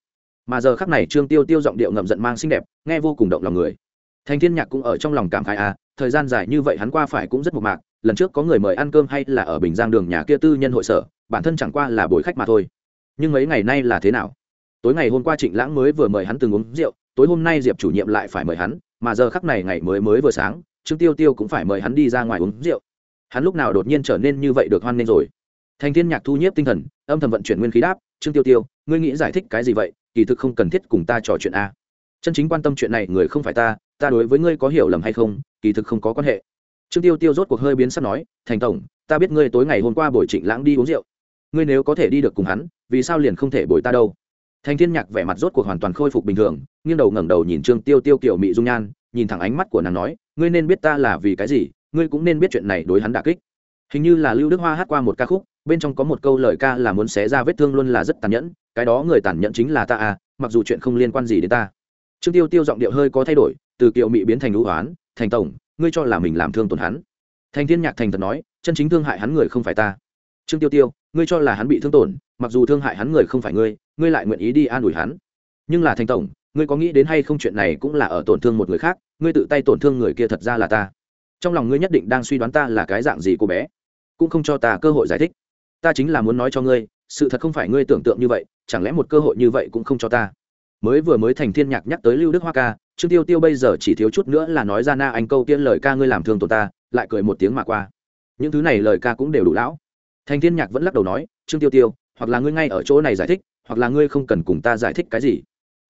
Mà giờ khắc này trương tiêu tiêu giọng điệu ngậm giận mang xinh đẹp, nghe vô cùng động lòng người. Thành thiên nhạc cũng ở trong lòng cảm khái à thời gian dài như vậy hắn qua phải cũng rất mộc mạc lần trước có người mời ăn cơm hay là ở bình giang đường nhà kia tư nhân hội sở, bản thân chẳng qua là bồi khách mà thôi. Nhưng mấy ngày nay là thế nào? Tối ngày hôm qua trịnh lãng mới vừa mời hắn từng uống rượu, tối hôm nay diệp chủ nhiệm lại phải mời hắn, mà giờ khắc này ngày mới mới vừa sáng, trương tiêu tiêu cũng phải mời hắn đi ra ngoài uống rượu. Hắn lúc nào đột nhiên trở nên như vậy được hoan nghênh rồi? Thành thiên nhạc thu nhiếp tinh thần, âm thầm vận chuyển nguyên khí đáp, trương tiêu tiêu, ngươi nghĩ giải thích cái gì vậy? Kỳ thực không cần thiết cùng ta trò chuyện a. Chân chính quan tâm chuyện này người không phải ta ta đối với ngươi có hiểu lầm hay không, kỳ thực không có quan hệ trương tiêu tiêu rốt cuộc hơi biến sắc nói, thành tổng, ta biết ngươi tối ngày hôm qua buổi trịnh lãng đi uống rượu. Ngươi nếu có thể đi được cùng hắn, vì sao liền không thể bồi ta đâu? Thành thiên nhạc vẻ mặt rốt cuộc hoàn toàn khôi phục bình thường, nghiêng đầu ngẩng đầu nhìn trương tiêu tiêu kiểu mị dung nhan, nhìn thẳng ánh mắt của nàng nói, ngươi nên biết ta là vì cái gì, ngươi cũng nên biết chuyện này đối hắn đả kích. Hình như là lưu đức hoa hát qua một ca khúc, bên trong có một câu lời ca là muốn xé ra vết thương luôn là rất tàn nhẫn, cái đó người tàn nhẫn chính là ta à mặc dù chuyện không liên quan gì đến ta. Trương tiêu tiêu giọng điệu hơi có thay đổi, từ kiều mị biến thành lũ hoán, thành tổng ngươi cho là mình làm thương tổn hắn. Thành thiên nhạc thành thật nói, chân chính thương hại hắn người không phải ta. Trương tiêu tiêu, ngươi cho là hắn bị thương tổn, mặc dù thương hại hắn người không phải ngươi ngươi lại nguyện ý đi an ủi hắn. Nhưng là thành tổng, ngươi có nghĩ đến hay không chuyện này cũng là ở tổn thương một người khác, ngươi tự tay tổn thương người kia thật ra là ta. Trong lòng ngươi nhất định đang suy đoán ta là cái dạng gì cô bé, cũng không cho ta cơ hội giải thích. Ta chính là muốn nói cho ngươi, sự thật không phải ngươi tưởng tượng như vậy, chẳng lẽ một cơ hội như vậy cũng không cho ta? Mới vừa mới thành thiên nhạc nhắc tới lưu đức hoa ca, trương tiêu tiêu bây giờ chỉ thiếu chút nữa là nói ra na anh câu tiên lời ca ngươi làm thương tổn ta, lại cười một tiếng mà qua. Những thứ này lời ca cũng đều đủ lão. Thành thiên nhạc vẫn lắc đầu nói, trương tiêu tiêu, hoặc là ngươi ngay ở chỗ này giải thích, hoặc là ngươi không cần cùng ta giải thích cái gì.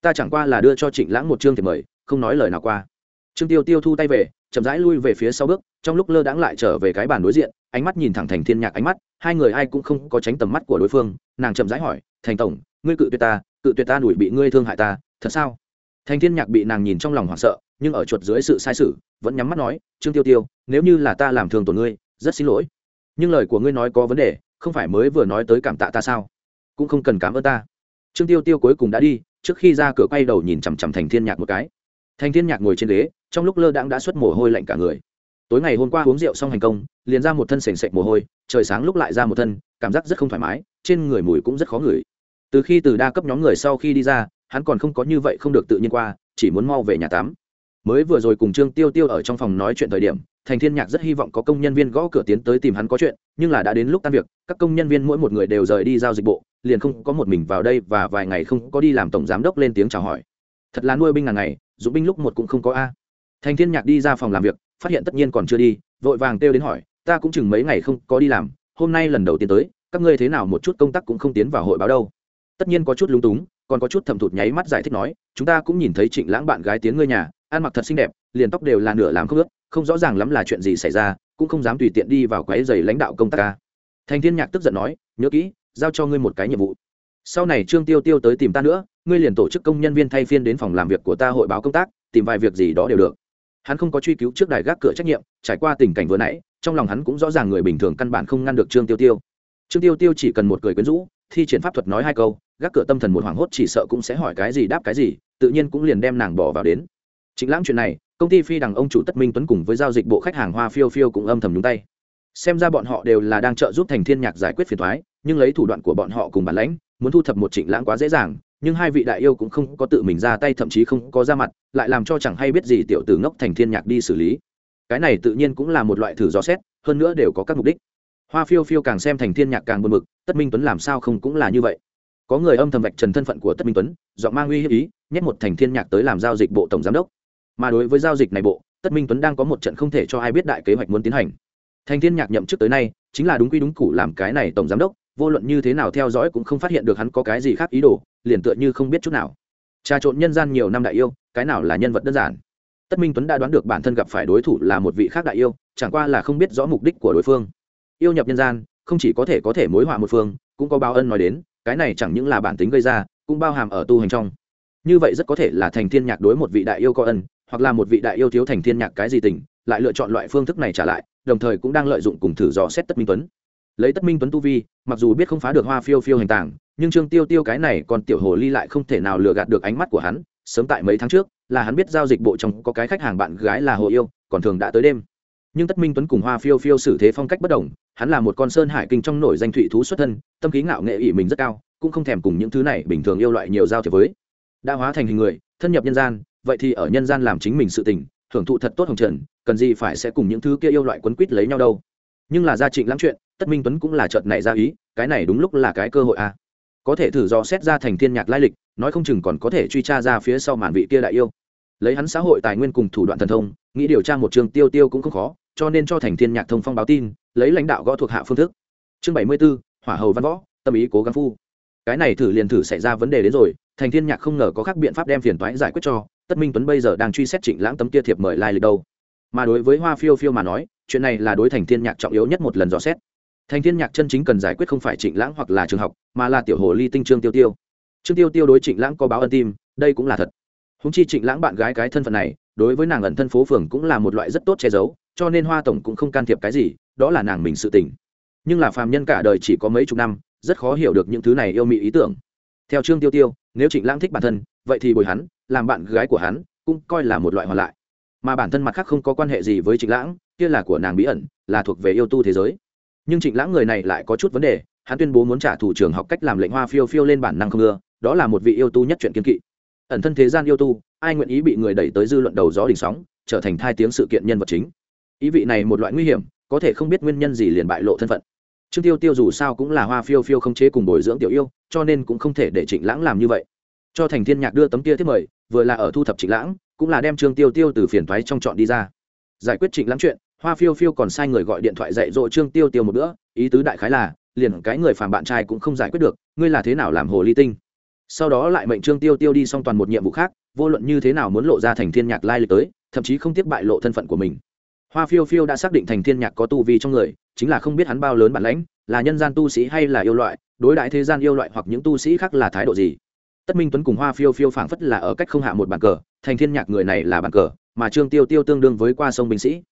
Ta chẳng qua là đưa cho trịnh lãng một chương thì mời, không nói lời nào qua. Trương tiêu tiêu thu tay về, chậm rãi lui về phía sau bước, trong lúc lơ đãng lại trở về cái bàn đối diện, ánh mắt nhìn thẳng thành thiên nhạc ánh mắt, hai người ai cũng không có tránh tầm mắt của đối phương, nàng chậm rãi hỏi, thành tổng, ngươi cự tuyệt ta cự tuyệt ta đuổi bị ngươi thương hại ta thật sao? Thành thiên nhạc bị nàng nhìn trong lòng hoảng sợ nhưng ở chuột dưới sự sai sử, vẫn nhắm mắt nói trương tiêu tiêu nếu như là ta làm thương tổn ngươi rất xin lỗi. Nhưng lời của ngươi nói có vấn đề không phải mới vừa nói tới cảm tạ ta sao? Cũng không cần cảm ơn ta. Trương tiêu tiêu cuối cùng đã đi trước khi ra cửa quay đầu nhìn chằm chằm thành thiên nhạc một cái. Thành thiên nhạc ngồi trên ghế trong lúc lơ đãng đã xuất mồ hôi lạnh cả người. Tối ngày hôm qua uống rượu xong hành công liền ra một thân sền sệt mồ hôi trời sáng lúc lại ra một thân cảm giác rất không thoải mái trên người mùi cũng rất khó ngửi từ khi từ đa cấp nhóm người sau khi đi ra, hắn còn không có như vậy không được tự nhiên qua, chỉ muốn mau về nhà tắm. Mới vừa rồi cùng trương tiêu tiêu ở trong phòng nói chuyện thời điểm, thành thiên nhạc rất hy vọng có công nhân viên gõ cửa tiến tới tìm hắn có chuyện, nhưng là đã đến lúc tan việc, các công nhân viên mỗi một người đều rời đi giao dịch bộ, liền không có một mình vào đây và vài ngày không có đi làm tổng giám đốc lên tiếng chào hỏi. Thật là nuôi binh ngàn ngày dũng binh lúc một cũng không có a. Thành thiên nhạc đi ra phòng làm việc, phát hiện tất nhiên còn chưa đi, vội vàng kêu đến hỏi, ta cũng chừng mấy ngày không có đi làm, hôm nay lần đầu tiên tới, các ngươi thế nào một chút công tác cũng không tiến vào hội báo đâu? Tất nhiên có chút lúng túng, còn có chút thầm thụt nháy mắt giải thích nói, chúng ta cũng nhìn thấy trịnh lãng bạn gái tiến ngươi nhà, ăn mặc thật xinh đẹp, liền tóc đều là nửa làm không ướt, không rõ ràng lắm là chuyện gì xảy ra, cũng không dám tùy tiện đi vào quái giày lãnh đạo công tác ca. Thành thiên nhạc tức giận nói, nhớ kỹ, giao cho ngươi một cái nhiệm vụ. Sau này trương tiêu tiêu tới tìm ta nữa, ngươi liền tổ chức công nhân viên thay phiên đến phòng làm việc của ta hội báo công tác, tìm vài việc gì đó đều được. Hắn không có truy cứu trước đài gác cửa trách nhiệm, trải qua tình cảnh vừa nãy, trong lòng hắn cũng rõ ràng người bình thường căn bản không ngăn được trương tiêu tiêu. Trương tiêu tiêu chỉ cần một cười quyến rũ thi triển pháp thuật nói hai câu, gác cửa tâm thần một hoảng hốt chỉ sợ cũng sẽ hỏi cái gì đáp cái gì, tự nhiên cũng liền đem nàng bỏ vào đến. Chính lãng chuyện này, công ty phi đằng ông chủ tất minh tuấn cùng với giao dịch bộ khách hàng hoa phiêu phiêu cũng âm thầm nhúng tay. Xem ra bọn họ đều là đang trợ giúp thành thiên nhạc giải quyết phiền thoái nhưng lấy thủ đoạn của bọn họ cùng bản lãnh, muốn thu thập một trịnh lãng quá dễ dàng, nhưng hai vị đại yêu cũng không có tự mình ra tay, thậm chí không có ra mặt, lại làm cho chẳng hay biết gì tiểu tử ngốc thành thiên nhạc đi xử lý. Cái này tự nhiên cũng là một loại thử dò xét, hơn nữa đều có các mục đích hoa phiêu phiêu càng xem thành thiên nhạc càng buồn bực, tất minh tuấn làm sao không cũng là như vậy. Có người âm thầm vạch trần thân phận của tất minh tuấn dọn mang uy hiếp ý, nhét một thành thiên nhạc tới làm giao dịch bộ tổng giám đốc. Mà đối với giao dịch này bộ, tất minh tuấn đang có một trận không thể cho ai biết đại kế hoạch muốn tiến hành. Thành thiên nhạc nhậm chức tới nay, chính là đúng quy đúng củ làm cái này tổng giám đốc, vô luận như thế nào theo dõi cũng không phát hiện được hắn có cái gì khác ý đồ, liền tựa như không biết chút nào. Trà trộn nhân gian nhiều năm đại yêu, cái nào là nhân vật đơn giản? Tất minh tuấn đã đoán được bản thân gặp phải đối thủ là một vị khác đại yêu, chẳng qua là không biết rõ mục đích của đối phương yêu nhập nhân gian, không chỉ có thể có thể mối họa một phương, cũng có báo ân nói đến, cái này chẳng những là bản tính gây ra, cũng bao hàm ở tu hành trong. Như vậy rất có thể là thành thiên nhạc đối một vị đại yêu có ân, hoặc là một vị đại yêu thiếu thành thiên nhạc cái gì tình, lại lựa chọn loại phương thức này trả lại, đồng thời cũng đang lợi dụng cùng thử dò xét tất minh tuấn. Lấy tất minh tuấn tu vi, mặc dù biết không phá được hoa phiêu phiêu hành tàng, nhưng trương tiêu tiêu cái này còn tiểu hồ ly lại không thể nào lừa gạt được ánh mắt của hắn, sớm tại mấy tháng trước, là hắn biết giao dịch bộ trong có cái khách hàng bạn gái là hồ yêu, còn thường đã tới đêm. Nhưng tất minh tuấn cùng hoa phiêu phiêu xử thế phong cách bất đồng hắn là một con sơn hải kinh trong nổi danh thụy thú xuất thân, tâm khí ngạo nghệ ỷ mình rất cao, cũng không thèm cùng những thứ này bình thường yêu loại nhiều giao thiệp với. Đã hóa thành hình người, thân nhập nhân gian, vậy thì ở nhân gian làm chính mình sự tình, hưởng thụ thật tốt hồng trần, cần gì phải sẽ cùng những thứ kia yêu loại quấn quýt lấy nhau đâu. Nhưng là gia trịnh lắm chuyện, tất minh tuấn cũng là chợt này ra ý, cái này đúng lúc là cái cơ hội a à. có thể thử do xét ra thành thiên nhạc lai lịch, nói không chừng còn có thể truy tra ra phía sau màn vị kia đại yêu. Lấy hắn xã hội tài nguyên cùng thủ đoạn thần thông, nghĩ điều tra một trường tiêu tiêu cũng không khó cho nên cho thành thiên nhạc thông phong báo tin lấy lãnh đạo gõ thuộc hạ phương thức. Chương bảy mươi 74, hỏa hầu văn võ tâm ý cố gắng phu. Cái này thử liền thử xảy ra vấn đề đến rồi thành thiên nhạc không ngờ có các biện pháp đem phiền toái giải quyết cho tất minh tuấn bây giờ đang truy xét trịnh lãng tấm kia thiệp mời lai lịch đâu. Mà đối với hoa phiêu phiêu mà nói chuyện này là đối thành thiên nhạc trọng yếu nhất một lần dò xét. Thành thiên nhạc chân chính cần giải quyết không phải trịnh lãng hoặc là trường học mà là tiểu hồ ly tinh trương tiêu tiêu. Trương tiêu tiêu đối trịnh lãng có báo ân tim đây cũng là thật. Húng chi trịnh lãng bạn gái cái thân phận này đối với nàng ẩn thân phố phường cũng là một loại rất tốt che giấu cho nên hoa tổng cũng không can thiệp cái gì, đó là nàng mình sự tình. Nhưng là phàm nhân cả đời chỉ có mấy chục năm, rất khó hiểu được những thứ này yêu mị ý tưởng. Theo trương tiêu tiêu, nếu trịnh lãng thích bản thân, vậy thì bồi hắn, làm bạn gái của hắn, cũng coi là một loại hoàn lại. Mà bản thân mặt khác không có quan hệ gì với trịnh lãng, kia là của nàng bí ẩn, là thuộc về yêu tu thế giới. Nhưng trịnh lãng người này lại có chút vấn đề, hắn tuyên bố muốn trả thủ trường học cách làm lệnh hoa phiêu phiêu lên bản năng không ưa, đó là một vị yêu tu nhất chuyện kiên kỵ. Ẩn thân thế gian yêu tu, ai nguyện ý bị người đẩy tới dư luận đầu gió đỉnh sóng, trở thành thai tiếng sự kiện nhân vật chính ý vị này một loại nguy hiểm, có thể không biết nguyên nhân gì liền bại lộ thân phận. Trương tiêu tiêu dù sao cũng là hoa phiêu phiêu không chế cùng bồi dưỡng tiểu yêu, cho nên cũng không thể để trịnh lãng làm như vậy. Cho thành thiên nhạc đưa tấm kia thiết mời, vừa là ở thu thập trịnh lãng, cũng là đem trương tiêu tiêu từ phiền thoái trong chọn đi ra. Giải quyết trịnh lãng chuyện, hoa phiêu phiêu còn sai người gọi điện thoại dạy dỗ trương tiêu tiêu một bữa, ý tứ đại khái là, liền cái người phàm bạn trai cũng không giải quyết được, ngươi là thế nào làm hồ ly tinh? Sau đó lại mệnh trương tiêu tiêu đi xong toàn một nhiệm vụ khác, vô luận như thế nào muốn lộ ra thành thiên nhạc lai lịch tới, thậm chí không tiếc bại lộ thân phận của mình hoa phiêu phiêu đã xác định thành thiên nhạc có tu vi trong người, chính là không biết hắn bao lớn bản lãnh, là nhân gian tu sĩ hay là yêu loại, đối đại thế gian yêu loại hoặc những tu sĩ khác là thái độ gì. Tất minh tuấn cùng hoa phiêu phiêu phảng phất là ở cách không hạ một bàn cờ, thành thiên nhạc người này là bàn cờ, mà trương tiêu tiêu tương đương với qua sông binh sĩ.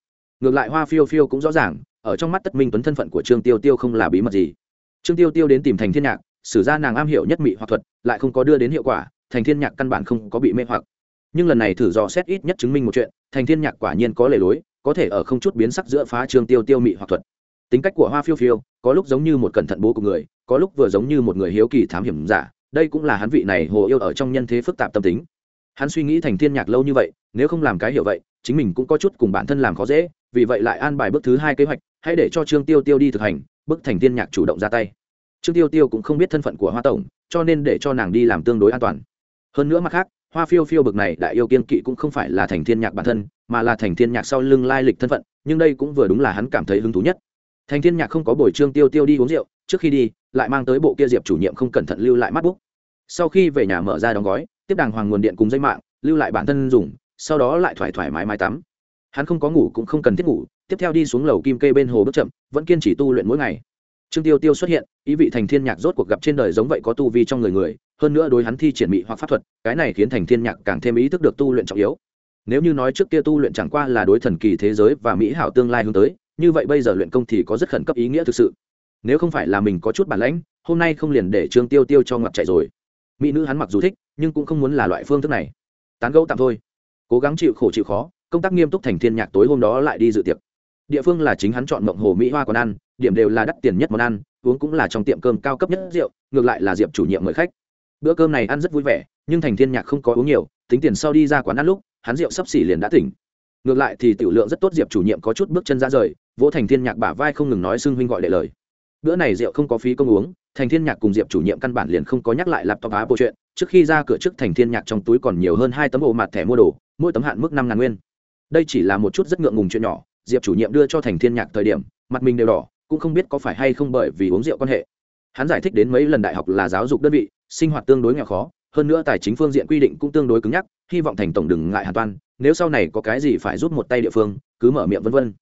Ngược lại hoa phiêu phiêu cũng rõ ràng, ở trong mắt tất minh tuấn thân phận của trương tiêu tiêu không là bí mật gì. Trương tiêu tiêu đến tìm thành thiên nhạc, sử ra nàng am hiểu nhất mị hoặc thuật, lại không có đưa đến hiệu quả, thành thiên nhạc căn bản không có bị mê hoặc. Nhưng lần này thử dò xét ít nhất chứng minh một chuyện, thành thiên nhạc quả nhiên có lề lối có thể ở không chút biến sắc giữa phá trương tiêu tiêu mị hoặc thuật. Tính cách của hoa phiêu phiêu, có lúc giống như một cẩn thận bố của người, có lúc vừa giống như một người hiếu kỳ thám hiểm giả, đây cũng là hắn vị này hồ yêu ở trong nhân thế phức tạp tâm tính. Hắn suy nghĩ thành thiên nhạc lâu như vậy, nếu không làm cái hiểu vậy, chính mình cũng có chút cùng bản thân làm khó dễ, vì vậy lại an bài bước thứ hai kế hoạch, hãy để cho trương tiêu tiêu đi thực hành bức thành thiên nhạc chủ động ra tay. Trương tiêu tiêu cũng không biết thân phận của hoa tổng, cho nên để cho nàng đi làm tương đối an toàn. Hơn nữa mặt khác hoa phiêu phiêu bực này đại yêu kiên kỵ cũng không phải là thành thiên nhạc bản thân, mà là thành thiên nhạc sau lưng lai lịch thân phận, nhưng đây cũng vừa đúng là hắn cảm thấy hứng thú nhất. Thành thiên nhạc không có buổi trương tiêu tiêu đi uống rượu, trước khi đi, lại mang tới bộ kia diệp chủ nhiệm không cẩn thận lưu lại mắt bút. Sau khi về nhà mở ra đóng gói, tiếp đàng hoàng nguồn điện cùng dây mạng, lưu lại bản thân dùng, sau đó lại thoải thoải mái mái tắm. Hắn không có ngủ cũng không cần thiết ngủ, tiếp theo đi xuống lầu kim kê bên hồ bước chậm, vẫn kiên trì tu luyện mỗi ngày trương tiêu tiêu xuất hiện, ý vị thành thiên nhạc rốt cuộc gặp trên đời giống vậy có tu vi trong người người, hơn nữa đối hắn thi triển mị hoặc pháp thuật, cái này khiến thành thiên nhạc càng thêm ý thức được tu luyện trọng yếu. Nếu như nói trước kia tu luyện chẳng qua là đối thần kỳ thế giới và mỹ hảo tương lai hướng tới, như vậy bây giờ luyện công thì có rất khẩn cấp ý nghĩa thực sự. Nếu không phải là mình có chút bản lãnh, hôm nay không liền để trương tiêu tiêu cho ngập chạy rồi. Mỹ nữ hắn mặc dù thích, nhưng cũng không muốn là loại phương thức này. Tán gẫu tạm thôi. Cố gắng chịu khổ chịu khó, công tác nghiêm túc thành thiên nhạc tối hôm đó lại đi dự tiệc. Địa phương là chính hắn chọn mộng hồ mỹ hoa quán ăn điểm đều là đắt tiền nhất món ăn, uống cũng là trong tiệm cơm cao cấp nhất rượu, ngược lại là diệp chủ nhiệm mời khách. Bữa cơm này ăn rất vui vẻ, nhưng thành thiên nhạc không có uống nhiều, tính tiền sau đi ra quán ăn lúc, hắn rượu sắp xỉ liền đã tỉnh. Ngược lại thì tiểu lượng rất tốt, diệp chủ nhiệm có chút bước chân ra rời, vỗ thành thiên nhạc bả vai không ngừng nói xưng huynh gọi đệ lời. Bữa này rượu không có phí công uống, thành thiên nhạc cùng diệp chủ nhiệm căn bản liền không có nhắc lại laptop á bộ chuyện, trước khi ra cửa trước thành thiên nhạc trong túi còn nhiều hơn hai tấm ổ mặt thẻ mua đồ, mỗi tấm hạn mức năm ngàn nguyên. Đây chỉ là một chút rất ngượng ngùng chuyện nhỏ, diệp chủ nhiệm đưa cho thành thiên nhạc thời điểm, mặt mình đều đỏ cũng không biết có phải hay không bởi vì uống rượu quan hệ. Hắn giải thích đến mấy lần đại học là giáo dục đơn vị, sinh hoạt tương đối nghèo khó, hơn nữa tài chính phương diện quy định cũng tương đối cứng nhắc, hy vọng thành tổng đừng ngại hàn toan, nếu sau này có cái gì phải rút một tay địa phương, cứ mở miệng vân vân.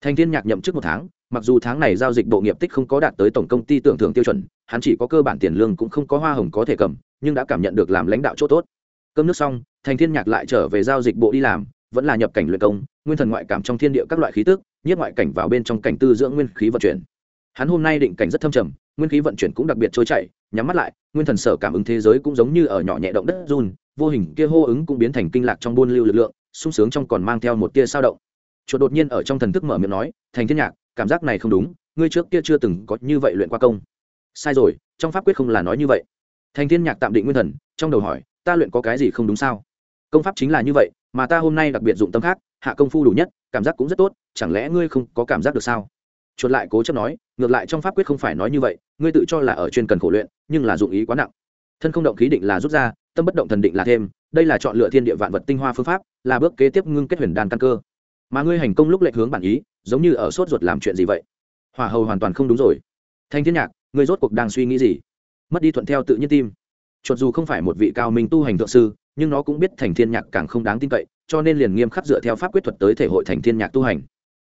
Thành thiên nhạc nhậm chức một tháng, mặc dù tháng này giao dịch bộ nghiệp tích không có đạt tới tổng công ty tưởng thưởng tiêu chuẩn, hắn chỉ có cơ bản tiền lương cũng không có hoa hồng có thể cầm, nhưng đã cảm nhận được làm lãnh đạo chỗ tốt. Cơm nước xong, thành thiên nhạc lại trở về giao dịch bộ đi làm, vẫn là nhập cảnh luyện công, nguyên thần ngoại cảm trong thiên địa các loại khí tức nhất ngoại cảnh vào bên trong cảnh tư dưỡng nguyên khí vận chuyển. Hắn hôm nay định cảnh rất thâm trầm, nguyên khí vận chuyển cũng đặc biệt trôi chảy, nhắm mắt lại, nguyên thần sở cảm ứng thế giới cũng giống như ở nhỏ nhẹ động đất run, vô hình kia hô ứng cũng biến thành kinh lạc trong buôn lưu lực lượng, sung sướng trong còn mang theo một tia sao động. Chuột đột nhiên ở trong thần thức mở miệng nói, thành thiên nhạc, cảm giác này không đúng, ngươi trước kia chưa từng có như vậy luyện qua công. Sai rồi, trong pháp quyết không là nói như vậy. Thành thiên nhạc tạm định nguyên thần, trong đầu hỏi, ta luyện có cái gì không đúng sao? Công pháp chính là như vậy, mà ta hôm nay đặc biệt dụng tâm khác hạ công phu đủ nhất, cảm giác cũng rất tốt, chẳng lẽ ngươi không có cảm giác được sao? Chuột lại cố chấp nói, ngược lại trong pháp quyết không phải nói như vậy, ngươi tự cho là ở chuyên cần khổ luyện, nhưng là dụng ý quá nặng. Thân không động khí định là rút ra, tâm bất động thần định là thêm, đây là chọn lựa thiên địa vạn vật tinh hoa phương pháp, là bước kế tiếp ngưng kết huyền đan căn cơ. Mà ngươi hành công lúc lệch hướng bản ý, giống như ở sốt ruột làm chuyện gì vậy? Hòa hầu hoàn toàn không đúng rồi. Thanh thiên nhạc, ngươi rốt cuộc đang suy nghĩ gì? Mất đi thuận theo tự nhiên tim. Chuột dù không phải một vị cao minh tu hành thượng sư, nhưng nó cũng biết thành thiên nhạc càng không đáng tin cậy cho nên liền nghiêm khắc dựa theo pháp quyết thuật tới thể hội thành thiên nhạc tu hành.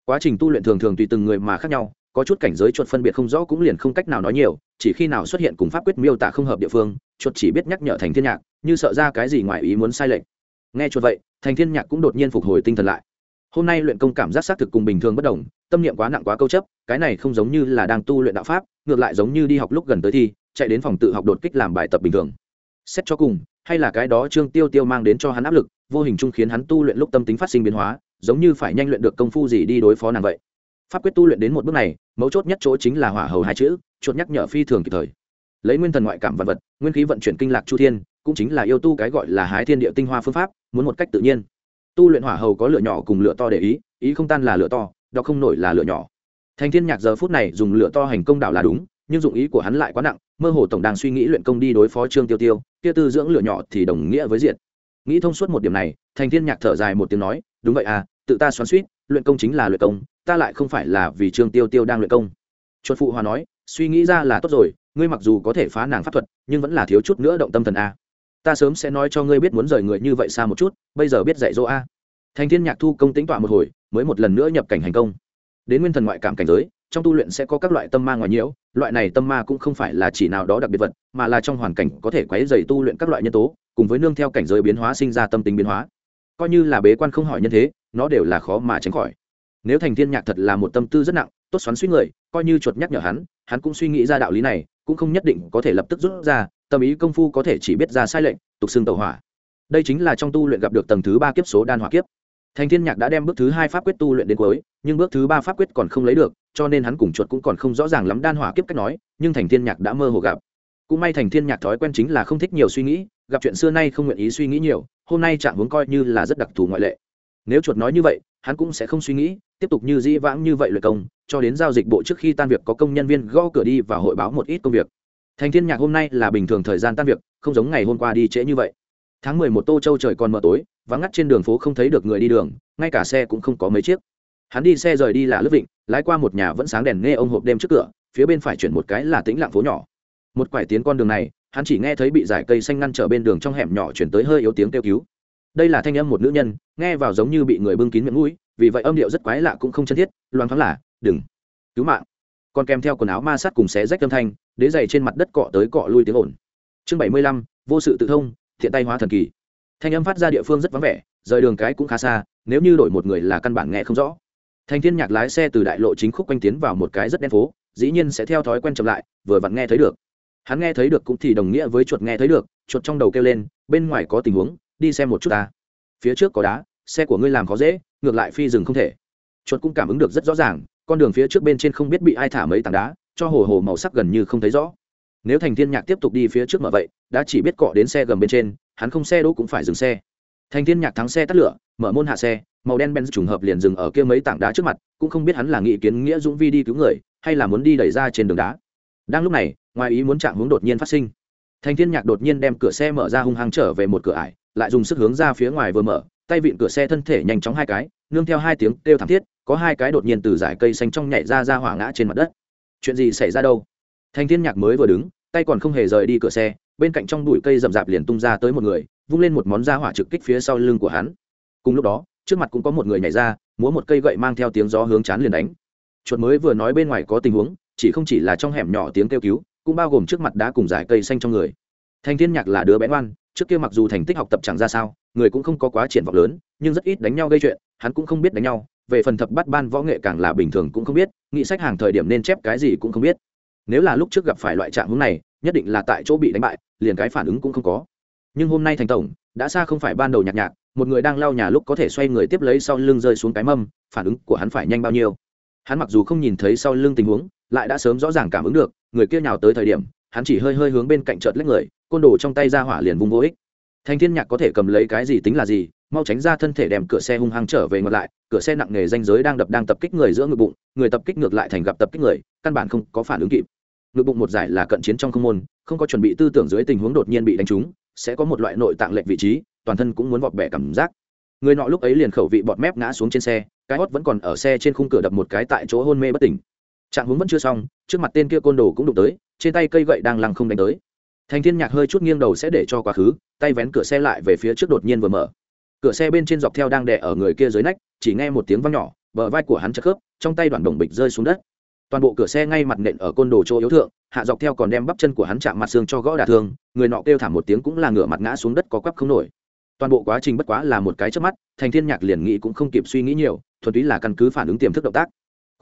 Quá trình tu luyện thường thường tùy từng người mà khác nhau, có chút cảnh giới chuột phân biệt không rõ cũng liền không cách nào nói nhiều, chỉ khi nào xuất hiện cùng pháp quyết miêu tả không hợp địa phương, chuột chỉ biết nhắc nhở thành thiên nhạc, như sợ ra cái gì ngoài ý muốn sai lệch. Nghe chuột vậy, thành thiên nhạc cũng đột nhiên phục hồi tinh thần lại. Hôm nay luyện công cảm giác xác thực cùng bình thường bất đồng, tâm niệm quá nặng quá câu chấp, cái này không giống như là đang tu luyện đạo pháp, ngược lại giống như đi học lúc gần tới thi, chạy đến phòng tự học đột kích làm bài tập bình thường. Xét cho cùng, hay là cái đó trương tiêu tiêu mang đến cho hắn áp lực vô hình chung khiến hắn tu luyện lúc tâm tính phát sinh biến hóa, giống như phải nhanh luyện được công phu gì đi đối phó nàng vậy. Pháp quyết tu luyện đến một bước này, mấu chốt nhất chỗ chính là hỏa hầu hai chữ, chuột nhắc nhở phi thường kịp thời. Lấy nguyên thần ngoại cảm vật vật, nguyên khí vận chuyển kinh lạc chu thiên, cũng chính là yêu tu cái gọi là hái thiên địa tinh hoa phương pháp, muốn một cách tự nhiên. Tu luyện hỏa hầu có lửa nhỏ cùng lửa to để ý ý không tan là lửa to đó không nổi là lửa nhỏ. Thành thiên nhạc giờ phút này dùng lửa to hành công đạo là đúng, nhưng dụng ý của hắn lại quá nặng, mơ hồ tổng đang suy nghĩ luyện công đi đối phó trương tiêu tiêu, kia tư dưỡng lửa nhỏ thì đồng nghĩa với diện nghĩ thông suốt một điểm này, thành thiên nhạc thở dài một tiếng nói, đúng vậy à tự ta xoắn suýt, luyện công chính là luyện công, ta lại không phải là vì trương tiêu tiêu đang luyện công. Chuột phụ hòa nói, suy nghĩ ra là tốt rồi, ngươi mặc dù có thể phá nàng pháp thuật, nhưng vẫn là thiếu chút nữa động tâm thần a. Ta sớm sẽ nói cho ngươi biết muốn rời người như vậy xa một chút, bây giờ biết dạy dỗ a. Thành thiên nhạc thu công tính tọa một hồi, mới một lần nữa nhập cảnh hành công. Đến nguyên thần ngoại cảm cảnh giới trong tu luyện sẽ có các loại tâm ma ngoài nhiễu, loại này tâm ma cũng không phải là chỉ nào đó đặc biệt vật, mà là trong hoàn cảnh có thể quấy dày tu luyện các loại nhân tố, cùng với nương theo cảnh giới biến hóa sinh ra tâm tính biến hóa. Coi như là bế quan không hỏi nhân thế, nó đều là khó mà tránh khỏi. Nếu thành thiên nhạc thật là một tâm tư rất nặng, tốt xoắn suy người, coi như chuột nhắc nhở hắn hắn cũng suy nghĩ ra đạo lý này, cũng không nhất định có thể lập tức rút ra, tâm ý công phu có thể chỉ biết ra sai lệnh, tục xưng tàu hỏa. Đây chính là trong tu luyện gặp được tầng thứ ba kiếp số đan hỏa kiếp. Thành thiên nhạc đã đem bước thứ hai pháp quyết tu luyện đến cuối, nhưng bước thứ ba pháp quyết còn không lấy được cho nên hắn cùng chuột cũng còn không rõ ràng lắm đan hỏa kiếp cách nói, nhưng thành thiên nhạc đã mơ hồ gặp. Cũng may thành thiên nhạc thói quen chính là không thích nhiều suy nghĩ, gặp chuyện xưa nay không nguyện ý suy nghĩ nhiều, hôm nay trạng huống coi như là rất đặc thù ngoại lệ. Nếu chuột nói như vậy, hắn cũng sẽ không suy nghĩ, tiếp tục như dĩ vãng như vậy luyện công, cho đến giao dịch bộ trước khi tan việc có công nhân viên gõ cửa đi và hội báo một ít công việc. Thành thiên nhạc hôm nay là bình thường thời gian tan việc, không giống ngày hôm qua đi trễ như vậy. Tháng mười một tô châu trời còn mờ tối, vắng ngắt trên đường phố không thấy được người đi đường, ngay cả xe cũng không có mấy chiếc hắn đi xe rời đi là lướt vịnh, lái qua một nhà vẫn sáng đèn nghe ông hộp đêm trước cửa, phía bên phải chuyển một cái là tĩnh lặng phố nhỏ. Một quải tiến con đường này, hắn chỉ nghe thấy bị dải cây xanh ngăn trở bên đường trong hẻm nhỏ chuyển tới hơi yếu tiếng kêu cứu. Đây là thanh âm một nữ nhân, nghe vào giống như bị người bưng kín miệng mũi, vì vậy âm điệu rất quái lạ cũng không chân thiết Loan thoáng là, đừng, cứu mạng. Còn kèm theo quần áo ma sát cùng xé rách âm thanh, đế dày trên mặt đất cọ tới cọ lui tiếng ồn. Chương bảy mươi lăm, vô sự tự thông, thiện tay hóa thần kỳ. Thanh âm phát ra địa phương rất vắng vẻ, rời đường cái cũng khá xa, nếu như đổi một người là căn bản nghe không rõ thành thiên nhạc lái xe từ đại lộ chính khúc quanh tiến vào một cái rất đen phố, dĩ nhiên sẽ theo thói quen chậm lại, vừa vặn nghe thấy được. Hắn nghe thấy được cũng thì đồng nghĩa với chuột nghe thấy được, chuột trong đầu kêu lên, bên ngoài có tình huống, đi xem một chút ta. Phía trước có đá, xe của ngươi làm khó dễ, ngược lại phi rừng không thể. Chuột cũng cảm ứng được rất rõ ràng, con đường phía trước bên trên không biết bị ai thả mấy tảng đá, cho hồ hồ màu sắc gần như không thấy rõ. Nếu thành thiên nhạc tiếp tục đi phía trước mà vậy, đã chỉ biết cọ đến xe gầm bên trên, hắn không xe đỗ cũng phải dừng xe. Thành thiên nhạc thắng xe tắt lửa, mở môn hạ xe màu đen ben trùng hợp liền dừng ở kia mấy tảng đá trước mặt, cũng không biết hắn là nghị kiến nghĩa dũng vi đi cứu người, hay là muốn đi đẩy ra trên đường đá. Đang lúc này, ngoài ý muốn chạm hướng đột nhiên phát sinh. Thành thiên nhạc đột nhiên đem cửa xe mở ra hung hăng trở về một cửa ải, lại dùng sức hướng ra phía ngoài vừa mở, tay vịn cửa xe thân thể nhanh chóng hai cái, nương theo hai tiếng kêu thảm thiết, có hai cái đột nhiên từ dải cây xanh trong nhảy ra ra hỏa ngã trên mặt đất. Chuyện gì xảy ra đâu? Thành thiên nhạc mới vừa đứng, tay còn không hề rời đi cửa xe, bên cạnh trong bụi cây rậm rạp liền tung ra tới một người, vung lên một món da hỏa trực kích phía sau lưng của hắn. Cùng lúc đó trước mặt cũng có một người nhảy ra, múa một cây gậy mang theo tiếng gió hướng chán liền đánh. Chuột mới vừa nói bên ngoài có tình huống, chỉ không chỉ là trong hẻm nhỏ tiếng kêu cứu, cũng bao gồm trước mặt đá cùng giải cây xanh trong người. Thanh thiên nhạc là đứa bé ngoan, trước kia mặc dù thành tích học tập chẳng ra sao, người cũng không có quá triển vọng lớn, nhưng rất ít đánh nhau gây chuyện, hắn cũng không biết đánh nhau, về phần thập bắt ban võ nghệ càng là bình thường cũng không biết, nghĩ sách hàng thời điểm nên chép cái gì cũng không biết. Nếu là lúc trước gặp phải loại trạng hướng này, nhất định là tại chỗ bị đánh bại, liền cái phản ứng cũng không có. Nhưng hôm nay thành tổng đã xa không phải ban đầu nhạc nhạc, một người đang lau nhà lúc có thể xoay người tiếp lấy sau lưng rơi xuống cái mâm, phản ứng của hắn phải nhanh bao nhiêu. Hắn mặc dù không nhìn thấy sau lưng tình huống, lại đã sớm rõ ràng cảm ứng được, người kia nào tới thời điểm, hắn chỉ hơi hơi hướng bên cạnh chợt lách người, côn đồ trong tay ra hỏa liền vung vô ích. Thanh thiên nhạc có thể cầm lấy cái gì tính là gì, mau tránh ra thân thể đem cửa xe hung hăng trở về ngược lại, cửa xe nặng nghề danh giới đang đập đang tập kích người giữa ngực bụng, người tập kích ngược lại thành gặp tập kích người, căn bản không có phản ứng kịp. Ngực bụng một giải là cận chiến trong không môn, không có chuẩn bị tư tưởng dưới tình huống đột nhiên bị đánh trúng sẽ có một loại nội tạng lệch vị trí, toàn thân cũng muốn vọt bẻ cảm giác. Người nọ lúc ấy liền khẩu vị bọt mép ngã xuống trên xe, cái hót vẫn còn ở xe trên khung cửa đập một cái tại chỗ hôn mê bất tỉnh. Trạng huống vẫn chưa xong, trước mặt tên kia côn đồ cũng đụng tới, trên tay cây gậy đang lăng không đánh tới. Thành thiên nhạc hơi chút nghiêng đầu sẽ để cho quá khứ, tay vén cửa xe lại về phía trước đột nhiên vừa mở. Cửa xe bên trên dọc theo đang đè ở người kia dưới nách, chỉ nghe một tiếng vang nhỏ, bờ vai của hắn chật khớp, trong tay đoạn đồng bịch rơi xuống đất toàn bộ cửa xe ngay mặt nện ở côn đồ chỗ yếu thượng, hạ dọc theo còn đem bắp chân của hắn chạm mặt xương cho gõ đả thương, người nọ kêu thảm một tiếng cũng là ngửa mặt ngã xuống đất có quắp không nổi. Toàn bộ quá trình bất quá là một cái trước mắt, thành thiên nhạc liền nghĩ cũng không kịp suy nghĩ nhiều, thuần túy là căn cứ phản ứng tiềm thức động tác.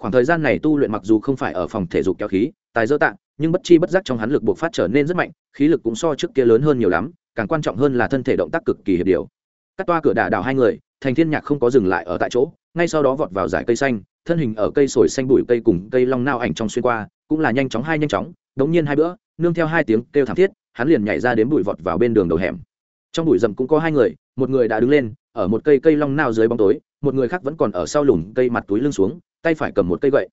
Khoảng thời gian này tu luyện mặc dù không phải ở phòng thể dục kéo khí, tài dơ tạng nhưng bất chi bất giác trong hắn lực buộc phát trở nên rất mạnh, khí lực cũng so trước kia lớn hơn nhiều lắm, càng quan trọng hơn là thân thể động tác cực kỳ hiệp điều. Cắt toa cửa đả đảo hai người, thành thiên nhạc không có dừng lại ở tại chỗ, ngay sau đó vọt vào giải cây xanh thân hình ở cây sồi xanh bụi cây cùng cây long nao ảnh trong xuyên qua, cũng là nhanh chóng hai nhanh chóng, đống nhiên hai bữa, nương theo hai tiếng kêu thảm thiết, hắn liền nhảy ra đến bụi vọt vào bên đường đầu hẻm. Trong bụi rậm cũng có hai người, một người đã đứng lên, ở một cây cây long nao dưới bóng tối, một người khác vẫn còn ở sau lùm cây mặt túi lưng xuống, tay phải cầm một cây gậy.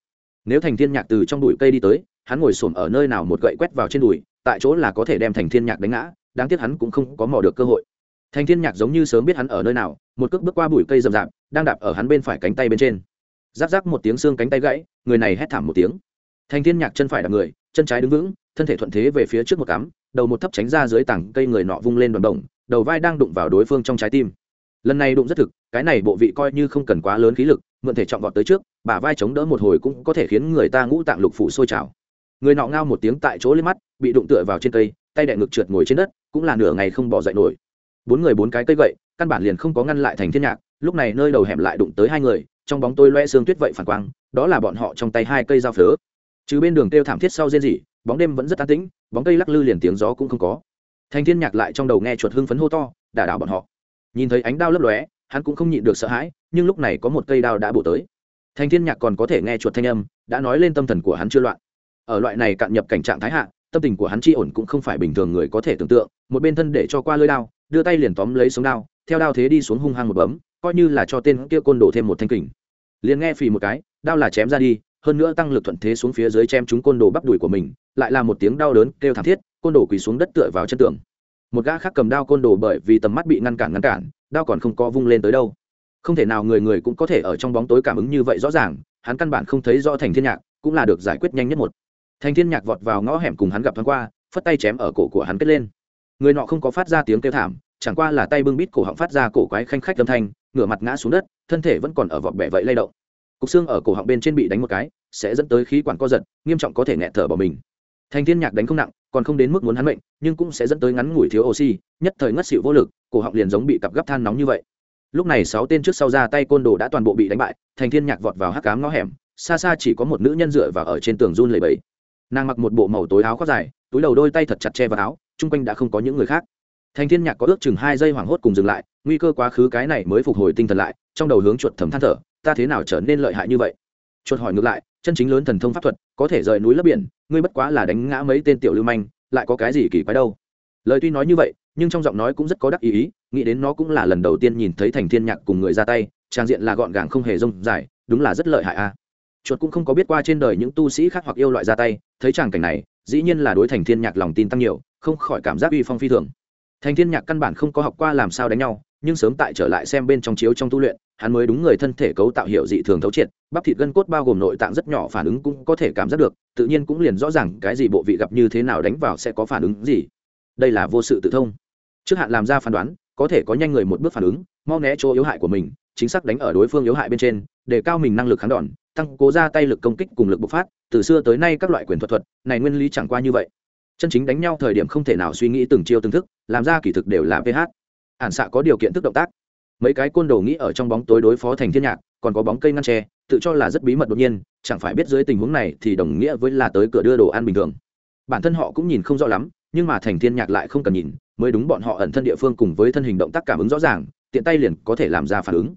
Nếu thành thiên nhạc từ trong bụi cây đi tới, hắn ngồi xổm ở nơi nào một gậy quét vào trên đùi, tại chỗ là có thể đem thành thiên nhạc đánh ngã, đáng tiếc hắn cũng không có mò được cơ hội. Thành thiên nhạc giống như sớm biết hắn ở nơi nào, một cước bước qua bụi cây rậm rạp, đang đạp ở hắn bên phải cánh tay bên trên giáp giáp một tiếng xương cánh tay gãy, người này hét thảm một tiếng. Thành thiên nhạc chân phải đạp người, chân trái đứng vững, thân thể thuận thế về phía trước một cắm, đầu một thấp tránh ra dưới tảng cây người nọ vung lên đoàn đồng, đầu vai đang đụng vào đối phương trong trái tim. Lần này đụng rất thực, cái này bộ vị coi như không cần quá lớn khí lực, mượn thể trọng vọt tới trước, bả vai chống đỡ một hồi cũng có thể khiến người ta ngũ tạng lục phủ sôi trào. Người nọ ngao một tiếng tại chỗ lên mắt, bị đụng tựa vào trên cây, tay đẹ ngực trượt ngồi trên đất, cũng là nửa ngày không bỏ dậy nổi. Bốn người bốn cái cây gậy, căn bản liền không có ngăn lại thành thiên nhạc, lúc này nơi đầu hẻm lại đụng tới hai người trong bóng tôi loe xương tuyết vậy phản quang, đó là bọn họ trong tay hai cây dao phớ. Chứ bên đường kêu thảm thiết sau rên rỉ, bóng đêm vẫn rất an tĩnh, bóng cây lắc lư liền tiếng gió cũng không có. Thành thiên nhạc lại trong đầu nghe chuột hưng phấn hô to, đả đảo bọn họ. Nhìn thấy ánh đao lấp lóe, hắn cũng không nhịn được sợ hãi, nhưng lúc này có một cây đao đã bổ tới. Thành thiên nhạc còn có thể nghe chuột thanh âm, đã nói lên tâm thần của hắn chưa loạn. Ở loại này cạn nhập cảnh trạng thái hạ, tâm tình của hắn chi ổn cũng không phải bình thường người có thể tưởng tượng, một bên thân để cho qua lưỡi đao, đưa tay liền tóm lấy sống đao, theo đao thế đi xuống hung hăng một bấm coi như là cho tên kia côn đổ thêm một thanh kình. Liền nghe phì một cái, đao là chém ra đi, hơn nữa tăng lực thuận thế xuống phía dưới chém chúng côn đồ bắp đùi của mình, lại là một tiếng đau đớn kêu thảm thiết, côn đồ quỳ xuống đất tựa vào chân tường. Một gã khác cầm đao côn đồ bởi vì tầm mắt bị ngăn cản ngăn cản, đao còn không có vung lên tới đâu. Không thể nào người người cũng có thể ở trong bóng tối cảm ứng như vậy rõ ràng, hắn căn bản không thấy rõ thành thiên nhạc, cũng là được giải quyết nhanh nhất một. Thành thiên nhạc vọt vào ngõ hẻm cùng hắn gặp thoáng qua, phất tay chém ở cổ của hắn kết lên. Người nọ không có phát ra tiếng kêu thảm chẳng qua là tay bưng bít cổ họng phát ra cổ quái khanh khách âm thanh, ngửa mặt ngã xuống đất, thân thể vẫn còn ở vọt bẻ vậy lay động. Cục xương ở cổ họng bên trên bị đánh một cái, sẽ dẫn tới khí quản co giật, nghiêm trọng có thể nghẹt thở bỏ mình. Thành thiên nhạc đánh không nặng, còn không đến mức muốn hắn bệnh nhưng cũng sẽ dẫn tới ngắn ngủi thiếu oxy, nhất thời ngất xỉu vô lực, cổ họng liền giống bị cặp gấp than nóng như vậy. Lúc này sáu tên trước sau ra tay côn đồ đã toàn bộ bị đánh bại, thành thiên nhạc vọt vào hắc cám ngõ hẻm, xa xa chỉ có một nữ nhân dựa vào ở trên tường run lầy bẫy nàng mặc một bộ màu tối áo khoác dài, túi đầu đôi tay thật chặt che vào áo, chung quanh đã không có những người khác thành thiên nhạc có ước chừng hai giây hoảng hốt cùng dừng lại, nguy cơ quá khứ cái này mới phục hồi tinh thần lại, trong đầu hướng chuột thầm than thở, ta thế nào trở nên lợi hại như vậy? Chuột hỏi ngược lại, chân chính lớn thần thông pháp thuật, có thể rời núi lấp biển, ngươi bất quá là đánh ngã mấy tên tiểu lưu manh, lại có cái gì kỳ quái đâu? Lời tuy nói như vậy, nhưng trong giọng nói cũng rất có đắc ý ý, nghĩ đến nó cũng là lần đầu tiên nhìn thấy thành thiên nhạc cùng người ra tay, trang diện là gọn gàng không hề rông dài, đúng là rất lợi hại a. Chuột cũng không có biết qua trên đời những tu sĩ khác hoặc yêu loại ra tay, thấy tràng cảnh này, dĩ nhiên là đối thành thiên nhạc lòng tin tăng nhiều, không khỏi cảm giác uy phong phi thường thành thiên nhạc căn bản không có học qua làm sao đánh nhau, nhưng sớm tại trở lại xem bên trong chiếu trong tu luyện, hắn mới đúng người thân thể cấu tạo hiệu dị thường thấu triệt, bắp thịt gân cốt bao gồm nội tạng rất nhỏ phản ứng cũng có thể cảm giác được, tự nhiên cũng liền rõ ràng cái gì bộ vị gặp như thế nào đánh vào sẽ có phản ứng gì. Đây là vô sự tự thông. Trước hạn làm ra phán đoán, có thể có nhanh người một bước phản ứng, mau né chỗ yếu hại của mình, chính xác đánh ở đối phương yếu hại bên trên, để cao mình năng lực kháng đòn, tăng cố ra tay lực công kích cùng lực bộc phát, từ xưa tới nay các loại quyền thuật thuật, này nguyên lý chẳng qua như vậy chân chính đánh nhau thời điểm không thể nào suy nghĩ từng chiêu từng thức, làm ra kỳ thực đều là ph ản xạ có điều kiện thức động tác. Mấy cái côn đồ nghĩ ở trong bóng tối đối phó thành thiên nhạc, còn có bóng cây ngăn tre, tự cho là rất bí mật đột nhiên, chẳng phải biết dưới tình huống này thì đồng nghĩa với là tới cửa đưa đồ ăn bình thường. Bản thân họ cũng nhìn không rõ lắm, nhưng mà thành thiên nhạc lại không cần nhìn, mới đúng bọn họ ẩn thân địa phương cùng với thân hình động tác cảm ứng rõ ràng, tiện tay liền có thể làm ra phản ứng.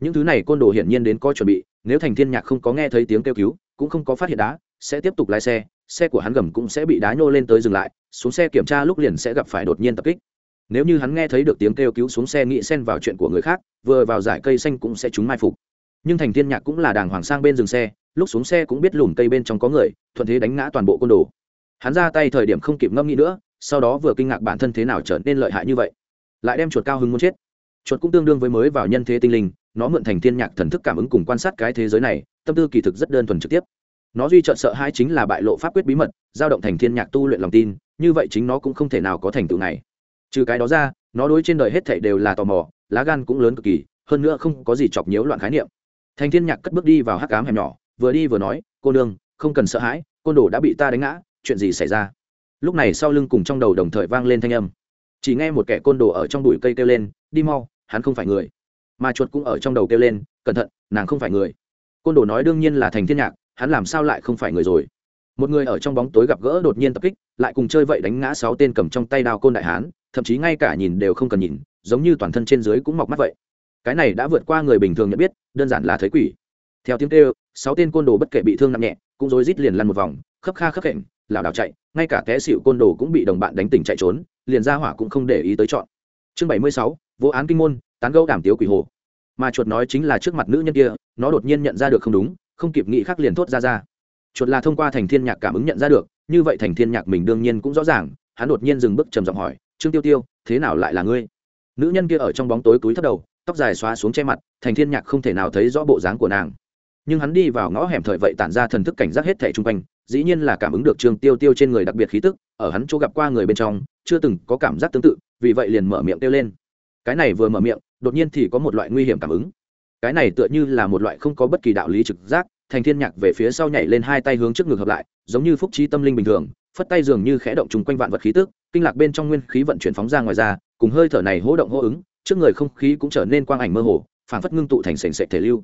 Những thứ này côn đồ hiển nhiên đến có chuẩn bị, nếu thành thiên nhạc không có nghe thấy tiếng kêu cứu, cũng không có phát hiện đá, sẽ tiếp tục lái xe xe của hắn gầm cũng sẽ bị đá nhô lên tới dừng lại, xuống xe kiểm tra lúc liền sẽ gặp phải đột nhiên tập kích. Nếu như hắn nghe thấy được tiếng kêu cứu xuống xe nghĩ xen vào chuyện của người khác, vừa vào giải cây xanh cũng sẽ trúng mai phục. Nhưng thành thiên nhạc cũng là đàng hoàng sang bên dừng xe, lúc xuống xe cũng biết lùm cây bên trong có người, thuận thế đánh ngã toàn bộ côn đồ. Hắn ra tay thời điểm không kịp ngâm nghĩ nữa, sau đó vừa kinh ngạc bản thân thế nào trở nên lợi hại như vậy, lại đem chuột cao hứng muốn chết. Chuột cũng tương đương với mới vào nhân thế tinh linh, nó mượn thành thiên nhạc thần thức cảm ứng cùng quan sát cái thế giới này, tâm tư kỳ thực rất đơn thuần trực tiếp nó duy trợn sợ hai chính là bại lộ pháp quyết bí mật, giao động thành thiên nhạc tu luyện lòng tin, như vậy chính nó cũng không thể nào có thành tựu này. Trừ cái đó ra, nó đối trên đời hết thảy đều là tò mò, lá gan cũng lớn cực kỳ, hơn nữa không có gì chọc nhiễu loạn khái niệm. Thành thiên nhạc cất bước đi vào hắc ám hẻm nhỏ, vừa đi vừa nói, cô nương, không cần sợ hãi, côn đồ đã bị ta đánh ngã, chuyện gì xảy ra? Lúc này sau lưng cùng trong đầu đồng thời vang lên thanh âm. Chỉ nghe một kẻ côn đồ ở trong bụi cây kêu lên, đi mau, hắn không phải người. Mà chuột cũng ở trong đầu kêu lên, cẩn thận, nàng không phải người. Côn đồ nói đương nhiên là thành thiên nhạc hắn làm sao lại không phải người rồi? Một người ở trong bóng tối gặp gỡ đột nhiên tập kích, lại cùng chơi vậy đánh ngã sáu tên cầm trong tay đao côn đại hán, thậm chí ngay cả nhìn đều không cần nhìn, giống như toàn thân trên dưới cũng mọc mắt vậy. Cái này đã vượt qua người bình thường nhận biết, đơn giản là thấy quỷ. Theo tiếng kêu, sáu tên côn đồ bất kể bị thương nặng nhẹ, cũng rối rít liền lăn một vòng, khấp kha khấp khệnh, lảo đảo chạy, ngay cả té xịu côn đồ cũng bị đồng bạn đánh tỉnh chạy trốn, liền ra hỏa cũng không để ý tới chọn. Chương bảy mươi sáu, vô án kinh môn, tán gẫu đàm tiếu quỷ hồ. Mà chuột nói chính là trước mặt nữ nhân kia, nó đột nhiên nhận ra được không đúng không kịp nghĩ khác liền thốt ra ra. Chuột là thông qua thành thiên nhạc cảm ứng nhận ra được, như vậy thành thiên nhạc mình đương nhiên cũng rõ ràng, hắn đột nhiên dừng bước trầm giọng hỏi, trương tiêu tiêu, thế nào lại là ngươi? Nữ nhân kia ở trong bóng tối cúi thấp đầu, tóc dài xóa xuống che mặt, thành thiên nhạc không thể nào thấy rõ bộ dáng của nàng. Nhưng hắn đi vào ngõ hẻm thời vậy tản ra thần thức cảnh giác hết thẻ chung quanh, dĩ nhiên là cảm ứng được trương tiêu tiêu trên người đặc biệt khí tức, ở hắn chỗ gặp qua người bên trong, chưa từng có cảm giác tương tự, vì vậy liền mở miệng kêu lên. Cái này vừa mở miệng, đột nhiên thì có một loại nguy hiểm cảm ứng cái này tựa như là một loại không có bất kỳ đạo lý trực giác, thành thiên nhạc về phía sau nhảy lên hai tay hướng trước ngực hợp lại, giống như phúc trí tâm linh bình thường, phất tay dường như khẽ động trùng quanh vạn vật khí tức, kinh lạc bên trong nguyên khí vận chuyển phóng ra ngoài ra, cùng hơi thở này hỗ động hô ứng, trước người không khí cũng trở nên quang ảnh mơ hồ phản phất ngưng tụ thành sền sệt thể lưu.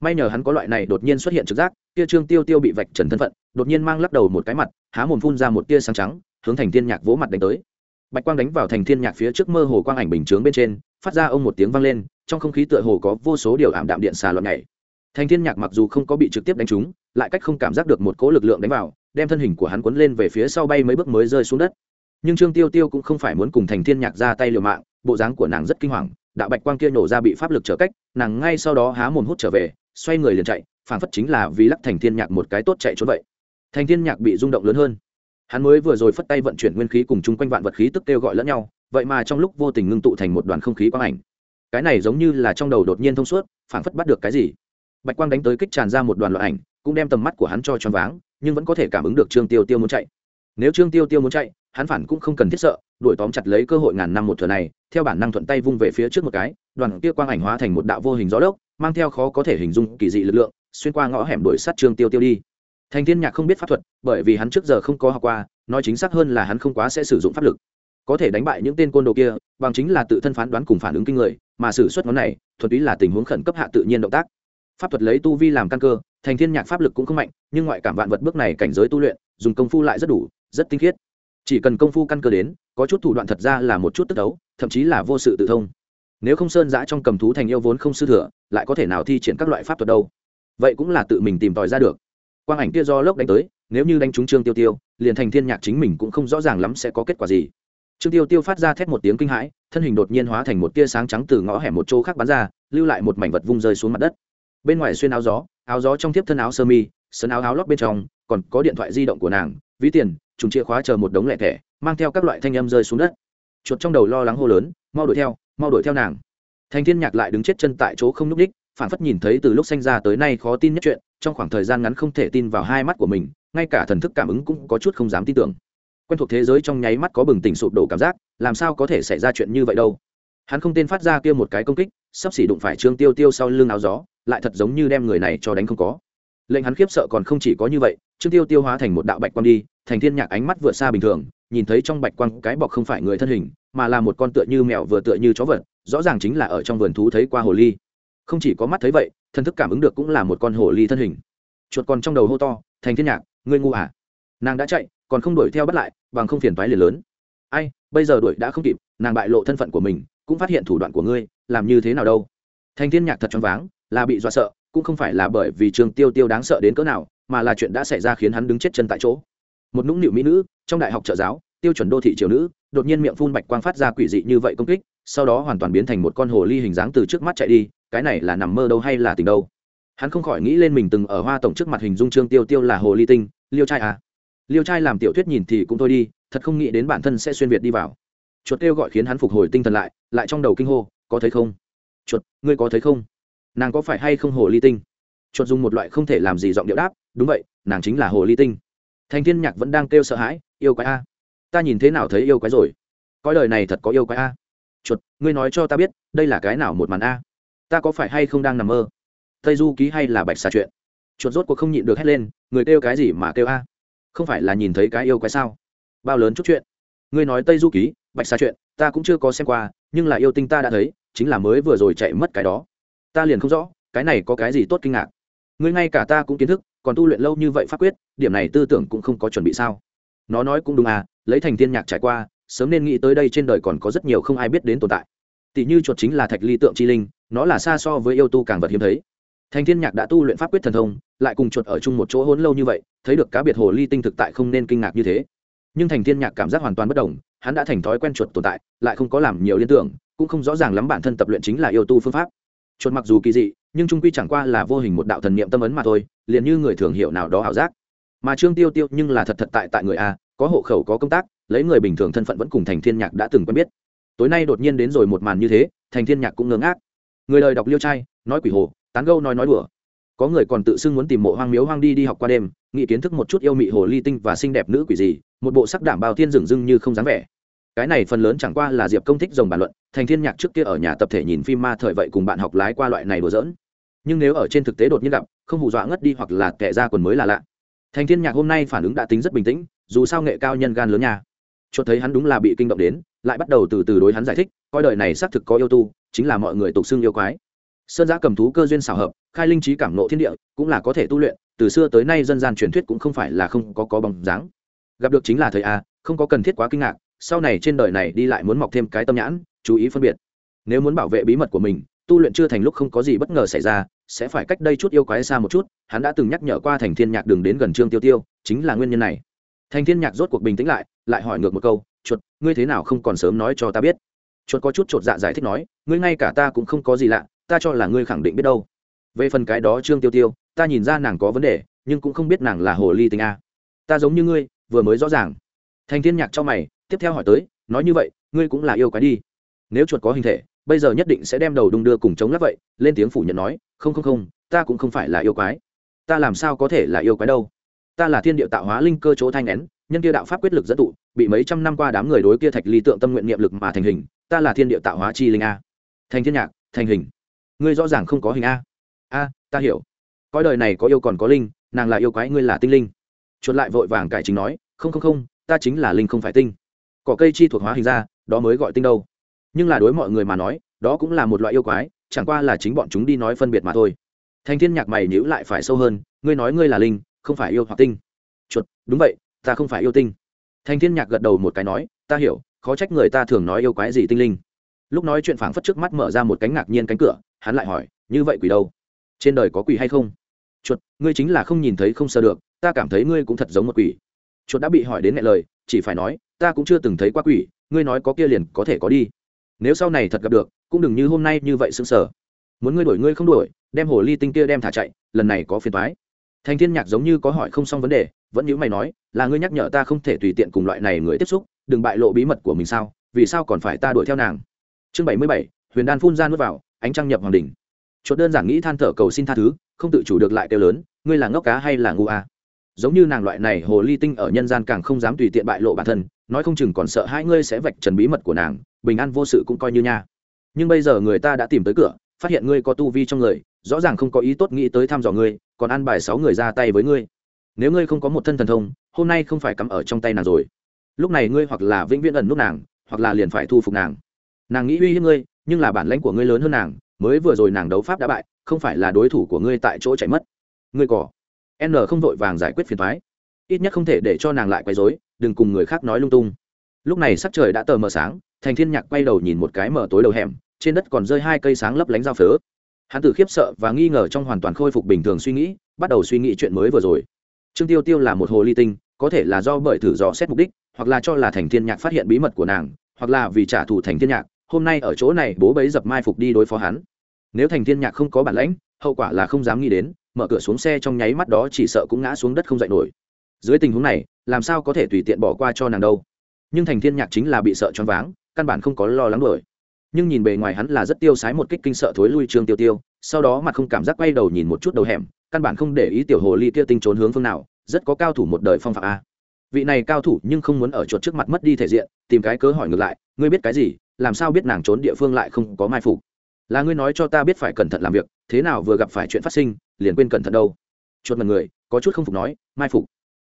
May nhờ hắn có loại này đột nhiên xuất hiện trực giác tia trương tiêu tiêu bị vạch trần thân phận, đột nhiên mang lắc đầu một cái mặt, há mồm phun ra một tia sáng trắng, hướng thành thiên nhạc vỗ mặt đánh tới. Bạch quang đánh vào thành thiên nhạc phía trước mơ hồ quang ảnh bình chướng bên trên, phát ra ông một tiếng vang lên trong không khí tựa hồ có vô số điều ảm đạm điện xà loạn nhảy. Thành thiên nhạc mặc dù không có bị trực tiếp đánh trúng, lại cách không cảm giác được một cỗ lực lượng đánh vào, đem thân hình của hắn quấn lên về phía sau bay mấy bước mới rơi xuống đất. Nhưng trương tiêu tiêu cũng không phải muốn cùng thành thiên nhạc ra tay liều mạng, bộ dáng của nàng rất kinh hoàng, đạo bạch quang kia nổ ra bị pháp lực trở cách, nàng ngay sau đó há mồm hút trở về, xoay người liền chạy phản phất chính là vì lắc thành thiên nhạc một cái tốt chạy trốn vậy. Thành thiên nhạc bị rung động lớn hơn. Hắn mới vừa rồi phất tay vận chuyển nguyên khí cùng chung quanh vạn vật khí tức kêu gọi lẫn nhau, vậy mà trong lúc vô tình ngưng tụ thành một đoàn không khí quang ảnh cái này giống như là trong đầu đột nhiên thông suốt, phảng phất bắt được cái gì. Bạch quang đánh tới kích tràn ra một đoàn loại ảnh, cũng đem tầm mắt của hắn cho choáng váng, nhưng vẫn có thể cảm ứng được trương tiêu tiêu muốn chạy. Nếu trương tiêu tiêu muốn chạy, hắn phản cũng không cần thiết sợ, đuổi tóm chặt lấy cơ hội ngàn năm một thừa này, theo bản năng thuận tay vung về phía trước một cái, đoàn kia quang ảnh hóa thành một đạo vô hình gió lốc, mang theo khó có thể hình dung kỳ dị lực lượng, xuyên qua ngõ hẻm đuổi sát trương tiêu tiêu đi. Thành thiên nhạc không biết pháp thuật, bởi vì hắn trước giờ không có học qua, nói chính xác hơn là hắn không quá sẽ sử dụng pháp lực có thể đánh bại những tên côn đồ kia, bằng chính là tự thân phán đoán cùng phản ứng kinh người, mà sử xuất ngón này thuật ý là tình huống khẩn cấp hạ tự nhiên động tác. Pháp thuật lấy tu vi làm căn cơ, thành thiên nhạc pháp lực cũng không mạnh, nhưng ngoại cảm vạn vật bước này cảnh giới tu luyện, dùng công phu lại rất đủ, rất tinh khiết. Chỉ cần công phu căn cơ đến, có chút thủ đoạn thật ra là một chút tức đấu, thậm chí là vô sự tự thông. Nếu không sơn giã trong cầm thú thành yêu vốn không sư thừa, lại có thể nào thi triển các loại pháp thuật đâu? Vậy cũng là tự mình tìm tòi ra được. Quang ảnh kia do lốc đánh tới, nếu như đánh trúng trương tiêu tiêu, liền thành thiên nhạc chính mình cũng không rõ ràng lắm sẽ có kết quả gì trương tiêu tiêu phát ra thét một tiếng kinh hãi, thân hình đột nhiên hóa thành một tia sáng trắng từ ngõ hẻm một chỗ khác bắn ra, lưu lại một mảnh vật vung rơi xuống mặt đất. Bên ngoài xuyên áo gió áo gió trong tiếp thân áo sơ mi, sân áo áo lót bên trong, còn có điện thoại di động của nàng, ví tiền, trùng chìa khóa chờ một đống lẻ thẻ, mang theo các loại thanh âm rơi xuống đất. Chuột trong đầu lo lắng hô lớn, mau đuổi theo, mau đuổi theo nàng. Thành thiên nhạc lại đứng chết chân tại chỗ không núp đích phản phất nhìn thấy từ lúc sinh ra tới nay khó tin nhất chuyện, trong khoảng thời gian ngắn không thể tin vào hai mắt của mình, ngay cả thần thức cảm ứng cũng có chút không dám tin tưởng quen thuộc thế giới trong nháy mắt có bừng tỉnh sụp đổ cảm giác, làm sao có thể xảy ra chuyện như vậy đâu? Hắn không tên phát ra kia một cái công kích, sắp xỉ đụng phải trương tiêu tiêu sau lưng áo gió, lại thật giống như đem người này cho đánh không có. Lệnh hắn khiếp sợ còn không chỉ có như vậy, trương tiêu tiêu hóa thành một đạo bạch quang đi, thành thiên nhạc ánh mắt vượt xa bình thường, nhìn thấy trong bạch quang cái bọc không phải người thân hình, mà là một con tựa như mèo vừa tựa như chó vật, rõ ràng chính là ở trong vườn thú thấy qua hồ ly. Không chỉ có mắt thấy vậy, thân thức cảm ứng được cũng là một con hồ ly thân hình. Chuột còn trong đầu hô to, thành thiên nhạc, ngươi ngu à? Nàng đã chạy còn không đuổi theo bắt lại, bằng không phiền toái liền lớn. Ai, bây giờ đuổi đã không kịp, nàng bại lộ thân phận của mình, cũng phát hiện thủ đoạn của ngươi, làm như thế nào đâu? Thành thiên nhạc thật choáng váng, là bị dọa sợ, cũng không phải là bởi vì trường tiêu tiêu đáng sợ đến cỡ nào, mà là chuyện đã xảy ra khiến hắn đứng chết chân tại chỗ. Một nũng nịu mỹ nữ, trong đại học trợ giáo, tiêu chuẩn đô thị triều nữ, đột nhiên miệng phun bạch quang phát ra quỷ dị như vậy công kích, sau đó hoàn toàn biến thành một con hồ ly hình dáng từ trước mắt chạy đi, cái này là nằm mơ đâu hay là tình đâu? Hắn không khỏi nghĩ lên mình từng ở hoa tổng trước mặt hình dung trương tiêu tiêu là hồ ly tinh, liêu trai à? Liêu trai làm tiểu thuyết nhìn thì cũng thôi đi, thật không nghĩ đến bản thân sẽ xuyên việt đi vào. Chuột kêu gọi khiến hắn phục hồi tinh thần lại lại trong đầu kinh hô, có thấy không? Chuột, ngươi có thấy không? Nàng có phải hay không hồ ly tinh? Chuột dùng một loại không thể làm gì giọng điệu đáp, đúng vậy, nàng chính là hồ ly tinh. Thành thiên nhạc vẫn đang kêu sợ hãi, yêu quái a, ta nhìn thế nào thấy yêu quái rồi? Coi đời này thật có yêu quái a. Chuột, ngươi nói cho ta biết, đây là cái nào một màn a? Ta có phải hay không đang nằm mơ? Tây du ký hay là bạch xà chuyện? Chuột rốt cuộc không nhịn được hét lên, người kêu cái gì mà kêu a? Không phải là nhìn thấy cái yêu quái sao? Bao lớn chút chuyện. Ngươi nói tây du ký, bạch xa chuyện, ta cũng chưa có xem qua, nhưng là yêu tinh ta đã thấy, chính là mới vừa rồi chạy mất cái đó. Ta liền không rõ, cái này có cái gì tốt kinh ngạc. Ngươi ngay cả ta cũng kiến thức, còn tu luyện lâu như vậy pháp quyết, điểm này tư tưởng cũng không có chuẩn bị sao? Nó nói cũng đúng à lấy thành thiên nhạc trải qua, sớm nên nghĩ tới đây trên đời còn có rất nhiều không ai biết đến tồn tại. Tỷ như chuột chính là thạch ly tượng chi linh, nó là xa so với yêu tu càng vật hiếm thấy thành thiên nhạc đã tu luyện pháp quyết thần thông, lại cùng chuột ở chung một chỗ hỗn lâu như vậy, thấy được cá biệt hồ ly tinh thực tại không nên kinh ngạc như thế. Nhưng thành thiên nhạc cảm giác hoàn toàn bất đồng, hắn đã thành thói quen chuột tồn tại, lại không có làm nhiều liên tưởng, cũng không rõ ràng lắm bản thân tập luyện chính là yêu tu phương pháp. Chuột mặc dù kỳ dị, nhưng trung quy chẳng qua là vô hình một đạo thần niệm tâm ấn mà thôi, liền như người thường hiểu nào đó ảo giác. Mà trương tiêu tiêu nhưng là thật thật tại tại người a, có hộ khẩu, có công tác, lấy người bình thường thân phận vẫn cùng thành thiên nhạc đã từng quen biết. Tối nay đột nhiên đến rồi một màn như thế, thành thiên nhạc cũng ngớ ngác. Người đời đọc liêu trai, nói quỷ hồ tán gâu nói nói đùa. Có người còn tự xưng muốn tìm mộ hoang miếu hoang đi đi học qua đêm, nghĩ kiến thức một chút yêu mị hồ ly tinh và xinh đẹp nữ quỷ gì, một bộ sắc đảm bao thiên rừng rưng như không dám vẻ. Cái này phần lớn chẳng qua là diệp công thích dòng bàn luận, thành thiên nhạc trước kia ở nhà tập thể nhìn phim ma thời vậy cùng bạn học lái qua loại này đùa giỡn. Nhưng nếu ở trên thực tế đột nhiên gặp, không hù dọa ngất đi hoặc là kẻ ra quần mới là lạ. Thành thiên nhạc hôm nay phản ứng đã tính rất bình tĩnh, dù sao nghệ cao nhân gan lớn nhà cho thấy hắn đúng là bị kinh động đến, lại bắt đầu từ từ đối hắn giải thích, coi đời này xác thực có yêu tu, chính là mọi người tục xưng yêu quái sơn giã cầm thú cơ duyên xảo hợp, khai linh trí cảm nộ thiên địa, cũng là có thể tu luyện, từ xưa tới nay dân gian truyền thuyết cũng không phải là không có có bóng dáng. Gặp được chính là thầy a, không có cần thiết quá kinh ngạc, sau này trên đời này đi lại muốn mọc thêm cái tâm nhãn, chú ý phân biệt. Nếu muốn bảo vệ bí mật của mình, tu luyện chưa thành lúc không có gì bất ngờ xảy ra, sẽ phải cách đây chút yêu quái xa một chút, hắn đã từng nhắc nhở qua thành thiên nhạc đường đến gần trương tiêu tiêu, chính là nguyên nhân này. Thành thiên nhạc rốt cuộc bình tĩnh lại lại hỏi ngược một câu, chuột, ngươi thế nào không còn sớm nói cho ta biết? Chuột có chút chột dạ giải thích nói, ngươi ngay cả ta cũng không có gì lạ ta cho là ngươi khẳng định biết đâu. Về phần cái đó trương tiêu tiêu, ta nhìn ra nàng có vấn đề, nhưng cũng không biết nàng là hồ ly tinh a. Ta giống như ngươi, vừa mới rõ ràng. Thành thiên nhạc cho mày, tiếp theo hỏi tới, nói như vậy, ngươi cũng là yêu quái đi. Nếu chuột có hình thể, bây giờ nhất định sẽ đem đầu đung đưa cùng chống lắp vậy, lên tiếng phủ nhận nói, không không không, ta cũng không phải là yêu quái. Ta làm sao có thể là yêu quái đâu? Ta là thiên địa tạo hóa linh cơ chỗ thanh nén, nhân kia đạo pháp quyết lực dẫn tụ, bị mấy trăm năm qua đám người đối kia thạch ly tượng tâm nguyện niệm lực mà thành hình, ta là thiên địa tạo hóa chi linh a. Thành thiên nhạc, thành hình ngươi rõ ràng không có hình a. A, ta hiểu. Coi đời này có yêu còn có linh, nàng là yêu quái, ngươi là tinh linh. Chuột lại vội vàng cải chính nói, không không không, ta chính là linh không phải tinh. Cỏ cây chi thuộc hóa hình ra, đó mới gọi tinh đâu. Nhưng là đối mọi người mà nói, đó cũng là một loại yêu quái, chẳng qua là chính bọn chúng đi nói phân biệt mà thôi. Thành thiên nhạc mày nhữ lại phải sâu hơn, ngươi nói ngươi là linh, không phải yêu hoặc tinh. Chuột, đúng vậy, ta không phải yêu tinh. Thành thiên nhạc gật đầu một cái nói, ta hiểu, khó trách người ta thường nói yêu quái gì tinh linh. Lúc nói chuyện phảng phất trước mắt mở ra một cánh ngạc nhiên cánh cửa hắn lại hỏi, như vậy quỷ đâu? Trên đời có quỷ hay không? Chuột, ngươi chính là không nhìn thấy không sơ được, ta cảm thấy ngươi cũng thật giống một quỷ. Chuột đã bị hỏi đến ngại lời, chỉ phải nói, ta cũng chưa từng thấy qua quỷ, ngươi nói có kia liền có thể có đi. Nếu sau này thật gặp được, cũng đừng như hôm nay như vậy sững sờ. Muốn ngươi đuổi ngươi không đuổi, đem hồ ly tinh kia đem thả chạy, lần này có phiền toái. Thành thiên nhạc giống như có hỏi không xong vấn đề, vẫn như mày nói, là ngươi nhắc nhở ta không thể tùy tiện cùng loại này người tiếp xúc, đừng bại lộ bí mật của mình sao? Vì sao còn phải ta đuổi theo nàng? Chương bảy mươi bảy, huyền đan phun ra nuốt vào ánh trăng nhập hoàng đỉnh. Chuột đơn giản nghĩ than thở cầu xin tha thứ, không tự chủ được lại kêu lớn, ngươi là ngốc cá hay là ngu a? Giống như nàng loại này hồ ly tinh ở nhân gian càng không dám tùy tiện bại lộ bản thân, nói không chừng còn sợ hai ngươi sẽ vạch trần bí mật của nàng, bình an vô sự cũng coi như nha. Nhưng bây giờ người ta đã tìm tới cửa, phát hiện ngươi có tu vi trong người, rõ ràng không có ý tốt nghĩ tới thăm dò ngươi, còn ăn bài sáu người ra tay với ngươi. Nếu ngươi không có một thân thần thông, hôm nay không phải cắm ở trong tay nàng rồi. Lúc này ngươi hoặc là vĩnh viễn ẩn nút nàng, hoặc là liền phải thu phục nàng. Nàng nghĩ uy hiếp ngươi nhưng là bản lãnh của ngươi lớn hơn nàng, mới vừa rồi nàng đấu pháp đã bại, không phải là đối thủ của ngươi tại chỗ chạy mất. Ngươi cỏ n không vội vàng giải quyết phiền thoái ít nhất không thể để cho nàng lại quấy dối đừng cùng người khác nói lung tung. Lúc này sắc trời đã tờ mờ sáng, thành thiên nhạc quay đầu nhìn một cái mở tối đầu hẻm, trên đất còn rơi hai cây sáng lấp lánh dao phớ. Hắn tử khiếp sợ và nghi ngờ trong hoàn toàn khôi phục bình thường suy nghĩ, bắt đầu suy nghĩ chuyện mới vừa rồi. Trương tiêu tiêu là một hồ ly tinh, có thể là do bởi thử dò xét mục đích, hoặc là cho là thành thiên nhạc phát hiện bí mật của nàng, hoặc là vì trả thù thành thiên nhạc hôm nay ở chỗ này bố bấy dập mai phục đi đối phó hắn. Nếu thành thiên nhạc không có bản lãnh, hậu quả là không dám nghĩ đến, mở cửa xuống xe trong nháy mắt đó chỉ sợ cũng ngã xuống đất không dậy nổi. Dưới tình huống này, làm sao có thể tùy tiện bỏ qua cho nàng đâu? Nhưng thành thiên nhạc chính là bị sợ choáng váng, căn bản không có lo lắng nổi. nhưng nhìn bề ngoài hắn là rất tiêu sái một kích kinh sợ thối lui trương tiêu tiêu, sau đó mặt không cảm giác quay đầu nhìn một chút đầu hẻm, căn bản không để ý tiểu hồ ly kia tinh trốn hướng phương nào, rất có cao thủ một đời phong phạm a. Vị này cao thủ nhưng không muốn ở chuột trước mặt mất đi thể diện, tìm cái cớ hỏi ngược lại, ngươi biết cái gì? Làm sao biết nàng trốn địa phương lại không có mai phục? Là ngươi nói cho ta biết phải cẩn thận làm việc, thế nào vừa gặp phải chuyện phát sinh, liền quên cẩn thận đâu. Chuột mật người, có chút không phục nói, mai phục.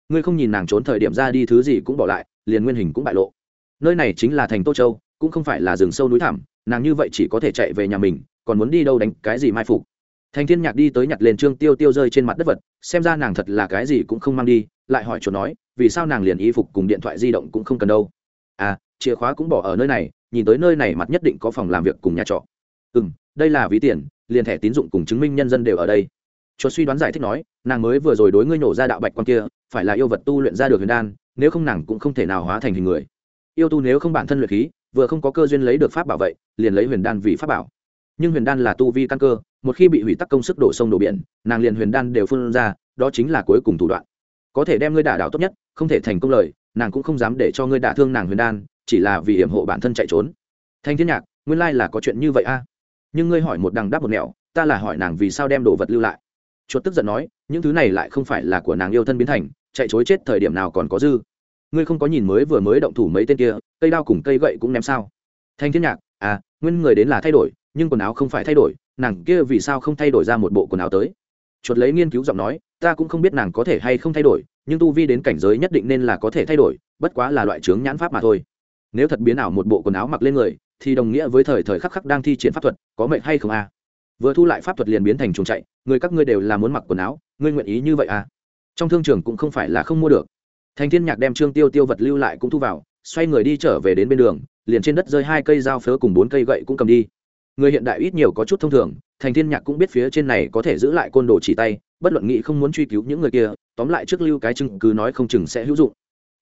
Ngươi không nhìn nàng trốn thời điểm ra đi thứ gì cũng bỏ lại, liền nguyên hình cũng bại lộ. Nơi này chính là thành tô châu, cũng không phải là rừng sâu núi thẳm, nàng như vậy chỉ có thể chạy về nhà mình, còn muốn đi đâu đánh cái gì mai phục? Thành thiên nhạc đi tới nhặt lên trương tiêu tiêu rơi trên mặt đất vật, xem ra nàng thật là cái gì cũng không mang đi, lại hỏi chuột nói, vì sao nàng liền y phục cùng điện thoại di động cũng không cần đâu? À chìa khóa cũng bỏ ở nơi này nhìn tới nơi này mặt nhất định có phòng làm việc cùng nhà trọ. Ừ m đây là ví tiền, liền thẻ tín dụng cùng chứng minh nhân dân đều ở đây. Chuột suy đoán giải thích nói, nàng mới vừa rồi đối ngươi nổ ra đạo bạch quan kia, phải là yêu vật tu luyện ra được huyền đan, nếu không nàng cũng không thể nào hóa thành hình người. Yêu tu nếu không bản thân luyện khí, vừa không có cơ duyên lấy được pháp bảo vệ liền lấy huyền đan vì pháp bảo. Nhưng huyền đan là tu vi căn cơ, một khi bị hủy tắc công sức đổ sông đổ biển, nàng liền huyền đan đều phun ra, đó chính là cuối cùng thủ đoạn. Có thể đem ngươi đả đảo tốt nhất, không thể thành công lời, nàng cũng không dám để cho ngươi đả thương nàng huyền đan chỉ là vì hiểm hộ bản thân chạy trốn. Thanh thiên nhạc nguyên lai là có chuyện như vậy a. Nhưng ngươi hỏi một đằng đáp một nẻo, ta là hỏi nàng vì sao đem đồ vật lưu lại. Chuột tức giận nói những thứ này lại không phải là của nàng yêu thân biến thành chạy chối chết thời điểm nào còn có dư. Ngươi không có nhìn mới vừa mới động thủ mấy tên kia cây đao cùng cây gậy cũng ném sao? Thanh thiên nhạc à nguyên người đến là thay đổi nhưng quần áo không phải thay đổi nàng kia vì sao không thay đổi ra một bộ quần áo tới? Chuột lấy nghiên cứu giọng nói ta cũng không biết nàng có thể hay không thay đổi nhưng tu vi đến cảnh giới nhất định nên là có thể thay đổi bất quá là loại trướng nhãn pháp mà thôi nếu thật biến ảo một bộ quần áo mặc lên người, thì đồng nghĩa với thời thời khắc khắc đang thi triển pháp thuật, có mệnh hay không a? À? vừa thu lại pháp thuật liền biến thành chuồng chạy, người các ngươi đều là muốn mặc quần áo, ngươi nguyện ý như vậy à? Trong thương trường cũng không phải là không mua được. Thành thiên nhạc đem trương tiêu tiêu vật lưu lại cũng thu vào, xoay người đi trở về đến bên đường, liền trên đất rơi hai cây dao phớ cùng bốn cây gậy cũng cầm đi. Người hiện đại ít nhiều có chút thông thường, thành thiên nhạc cũng biết phía trên này có thể giữ lại côn đồ chỉ tay, bất luận nghị không muốn truy cứu những người kia, tóm lại trước lưu cái chứng cứ nói không chừng sẽ hữu dụng.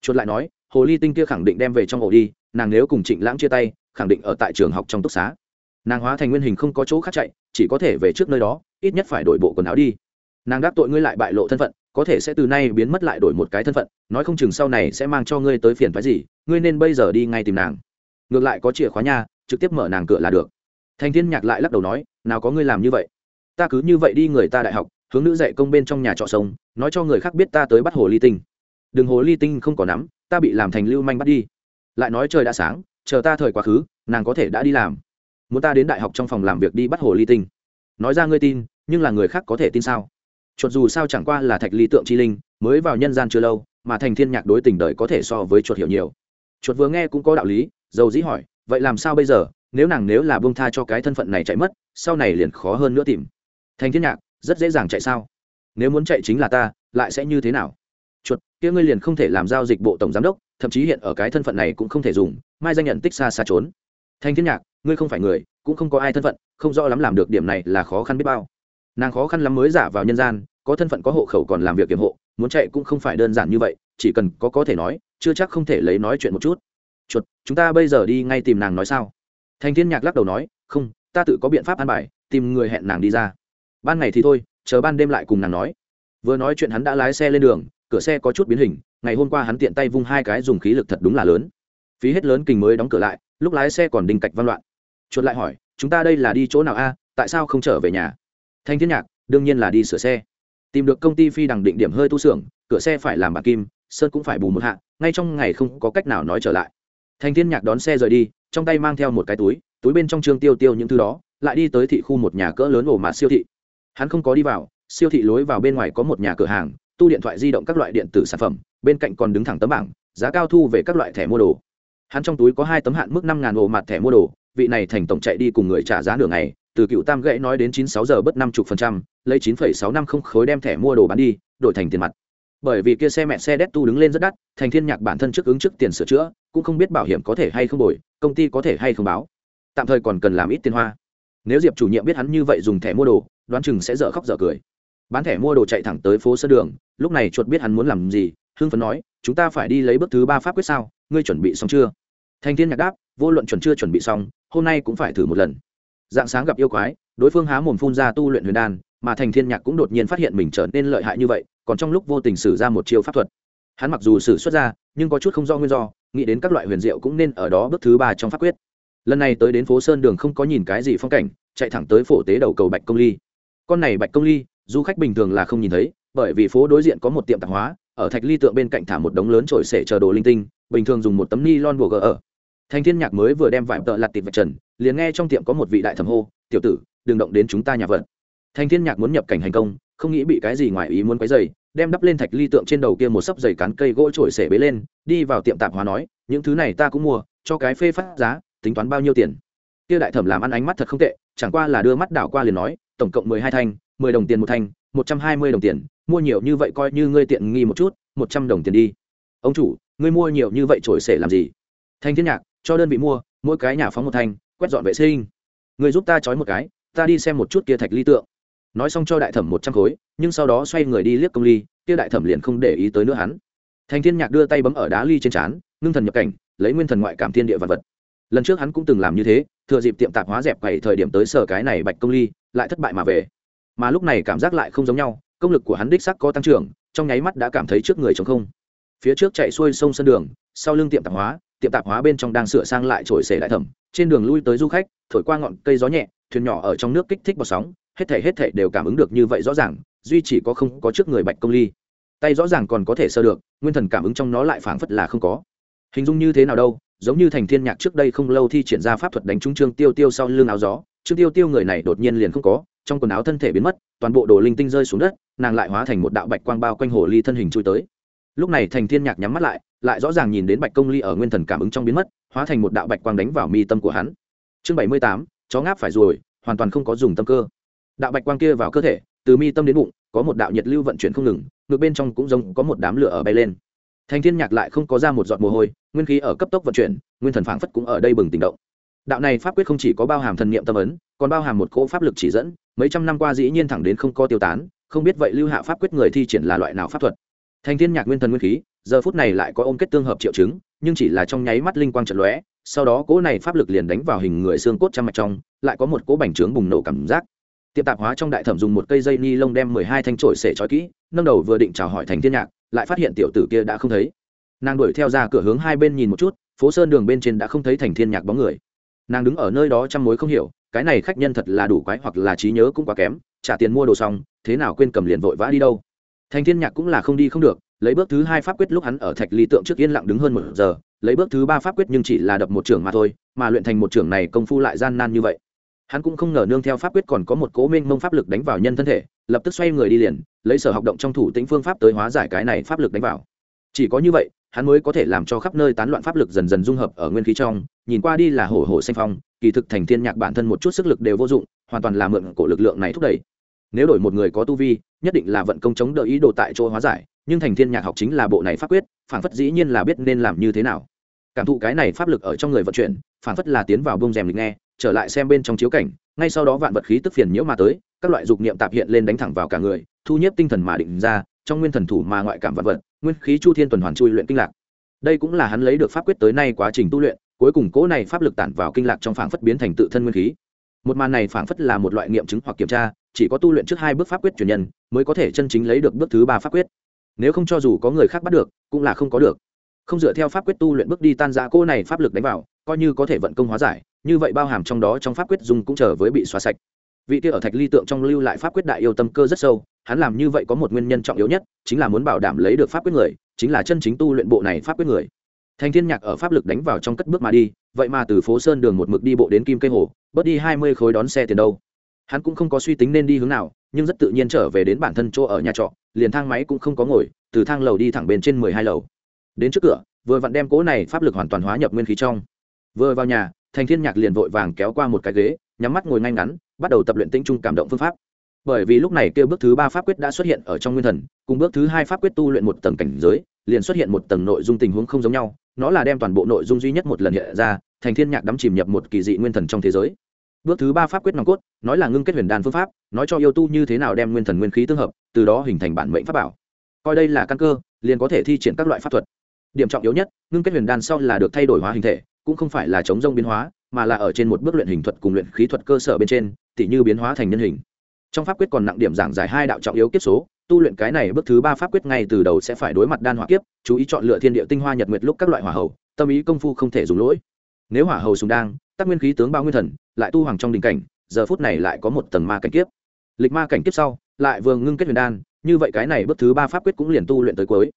Chuột lại nói hồ ly tinh kia khẳng định đem về trong ổ đi nàng nếu cùng trịnh lãng chia tay khẳng định ở tại trường học trong túc xá. Nàng hóa thành nguyên hình không có chỗ khác chạy chỉ có thể về trước nơi đó ít nhất phải đổi bộ quần áo đi. Nàng đáp tội ngươi lại bại lộ thân phận có thể sẽ từ nay biến mất lại đổi một cái thân phận nói không chừng sau này sẽ mang cho ngươi tới phiền phái gì ngươi nên bây giờ đi ngay tìm nàng. Ngược lại có chìa khóa nhà, trực tiếp mở nàng cửa là được. Thành thiên nhạc lại lắc đầu nói nào có ngươi làm như vậy? Ta cứ như vậy đi người ta đại học hướng nữ dạy công bên trong nhà trọ sông nói cho người khác biết ta tới bắt hồ ly tinh. Đừng hồ ly tinh không có nắm ta bị làm thành lưu manh bắt đi. Lại nói trời đã sáng, chờ ta thời quá khứ, nàng có thể đã đi làm. Muốn ta đến đại học trong phòng làm việc đi bắt hồ ly tinh. Nói ra ngươi tin, nhưng là người khác có thể tin sao? Chuột dù sao chẳng qua là thạch ly tượng chi linh, mới vào nhân gian chưa lâu, mà thành thiên nhạc đối tình đời có thể so với chuột hiểu nhiều. Chuột vừa nghe cũng có đạo lý, dầu dĩ hỏi, vậy làm sao bây giờ? Nếu nàng nếu là bông tha cho cái thân phận này chạy mất, sau này liền khó hơn nữa tìm. Thành thiên nhạc, rất dễ dàng chạy sao? Nếu muốn chạy chính là ta, lại sẽ như thế nào? Chuột, kia ngươi liền không thể làm giao dịch bộ tổng giám đốc, thậm chí hiện ở cái thân phận này cũng không thể dùng, mai danh nhận tích xa xa trốn. Thanh thiên nhạc, ngươi không phải người, cũng không có ai thân phận, không rõ lắm làm được điểm này là khó khăn biết bao. Nàng khó khăn lắm mới giả vào nhân gian, có thân phận có hộ khẩu còn làm việc kiểm hộ, muốn chạy cũng không phải đơn giản như vậy, chỉ cần có có thể nói, chưa chắc không thể lấy nói chuyện một chút. Chuột, chúng ta bây giờ đi ngay tìm nàng nói sao? Thanh thiên nhạc lắc đầu nói, không, ta tự có biện pháp an bài, tìm người hẹn nàng đi ra. Ban ngày thì thôi, chờ ban đêm lại cùng nàng nói. Vừa nói chuyện hắn đã lái xe lên đường cửa xe có chút biến hình, ngày hôm qua hắn tiện tay vung hai cái dùng khí lực thật đúng là lớn. Phí hết lớn kình mới đóng cửa lại, lúc lái xe còn đinh cạch văn loạn. Chuột lại hỏi, chúng ta đây là đi chỗ nào a? Tại sao không trở về nhà? Thanh thiên nhạc, đương nhiên là đi sửa xe. Tìm được công ty phi đằng định điểm hơi tu xưởng cửa xe phải làm bạc kim, sơn cũng phải bù một hạ, ngay trong ngày không có cách nào nói trở lại. Thanh thiên nhạc đón xe rời đi, trong tay mang theo một cái túi túi bên trong trương tiêu tiêu những thứ đó, lại đi tới thị khu một nhà cỡ lớn ổ mà siêu thị. Hắn không có đi vào, siêu thị lối vào bên ngoài có một nhà cửa hàng tu điện thoại di động các loại điện tử sản phẩm, bên cạnh còn đứng thẳng tấm bảng, giá cao thu về các loại thẻ mua đồ. Hắn trong túi có hai tấm hạn mức năm ngàn ổ mặt thẻ mua đồ, vị này thành tổng chạy đi cùng người trả giá nửa ngày, từ cựu tam gãy nói đến chín sáu giờ bất năm chục phần trăm, lấy chín phẩy sáu năm không khối đem thẻ mua đồ bán đi, đổi thành tiền mặt. Bởi vì kia xe mẹ xe đét tu đứng lên rất đắt, thành thiên nhạc bản thân trước ứng trước tiền sửa chữa, cũng không biết bảo hiểm có thể hay không bồi công ty có thể hay không báo. Tạm thời còn cần làm ít tiền hoa. Nếu diệp chủ nhiệm biết hắn như vậy dùng thẻ mua đồ, đoán chừng sẽ dở khóc dở cười bán thẻ mua đồ chạy thẳng tới phố sân đường, lúc này chuột biết hắn muốn làm gì, hưng phấn nói, chúng ta phải đi lấy bước thứ ba pháp quyết sao? Ngươi chuẩn bị xong chưa? Thành thiên nhạc đáp, vô luận chuẩn chưa chuẩn bị xong, hôm nay cũng phải thử một lần. Dạng sáng gặp yêu quái, đối phương há mồm phun ra tu luyện huyền đan, mà thành thiên nhạc cũng đột nhiên phát hiện mình trở nên lợi hại như vậy, còn trong lúc vô tình sử ra một chiêu pháp thuật. Hắn mặc dù sử xuất ra, nhưng có chút không do nguyên do, nghĩ đến các loại huyền diệu cũng nên ở đó bước thứ ba trong pháp quyết. Lần này tới đến phố sơn đường không có nhìn cái gì phong cảnh, chạy thẳng tới phổ tế đầu cầu bạch công ly. Con này bạch công ly du khách bình thường là không nhìn thấy, bởi vì phố đối diện có một tiệm tạp hóa, ở thạch ly tượng bên cạnh thả một đống lớn trổi sể chờ đồ linh tinh, bình thường dùng một tấm ni lon bùa gỡ ở. Thanh thiên nhạc mới vừa đem vải tợ lặt tịt vạch trần, liền nghe trong tiệm có một vị đại thẩm hô, tiểu tử, đừng động đến chúng ta nhà vật. Thanh thiên nhạc muốn nhập cảnh hành công, không nghĩ bị cái gì ngoài ý muốn quấy dày đem đắp lên thạch ly tượng trên đầu kia một sấp dày cán cây gỗ trổi sể bế lên, đi vào tiệm tạp hóa nói, những thứ này ta cũng mua, cho cái phê phát giá, tính toán bao nhiêu tiền? Kia đại thẩm làm ăn ánh mắt thật không tệ, chẳng qua là đưa mắt đảo qua liền nói, tổng cộng mười hai thanh mười đồng tiền một thanh, một trăm hai mươi đồng tiền, mua nhiều như vậy coi như ngươi tiện nghi một chút, một trăm đồng tiền đi. Ông chủ, ngươi mua nhiều như vậy trổi sẽ làm gì? Thanh thiên nhạc, cho đơn vị mua, mỗi cái nhà phóng một thanh, quét dọn vệ sinh. Người giúp ta trói một cái, ta đi xem một chút kia thạch ly tượng. Nói xong cho đại thẩm một trăm khối, nhưng sau đó xoay người đi liếc công ly, kia đại thẩm liền không để ý tới nữa hắn. Thành thiên nhạc đưa tay bấm ở đá ly trên trán, ngưng thần nhập cảnh, lấy nguyên thần ngoại cảm thiên địa vật vật. Lần trước hắn cũng từng làm như thế, thừa dịp tiệm tạp hóa dẹp quầy thời điểm tới sở cái này bạch công ly, lại thất bại mà về mà lúc này cảm giác lại không giống nhau, công lực của hắn đích sắc có tăng trưởng, trong nháy mắt đã cảm thấy trước người trống không. Phía trước chạy xuôi sông sân đường, sau lưng tiệm tạp hóa, tiệm tạp hóa bên trong đang sửa sang lại trổi xể đại thẩm, trên đường lui tới du khách, thổi qua ngọn cây gió nhẹ, thuyền nhỏ ở trong nước kích thích bọt sóng, hết thể hết thể đều cảm ứng được như vậy rõ ràng, duy chỉ có không có trước người bạch công ly. Tay rõ ràng còn có thể sơ được, nguyên thần cảm ứng trong nó lại phảng phất là không có. Hình dung như thế nào đâu, giống như thành thiên nhạc trước đây không lâu thi triển ra pháp thuật đánh trúng trương tiêu tiêu sau lưng áo gió, trương tiêu tiêu người này đột nhiên liền không có trong quần áo thân thể biến mất, toàn bộ đồ linh tinh rơi xuống đất, nàng lại hóa thành một đạo bạch quang bao quanh hồ ly thân hình chui tới. Lúc này thành thiên nhạc nhắm mắt lại lại rõ ràng nhìn đến bạch công ly ở nguyên thần cảm ứng trong biến mất, hóa thành một đạo bạch quang đánh vào mi tâm của hắn. Chương bảy mươi tám, chó ngáp phải rồi, hoàn toàn không có dùng tâm cơ. Đạo bạch quang kia vào cơ thể, từ mi tâm đến bụng, có một đạo nhiệt lưu vận chuyển không ngừng ngược bên trong cũng giống có một đám lửa ở bay lên. Thành thiên nhạc lại không có ra một giọt mồ hôi, nguyên khí ở cấp tốc vận chuyển, nguyên thần phảng phất cũng ở đây bừng tỉnh động. Đạo này pháp quyết không chỉ có bao hàm thần niệm tâm ấn, còn bao hàm một cỗ pháp lực chỉ dẫn mấy trăm năm qua dĩ nhiên thẳng đến không có tiêu tán, không biết vậy lưu hạ pháp quyết người thi triển là loại nào pháp thuật. Thành thiên nhạc nguyên thần nguyên khí, giờ phút này lại có ôm kết tương hợp triệu chứng, nhưng chỉ là trong nháy mắt linh quang trận lóe, sau đó cỗ này pháp lực liền đánh vào hình người xương cốt trăm mạch trong, lại có một cỗ bành trướng bùng nổ cảm giác. Tiệm tạp hóa trong đại thẩm dùng một cây dây ni lông đem mười hai thanh trổi xẻ trói kỹ, nâng đầu vừa định chào hỏi thành thiên nhạc, lại phát hiện tiểu tử kia đã không thấy. Nàng đuổi theo ra cửa hướng hai bên nhìn một chút, phố sơn đường bên trên đã không thấy thành thiên nhạc bóng người. Nàng đứng ở nơi đó trăm mối không hiểu cái này khách nhân thật là đủ quái hoặc là trí nhớ cũng quá kém, trả tiền mua đồ xong, thế nào quên cầm liền vội vã đi đâu. Thành thiên nhạc cũng là không đi không được, lấy bước thứ hai pháp quyết lúc hắn ở thạch ly tượng trước yên lặng đứng hơn một giờ, lấy bước thứ ba pháp quyết nhưng chỉ là đập một trưởng mà thôi, mà luyện thành một trưởng này công phu lại gian nan như vậy. Hắn cũng không ngờ nương theo pháp quyết còn có một cố minh mông pháp lực đánh vào nhân thân thể, lập tức xoay người đi liền, lấy sở học động trong thủ tĩnh phương pháp tới hóa giải cái này pháp lực đánh vào. Chỉ có như vậy hắn mới có thể làm cho khắp nơi tán loạn pháp lực dần dần dung hợp ở nguyên khí trong, nhìn qua đi là hổ hổ xanh phong, kỳ thực thành thiên nhạc bản thân một chút sức lực đều vô dụng, hoàn toàn là mượn cổ lực lượng này thúc đẩy. Nếu đổi một người có tu vi, nhất định là vận công chống đỡ ý đồ tại chỗ hóa giải, nhưng thành thiên nhạc học chính là bộ này pháp quyết phản phất dĩ nhiên là biết nên làm như thế nào. Cảm thụ cái này pháp lực ở trong người vận chuyển phản phất là tiến vào bông rèm lịch nghe, trở lại xem bên trong chiếu cảnh, ngay sau đó vạn vật khí tức phiền nhiễu mà tới, các loại dục niệm tạp hiện lên đánh thẳng vào cả người, thu nhếp tinh thần mà định ra trong nguyên thần thủ mà ngoại cảm vạn vật, nguyên khí chu thiên tuần hoàn chui luyện kinh lạc. Đây cũng là hắn lấy được pháp quyết tới nay quá trình tu luyện, cuối cùng cố này pháp lực tản vào kinh lạc trong phảng phất biến thành tự thân nguyên khí. Một màn này phảng phất là một loại nghiệm chứng hoặc kiểm tra, chỉ có tu luyện trước hai bước pháp quyết truyền nhân, mới có thể chân chính lấy được bước thứ ba pháp quyết. Nếu không cho dù có người khác bắt được, cũng là không có được. Không dựa theo pháp quyết tu luyện bước đi tan ra cô này pháp lực đánh vào, coi như có thể vận công hóa giải, như vậy bao hàm trong đó trong pháp quyết dùng cũng trở với bị xóa sạch. Vị kia ở thạch ly tượng trong lưu lại pháp quyết đại yêu tâm cơ rất sâu hắn làm như vậy có một nguyên nhân trọng yếu nhất, chính là muốn bảo đảm lấy được pháp quyết người, chính là chân chính tu luyện bộ này pháp quyết người. Thành thiên nhạc ở pháp lực đánh vào trong cất bước mà đi, vậy mà từ phố sơn đường một mực đi bộ đến kim cây hồ, bớt đi hai mươi khối đón xe tiền đâu. Hắn cũng không có suy tính nên đi hướng nào, nhưng rất tự nhiên trở về đến bản thân chỗ ở nhà trọ, liền thang máy cũng không có ngồi, từ thang lầu đi thẳng bên trên mười hai lầu. Đến trước cửa, vừa vặn đem cỗ này pháp lực hoàn toàn hóa nhập nguyên khí trong. Vừa vào nhà, thành thiên nhạc liền vội vàng kéo qua một cái ghế, nhắm mắt ngồi ngay ngắn, bắt đầu tập luyện tĩnh trung cảm động phương pháp bởi vì lúc này kia bước thứ ba pháp quyết đã xuất hiện ở trong nguyên thần, cùng bước thứ hai pháp quyết tu luyện một tầng cảnh giới, liền xuất hiện một tầng nội dung tình huống không giống nhau, nó là đem toàn bộ nội dung duy nhất một lần hiện ra, thành thiên nhạc đắm chìm nhập một kỳ dị nguyên thần trong thế giới. Bước thứ ba pháp quyết nòng cốt, nói là ngưng kết huyền đan phương pháp, nói cho yêu tu như thế nào đem nguyên thần nguyên khí tương hợp, từ đó hình thành bản mệnh pháp bảo. Coi đây là căn cơ, liền có thể thi triển các loại pháp thuật. Điểm trọng yếu nhất, ngưng kết huyền đan sau là được thay đổi hóa hình thể, cũng không phải là chống rông biến hóa, mà là ở trên một bước luyện hình thuật cùng luyện khí thuật cơ sở bên trên, tỉ như biến hóa thành nhân hình trong pháp quyết còn nặng điểm giảng giải hai đạo trọng yếu kiếp số, tu luyện cái này bước thứ ba pháp quyết ngay từ đầu sẽ phải đối mặt đan hỏa kiếp, chú ý chọn lựa thiên địa tinh hoa nhật nguyệt lúc các loại hỏa hầu, tâm ý công phu không thể dùng lỗi. Nếu hỏa hầu sùng đang tác nguyên khí tướng bao nguyên thần, lại tu hoàng trong đình cảnh, giờ phút này lại có một tầng ma cảnh kiếp. Lịch ma cảnh kiếp sau, lại vừa ngưng kết huyền đan, như vậy cái này bước thứ ba pháp quyết cũng liền tu luyện tới cuối.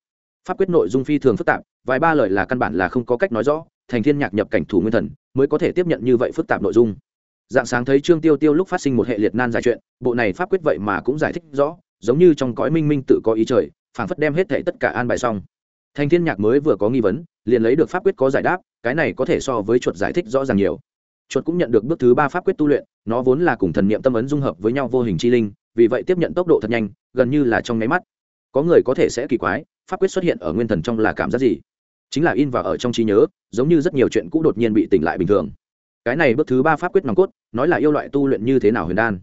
Pháp quyết nội dung phi thường phức tạp, vài ba lời là căn bản là không có cách nói rõ, thành thiên nhạc nhập cảnh thủ nguyên thần, mới có thể tiếp nhận như vậy phức tạp nội dung dạng sáng thấy trương tiêu tiêu lúc phát sinh một hệ liệt nan giải chuyện, bộ này pháp quyết vậy mà cũng giải thích rõ, giống như trong cõi minh minh tự có ý trời, phảng phất đem hết thể tất cả an bài xong. Thành thiên nhạc mới vừa có nghi vấn, liền lấy được pháp quyết có giải đáp, cái này có thể so với chuột giải thích rõ ràng nhiều. Chuột cũng nhận được bước thứ ba pháp quyết tu luyện, nó vốn là cùng thần niệm tâm ấn dung hợp với nhau vô hình chi linh, vì vậy tiếp nhận tốc độ thật nhanh, gần như là trong nháy mắt. Có người có thể sẽ kỳ quái, pháp quyết xuất hiện ở nguyên thần trong là cảm giác gì? Chính là in vào ở trong trí nhớ, giống như rất nhiều chuyện cũ đột nhiên bị tỉnh lại bình thường cái này bước thứ ba pháp quyết nòng cốt, nói là yêu loại tu luyện như thế nào huyền đan.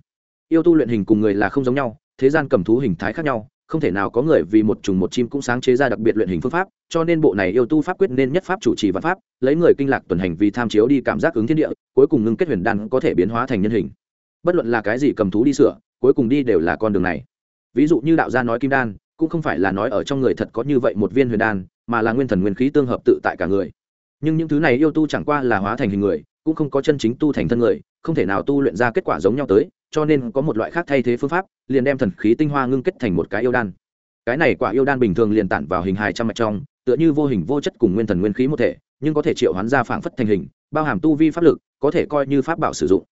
Yêu tu luyện hình cùng người là không giống nhau, thế gian cầm thú hình thái khác nhau, không thể nào có người vì một trùng một chim cũng sáng chế ra đặc biệt luyện hình phương pháp, cho nên bộ này yêu tu pháp quyết nên nhất pháp chủ trì văn pháp, lấy người kinh lạc tuần hành vì tham chiếu đi cảm giác ứng thiên địa, cuối cùng ngưng kết huyền đan có thể biến hóa thành nhân hình. Bất luận là cái gì cầm thú đi sửa, cuối cùng đi đều là con đường này. Ví dụ như đạo gia nói kim đan, cũng không phải là nói ở trong người thật có như vậy một viên huyền đan, mà là nguyên thần nguyên khí tương hợp tự tại cả người. Nhưng những thứ này yêu tu chẳng qua là hóa thành hình người cũng không có chân chính tu thành thân người, không thể nào tu luyện ra kết quả giống nhau tới, cho nên có một loại khác thay thế phương pháp, liền đem thần khí tinh hoa ngưng kết thành một cái yêu đan. Cái này quả yêu đan bình thường liền tản vào hình hài trăm mạch trong, tựa như vô hình vô chất cùng nguyên thần nguyên khí một thể, nhưng có thể triệu hoán ra phảng phất thành hình, bao hàm tu vi pháp lực, có thể coi như pháp bảo sử dụng.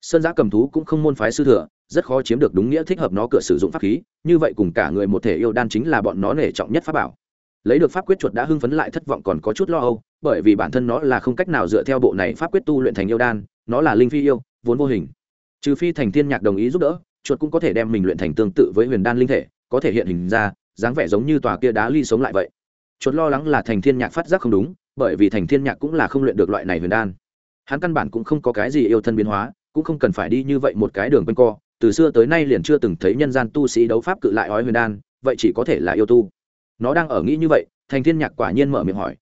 Sơn giã cầm thú cũng không môn phái sư thừa, rất khó chiếm được đúng nghĩa thích hợp nó cửa sử dụng pháp khí, như vậy cùng cả người một thể yêu đan chính là bọn nó nể trọng nhất pháp bảo. Lấy được pháp quyết chuột đã hưng phấn lại thất vọng còn có chút lo âu bởi vì bản thân nó là không cách nào dựa theo bộ này pháp quyết tu luyện thành yêu đan, nó là linh phi yêu, vốn vô hình. Trừ phi thành thiên nhạc đồng ý giúp đỡ, chuột cũng có thể đem mình luyện thành tương tự với huyền đan linh thể, có thể hiện hình ra, dáng vẻ giống như tòa kia đá ly sống lại vậy. Chuột lo lắng là thành thiên nhạc phát giác không đúng, bởi vì thành thiên nhạc cũng là không luyện được loại này huyền đan. Hắn căn bản cũng không có cái gì yêu thân biến hóa, cũng không cần phải đi như vậy một cái đường quanh co, từ xưa tới nay liền chưa từng thấy nhân gian tu sĩ đấu pháp cự lại ói huyền đan, vậy chỉ có thể là yêu tu. Nó đang ở nghĩ như vậy, thành thiên nhạc quả nhiên mở miệng hỏi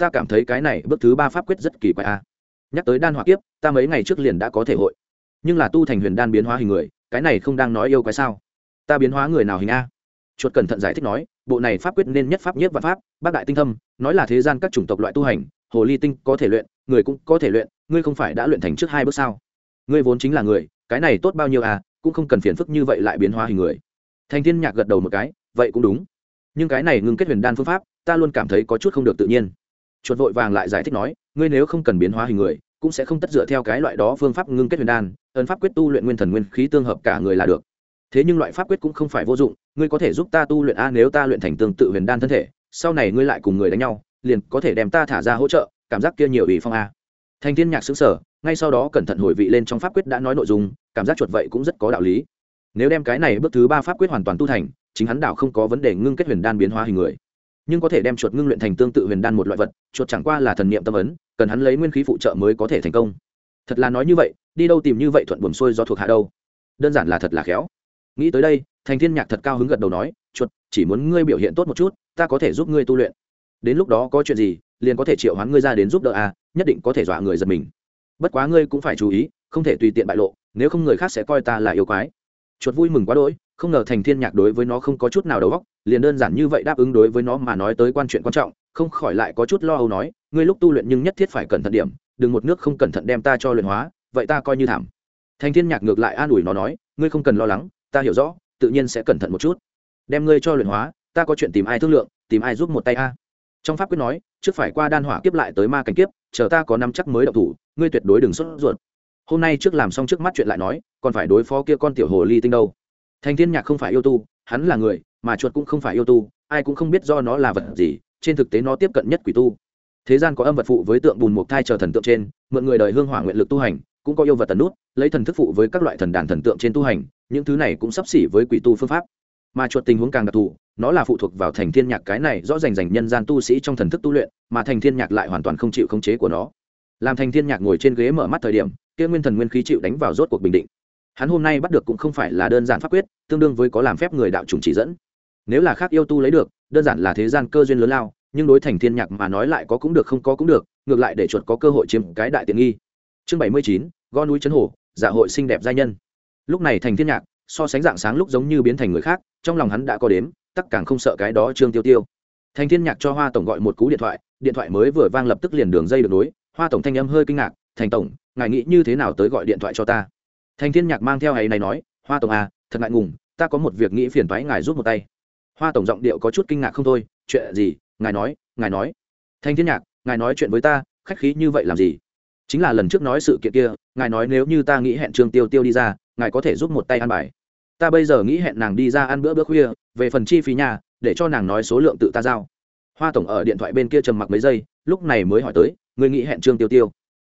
ta cảm thấy cái này bước thứ ba pháp quyết rất kỳ quái a nhắc tới đan hỏa kiếp, ta mấy ngày trước liền đã có thể hội. Nhưng là tu thành huyền đan biến hóa hình người, cái này không đang nói yêu quái sao? Ta biến hóa người nào hình a? Chuột cẩn thận giải thích nói, bộ này pháp quyết nên nhất pháp nhất và pháp, bác đại tinh thâm, nói là thế gian các chủng tộc loại tu hành, hồ ly tinh có thể luyện, người cũng có thể luyện, ngươi không phải đã luyện thành trước hai bước sao? Ngươi vốn chính là người, cái này tốt bao nhiêu à cũng không cần phiền phức như vậy lại biến hóa hình người. Thành thiên nhạc gật đầu một cái, vậy cũng đúng. Nhưng cái này ngưng kết huyền đan phương pháp, ta luôn cảm thấy có chút không được tự nhiên chuột vội vàng lại giải thích nói, ngươi nếu không cần biến hóa hình người, cũng sẽ không tất dựa theo cái loại đó phương pháp ngưng kết huyền đan, ấn pháp quyết tu luyện nguyên thần nguyên khí tương hợp cả người là được. Thế nhưng loại pháp quyết cũng không phải vô dụng, ngươi có thể giúp ta tu luyện a nếu ta luyện thành tương tự huyền đan thân thể, sau này ngươi lại cùng người đánh nhau, liền có thể đem ta thả ra hỗ trợ, cảm giác kia nhiều ý phong a. Thành thiên nhạc xứng sở ngay sau đó cẩn thận hồi vị lên trong pháp quyết đã nói nội dung, cảm giác chuột vậy cũng rất có đạo lý. Nếu đem cái này bước thứ ba pháp quyết hoàn toàn tu thành, chính hắn đạo không có vấn đề ngưng kết huyền đan biến hóa hình người nhưng có thể đem chuột ngưng luyện thành tương tự huyền đan một loại vật, chuột chẳng qua là thần niệm tâm ấn, cần hắn lấy nguyên khí phụ trợ mới có thể thành công. Thật là nói như vậy, đi đâu tìm như vậy thuận buồm xuôi do thuộc hạ đâu. Đơn giản là thật là khéo. Nghĩ tới đây, thành thiên nhạc thật cao hứng gật đầu nói, chuột, chỉ muốn ngươi biểu hiện tốt một chút, ta có thể giúp ngươi tu luyện. Đến lúc đó có chuyện gì, liền có thể triệu hoán ngươi ra đến giúp đỡ a nhất định có thể dọa người giật mình. Bất quá ngươi cũng phải chú ý, không thể tùy tiện bại lộ, nếu không người khác sẽ coi ta là yêu quái. Chuột vui mừng quá đỗi, không ngờ thành thiên nhạc đối với nó không có chút nào đầu óc liền đơn giản như vậy đáp ứng đối với nó mà nói tới quan chuyện quan trọng, không khỏi lại có chút lo âu nói, ngươi lúc tu luyện nhưng nhất thiết phải cẩn thận điểm, đừng một nước không cẩn thận đem ta cho luyện hóa, vậy ta coi như thảm. Thành thiên nhạc ngược lại an ủi nó nói, ngươi không cần lo lắng, ta hiểu rõ, tự nhiên sẽ cẩn thận một chút. Đem ngươi cho luyện hóa, ta có chuyện tìm ai thương lượng, tìm ai giúp một tay a. Trong pháp quyết nói, trước phải qua đan hỏa kiếp lại tới ma cảnh kiếp, chờ ta có năm chắc mới đậu thủ, ngươi tuyệt đối đừng sốt ruột. Hôm nay trước làm xong trước mắt chuyện lại nói, còn phải đối phó kia con tiểu hồ ly tinh đâu. Thành thiên nhạc không phải yêu tu, hắn là người mà chuột cũng không phải yêu tu, ai cũng không biết do nó là vật gì, trên thực tế nó tiếp cận nhất quỷ tu. Thế gian có âm vật phụ với tượng bùn mục thai chờ thần tượng trên, mượn người đời hương hỏa nguyện lực tu hành, cũng có yêu vật tần nút, lấy thần thức phụ với các loại thần đàn thần tượng trên tu hành, những thứ này cũng sắp xỉ với quỷ tu phương pháp. Mà chuột tình huống càng đặc thù, nó là phụ thuộc vào thành thiên nhạc cái này rõ rành rành nhân gian tu sĩ trong thần thức tu luyện, mà thành thiên nhạc lại hoàn toàn không chịu khống chế của nó. Làm thành thiên nhạc ngồi trên ghế mở mắt thời điểm, kia nguyên thần nguyên khí chịu đánh vào rốt cuộc bình định. Hắn hôm nay bắt được cũng không phải là đơn giản pháp quyết, tương đương với có làm phép người đạo trùng chỉ dẫn nếu là khác yêu tu lấy được đơn giản là thế gian cơ duyên lớn lao nhưng đối thành thiên nhạc mà nói lại có cũng được không có cũng được ngược lại để chuột có cơ hội chiếm cái đại tiện nghi. Chương bảy mươi chín gò núi chấn hồ, dạ hội xinh đẹp giai nhân. Lúc này thành thiên nhạc so sánh dạng sáng lúc giống như biến thành người khác trong lòng hắn đã có đếm tắc càng không sợ cái đó trương tiêu tiêu. Thành thiên nhạc cho hoa tổng gọi một cú điện thoại điện thoại mới vừa vang lập tức liền đường dây được nối hoa tổng thanh âm hơi kinh ngạc thành tổng ngài nghĩ như thế nào tới gọi điện thoại cho ta? Thành thiên nhạc mang theo ấy này nói hoa tổng à thật ngại ngùng ta có một việc nghĩ phiền thoái ngài giúp một tay hoa tổng giọng điệu có chút kinh ngạc không thôi, chuyện gì? Ngài nói ngài nói. Thanh thiên nhạc, ngài nói chuyện với ta, khách khí như vậy làm gì? Chính là lần trước nói sự kiện kia, ngài nói nếu như ta nghĩ hẹn trương tiêu tiêu đi ra, ngài có thể giúp một tay ăn bài. Ta bây giờ nghĩ hẹn nàng đi ra ăn bữa bữa khuya, về phần chi phí nhà, để cho nàng nói số lượng tự ta giao. Hoa tổng ở điện thoại bên kia trầm mặc mấy giây, lúc này mới hỏi tới, ngươi nghĩ hẹn trương tiêu tiêu?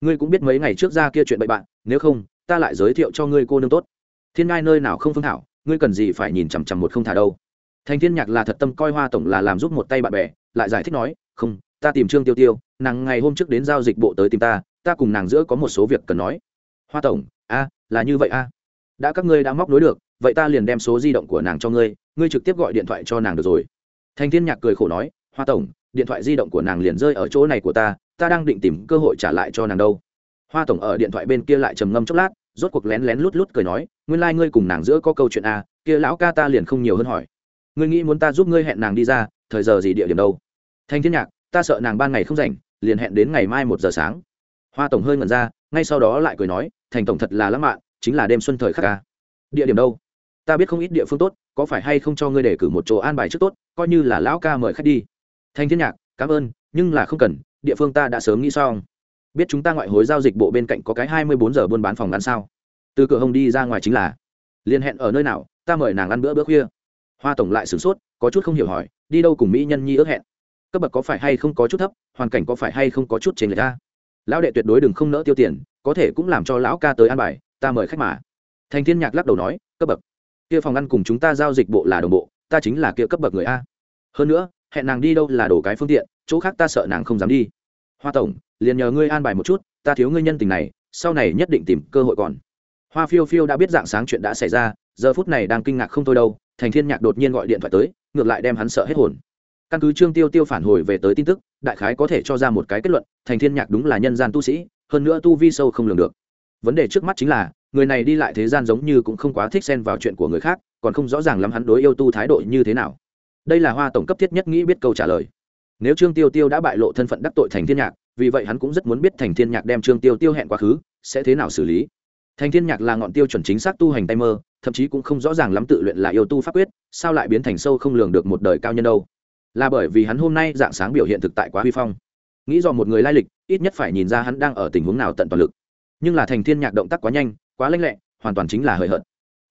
Ngươi cũng biết mấy ngày trước ra kia chuyện bậy bạn, nếu không, ta lại giới thiệu cho ngươi cô nương tốt. Thiên ngai nơi nào không phương thảo, ngươi cần gì phải nhìn chằm chằm một không thả đâu? Thành thiên nhạc là thật tâm coi hoa tổng là làm giúp một tay bạn bè, lại giải thích nói, không, ta tìm trương tiêu tiêu, nàng ngày hôm trước đến giao dịch bộ tới tìm ta ta cùng nàng giữa có một số việc cần nói. Hoa tổng, a, là như vậy a. Đã các ngươi đã móc nối được, vậy ta liền đem số di động của nàng cho ngươi ngươi trực tiếp gọi điện thoại cho nàng được rồi. Thành thiên nhạc cười khổ nói, hoa tổng, điện thoại di động của nàng liền rơi ở chỗ này của ta ta đang định tìm cơ hội trả lại cho nàng đâu. Hoa tổng ở điện thoại bên kia lại trầm ngâm chốc lát, rốt cuộc lén lén lút lút cười nói, nguyên lai ngươi cùng nàng giữa có câu chuyện a, kia lão ca ta liền không nhiều hơn hỏi ngươi nghĩ muốn ta giúp ngươi hẹn nàng đi ra, thời giờ gì địa điểm đâu? Thanh thiên nhạc, ta sợ nàng ban ngày không rảnh, liền hẹn đến ngày mai một giờ sáng. Hoa tổng hơi ngẩn ra, ngay sau đó lại cười nói, thành tổng thật là lãng mạn, chính là đêm xuân thời khắc ca địa điểm đâu? Ta biết không ít địa phương tốt, có phải hay không cho ngươi để cử một chỗ an bài trước tốt, coi như là lão ca mời khách đi. Thanh thiên nhạc, cảm ơn, nhưng là không cần, địa phương ta đã sớm nghĩ xong. Biết chúng ta ngoại hối giao dịch bộ bên cạnh có cái hai mươi bốn giờ buôn bán phòng ăn sao? Từ cửa hồng đi ra ngoài chính là. Liên hẹn ở nơi nào, ta mời nàng ăn bữa bữa khuya hoa tổng lại sửng sốt, có chút không hiểu hỏi, đi đâu cùng mỹ nhân nhi ước hẹn? Cấp bậc có phải hay không có chút thấp, hoàn cảnh có phải hay không có chút trên người ta lão đệ tuyệt đối đừng không nỡ tiêu tiền, có thể cũng làm cho lão ca tới ăn bài, ta mời khách mà. Thành thiên nhạc lắc đầu nói, cấp bậc. Kia phòng ăn cùng chúng ta giao dịch bộ là đồng bộ, ta chính là kia cấp bậc người a. Hơn nữa, hẹn nàng đi đâu là đổ cái phương tiện, chỗ khác ta sợ nàng không dám đi. Hoa tổng, liền nhờ ngươi an bài một chút, ta thiếu ngươi nhân tình này, sau này nhất định tìm cơ hội còn. Hoa phiêu phiêu đã biết dạng sáng chuyện đã xảy ra giờ phút này đang kinh ngạc không thôi đâu, thành thiên nhạc đột nhiên gọi điện thoại tới, ngược lại đem hắn sợ hết hồn. Căn cứ trương tiêu tiêu phản hồi về tới tin tức, đại khái có thể cho ra một cái kết luận, thành thiên nhạc đúng là nhân gian tu sĩ, hơn nữa tu vi sâu không lường được. Vấn đề trước mắt chính là, người này đi lại thế gian giống như cũng không quá thích xen vào chuyện của người khác, còn không rõ ràng lắm hắn đối yêu tu thái độ như thế nào. Đây là hoa tổng cấp thiết nhất nghĩ biết câu trả lời. Nếu trương tiêu tiêu đã bại lộ thân phận đắc tội thành thiên nhạc, vì vậy hắn cũng rất muốn biết thành thiên nhạc đem trương tiêu tiêu hẹn quá khứ, sẽ thế nào xử lý. Thành thiên nhạc là ngọn tiêu chuẩn chính xác tu hành tay mơ thậm chí cũng không rõ ràng lắm tự luyện là yêu tu pháp quyết, sao lại biến thành sâu không lường được một đời cao nhân đâu. Là bởi vì hắn hôm nay dạng sáng biểu hiện thực tại quá huy phong. Nghĩ do một người lai lịch, ít nhất phải nhìn ra hắn đang ở tình huống nào tận toàn lực. Nhưng là thành thiên nhạc động tác quá nhanh, quá lanh lẹ, hoàn toàn chính là hời hợt.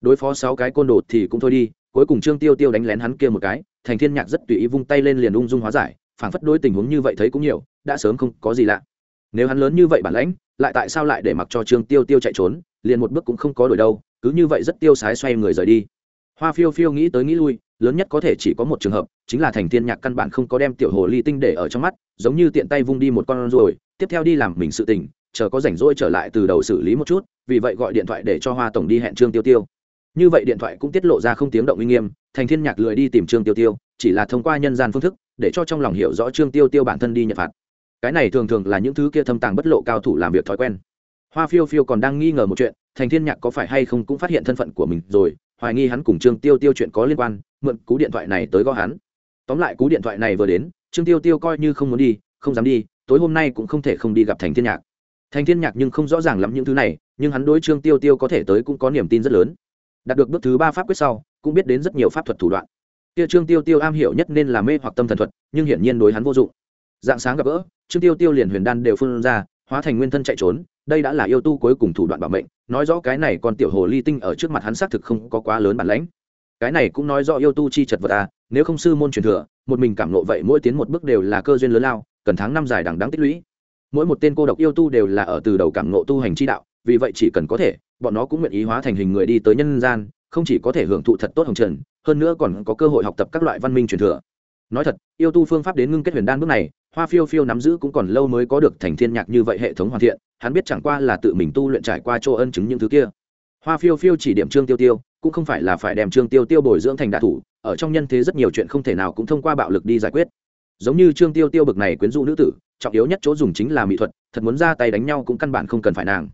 Đối phó sáu cái côn đồ thì cũng thôi đi, cuối cùng trương tiêu tiêu đánh lén hắn kia một cái, thành thiên nhạc rất tùy ý vung tay lên liền ung dung hóa giải, phảng phất đối tình huống như vậy thấy cũng nhiều, đã sớm không có gì lạ. Nếu hắn lớn như vậy bản lãnh, lại tại sao lại để mặc cho trương tiêu tiêu chạy trốn, liền một bước cũng không có đổi đâu cứ như vậy rất tiêu sái xoay người rời đi. Hoa phiêu phiêu nghĩ tới nghĩ lui, lớn nhất có thể chỉ có một trường hợp, chính là thành thiên nhạc căn bản không có đem tiểu hồ ly tinh để ở trong mắt, giống như tiện tay vung đi một con rồi tiếp theo đi làm mình sự tình, chờ có rảnh rỗi trở lại từ đầu xử lý một chút, vì vậy gọi điện thoại để cho hoa tổng đi hẹn trương tiêu tiêu. Như vậy điện thoại cũng tiết lộ ra không tiếng động uy nghiêm, thành thiên nhạc lười đi tìm trương tiêu tiêu, chỉ là thông qua nhân gian phương thức, để cho trong lòng hiểu rõ trương tiêu tiêu bản thân đi nhận phạt. Cái này thường thường là những thứ kia thâm tàng bất lộ cao thủ làm việc thói quen. Hoa phiêu phiêu còn đang nghi ngờ một chuyện thành thiên nhạc có phải hay không cũng phát hiện thân phận của mình rồi, hoài nghi hắn cùng trương tiêu tiêu chuyện có liên quan, mượn cú điện thoại này tới gõ hắn. Tóm lại cú điện thoại này vừa đến, trương tiêu tiêu coi như không muốn đi, không dám đi, tối hôm nay cũng không thể không đi gặp thành thiên nhạc. Thành thiên nhạc nhưng không rõ ràng lắm những thứ này, nhưng hắn đối trương tiêu tiêu có thể tới cũng có niềm tin rất lớn. Đạt được bước thứ ba pháp quyết sau, cũng biết đến rất nhiều pháp thuật thủ đoạn. Kia trương tiêu tiêu am hiểu nhất nên là mê hoặc tâm thần thuật, nhưng hiển nhiên đối hắn vô dụng. Dạng sáng gặp gỡ, trương tiêu tiêu liền huyền đan đều phun ra, hóa thành nguyên thân chạy trốn đây đã là yêu tu cuối cùng thủ đoạn bảo mệnh, nói rõ cái này còn tiểu hồ ly tinh ở trước mặt hắn xác thực không có quá lớn bản lãnh. Cái này cũng nói rõ yêu tu chi chật vật à nếu không sư môn truyền thừa, một mình cảm nộ vậy mỗi tiến một bước đều là cơ duyên lớn lao, cần tháng năm dài đằng đáng tích lũy. Mỗi một tên cô độc yêu tu đều là ở từ đầu cảm nộ tu hành chi đạo, vì vậy chỉ cần có thể, bọn nó cũng nguyện ý hóa thành hình người đi tới nhân gian, không chỉ có thể hưởng thụ thật tốt hồng trần, hơn nữa còn có cơ hội học tập các loại văn minh truyền thừa. Nói thật, yêu tu phương pháp đến ngưng kết huyền đan bước này hoa phiêu phiêu nắm giữ cũng còn lâu mới có được thành thiên nhạc như vậy hệ thống hoàn thiện, hắn biết chẳng qua là tự mình tu luyện trải qua chỗ ân chứng những thứ kia. Hoa phiêu phiêu chỉ điểm trương tiêu tiêu, cũng không phải là phải đem trương tiêu tiêu bồi dưỡng thành đạ thủ, ở trong nhân thế rất nhiều chuyện không thể nào cũng thông qua bạo lực đi giải quyết. Giống như trương tiêu tiêu bực này quyến rũ nữ tử, trọng yếu nhất chỗ dùng chính là mỹ thuật, thật muốn ra tay đánh nhau cũng căn bản không cần phải nàng.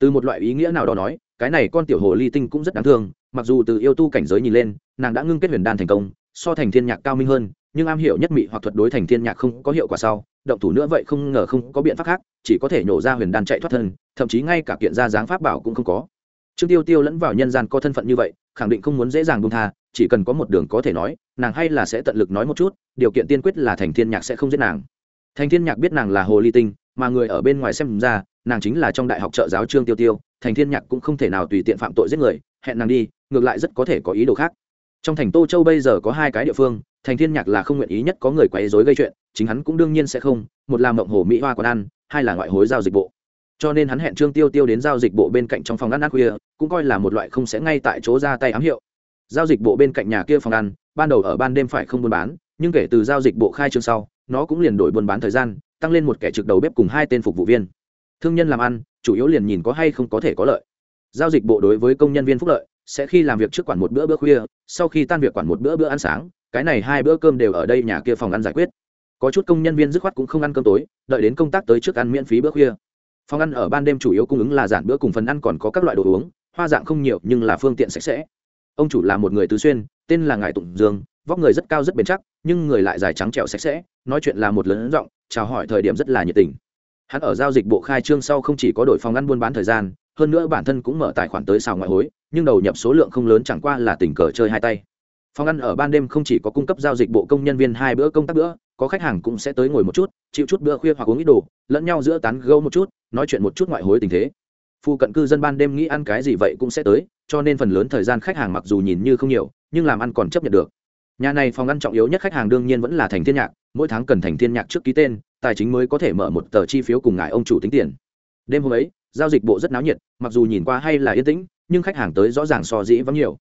Từ một loại ý nghĩa nào đó nói, cái này con tiểu hồ ly tinh cũng rất đáng thương, mặc dù từ yêu tu cảnh giới nhìn lên, nàng đã ngưng kết huyền đan thành công, so thành thiên nhạc cao minh hơn nhưng am hiểu nhất mị hoặc thuật đối thành thiên nhạc không có hiệu quả sau, động thủ nữa vậy không ngờ không có biện pháp khác, chỉ có thể nhổ ra huyền đan chạy thoát thân, thậm chí ngay cả kiện ra dáng pháp bảo cũng không có. Trương tiêu tiêu lẫn vào nhân gian có thân phận như vậy, khẳng định không muốn dễ dàng buông tha, chỉ cần có một đường có thể nói, nàng hay là sẽ tận lực nói một chút, điều kiện tiên quyết là thành thiên nhạc sẽ không giết nàng. Thành thiên nhạc biết nàng là hồ ly tinh, mà người ở bên ngoài xem ra, nàng chính là trong đại học trợ giáo trương tiêu tiêu, thành thiên nhạc cũng không thể nào tùy tiện phạm tội giết người, hẹn nàng đi, ngược lại rất có thể có ý đồ khác. Trong thành tô châu bây giờ có hai cái địa phương thành thiên nhạc là không nguyện ý nhất có người quấy rối gây chuyện, chính hắn cũng đương nhiên sẽ không, một là mộng hồ mỹ hoa quán ăn, hai là ngoại hối giao dịch bộ. Cho nên hắn hẹn trương tiêu tiêu đến giao dịch bộ bên cạnh trong phòng ăn ăn khuya, cũng coi là một loại không sẽ ngay tại chỗ ra tay ám hiệu. Giao dịch bộ bên cạnh nhà kia phòng ăn, ban đầu ở ban đêm phải không buôn bán, nhưng kể từ giao dịch bộ khai trương sau, nó cũng liền đổi buôn bán thời gian, tăng lên một kẻ trực đầu bếp cùng hai tên phục vụ viên. Thương nhân làm ăn, chủ yếu liền nhìn có hay không có thể có lợi. Giao dịch bộ đối với công nhân viên phúc lợi, sẽ khi làm việc trước quản một bữa bữa khuya, sau khi tan việc quản một bữa bữa ăn sáng cái này hai bữa cơm đều ở đây nhà kia phòng ăn giải quyết. Có chút công nhân viên dứt khoát cũng không ăn cơm tối, đợi đến công tác tới trước ăn miễn phí bữa khuya. Phòng ăn ở ban đêm chủ yếu cung ứng là giản bữa cùng phần ăn còn có các loại đồ uống, hoa dạng không nhiều nhưng là phương tiện sạch sẽ. Ông chủ là một người tứ xuyên, tên là ngài tụng dương, vóc người rất cao rất bền chắc, nhưng người lại dài trắng trẻo sạch sẽ, nói chuyện là một lớn giọng, chào hỏi thời điểm rất là nhiệt tình. Hắn ở giao dịch bộ khai trương sau không chỉ có đổi phòng ăn buôn bán thời gian, hơn nữa bản thân cũng mở tài khoản tới xào ngoại hối, nhưng đầu nhập số lượng không lớn chẳng qua là tình cờ chơi hai tay phòng ăn ở ban đêm không chỉ có cung cấp giao dịch bộ công nhân viên hai bữa công tác bữa có khách hàng cũng sẽ tới ngồi một chút, chịu chút bữa khuya hoặc uống ít đồ, lẫn nhau giữa tán gâu một chút, nói chuyện một chút ngoại hối tình thế. Phu cận cư dân ban đêm nghĩ ăn cái gì vậy cũng sẽ tới, cho nên phần lớn thời gian khách hàng mặc dù nhìn như không nhiều, nhưng làm ăn còn chấp nhận được. Nhà này phòng ăn trọng yếu nhất khách hàng đương nhiên vẫn là thành thiên nhạc, mỗi tháng cần thành thiên nhạc trước ký tên, tài chính mới có thể mở một tờ chi phiếu cùng ngài ông chủ tính tiền. Đêm hôm ấy, giao dịch bộ rất náo nhiệt, mặc dù nhìn qua hay là yên tĩnh, nhưng khách hàng tới rõ ràng so dĩ vắng nhiều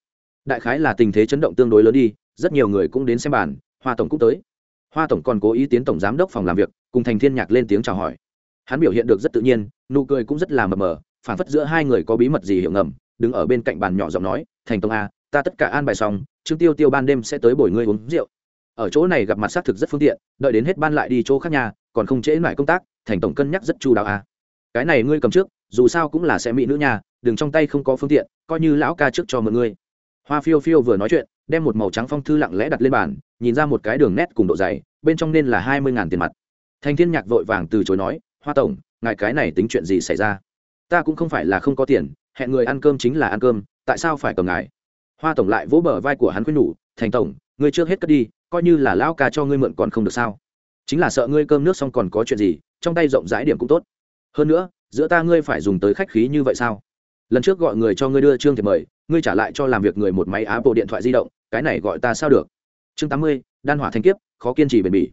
đại khái là tình thế chấn động tương đối lớn đi, rất nhiều người cũng đến xem bàn, hoa tổng cũng tới. Hoa tổng còn cố ý tiến tổng giám đốc phòng làm việc, cùng thành thiên nhạc lên tiếng chào hỏi. Hắn biểu hiện được rất tự nhiên, nụ cười cũng rất là mờ mờ phản phất giữa hai người có bí mật gì hiểu ngầm, đứng ở bên cạnh bàn nhỏ giọng nói, thành tổng a, ta tất cả an bài xong, trương tiêu tiêu ban đêm sẽ tới bồi ngươi uống rượu. Ở chỗ này gặp mặt xác thực rất phương tiện, đợi đến hết ban lại đi chỗ khác nhà, còn không trễ lại công tác, thành tổng cân nhắc rất chu đáo a. Cái này ngươi cầm trước, dù sao cũng là sẽ mỹ nữ nhà, đừng trong tay không có phương tiện, coi như lão ca trước cho mọi ngươi hoa phiêu phiêu vừa nói chuyện, đem một màu trắng phong thư lặng lẽ đặt lên bàn, nhìn ra một cái đường nét cùng độ dày, bên trong nên là hai mươi tiền mặt. Thành thiên nhạc vội vàng từ chối nói, hoa tổng, ngài cái này tính chuyện gì xảy ra? Ta cũng không phải là không có tiền, hẹn người ăn cơm chính là ăn cơm, tại sao phải cầm ngài? Hoa tổng lại vỗ bờ vai của hắn quyết nhủ, thành tổng, ngươi trước hết cất đi, coi như là lão ca cho ngươi mượn còn không được sao? Chính là sợ ngươi cơm nước xong còn có chuyện gì, trong tay rộng rãi điểm cũng tốt. Hơn nữa, giữa ta ngươi phải dùng tới khách khí như vậy sao? Lần trước gọi người cho ngươi đưa trương thì mời, ngươi trả lại cho làm việc người một máy áp bộ điện thoại di động, cái này gọi ta sao được? Chương tám mươi, đan hỏa thanh kiếp, khó kiên trì bền bỉ.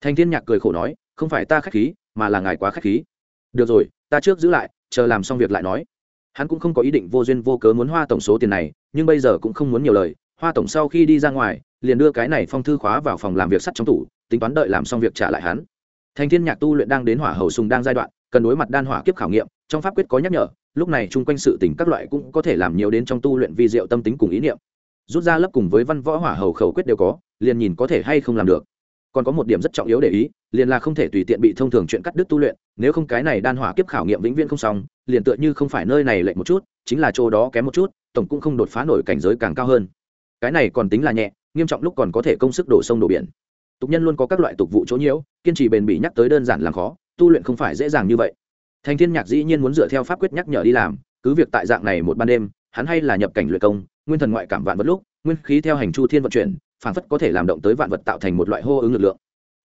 Thanh thiên nhạc cười khổ nói, không phải ta khách khí, mà là ngài quá khách khí. Được rồi, ta trước giữ lại, chờ làm xong việc lại nói. Hắn cũng không có ý định vô duyên vô cớ muốn hoa tổng số tiền này, nhưng bây giờ cũng không muốn nhiều lời, hoa tổng sau khi đi ra ngoài, liền đưa cái này phong thư khóa vào phòng làm việc sắt trong tủ, tính toán đợi làm xong việc trả lại hắn. Thành thiên nhạc tu luyện đang đến hỏa hầu sùng đang giai đoạn, cần đối mặt đan hỏa kiếp khảo nghiệm, trong pháp quyết có nhắc nhở lúc này chung quanh sự tình các loại cũng có thể làm nhiều đến trong tu luyện vi diệu tâm tính cùng ý niệm. Rút ra lớp cùng với văn võ hỏa hầu khẩu quyết đều có, liền nhìn có thể hay không làm được. Còn có một điểm rất trọng yếu để ý, liền là không thể tùy tiện bị thông thường chuyện cắt đứt tu luyện, nếu không cái này đan hỏa kiếp khảo nghiệm vĩnh viễn không xong, liền tựa như không phải nơi này lệch một chút, chính là chỗ đó kém một chút, tổng cũng không đột phá nổi cảnh giới càng cao hơn. Cái này còn tính là nhẹ, nghiêm trọng lúc còn có thể công sức đổ sông đổ biển. Tục nhân luôn có các loại tục vụ chỗ nhiễu, kiên trì bền bỉ nhắc tới đơn giản làm khó, tu luyện không phải dễ dàng như vậy thành thiên nhạc dĩ nhiên muốn dựa theo pháp quyết nhắc nhở đi làm, cứ việc tại dạng này một ban đêm, hắn hay là nhập cảnh luyện công, nguyên thần ngoại cảm vạn vật lúc, nguyên khí theo hành chu thiên vận chuyển, phản phất có thể làm động tới vạn vật tạo thành một loại hô ứng lực lượng.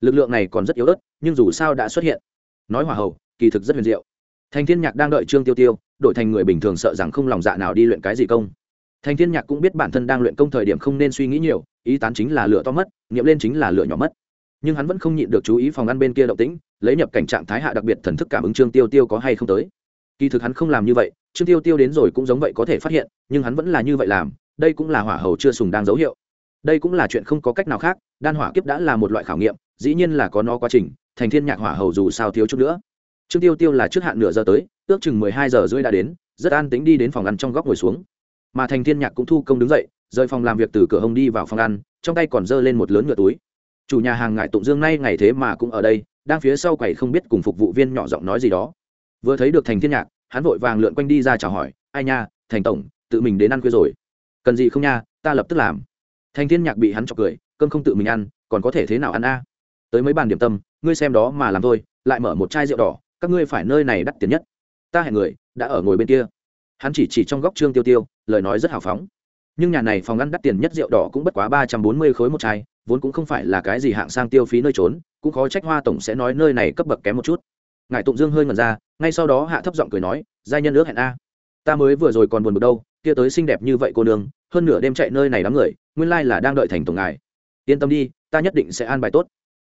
Lực lượng này còn rất yếu ớt, nhưng dù sao đã xuất hiện. Nói hỏa hậu, kỳ thực rất huyền diệu. Thành thiên nhạc đang đợi trương tiêu tiêu, đổi thành người bình thường sợ rằng không lòng dạ nào đi luyện cái gì công. Thành thiên nhạc cũng biết bản thân đang luyện công thời điểm không nên suy nghĩ nhiều, ý tán chính là lửa to mất nghiệm lên chính là lửa nhỏ mất. Nhưng hắn vẫn không nhịn được chú ý phòng ăn bên kia động tĩnh lấy nhập cảnh trạng thái hạ đặc biệt thần thức cảm ứng trương tiêu tiêu có hay không tới. Kỳ thực hắn không làm như vậy, trương tiêu tiêu đến rồi cũng giống vậy có thể phát hiện, nhưng hắn vẫn là như vậy làm, đây cũng là hỏa hầu chưa sùng đang dấu hiệu. Đây cũng là chuyện không có cách nào khác, đan hỏa kiếp đã là một loại khảo nghiệm, dĩ nhiên là có nó quá trình, thành thiên nhạc hỏa hầu dù sao thiếu chút nữa. Trương tiêu tiêu là trước hạn nửa giờ tới, ước chừng mười hai giờ rưỡi đã đến, rất an tính đi đến phòng ăn trong góc ngồi xuống. Mà thành thiên nhạc cũng thu công đứng dậy, rời phòng làm việc từ cửa hông đi vào phòng ăn, trong tay còn giơ lên một lớn ngựa túi. Chủ nhà hàng ngại tụng dương nay ngày thế mà cũng ở đây đang phía sau quầy không biết cùng phục vụ viên nhỏ giọng nói gì đó. Vừa thấy được thành thiên nhạc, hắn vội vàng lượn quanh đi ra chào hỏi, ai nha, thành tổng, tự mình đến ăn khuya rồi. Cần gì không nha, ta lập tức làm. Thành thiên nhạc bị hắn chọc cười, cơm không tự mình ăn, còn có thể thế nào ăn a? Tới mấy bàn điểm tâm, ngươi xem đó mà làm thôi, lại mở một chai rượu đỏ, các ngươi phải nơi này đắt tiền nhất. Ta hẹn người, đã ở ngồi bên kia. Hắn chỉ chỉ trong góc trương tiêu tiêu, lời nói rất hào phóng nhưng nhà này phòng ăn đắt tiền nhất rượu đỏ cũng bất quá ba trăm bốn mươi khối một chai, vốn cũng không phải là cái gì hạng sang tiêu phí nơi trốn, cũng khó trách hoa tổng sẽ nói nơi này cấp bậc kém một chút. Ngài tụng dương hơi ngẩn ra, ngay sau đó hạ thấp giọng cười nói giai nhân ước hẹn a. Ta mới vừa rồi còn buồn bực đâu, kia tới xinh đẹp như vậy cô nương, hơn nửa đêm chạy nơi này đám người, nguyên lai là đang đợi thành tổng ngài. Yên tâm đi, ta nhất định sẽ an bài tốt.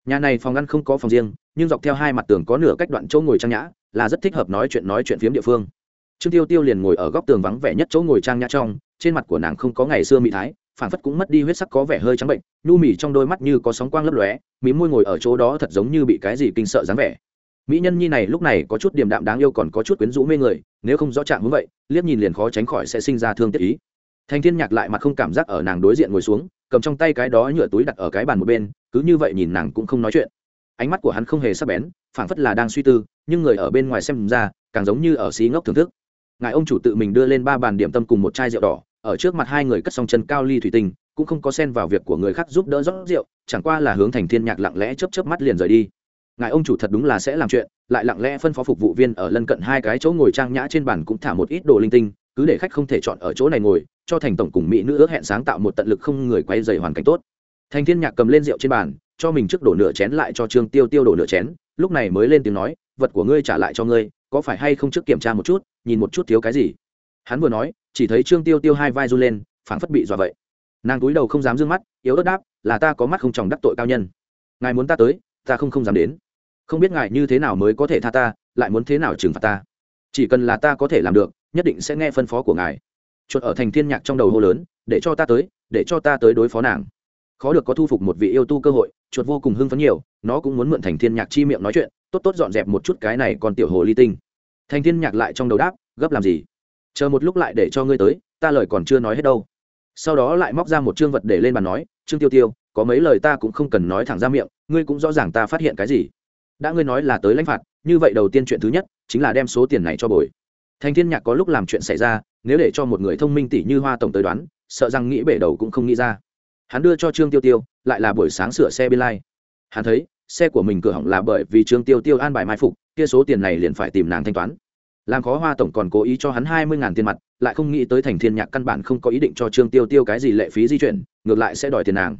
Nhà này phòng ăn không có phòng riêng, nhưng dọc theo hai mặt tường có nửa cách đoạn chỗ ngồi trang nhã, là rất thích hợp nói chuyện nói chuyện phiếm địa phương. Trương tiêu tiêu liền ngồi ở góc tường vắng vẻ nhất chỗ ngồi trang nhã trong trên mặt của nàng không có ngày xưa mỹ thái phản phất cũng mất đi huyết sắc có vẻ hơi trắng bệnh, nhu mì trong đôi mắt như có sóng quang lấp lóe, mí môi ngồi ở chỗ đó thật giống như bị cái gì kinh sợ dáng vẻ. Mỹ nhân nhi này lúc này có chút điềm đạm đáng yêu còn có chút quyến rũ mê người, nếu không rõ trạng như vậy, liếc nhìn liền khó tránh khỏi sẽ sinh ra thương tiếc ý. Thành thiên nhạc lại mặt không cảm giác ở nàng đối diện ngồi xuống, cầm trong tay cái đó nhựa túi đặt ở cái bàn một bên, cứ như vậy nhìn nàng cũng không nói chuyện. Ánh mắt của hắn không hề sắc bén, phảng phất là đang suy tư, nhưng người ở bên ngoài xem ra, càng giống như ở xí ngốc thưởng thức. Ngài ông chủ tự mình đưa lên ba bàn điểm tâm cùng một chai rượu đỏ ở trước mặt hai người cất xong chân cao ly thủy tinh, cũng không có xen vào việc của người khác giúp đỡ rót rượu, chẳng qua là hướng thành thiên nhạc lặng lẽ chớp chớp mắt liền rời đi. Ngài ông chủ thật đúng là sẽ làm chuyện, lại lặng lẽ phân phó phục vụ viên ở lân cận hai cái chỗ ngồi trang nhã trên bàn cũng thả một ít đồ linh tinh, cứ để khách không thể chọn ở chỗ này ngồi, cho thành tổng cùng mỹ nữ ước hẹn sáng tạo một tận lực không người quay dày hoàn cảnh tốt. Thành thiên nhạc cầm lên rượu trên bàn, cho mình trước đổ nửa chén lại cho trương tiêu tiêu đổ nửa chén, lúc này mới lên tiếng nói, vật của ngươi trả lại cho ngươi, có phải hay không trước kiểm tra một chút, nhìn một chút thiếu cái gì? Hắn vừa nói, chỉ thấy trương tiêu tiêu hai vai run lên, phảng phất bị dọa vậy. Nàng túi đầu không dám d ư ơ n g mắt, yếu ớt đáp, là ta có mắt không tròng đắc tội cao nhân. Ngài muốn ta tới, ta không không dám đến. Không biết ngài như thế nào mới có thể tha ta, lại muốn thế nào trừng phạt ta. Chỉ cần là ta có thể làm được, nhất định sẽ nghe phân phó của ngài. Chuột ở thành thiên nhạc trong đầu hô lớn, để cho ta tới, để cho ta tới đối phó nàng. Khó được có thu phục một vị yêu tu cơ hội, chuột vô cùng hưng phấn nhiều, nó cũng muốn mượn thành thiên nhạc chi miệng nói chuyện, tốt tốt dọn dẹp một chút cái này còn tiểu hồ ly tinh. Thành thiên nhạc lại trong đầu đáp, gấp làm gì? Chờ một lúc lại để cho ngươi tới, ta lời còn chưa nói hết đâu. Sau đó lại móc ra một chương vật để lên bàn nói, trương tiêu tiêu, có mấy lời ta cũng không cần nói thẳng ra miệng, ngươi cũng rõ ràng ta phát hiện cái gì. Đã ngươi nói là tới lãnh phạt, như vậy đầu tiên chuyện thứ nhất, chính là đem số tiền này cho bồi. Thành thiên nhạc có lúc làm chuyện xảy ra, nếu để cho một người thông minh tỷ như hoa tổng tới đoán, sợ rằng nghĩ bể đầu cũng không nghĩ ra. Hắn đưa cho trương tiêu tiêu, lại là buổi sáng sửa xe bên lai. Hắn thấy, xe của mình cửa hỏng là bởi vì trương tiêu tiêu an bài mai phục, kia số tiền này liền phải tìm nàng thanh toán làm khó hoa tổng còn cố ý cho hắn hai mươi tiền mặt, lại không nghĩ tới thành thiên nhạc căn bản không có ý định cho trương tiêu tiêu cái gì lệ phí di chuyển, ngược lại sẽ đòi tiền nàng.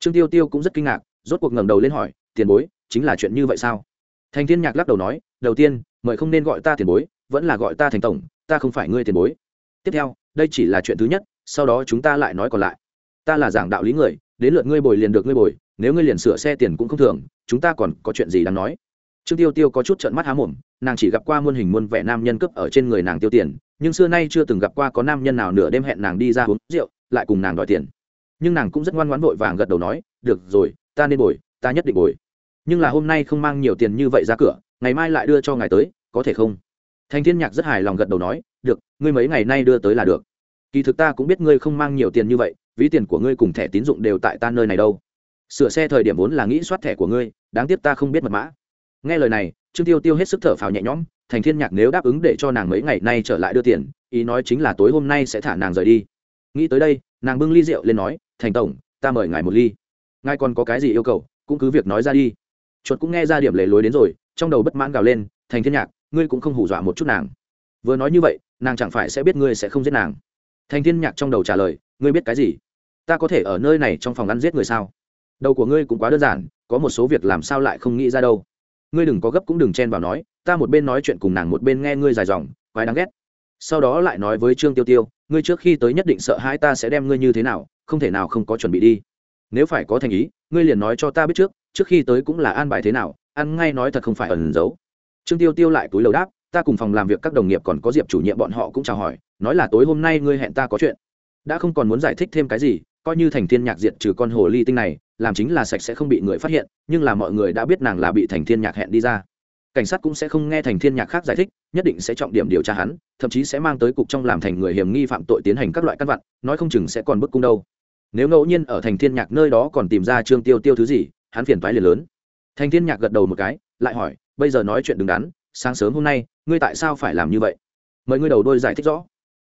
Trương tiêu tiêu cũng rất kinh ngạc, rốt cuộc ngẩng đầu lên hỏi, tiền bối, chính là chuyện như vậy sao? Thành thiên nhạc lắc đầu nói, đầu tiên, mời không nên gọi ta tiền bối, vẫn là gọi ta thành tổng, ta không phải ngươi tiền bối. Tiếp theo, đây chỉ là chuyện thứ nhất, sau đó chúng ta lại nói còn lại. Ta là giảng đạo lý người, đến lượt ngươi bồi liền được ngươi bồi, nếu ngươi liền sửa xe tiền cũng không thường chúng ta còn có chuyện gì đáng nói? Trương tiêu tiêu có chút trợn mắt há mồm, nàng chỉ gặp qua muôn hình muôn vẻ nam nhân cướp ở trên người nàng tiêu tiền, nhưng xưa nay chưa từng gặp qua có nam nhân nào nửa đêm hẹn nàng đi ra uống rượu, lại cùng nàng đòi tiền. Nhưng nàng cũng rất ngoan ngoãn vội vàng gật đầu nói, được rồi, ta nên bồi, ta nhất định bồi. Nhưng là hôm nay không mang nhiều tiền như vậy ra cửa, ngày mai lại đưa cho ngài tới, có thể không? Thành thiên nhạc rất hài lòng gật đầu nói, được, ngươi mấy ngày nay đưa tới là được. Kỳ thực ta cũng biết ngươi không mang nhiều tiền như vậy, ví tiền của ngươi cùng thẻ tín dụng đều tại ta nơi này đâu. Sửa xe thời điểm vốn là nghĩ soát thẻ của ngươi, đáng tiếc ta không biết mật mã nghe lời này, trương tiêu tiêu hết sức thở phào nhẹ nhõm, thành thiên nhạc nếu đáp ứng để cho nàng mấy ngày nay trở lại đưa tiền, ý nói chính là tối hôm nay sẽ thả nàng rời đi. Nghĩ tới đây, nàng bưng ly rượu lên nói, thành tổng, ta mời ngài một ly. Ngài còn có cái gì yêu cầu, cũng cứ việc nói ra đi. Chuột cũng nghe ra điểm lề lối đến rồi, trong đầu bất mãn gào lên, thành thiên nhạc, ngươi cũng không hù dọa một chút nàng. Vừa nói như vậy, nàng chẳng phải sẽ biết ngươi sẽ không giết nàng. Thành thiên nhạc trong đầu trả lời, ngươi biết cái gì? Ta có thể ở nơi này trong phòng ăn giết người sao? Đầu của ngươi cũng quá đơn giản, có một số việc làm sao lại không nghĩ ra đâu ngươi đừng có gấp cũng đừng chen vào nói, ta một bên nói chuyện cùng nàng một bên nghe ngươi dài dòng, quái đáng ghét. Sau đó lại nói với trương tiêu tiêu, ngươi trước khi tới nhất định sợ hai ta sẽ đem ngươi như thế nào, không thể nào không có chuẩn bị đi. Nếu phải có thành ý, ngươi liền nói cho ta biết trước trước khi tới cũng là an bài thế nào, ăn ngay nói thật không phải ẩn giấu. Trương tiêu tiêu lại túi lầu đáp, ta cùng phòng làm việc các đồng nghiệp còn có diệp chủ nhiệm bọn họ cũng chào hỏi, nói là tối hôm nay ngươi hẹn ta có chuyện. Đã không còn muốn giải thích thêm cái gì, coi như thành thiên nhạc diệt trừ con hồ ly tinh này làm chính là sạch sẽ không bị người phát hiện, nhưng là mọi người đã biết nàng là bị thành thiên nhạc hẹn đi ra. Cảnh sát cũng sẽ không nghe thành thiên nhạc khác giải thích, nhất định sẽ trọng điểm điều tra hắn, thậm chí sẽ mang tới cục trong làm thành người hiểm nghi phạm tội tiến hành các loại căn vặn, nói không chừng sẽ còn bức cung đâu. Nếu ngẫu nhiên ở thành thiên nhạc nơi đó còn tìm ra trương tiêu tiêu thứ gì, hắn phiền toái liền lớn. Thành thiên nhạc gật đầu một cái, lại hỏi, bây giờ nói chuyện đứng đắn, sáng sớm hôm nay, ngươi tại sao phải làm như vậy? Mời ngươi đầu đôi giải thích rõ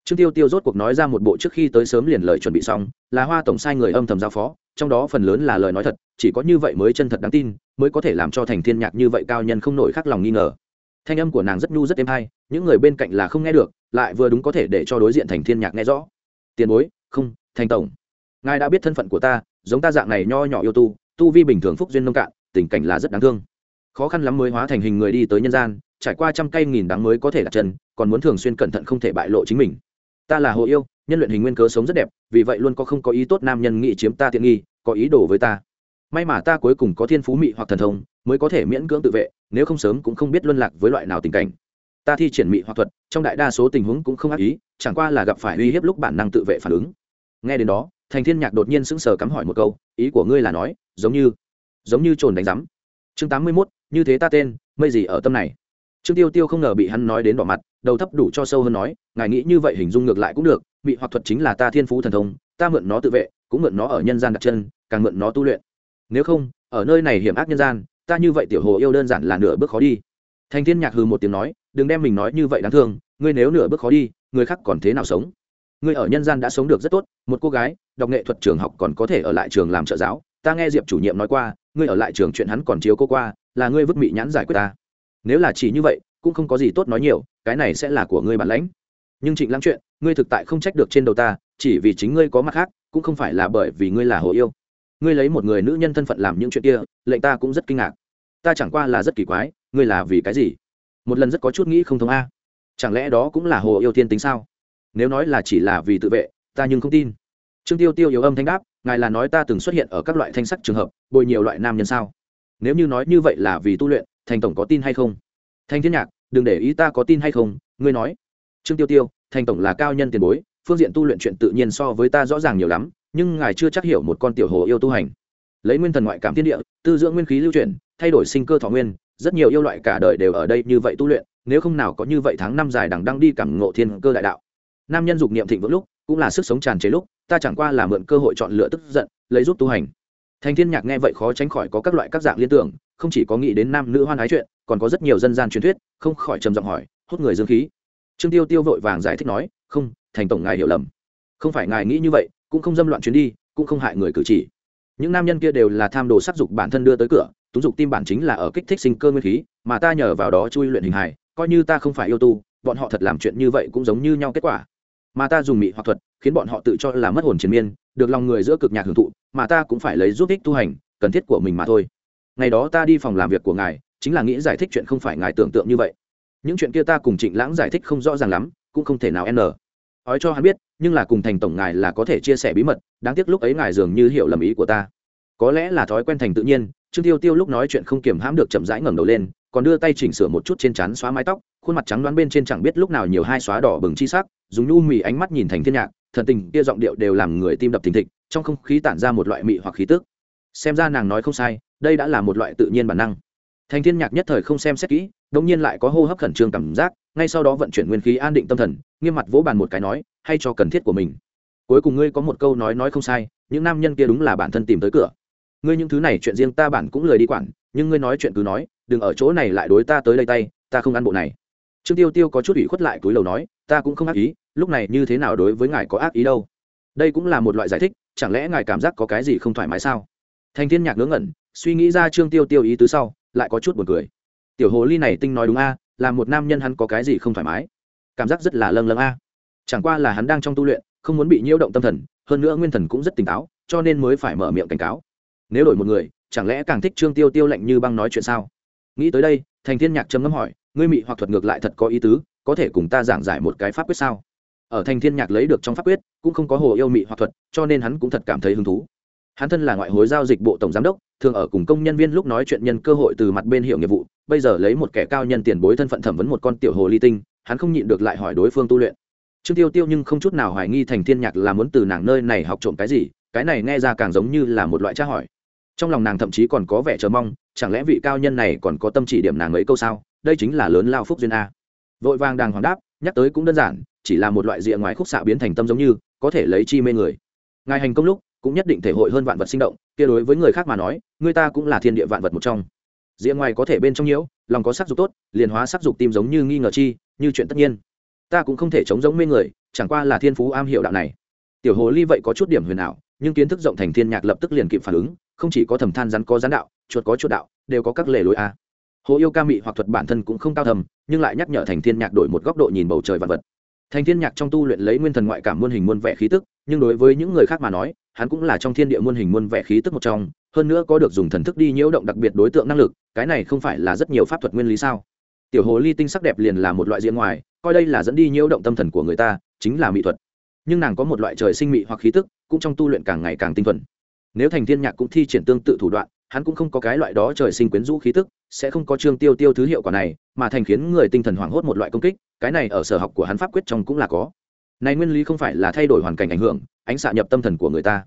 trương tiêu tiêu rốt cuộc nói ra một bộ trước khi tới sớm liền lời chuẩn bị xong, là hoa tổng sai người âm thầm giao phó, trong đó phần lớn là lời nói thật, chỉ có như vậy mới chân thật đáng tin, mới có thể làm cho thành thiên nhạc như vậy cao nhân không nổi khắc lòng nghi ngờ. Thanh âm của nàng rất nhu rất êm hay, những người bên cạnh là không nghe được, lại vừa đúng có thể để cho đối diện thành thiên nhạc nghe rõ. Tiền bối, không, thành tổng, ngài đã biết thân phận của ta, giống ta dạng này nho nhỏ yêu tu tu vi bình thường phúc duyên nông cạn, tình cảnh là rất đáng thương. Khó khăn lắm mới hóa thành hình người đi tới nhân gian, trải qua trăm cây nghìn đắng mới có thể đặt chân, còn muốn thường xuyên cẩn thận không thể bại lộ chính mình ta là hồ yêu nhân luyện hình nguyên cớ sống rất đẹp vì vậy luôn có không có ý tốt nam nhân nghị chiếm ta tiện nghi có ý đồ với ta. May mà ta cuối cùng có thiên phú mị hoặc thần thông mới có thể miễn cưỡng tự vệ nếu không sớm cũng không biết luân lạc với loại nào tình cảnh. Ta thi triển mị hoặc thuật trong đại đa số tình huống cũng không ác ý chẳng qua là gặp phải uy hiếp lúc bản năng tự vệ phản ứng. Nghe đến đó thành thiên nhạc đột nhiên sững sờ cắm hỏi một câu ý của ngươi là nói giống như giống như trồn đánh rắm chương tám mươi 81, như thế ta tên mây gì ở tâm này? Trương tiêu tiêu không ngờ bị hắn nói đến đỏ mặt, đầu thấp đủ cho sâu hơn nói, ngài nghĩ như vậy hình dung ngược lại cũng được bị hoặc thuật chính là ta thiên phú thần thông, ta mượn nó tự vệ, cũng mượn nó ở nhân gian đặt chân, càng mượn nó tu luyện. Nếu không, ở nơi này hiểm ác nhân gian, ta như vậy tiểu hồ yêu đơn giản là nửa bước khó đi. Thành thiên nhạc hừ một tiếng nói, đừng đem mình nói như vậy đáng thương, ngươi nếu nửa bước khó đi, người khác còn thế nào sống? Ngươi ở nhân gian đã sống được rất tốt, một cô gái, đọc nghệ thuật trường học còn có thể ở lại trường làm trợ giáo. Ta nghe diệp chủ nhiệm nói qua, ngươi ở lại trường chuyện hắn còn chiếu cô qua, là ngươi vứt mị nhãn giải quyết ta nếu là chỉ như vậy, cũng không có gì tốt nói nhiều, cái này sẽ là của ngươi bản lãnh. Nhưng trịnh lãng chuyện, ngươi thực tại không trách được trên đầu ta, chỉ vì chính ngươi có mặt khác, cũng không phải là bởi vì ngươi là hồ yêu. Ngươi lấy một người nữ nhân thân phận làm những chuyện kia, lệnh ta cũng rất kinh ngạc. Ta chẳng qua là rất kỳ quái, ngươi là vì cái gì? Một lần rất có chút nghĩ không thông a. Chẳng lẽ đó cũng là hồ yêu thiên tính sao? Nếu nói là chỉ là vì tự vệ, ta nhưng không tin. Trương tiêu tiêu yếu âm thanh đáp, ngài là nói ta từng xuất hiện ở các loại thanh sắc trường hợp, bồi nhiều loại nam nhân sao? Nếu như nói như vậy là vì tu luyện thành tổng có tin hay không? Thanh thiên nhạc, đừng để ý ta có tin hay không, ngươi nói. Trương tiêu tiêu, thành tổng là cao nhân tiền bối, phương diện tu luyện chuyện tự nhiên so với ta rõ ràng nhiều lắm, nhưng ngài chưa chắc hiểu một con tiểu hồ yêu tu hành. Lấy nguyên thần ngoại cảm thiên địa, tư dưỡng nguyên khí lưu chuyển, thay đổi sinh cơ thọ nguyên, rất nhiều yêu loại cả đời đều ở đây như vậy tu luyện, nếu không nào có như vậy tháng năm dài đằng đang đi cảm ngộ thiên cơ đại đạo. Nam nhân dục niệm thịnh vững lúc, cũng là sức sống tràn chế lúc, ta chẳng qua là mượn cơ hội chọn lựa tức giận, lấy giúp tu hành. Thành thiên nhạc nghe vậy khó tránh khỏi có các loại các dạng liên tưởng không chỉ có nghĩ đến nam nữ hoan ái chuyện, còn có rất nhiều dân gian truyền thuyết, không khỏi trầm giọng hỏi, hút người dương khí. Trương tiêu tiêu vội vàng giải thích nói, không, thành tổng ngài hiểu lầm. Không phải ngài nghĩ như vậy, cũng không dâm loạn chuyến đi, cũng không hại người cử chỉ. Những nam nhân kia đều là tham đồ sắc dục bản thân đưa tới cửa, túng dục tim bản chính là ở kích thích sinh cơ nguyên khí, mà ta nhờ vào đó chui luyện hình hài, coi như ta không phải yêu tu, bọn họ thật làm chuyện như vậy cũng giống như nhau kết quả. Mà ta dùng mị hoặc thuật, khiến bọn họ tự cho là mất hồn triền miên, được lòng người giữa cực nhạc hưởng thụ, mà ta cũng phải lấy giúp ích tu hành, cần thiết của mình mà thôi ngày đó ta đi phòng làm việc của ngài, chính là nghĩ giải thích chuyện không phải ngài tưởng tượng như vậy. Những chuyện kia ta cùng trịnh lãng giải thích không rõ ràng lắm, cũng không thể nào n. Nói cho hắn biết, nhưng là cùng thành tổng ngài là có thể chia sẻ bí mật, đáng tiếc lúc ấy ngài dường như hiểu lầm ý của ta. Có lẽ là thói quen thành tự nhiên, trương tiêu tiêu lúc nói chuyện không kiềm hãm được chậm rãi ngẩng đầu lên, còn đưa tay chỉnh sửa một chút trên trán xóa mái tóc, khuôn mặt trắng đoán bên trên chẳng biết lúc nào nhiều hai xóa đỏ bừng chi sắc, dùng nhu mì ánh mắt nhìn thành thiên nhạc, thần tình kia giọng điệu đều làm người tim đập thình thịch, trong không khí tản ra một loại mị hoặc khí tức. Xem ra nàng nói không sai đây đã là một loại tự nhiên bản năng. Thành thiên nhạc nhất thời không xem xét kỹ, đống nhiên lại có hô hấp khẩn trương cảm giác, ngay sau đó vận chuyển nguyên khí an định tâm thần, nghiêm mặt vỗ bàn một cái nói, hay cho cần thiết của mình. Cuối cùng ngươi có một câu nói nói không sai, những nam nhân kia đúng là bản thân tìm tới cửa. Ngươi những thứ này chuyện riêng ta bản cũng lười đi quản, nhưng ngươi nói chuyện cứ nói, đừng ở chỗ này lại đối ta tới đây tay, ta không ăn bộ này. Trương tiêu tiêu có chút ủy khuất lại túi lầu nói, ta cũng không ác ý, lúc này như thế nào đối với ngài có ác ý đâu? Đây cũng là một loại giải thích, chẳng lẽ ngài cảm giác có cái gì không thoải mái sao? Thành thiên nhạc ngớ ngẩn suy nghĩ ra trương tiêu tiêu ý tứ sau, lại có chút buồn cười. Tiểu hồ ly này tinh nói đúng a, là một nam nhân hắn có cái gì không thoải mái? Cảm giác rất là lâng lâng a. Chẳng qua là hắn đang trong tu luyện, không muốn bị nhiễu động tâm thần, hơn nữa nguyên thần cũng rất tỉnh táo, cho nên mới phải mở miệng cảnh cáo. Nếu đổi một người, chẳng lẽ càng thích trương tiêu tiêu lạnh như băng nói chuyện sao? Nghĩ tới đây, thành thiên nhạc trầm ngâm hỏi, ngươi mị hoặc thuật ngược lại thật có ý tứ, có thể cùng ta giảng giải một cái pháp quyết sao? Ở thành thiên nhạc lấy được trong pháp quyết, cũng không có hồ yêu mị hoặc thuật, cho nên hắn cũng thật cảm thấy hứng thú hắn thân là ngoại hối giao dịch bộ tổng giám đốc, thường ở cùng công nhân viên lúc nói chuyện nhân cơ hội từ mặt bên hiệu nghiệp vụ, bây giờ lấy một kẻ cao nhân tiền bối thân phận thẩm vấn một con tiểu hồ ly tinh, hắn không nhịn được lại hỏi đối phương tu luyện. Trương tiêu tiêu nhưng không chút nào hoài nghi thành thiên nhạc là muốn từ nàng nơi này học trộm cái gì, cái này nghe ra càng giống như là một loại tra hỏi. Trong lòng nàng thậm chí còn có vẻ chờ mong, chẳng lẽ vị cao nhân này còn có tâm chỉ điểm nàng ấy câu sao, đây chính là lớn lao phúc duyên a. Vội vàng đàng hoàng đáp, nhắc tới cũng đơn giản, chỉ là một loại rìa ngoài khúc xạ biến thành tâm giống như, có thể lấy chi mê người. Ngài hành công lúc cũng nhất định thể hội hơn vạn vật sinh động, kia đối với người khác mà nói, người ta cũng là thiên địa vạn vật một trong. Rìa ngoài có thể bên trong nhiễu, lòng có sắc dục tốt, liền hóa sắc dục tim giống như nghi ngờ chi, như chuyện tất nhiên. Ta cũng không thể chống giống mê người, chẳng qua là thiên phú am hiểu đạo này. Tiểu hồ ly vậy có chút điểm huyền ảo, nhưng kiến thức rộng thành thiên nhạc lập tức liền kịp phản ứng, không chỉ có thầm than rắn có rắn đạo, chuột có chuột đạo, đều có các lề lối a. Hồ yêu ca mị hoặc thuật bản thân cũng không cao thầm, nhưng lại nhắc nhở thành thiên nhạc đổi một góc độ nhìn bầu trời vạn vật thành thiên nhạc trong tu luyện lấy nguyên thần ngoại cảm muôn hình muôn vẻ khí tức, nhưng đối với những người khác mà nói, hắn cũng là trong thiên địa muôn hình muôn vẻ khí tức một trong, hơn nữa có được dùng thần thức đi nhiễu động đặc biệt đối tượng năng lực, cái này không phải là rất nhiều pháp thuật nguyên lý sao? Tiểu hồ ly tinh sắc đẹp liền là một loại diện ngoài, coi đây là dẫn đi nhiễu động tâm thần của người ta, chính là mỹ thuật. Nhưng nàng có một loại trời sinh mị hoặc khí tức, cũng trong tu luyện càng ngày càng tinh thuần. Nếu thành thiên nhạc cũng thi triển tương tự thủ đoạn, hắn cũng không có cái loại đó trời sinh quyến rũ khí tức sẽ không có trương tiêu tiêu thứ hiệu quả này, mà thành khiến người tinh thần hoảng hốt một loại công kích, cái này ở sở học của hắn pháp quyết trong cũng là có. Này nguyên lý không phải là thay đổi hoàn cảnh ảnh hưởng, ánh xạ nhập tâm thần của người ta.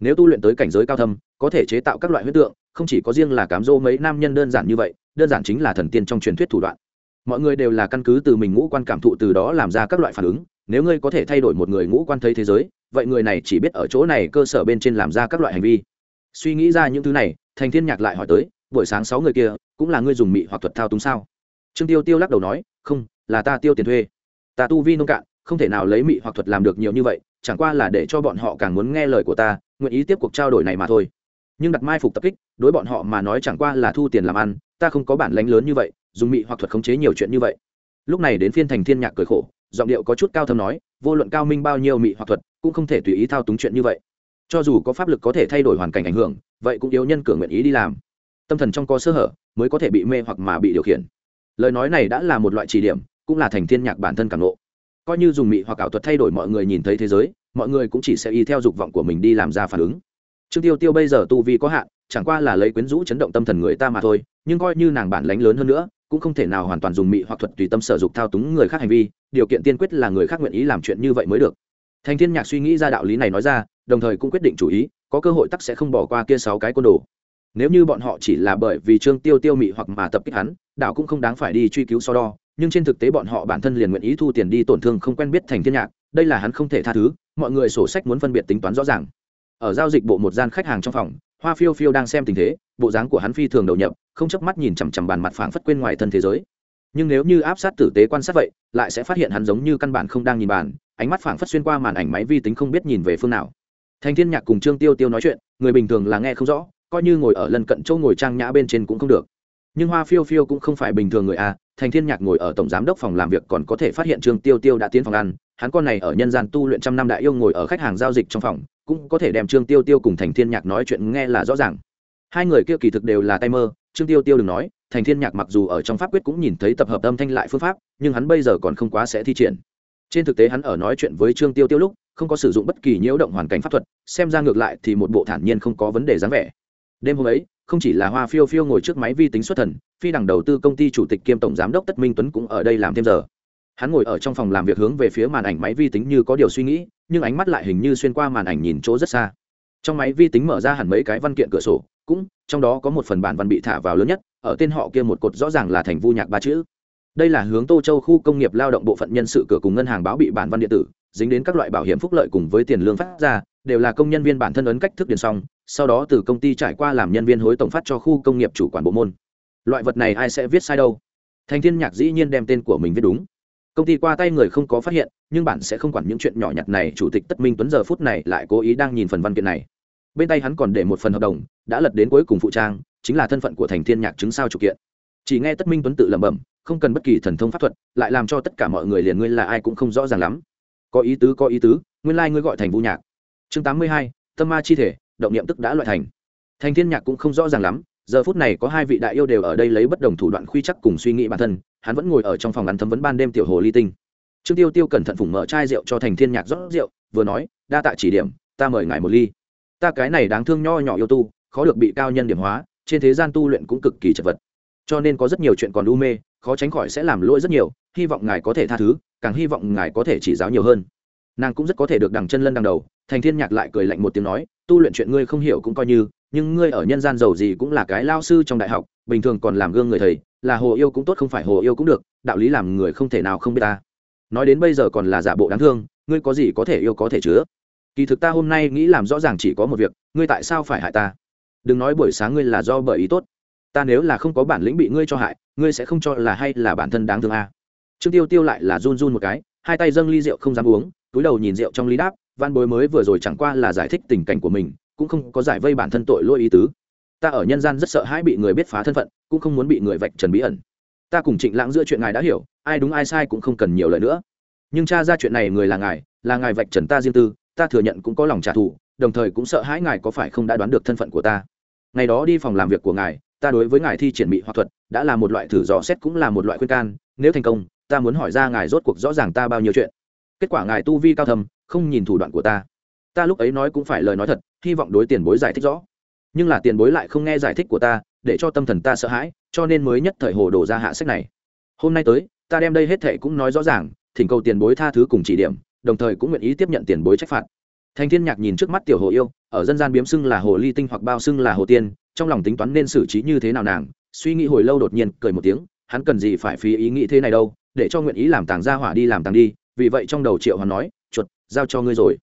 Nếu tu luyện tới cảnh giới cao thâm, có thể chế tạo các loại huyết tượng, không chỉ có riêng là cám dỗ mấy nam nhân đơn giản như vậy, đơn giản chính là thần tiên trong truyền thuyết thủ đoạn. Mọi người đều là căn cứ từ mình ngũ quan cảm thụ từ đó làm ra các loại phản ứng, nếu ngươi có thể thay đổi một người ngũ quan thấy thế giới, vậy người này chỉ biết ở chỗ này cơ sở bên trên làm ra các loại hành vi. Suy nghĩ ra những thứ này, thành thiên nhạc lại hỏi tới, buổi sáng sáu người kia cũng là ngươi dùng mị hoặc thuật thao túng sao? Trương tiêu tiêu lắc đầu nói, không, là ta tiêu tiền thuê. Ta tu vi nông cạn, không thể nào lấy mị hoặc thuật làm được nhiều như vậy, chẳng qua là để cho bọn họ càng muốn nghe lời của ta, nguyện ý tiếp cuộc trao đổi này mà thôi. Nhưng đặt mai phục tập kích, đối bọn họ mà nói chẳng qua là thu tiền làm ăn, ta không có bản lánh lớn như vậy, dùng mị hoặc thuật khống chế nhiều chuyện như vậy. Lúc này đến phiên thành thiên nhạc cười khổ, giọng điệu có chút cao thâm nói, vô luận cao minh bao nhiêu mị hoặc thuật, cũng không thể tùy ý thao túng chuyện như vậy. Cho dù có pháp lực có thể thay đổi hoàn cảnh ảnh hưởng, vậy cũng yếu nhân cửa nguyện ý đi làm. Tâm thần trong có sơ hở mới có thể bị mê hoặc mà bị điều khiển. Lời nói này đã là một loại chỉ điểm, cũng là thành thiên nhạc bản thân cảm nộ coi như dùng mị hoặc ảo thuật thay đổi mọi người nhìn thấy thế giới, mọi người cũng chỉ sẽ y theo dục vọng của mình đi làm ra phản ứng. Trương tiêu tiêu bây giờ tu vi có hạn, chẳng qua là lấy quyến rũ chấn động tâm thần người ta mà thôi, nhưng coi như nàng bản lánh lớn hơn nữa, cũng không thể nào hoàn toàn dùng mị hoặc thuật tùy tâm sở dục thao túng người khác hành vi, điều kiện tiên quyết là người khác nguyện ý làm chuyện như vậy mới được. Thành thiên nhạc suy nghĩ ra đạo lý này nói ra, đồng thời cũng quyết định chủ ý, có cơ hội tắc sẽ không bỏ qua kia sáu cái côn đồ nếu như bọn họ chỉ là bởi vì trương tiêu tiêu mị hoặc mà tập kích hắn đạo cũng không đáng phải đi truy cứu so đo. Nhưng trên thực tế bọn họ bản thân liền nguyện ý thu tiền đi tổn thương không quen biết thành thiên nhạc. Đây là hắn không thể tha thứ, mọi người sổ sách muốn phân biệt tính toán rõ ràng. Ở giao dịch bộ một gian khách hàng trong phòng, hoa phiêu phiêu đang xem tình thế, bộ dáng của hắn phi thường đầu nhập, không chớp mắt nhìn chằm chằm bàn mặt phảng phất quên ngoài thân thế giới. Nhưng nếu như áp sát tử tế quan sát vậy, lại sẽ phát hiện hắn giống như căn bản không đang nhìn bàn, ánh mắt phảng phất xuyên qua màn ảnh máy vi tính không biết nhìn về phương nào. Thành thiên nhạc cùng trương tiêu tiêu nói chuyện, người bình thường là nghe không rõ coi như ngồi ở lần cận châu ngồi trang nhã bên trên cũng không được. Nhưng hoa phiêu phiêu cũng không phải bình thường người a thành thiên nhạc ngồi ở tổng giám đốc phòng làm việc còn có thể phát hiện trương tiêu tiêu đã tiến phòng ăn. Hắn con này ở nhân gian tu luyện trăm năm đại yêu ngồi ở khách hàng giao dịch trong phòng, cũng có thể đem trương tiêu tiêu cùng thành thiên nhạc nói chuyện nghe là rõ ràng. Hai người kia kỳ thực đều là tay mơ, trương tiêu tiêu đừng nói, thành thiên nhạc mặc dù ở trong pháp quyết cũng nhìn thấy tập hợp âm thanh lại phương pháp, nhưng hắn bây giờ còn không quá sẽ thi triển. Trên thực tế hắn ở nói chuyện với trương tiêu tiêu lúc, không có sử dụng bất kỳ nhiễu động hoàn cảnh pháp thuật, xem ra ngược lại thì một bộ thản nhiên không có vấn đề dáng vẻ đêm hôm ấy, không chỉ là hoa phiêu phiêu ngồi trước máy vi tính xuất thần, phi đằng đầu tư công ty chủ tịch kiêm tổng giám đốc tất minh tuấn cũng ở đây làm thêm giờ. Hắn ngồi ở trong phòng làm việc hướng về phía màn ảnh máy vi tính như có điều suy nghĩ, nhưng ánh mắt lại hình như xuyên qua màn ảnh nhìn chỗ rất xa. Trong máy vi tính mở ra hẳn mấy cái văn kiện cửa sổ, cũng, trong đó có một phần bản văn bị thả vào lớn nhất, ở tên họ kia một cột rõ ràng là thành vu nhạc ba chữ. Đây là hướng tô châu khu công nghiệp lao động bộ phận nhân sự cửa cùng ngân hàng báo bị bản văn điện tử, dính đến các loại bảo hiểm phúc lợi cùng với tiền lương phát ra, đều là công nhân viên bản thân ấn cách thức điền xong sau đó từ công ty trải qua làm nhân viên hối tổng phát cho khu công nghiệp chủ quản bộ môn. Loại vật này ai sẽ viết sai đâu? Thành thiên nhạc dĩ nhiên đem tên của mình viết đúng. Công ty qua tay người không có phát hiện, nhưng bạn sẽ không quản những chuyện nhỏ nhặt này, chủ tịch tất minh tuấn giờ phút này lại cố ý đang nhìn phần văn kiện này. Bên tay hắn còn để một phần hợp đồng, đã lật đến cuối cùng phụ trang, chính là thân phận của thành thiên nhạc chứng sao chủ kiện. Chỉ nghe tất minh tuấn tự lẩm bẩm, không cần bất kỳ thần thông pháp thuật, lại làm cho tất cả mọi người liền ngươi là ai cũng không rõ ràng lắm. Có ý tứ, có ý tứ, nguyên lai ngươi gọi thành vũ nhạc. Chương tám mươi hai, tâm ma chi thể động niệm tức đã loại thành. Thành thiên nhạc cũng không rõ ràng lắm, giờ phút này có hai vị đại yêu đều ở đây lấy bất đồng thủ đoạn khuy chắc cùng suy nghĩ bản thân, hắn vẫn ngồi ở trong phòng ăn thấm vấn ban đêm tiểu hồ ly tinh. Trương tiêu tiêu cẩn thận phủng mở chai rượu cho thành thiên nhạc rót rượu, vừa nói, đa tạ chỉ điểm, ta mời ngài một ly. Ta cái này đáng thương nho nhỏ yêu tu, khó được bị cao nhân điểm hóa, trên thế gian tu luyện cũng cực kỳ chật vật. Cho nên có rất nhiều chuyện còn u mê, khó tránh khỏi sẽ làm lỗi rất nhiều, hy vọng ngài có thể tha thứ, càng hy vọng ngài có thể chỉ giáo nhiều hơn nàng cũng rất có thể được đằng chân lân đằng đầu, thành thiên nhạc lại cười lạnh một tiếng nói, tu luyện chuyện ngươi không hiểu cũng coi như, nhưng ngươi ở nhân gian giàu gì cũng là cái lao sư trong đại học, bình thường còn làm gương người thầy, là hồ yêu cũng tốt không phải hồ yêu cũng được, đạo lý làm người không thể nào không biết ta. Nói đến bây giờ còn là giả bộ đáng thương, ngươi có gì có thể yêu có thể chứa? Kỳ thực ta hôm nay nghĩ làm rõ ràng chỉ có một việc, ngươi tại sao phải hại ta? Đừng nói buổi sáng ngươi là do bởi ý tốt. Ta nếu là không có bản lĩnh bị ngươi cho hại, ngươi sẽ không cho là hay là bản thân đáng thương à. trương tiêu tiêu lại là run run một cái, hai tay dâng ly rượu không dám uống túi đầu nhìn rượu trong ly đáp, văn bối mới vừa rồi chẳng qua là giải thích tình cảnh của mình, cũng không có giải vây bản thân tội lỗi ý tứ. Ta ở nhân gian rất sợ hãi bị người biết phá thân phận, cũng không muốn bị người vạch trần bí ẩn. Ta cùng trịnh lãng giữa chuyện ngài đã hiểu, ai đúng ai sai cũng không cần nhiều lời nữa. Nhưng cha ra chuyện này người là ngài là ngài vạch trần ta riêng tư, ta thừa nhận cũng có lòng trả thù, đồng thời cũng sợ hãi ngài có phải không đã đoán được thân phận của ta. Ngày đó đi phòng làm việc của ngài, ta đối với ngài thi triển bị hoặc thuật, đã là một loại thử dò xét cũng là một loại khuyên can, nếu thành công, ta muốn hỏi ra ngài rốt cuộc rõ ràng ta bao nhiêu chuyện kết quả ngài tu vi cao thầm không nhìn thủ đoạn của ta. Ta lúc ấy nói cũng phải lời nói thật, hy vọng đối tiền bối giải thích rõ. Nhưng là tiền bối lại không nghe giải thích của ta, để cho tâm thần ta sợ hãi, cho nên mới nhất thời hồ đổ ra hạ sách này. Hôm nay tới, ta đem đây hết thệ cũng nói rõ ràng, thỉnh cầu tiền bối tha thứ cùng chỉ điểm, đồng thời cũng nguyện ý tiếp nhận tiền bối trách phạt. Thành thiên nhạc nhìn trước mắt tiểu hồ yêu, ở dân gian biếm xưng là hồ ly tinh hoặc bao xưng là hồ tiên, trong lòng tính toán nên xử trí như thế nào nàng, suy nghĩ hồi lâu đột nhiên cười một tiếng, hắn cần gì phải phí ý nghĩ thế này đâu, để cho nguyện ý làm tàng gia hỏa đi làm tàng đi vì vậy trong đầu triệu hoàn nói, chuột, giao cho ngươi rồi.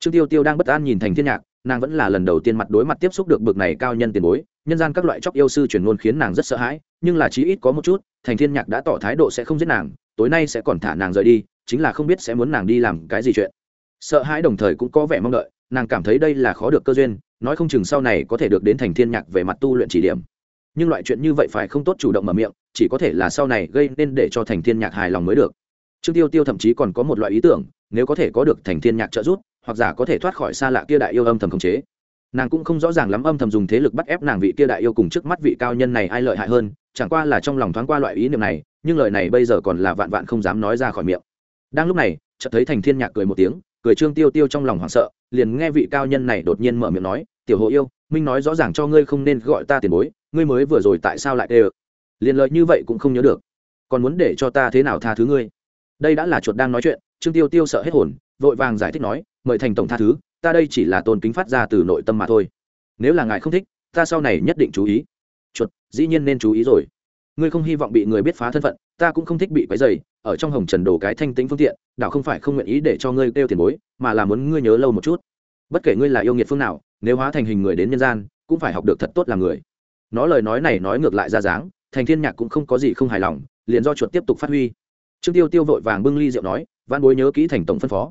Trương tiêu tiêu đang bất an nhìn thành thiên nhạc, nàng vẫn là lần đầu tiên mặt đối mặt tiếp xúc được bực này cao nhân tiền bối, nhân gian các loại chóc yêu sư truyền ngôn khiến nàng rất sợ hãi, nhưng là chí ít có một chút, thành thiên nhạc đã tỏ thái độ sẽ không giết nàng, tối nay sẽ còn thả nàng rời đi, chính là không biết sẽ muốn nàng đi làm cái gì chuyện. Sợ hãi đồng thời cũng có vẻ mong đợi, nàng cảm thấy đây là khó được cơ duyên, nói không chừng sau này có thể được đến thành thiên nhạc về mặt tu luyện chỉ điểm. Nhưng loại chuyện như vậy phải không tốt chủ động mở miệng, chỉ có thể là sau này gây nên để cho thành thiên nhạc hài lòng mới được trương tiêu tiêu thậm chí còn có một loại ý tưởng, nếu có thể có được thành thiên nhạc trợ giúp, hoặc giả có thể thoát khỏi xa lạ kia đại yêu âm thầm khống chế. Nàng cũng không rõ ràng lắm âm thầm dùng thế lực bắt ép nàng vị kia đại yêu cùng trước mắt vị cao nhân này ai lợi hại hơn, chẳng qua là trong lòng thoáng qua loại ý niệm này, nhưng lời này bây giờ còn là vạn vạn không dám nói ra khỏi miệng. Đang lúc này, chợt thấy thành thiên nhạc cười một tiếng, cười trương tiêu tiêu trong lòng hoảng sợ, liền nghe vị cao nhân này đột nhiên mở miệng nói, tiểu hộ yêu, minh nói rõ ràng cho ngươi không nên gọi ta tiền bối, ngươi mới vừa rồi tại sao lại đê ơ? Liền lợi như vậy cũng không nhớ được. Còn muốn để cho ta thế nào tha thứ ngươi? Đây đã là chuột đang nói chuyện, trương tiêu tiêu sợ hết hồn, vội vàng giải thích nói, mời thành tổng tha thứ, ta đây chỉ là tôn kính phát ra từ nội tâm mà thôi. Nếu là ngài không thích, ta sau này nhất định chú ý. Chuột, dĩ nhiên nên chú ý rồi. Ngươi không hy vọng bị người biết phá thân phận, ta cũng không thích bị quấy dày ở trong hồng trần đồ cái thanh tính phương tiện, đảo không phải không nguyện ý để cho ngươi kêu tiền bối, mà là muốn ngươi nhớ lâu một chút. Bất kể ngươi là yêu nghiệt phương nào, nếu hóa thành hình người đến nhân gian, cũng phải học được thật tốt làm người. Nó lời nói này nói ngược lại ra dáng, thành thiên nhạc cũng không có gì không hài lòng, liền do chuột tiếp tục phát huy trương tiêu tiêu vội vàng bưng ly rượu nói văn bối nhớ kỹ thành tổng phân phó.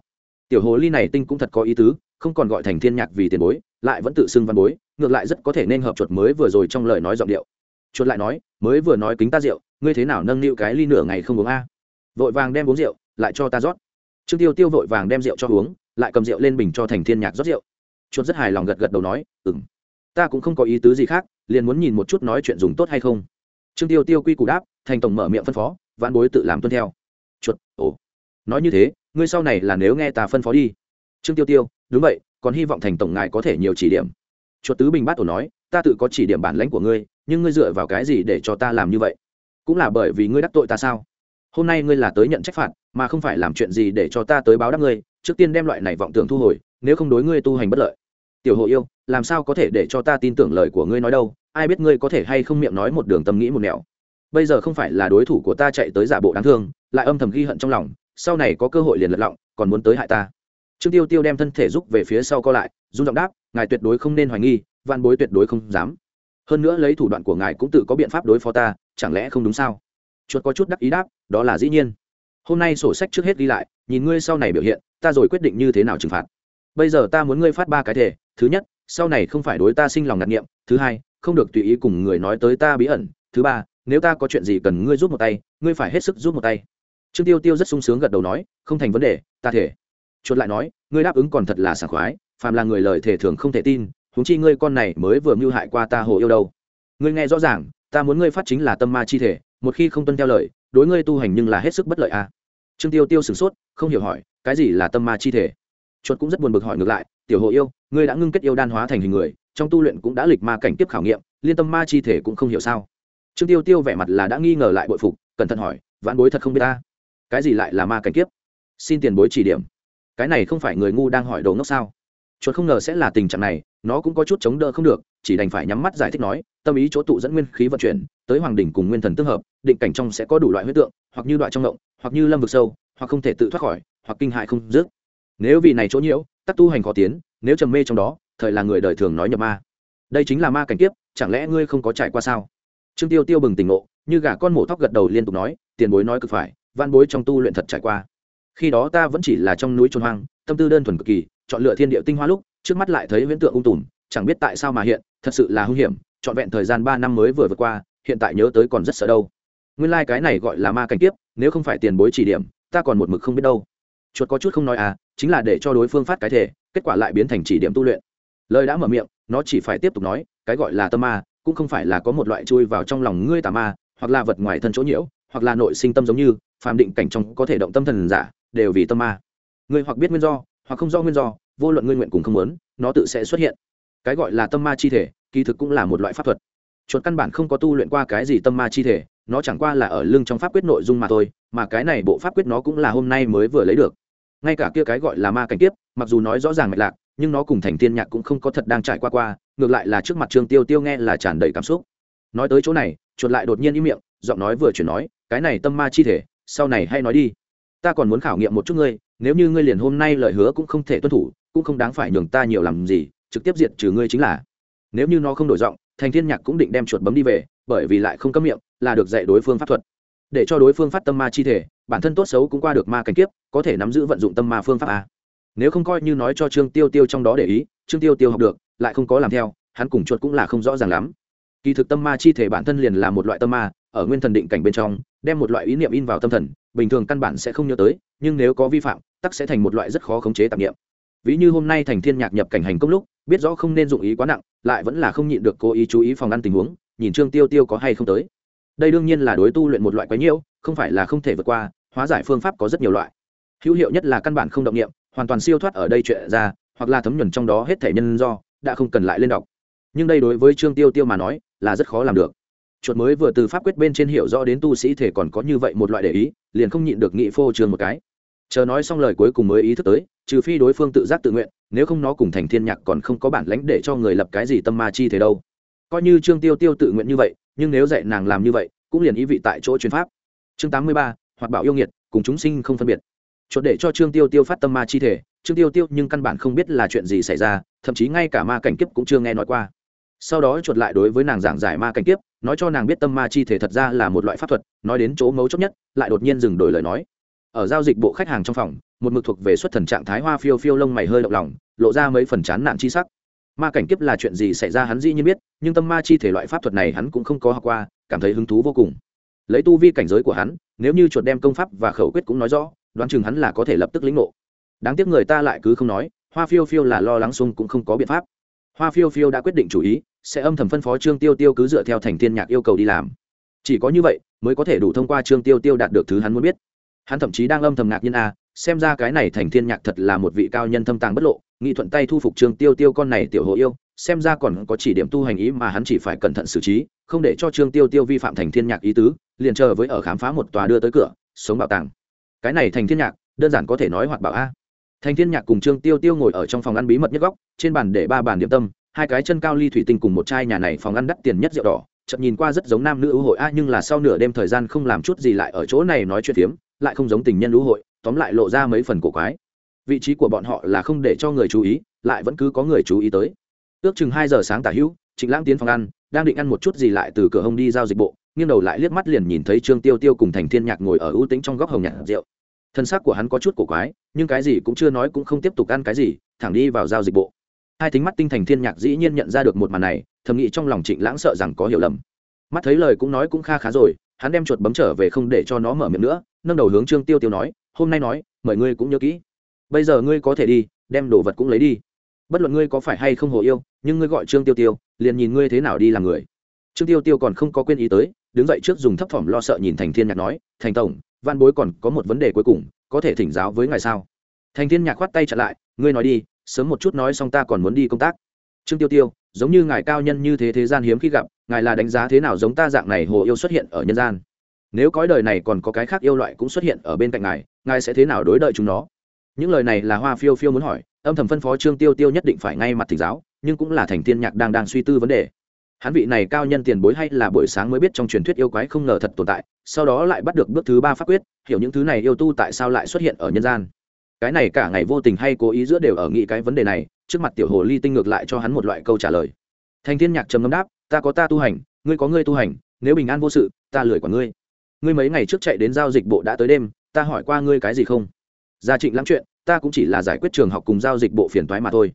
Tiểu hồ ly này tinh cũng thật có ý tứ, không còn gọi thành thiên nhạc vì tiền bối, lại vẫn tự xưng văn bối, ngược lại rất có thể nên hợp chuột mới vừa rồi trong lời nói giọng điệu. Chuột lại nói, mới vừa nói kính ta rượu, ngươi thế nào nâng niu cái ly nửa ngày không uống a? Vội vàng đem uống rượu, lại cho ta rót. Trương tiêu tiêu vội vàng đem rượu cho uống, lại cầm rượu lên bình cho thành thiên nhạc rót rượu. Chuột rất hài lòng gật gật đầu nói, ừm, ta cũng không có ý tứ gì khác, liền muốn nhìn một chút nói chuyện dùng tốt hay không. Trương tiêu tiêu quy củ đáp, thành tổng mở miệng phân phó, vãn bối tự làm tuân theo chuột, ồ. Nói như thế, ngươi sau này là nếu nghe ta phân phó đi. Trương tiêu tiêu, đúng vậy, còn hy vọng thành tổng ngài có thể nhiều chỉ điểm. Chuột tứ bình bát ổ nói, ta tự có chỉ điểm bản lãnh của ngươi, nhưng ngươi dựa vào cái gì để cho ta làm như vậy? Cũng là bởi vì ngươi đắc tội ta sao? Hôm nay ngươi là tới nhận trách phạt, mà không phải làm chuyện gì để cho ta tới báo đáp ngươi, trước tiên đem loại này vọng tưởng thu hồi, nếu không đối ngươi tu hành bất lợi. Tiểu hộ yêu, làm sao có thể để cho ta tin tưởng lời của ngươi nói đâu, ai biết ngươi có thể hay không miệng nói một đường tâm nghĩ một nẻo. Bây giờ không phải là đối thủ của ta chạy tới giả bộ đáng thương lại âm thầm ghi hận trong lòng, sau này có cơ hội liền lật lọng, còn muốn tới hại ta. Trương tiêu tiêu đem thân thể giúp về phía sau co lại, run giọng đáp, ngài tuyệt đối không nên hoài nghi, vạn bối tuyệt đối không dám. Hơn nữa lấy thủ đoạn của ngài cũng tự có biện pháp đối phó ta, chẳng lẽ không đúng sao? Chuột có chút đắc ý đáp, đó là dĩ nhiên. Hôm nay sổ sách trước hết ghi lại, nhìn ngươi sau này biểu hiện, ta rồi quyết định như thế nào trừng phạt. Bây giờ ta muốn ngươi phát ba cái thể thứ nhất, sau này không phải đối ta sinh lòng ngạc nghiệm thứ hai, không được tùy ý cùng người nói tới ta bí ẩn, thứ ba, nếu ta có chuyện gì cần ngươi giúp một tay, ngươi phải hết sức giúp một tay trương tiêu tiêu rất sung sướng gật đầu nói, không thành vấn đề, ta thể. Chuột lại nói, ngươi đáp ứng còn thật là sảng khoái, phàm là người lời thể thường không thể tin, huống chi ngươi con này mới vừa mưu hại qua ta hồ yêu đâu. Ngươi nghe rõ ràng, ta muốn ngươi phát chính là tâm ma chi thể, một khi không tuân theo lời, đối ngươi tu hành nhưng là hết sức bất lợi a à. trương tiêu tiêu sửng sốt, không hiểu hỏi, cái gì là tâm ma chi thể? Chuột cũng rất buồn bực hỏi ngược lại, tiểu hồ yêu, ngươi đã ngưng kết yêu đan hóa thành hình người, trong tu luyện cũng đã lịch ma cảnh tiếp khảo nghiệm, liên tâm ma chi thể cũng không hiểu sao? Trương tiêu tiêu vẻ mặt là đã nghi ngờ lại bội phục, cẩn thận hỏi, vãn bối thật không biết ta? Cái gì lại là ma cảnh kiếp? Xin tiền bối chỉ điểm. Cái này không phải người ngu đang hỏi đồ ngốc sao? Chuột không ngờ sẽ là tình trạng này, nó cũng có chút chống đỡ không được, chỉ đành phải nhắm mắt giải thích nói, tâm ý chỗ tụ dẫn nguyên khí vận chuyển, tới hoàng đỉnh cùng nguyên thần tương hợp, định cảnh trong sẽ có đủ loại huyết tượng, hoặc như đoạn trong động, hoặc như lâm vực sâu, hoặc không thể tự thoát khỏi, hoặc kinh hại không dứt. Nếu vì này chỗ nhiễu, tắc tu hành khó tiến, nếu trầm mê trong đó, thời là người đời thường nói nhập ma. Đây chính là ma cảnh kiếp, chẳng lẽ ngươi không có trải qua sao? Trương tiêu tiêu bừng tỉnh ngộ, như gà con mổ tóc gật đầu liên tục nói, tiền bối nói cực phải van bối trong tu luyện thật trải qua. Khi đó ta vẫn chỉ là trong núi trôn hoang, tâm tư đơn thuần cực kỳ, chọn lựa thiên địa tinh hoa lúc, trước mắt lại thấy huyễn tượng ung tùm, chẳng biết tại sao mà hiện, thật sự là hung hiểm, trọn vẹn thời gian ba năm mới vừa vượt qua, hiện tại nhớ tới còn rất sợ đâu. Nguyên lai、like、cái này gọi là ma cảnh tiếp nếu không phải tiền bối chỉ điểm, ta còn một mực không biết đâu. Chuột có chút không nói à chính là để cho đối phương phát cái thể kết quả lại biến thành chỉ điểm tu luyện. Lời đã mở miệng, nó chỉ phải tiếp tục nói, cái gọi là tâm ma, cũng không phải là có một loại chui vào trong lòng ngươi tà ma, hoặc là vật ngoài thân chỗ nhiễu, hoặc là nội sinh tâm giống như phàm định cảnh trong có thể động tâm thần giả, đều vì tâm ma. Ngươi hoặc biết nguyên do, hoặc không do nguyên do, vô luận ngươi nguyện cùng không muốn, nó tự sẽ xuất hiện. Cái gọi là tâm ma chi thể, kỳ thực cũng là một loại pháp thuật. Chuột căn bản không có tu luyện qua cái gì tâm ma chi thể, nó chẳng qua là ở lưng trong pháp quyết nội dung mà thôi, mà cái này bộ pháp quyết nó cũng là hôm nay mới vừa lấy được. Ngay cả kia cái gọi là ma cảnh tiếp mặc dù nói rõ ràng mạch lạc, nhưng nó cùng thành tiên nhạc cũng không có thật đang trải qua qua, ngược lại là trước mặt trương tiêu tiêu nghe là tràn đầy cảm xúc. Nói tới chỗ này, chuột lại đột nhiên im miệng, giọng nói vừa chuyển nói, cái này tâm ma chi thể sau này hay nói đi. Ta còn muốn khảo nghiệm một chút ngươi, nếu như ngươi liền hôm nay lời hứa cũng không thể tuân thủ, cũng không đáng phải nhường ta nhiều làm gì, trực tiếp diệt trừ ngươi chính là. Nếu như nó không đổi giọng, thành thiên nhạc cũng định đem chuột bấm đi về, bởi vì lại không cấm miệng, là được dạy đối phương pháp thuật. Để cho đối phương phát tâm ma chi thể, bản thân tốt xấu cũng qua được ma cảnh kiếp, có thể nắm giữ vận dụng tâm ma phương pháp a. Nếu không coi như nói cho trương tiêu tiêu trong đó để ý, trương tiêu tiêu học được, lại không có làm theo, hắn cùng chuột cũng là không rõ ràng lắm. Kỳ thực tâm ma chi thể bản thân liền là một loại tâm ma, ở nguyên thần định cảnh bên trong đem một loại ý niệm in vào tâm thần, bình thường căn bản sẽ không nhớ tới, nhưng nếu có vi phạm, tắc sẽ thành một loại rất khó khống chế tạp niệm. Ví như hôm nay thành thiên nhạc nhập cảnh hành công lúc, biết rõ không nên dụng ý quá nặng, lại vẫn là không nhịn được cố ý chú ý phòng ngăn tình huống, nhìn trương tiêu tiêu có hay không tới. Đây đương nhiên là đối tu luyện một loại quái nhiễu, không phải là không thể vượt qua, hóa giải phương pháp có rất nhiều loại. Hữu hiệu nhất là căn bản không động niệm, hoàn toàn siêu thoát ở đây chuyện ra, hoặc là thấm nhuần trong đó hết thể nhân do, đã không cần lại lên đọc. Nhưng đây đối với trương tiêu tiêu mà nói, là rất khó làm được chuột mới vừa từ pháp quyết bên trên hiểu rõ đến tu sĩ thể còn có như vậy một loại để ý, liền không nhịn được nghị phô trường một cái. Chờ nói xong lời cuối cùng mới ý thức tới, trừ phi đối phương tự giác tự nguyện, nếu không nó cùng thành thiên nhạc còn không có bản lãnh để cho người lập cái gì tâm ma chi thể đâu. Coi như trương tiêu tiêu tự nguyện như vậy, nhưng nếu dạy nàng làm như vậy, cũng liền ý vị tại chỗ chuyên pháp. Chương tám mươi ba hoặc bảo yêu nghiệt, cùng chúng sinh không phân biệt. Chuột để cho trương tiêu tiêu phát tâm ma chi thể, trương tiêu tiêu nhưng căn bản không biết là chuyện gì xảy ra, thậm chí ngay cả ma cảnh kiếp cũng chưa nghe nói qua sau đó chuột lại đối với nàng giảng giải ma cảnh kiếp, nói cho nàng biết tâm ma chi thể thật ra là một loại pháp thuật, nói đến chỗ mấu chốt nhất, lại đột nhiên dừng đổi lời nói. Ở giao dịch bộ khách hàng trong phòng, một mực thuộc về xuất thần trạng thái hoa phiêu phiêu lông mày hơi động lòng, lộ ra mấy phần chán nản chi sắc. Ma cảnh kiếp là chuyện gì xảy ra hắn dĩ nhiên biết, nhưng tâm ma chi thể loại pháp thuật này hắn cũng không có học qua, cảm thấy hứng thú vô cùng. Lấy tu vi cảnh giới của hắn, nếu như chuột đem công pháp và khẩu quyết cũng nói rõ, đoán chừng hắn là có thể lập tức lĩnh ngộ. Đáng tiếc người ta lại cứ không nói, hoa phiêu phiêu là lo lắng sung cũng không có biện pháp hoa phiêu phiêu đã quyết định chủ ý sẽ âm thầm phân phó trương tiêu tiêu cứ dựa theo thành thiên nhạc yêu cầu đi làm. Chỉ có như vậy mới có thể đủ thông qua trương tiêu tiêu đạt được thứ hắn muốn biết. Hắn thậm chí đang âm thầm ngạc nhiên a à, xem ra cái này thành thiên nhạc thật là một vị cao nhân thâm tàng bất lộ nghị thuận tay thu phục trương tiêu tiêu con này tiểu hộ yêu xem ra còn có chỉ điểm tu hành ý mà hắn chỉ phải cẩn thận xử trí không để cho trương tiêu tiêu vi phạm thành thiên nhạc ý tứ liền chờ với ở khám phá một tòa đưa tới cửa sống bảo tàng. Cái này thành thiên nhạc đơn giản có thể nói hoạt bảo a thành thiên nhạc cùng trương tiêu tiêu ngồi ở trong phòng ăn bí mật nhất góc, trên bàn để ba bàn điểm tâm, hai cái chân cao ly thủy tinh cùng một chai nhà này phòng ăn đắt tiền nhất rượu đỏ. Chậm nhìn qua rất giống nam nữ ưu hội, a, nhưng là sau nửa đêm thời gian không làm chút gì lại ở chỗ này nói chuyện phiếm, lại không giống tình nhân ưu hội, tóm lại lộ ra mấy phần cổ quái. Vị trí của bọn họ là không để cho người chú ý, lại vẫn cứ có người chú ý tới. Ước chừng hai giờ sáng tả hữu, trịnh lãng tiến phòng ăn, đang định ăn một chút gì lại từ cửa hông đi giao dịch bộ, nghiêng đầu lại liếc mắt liền nhìn thấy trương tiêu tiêu cùng thành thiên nhạc ngồi ở ưu tĩnh trong góc hồng nhạc rượu thân xác của hắn có chút cổ quái, nhưng cái gì cũng chưa nói cũng không tiếp tục ăn cái gì, thẳng đi vào giao dịch bộ. Hai thính mắt tinh thành thiên nhạc dĩ nhiên nhận ra được một màn này, thầm nghĩ trong lòng trịnh lãng sợ rằng có hiểu lầm. Mắt thấy lời cũng nói cũng kha khá rồi, hắn đem chuột bấm trở về không để cho nó mở miệng nữa, nâng đầu hướng trương tiêu tiêu nói, hôm nay nói, mời ngươi cũng nhớ kỹ. Bây giờ ngươi có thể đi, đem đồ vật cũng lấy đi. Bất luận ngươi có phải hay không hồ yêu, nhưng ngươi gọi trương tiêu tiêu, liền nhìn ngươi thế nào đi làm người. Trương tiêu tiêu còn không có quên ý tới, đứng dậy trước dùng thấp thỏm lo sợ nhìn thành thiên nhạc nói, thành tổng văn bối còn có một vấn đề cuối cùng, có thể thỉnh giáo với ngài sao? Thành thiên nhạc khoát tay chặn lại, ngươi nói đi, sớm một chút nói xong ta còn muốn đi công tác. Trương tiêu tiêu, giống như ngài cao nhân như thế thế gian hiếm khi gặp, ngài là đánh giá thế nào giống ta dạng này hồ yêu xuất hiện ở nhân gian? Nếu cõi đời này còn có cái khác yêu loại cũng xuất hiện ở bên cạnh ngài ngài sẽ thế nào đối đợi chúng nó? Những lời này là hoa phiêu phiêu muốn hỏi, âm thầm phân phó trương tiêu tiêu nhất định phải ngay mặt thỉnh giáo, nhưng cũng là thành thiên nhạc đang đang suy tư vấn đề hắn vị này cao nhân tiền bối hay là buổi sáng mới biết trong truyền thuyết yêu quái không ngờ thật tồn tại, sau đó lại bắt được bước thứ ba pháp quyết, hiểu những thứ này yêu tu tại sao lại xuất hiện ở nhân gian. Cái này cả ngày vô tình hay cố ý giữa đều ở nghĩ cái vấn đề này, trước mặt tiểu hồ ly tinh ngược lại cho hắn một loại câu trả lời. Thành thiên nhạc trầm ngâm đáp, ta có ta tu hành, ngươi có ngươi tu hành, nếu bình an vô sự, ta lười quả ngươi. Ngươi mấy ngày trước chạy đến giao dịch bộ đã tới đêm, ta hỏi qua ngươi cái gì không? Gia trịnh lắm chuyện, ta cũng chỉ là giải quyết trường học cùng giao dịch bộ phiền toái mà thôi.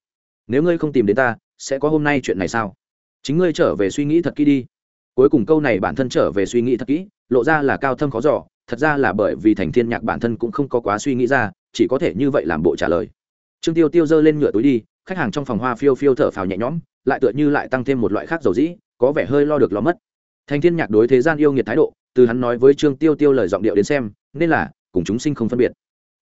Nếu ngươi không tìm đến ta, sẽ có hôm nay chuyện này sao? Chính ngươi trở về suy nghĩ thật kỹ đi. Cuối cùng câu này bản thân trở về suy nghĩ thật kỹ, lộ ra là cao thâm khó giỏ thật ra là bởi vì thành thiên nhạc bản thân cũng không có quá suy nghĩ ra, chỉ có thể như vậy làm bộ trả lời. Trương tiêu tiêu giơ lên ngựa túi đi, khách hàng trong phòng hoa phiêu phiêu thở phào nhẹ nhõm, lại tựa như lại tăng thêm một loại khác dầu dĩ, có vẻ hơi lo được lo mất. Thành thiên nhạc đối thế gian yêu nghiệt thái độ, từ hắn nói với trương tiêu tiêu lời giọng điệu đến xem, nên là cùng chúng sinh không phân biệt.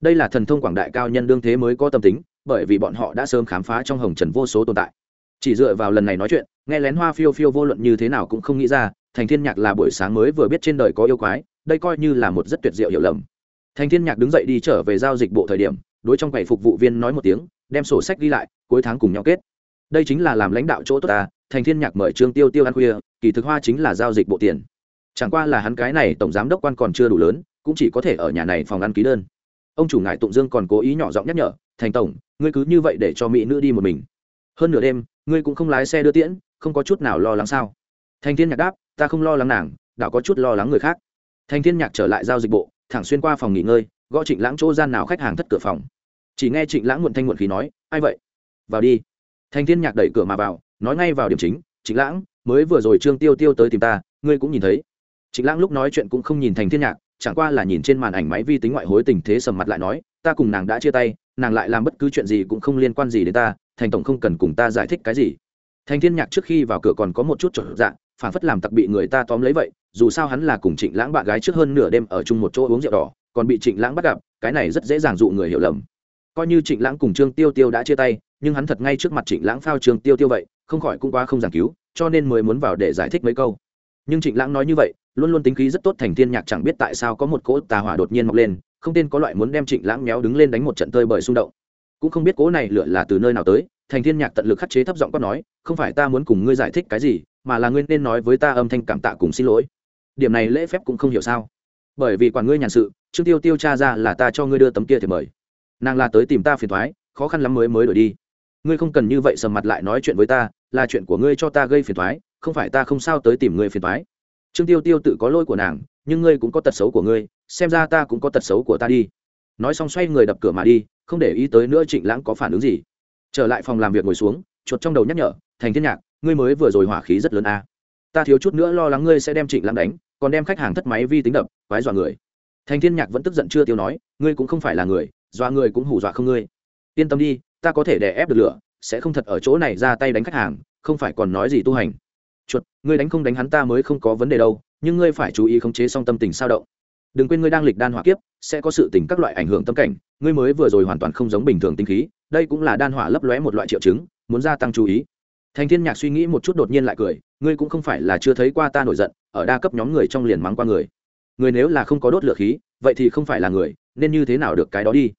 Đây là thần thông quảng đại cao nhân đương thế mới có tâm tính, bởi vì bọn họ đã sớm khám phá trong hồng trần vô số tồn tại. Chỉ dựa vào lần này nói chuyện nghe lén hoa phiêu phiêu vô luận như thế nào cũng không nghĩ ra, thành thiên nhạc là buổi sáng mới vừa biết trên đời có yêu quái, đây coi như là một rất tuyệt diệu hiểu lầm. Thành thiên nhạc đứng dậy đi trở về giao dịch bộ thời điểm, đối trong quầy phục vụ viên nói một tiếng, đem sổ sách ghi lại, cuối tháng cùng nhau kết. Đây chính là làm lãnh đạo chỗ tốt ta, thành thiên nhạc mời trương tiêu tiêu ăn khuya, kỳ thực hoa chính là giao dịch bộ tiền. Chẳng qua là hắn cái này tổng giám đốc quan còn chưa đủ lớn, cũng chỉ có thể ở nhà này phòng ăn ký đơn. Ông chủ ngài tụng dương còn cố ý nhỏ giọng nhắc nhở, thành tổng, ngươi cứ như vậy để cho mỹ nữ đi một mình. Hơn nửa đêm, ngươi cũng không lái xe đưa tiễn không có chút nào lo lắng sao? Thành thiên nhạc đáp, ta không lo lắng nàng đảo có chút lo lắng người khác. Thành thiên nhạc trở lại giao dịch bộ, thẳng xuyên qua phòng nghỉ ngơi, gõ trịnh lãng chỗ gian nào khách hàng thất cửa phòng. Chỉ nghe trịnh lãng muộn thanh muộn khí nói, ai vậy? Vào đi. Thành thiên nhạc đẩy cửa mà vào, nói ngay vào điểm chính, trịnh lãng, mới vừa rồi trương tiêu tiêu tới tìm ta, ngươi cũng nhìn thấy. Trịnh lãng lúc nói chuyện cũng không nhìn thành thiên nhạc, chẳng qua là nhìn trên màn ảnh máy vi tính ngoại hối tình thế sầm mặt lại nói, ta cùng nàng đã chia tay, nàng lại làm bất cứ chuyện gì cũng không liên quan gì đến ta, thành tổng không cần cùng ta giải thích cái gì thành thiên nhạc trước khi vào cửa còn có một chút trở dạng, phản phất làm tặc bị người ta tóm lấy vậy, dù sao hắn là cùng trịnh lãng bạn gái trước hơn nửa đêm ở chung một chỗ uống rượu đỏ, còn bị trịnh lãng bắt gặp, cái này rất dễ dàng dụ người hiểu lầm. Coi như trịnh lãng cùng trương tiêu tiêu đã chia tay, nhưng hắn thật ngay trước mặt trịnh lãng phao trương tiêu tiêu vậy, không khỏi cũng quá không giảng cứu, cho nên mới muốn vào để giải thích mấy câu. Nhưng trịnh lãng nói như vậy, luôn luôn tính khí rất tốt, thành thiên nhạc chẳng biết tại sao có một cỗ tà hỏa đột nhiên mọc lên, không tên có loại muốn đem trịnh lãng méo đứng lên đánh một trận tơi bởi xung động. Cũng không biết cỗ này lựa là từ nơi nào tới thành thiên nhạc tận lực khắc chế thấp giọng quát nói, không phải ta muốn cùng ngươi giải thích cái gì, mà là ngươi nên nói với ta âm thanh cảm tạ cùng xin lỗi. Điểm này lễ phép cũng không hiểu sao? Bởi vì quản ngươi nhàn sự, trương tiêu tiêu tra ra là ta cho ngươi đưa tấm kia thì mời. Nàng là tới tìm ta phiền thoái khó khăn lắm mới mới đổi đi. Ngươi không cần như vậy sầm mặt lại nói chuyện với ta, là chuyện của ngươi cho ta gây phiền thoái không phải ta không sao tới tìm ngươi phiền thoái trương tiêu tiêu tự có lỗi của nàng, nhưng ngươi cũng có tật xấu của ngươi, xem ra ta cũng có tật xấu của ta đi. Nói xong xoay người đập cửa mà đi, không để ý tới nữa trịnh lãng có phản ứng gì trở lại phòng làm việc ngồi xuống, chuột trong đầu nhắc nhở, thành thiên nhạc, ngươi mới vừa rồi hỏa khí rất lớn a. À. ta thiếu chút nữa lo lắng ngươi sẽ đem trịnh lãng đánh, còn đem khách hàng thất máy vi tính đập, quái dọa người. Thành thiên nhạc vẫn tức giận chưa tiêu nói, ngươi cũng không phải là người, dọa người cũng hù dọa không ngươi. Yên tâm đi, ta có thể đè ép được lửa, sẽ không thật ở chỗ này ra tay đánh khách hàng, không phải còn nói gì tu hành. Chuột, ngươi đánh không đánh hắn ta mới không có vấn đề đâu, nhưng ngươi phải chú ý khống chế song tâm tình sao động. Đừng quên ngươi đang lịch đan hỏa kiếp sẽ có sự tình các loại ảnh hưởng tâm cảnh, ngươi mới vừa rồi hoàn toàn không giống bình thường tinh khí, đây cũng là đan hỏa lấp lóe một loại triệu chứng, muốn gia tăng chú ý. Thành thiên nhạc suy nghĩ một chút đột nhiên lại cười, ngươi cũng không phải là chưa thấy qua ta nổi giận, ở đa cấp nhóm người trong liền mắng qua người. Người nếu là không có đốt lửa khí, vậy thì không phải là người, nên như thế nào được cái đó đi?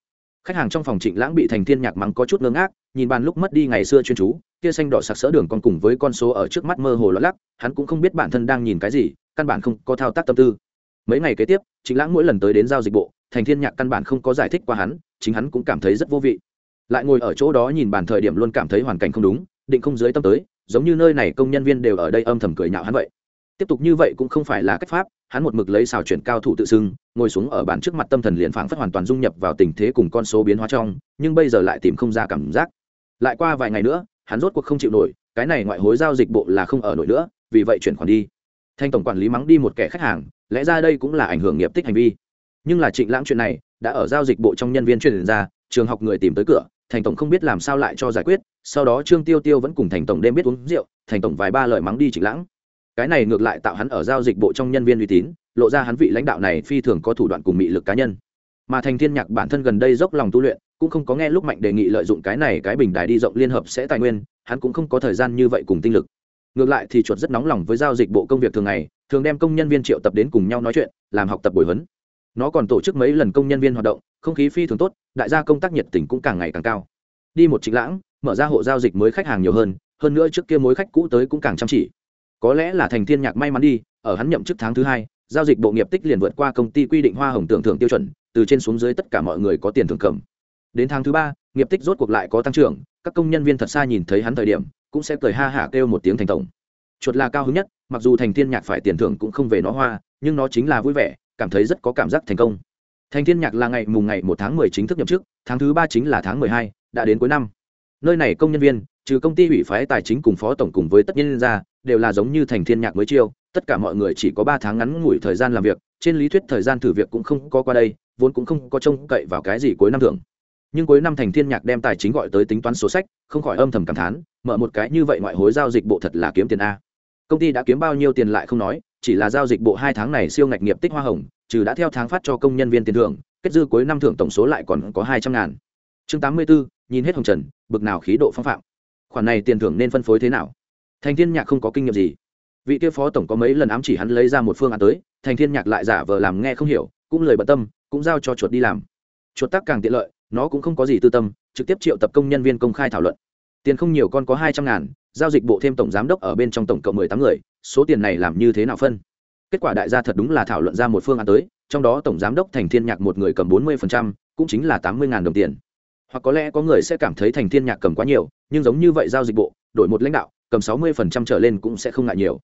Khách hàng trong phòng trịnh lãng bị thành thiên nhạc mắng có chút ngơ ngác, nhìn bàn lúc mất đi ngày xưa chuyên chú kia xanh đỏ sặc sỡ đường còn cùng với con số ở trước mắt mơ hồ lót lắc, hắn cũng không biết bản thân đang nhìn cái gì, căn bản không có thao tác tâm tư mấy ngày kế tiếp chính lãng mỗi lần tới đến giao dịch bộ, thành thiên nhạc căn bản không có giải thích qua hắn, chính hắn cũng cảm thấy rất vô vị. Lại ngồi ở chỗ đó nhìn bàn thời điểm luôn cảm thấy hoàn cảnh không đúng, định không dưới tâm tới, giống như nơi này công nhân viên đều ở đây âm thầm cười nhạo hắn vậy. Tiếp tục như vậy cũng không phải là cách pháp, hắn một mực lấy xào chuyển cao thủ tự xưng, ngồi xuống ở bàn trước mặt tâm thần liền phảng phất hoàn toàn dung nhập vào tình thế cùng con số biến hóa trong, nhưng bây giờ lại tìm không ra cảm giác. Lại qua vài ngày nữa, hắn rốt cuộc không chịu nổi, cái này ngoại hối giao dịch bộ là không ở nổi nữa, vì vậy chuyển khoản đi thanh tổng quản lý mắng đi một kẻ khách hàng, lẽ ra đây cũng là ảnh hưởng nghiệp tích hành vi. Nhưng là trịnh lãng chuyện này, đã ở giao dịch bộ trong nhân viên truyền ra, trường học người tìm tới cửa, thành tổng không biết làm sao lại cho giải quyết, sau đó trương tiêu tiêu vẫn cùng thành tổng đêm biết uống rượu, thành tổng vài ba lời mắng đi trịnh lãng. Cái này ngược lại tạo hắn ở giao dịch bộ trong nhân viên uy tín, lộ ra hắn vị lãnh đạo này phi thường có thủ đoạn cùng mị lực cá nhân. Mà thành thiên nhạc bản thân gần đây dốc lòng tu luyện, cũng không có nghe lúc mạnh đề nghị lợi dụng cái này cái bình đài đi rộng liên hợp sẽ tài nguyên, hắn cũng không có thời gian như vậy cùng tinh lực ngược lại thì chuột rất nóng lòng với giao dịch bộ công việc thường ngày, thường đem công nhân viên triệu tập đến cùng nhau nói chuyện, làm học tập buổi huấn. Nó còn tổ chức mấy lần công nhân viên hoạt động, không khí phi thường tốt, đại gia công tác nhiệt tình cũng càng ngày càng cao. Đi một chính lãng, mở ra hộ giao dịch mới khách hàng nhiều hơn hơn nữa trước kia mối khách cũ tới cũng càng chăm chỉ. Có lẽ là thành thiên nhạc may mắn đi, ở hắn nhậm chức tháng thứ hai, giao dịch bộ nghiệp tích liền vượt qua công ty quy định hoa hồng tưởng thưởng tiêu chuẩn, từ trên xuống dưới tất cả mọi người có tiền thưởng cầm. Đến tháng thứ ba, nghiệp tích rốt cuộc lại có tăng trưởng, các công nhân viên thật xa nhìn thấy hắn thời điểm cũng sẽ cười ha hả kêu một tiếng thành tổng. Chuột là cao hứng nhất, mặc dù thành thiên nhạc phải tiền thưởng cũng không về nó hoa, nhưng nó chính là vui vẻ, cảm thấy rất có cảm giác thành công. Thành thiên nhạc là ngày mùng ngày một tháng mười chính thức nhậm chức, tháng thứ ba chính là tháng mười hai, đã đến cuối năm. Nơi này công nhân viên, trừ công ty ủy phái tài chính cùng phó tổng cùng với tất nhiên ra, đều là giống như thành thiên nhạc mới chiêu, tất cả mọi người chỉ có ba tháng ngắn ngủi thời gian làm việc, trên lý thuyết thời gian thử việc cũng không có qua đây, vốn cũng không có trông cậy vào cái gì cuối năm thưởng nhưng cuối năm thành thiên nhạc đem tài chính gọi tới tính toán số sách, không khỏi âm thầm cảm thán, mở một cái như vậy ngoại hối giao dịch bộ thật là kiếm tiền a. Công ty đã kiếm bao nhiêu tiền lại không nói, chỉ là giao dịch bộ hai tháng này siêu ngạch nghiệp tích hoa hồng, trừ đã theo tháng phát cho công nhân viên tiền thưởng, kết dư cuối năm thưởng tổng số lại còn có hai trăm ngàn. Chương tám mươi bốn nhìn hết hồng trần, bực nào khí độ phong phạm. Khoản này tiền thưởng nên phân phối thế nào? Thành thiên nhạc không có kinh nghiệm gì. Vị kia phó tổng có mấy lần ám chỉ hắn lấy ra một phương án tới, thành thiên nhạc lại giả vờ làm nghe không hiểu, cũng lời bận tâm, cũng giao cho chuột đi làm. Chuột tác càng tiện lợi nó cũng không có gì tư tâm, trực tiếp triệu tập công nhân viên công khai thảo luận. Tiền không nhiều con có hai trăm ngàn, giao dịch bộ thêm tổng giám đốc ở bên trong tổng cộng mười tám người, số tiền này làm như thế nào phân? Kết quả đại gia thật đúng là thảo luận ra một phương án tới, trong đó tổng giám đốc thành thiên nhạc một người cầm bốn mươi cũng chính là tám mươi ngàn đồng tiền. Hoặc có lẽ có người sẽ cảm thấy thành thiên nhạc cầm quá nhiều, nhưng giống như vậy giao dịch bộ, đổi một lãnh đạo, cầm sáu mươi trở lên cũng sẽ không ngại nhiều.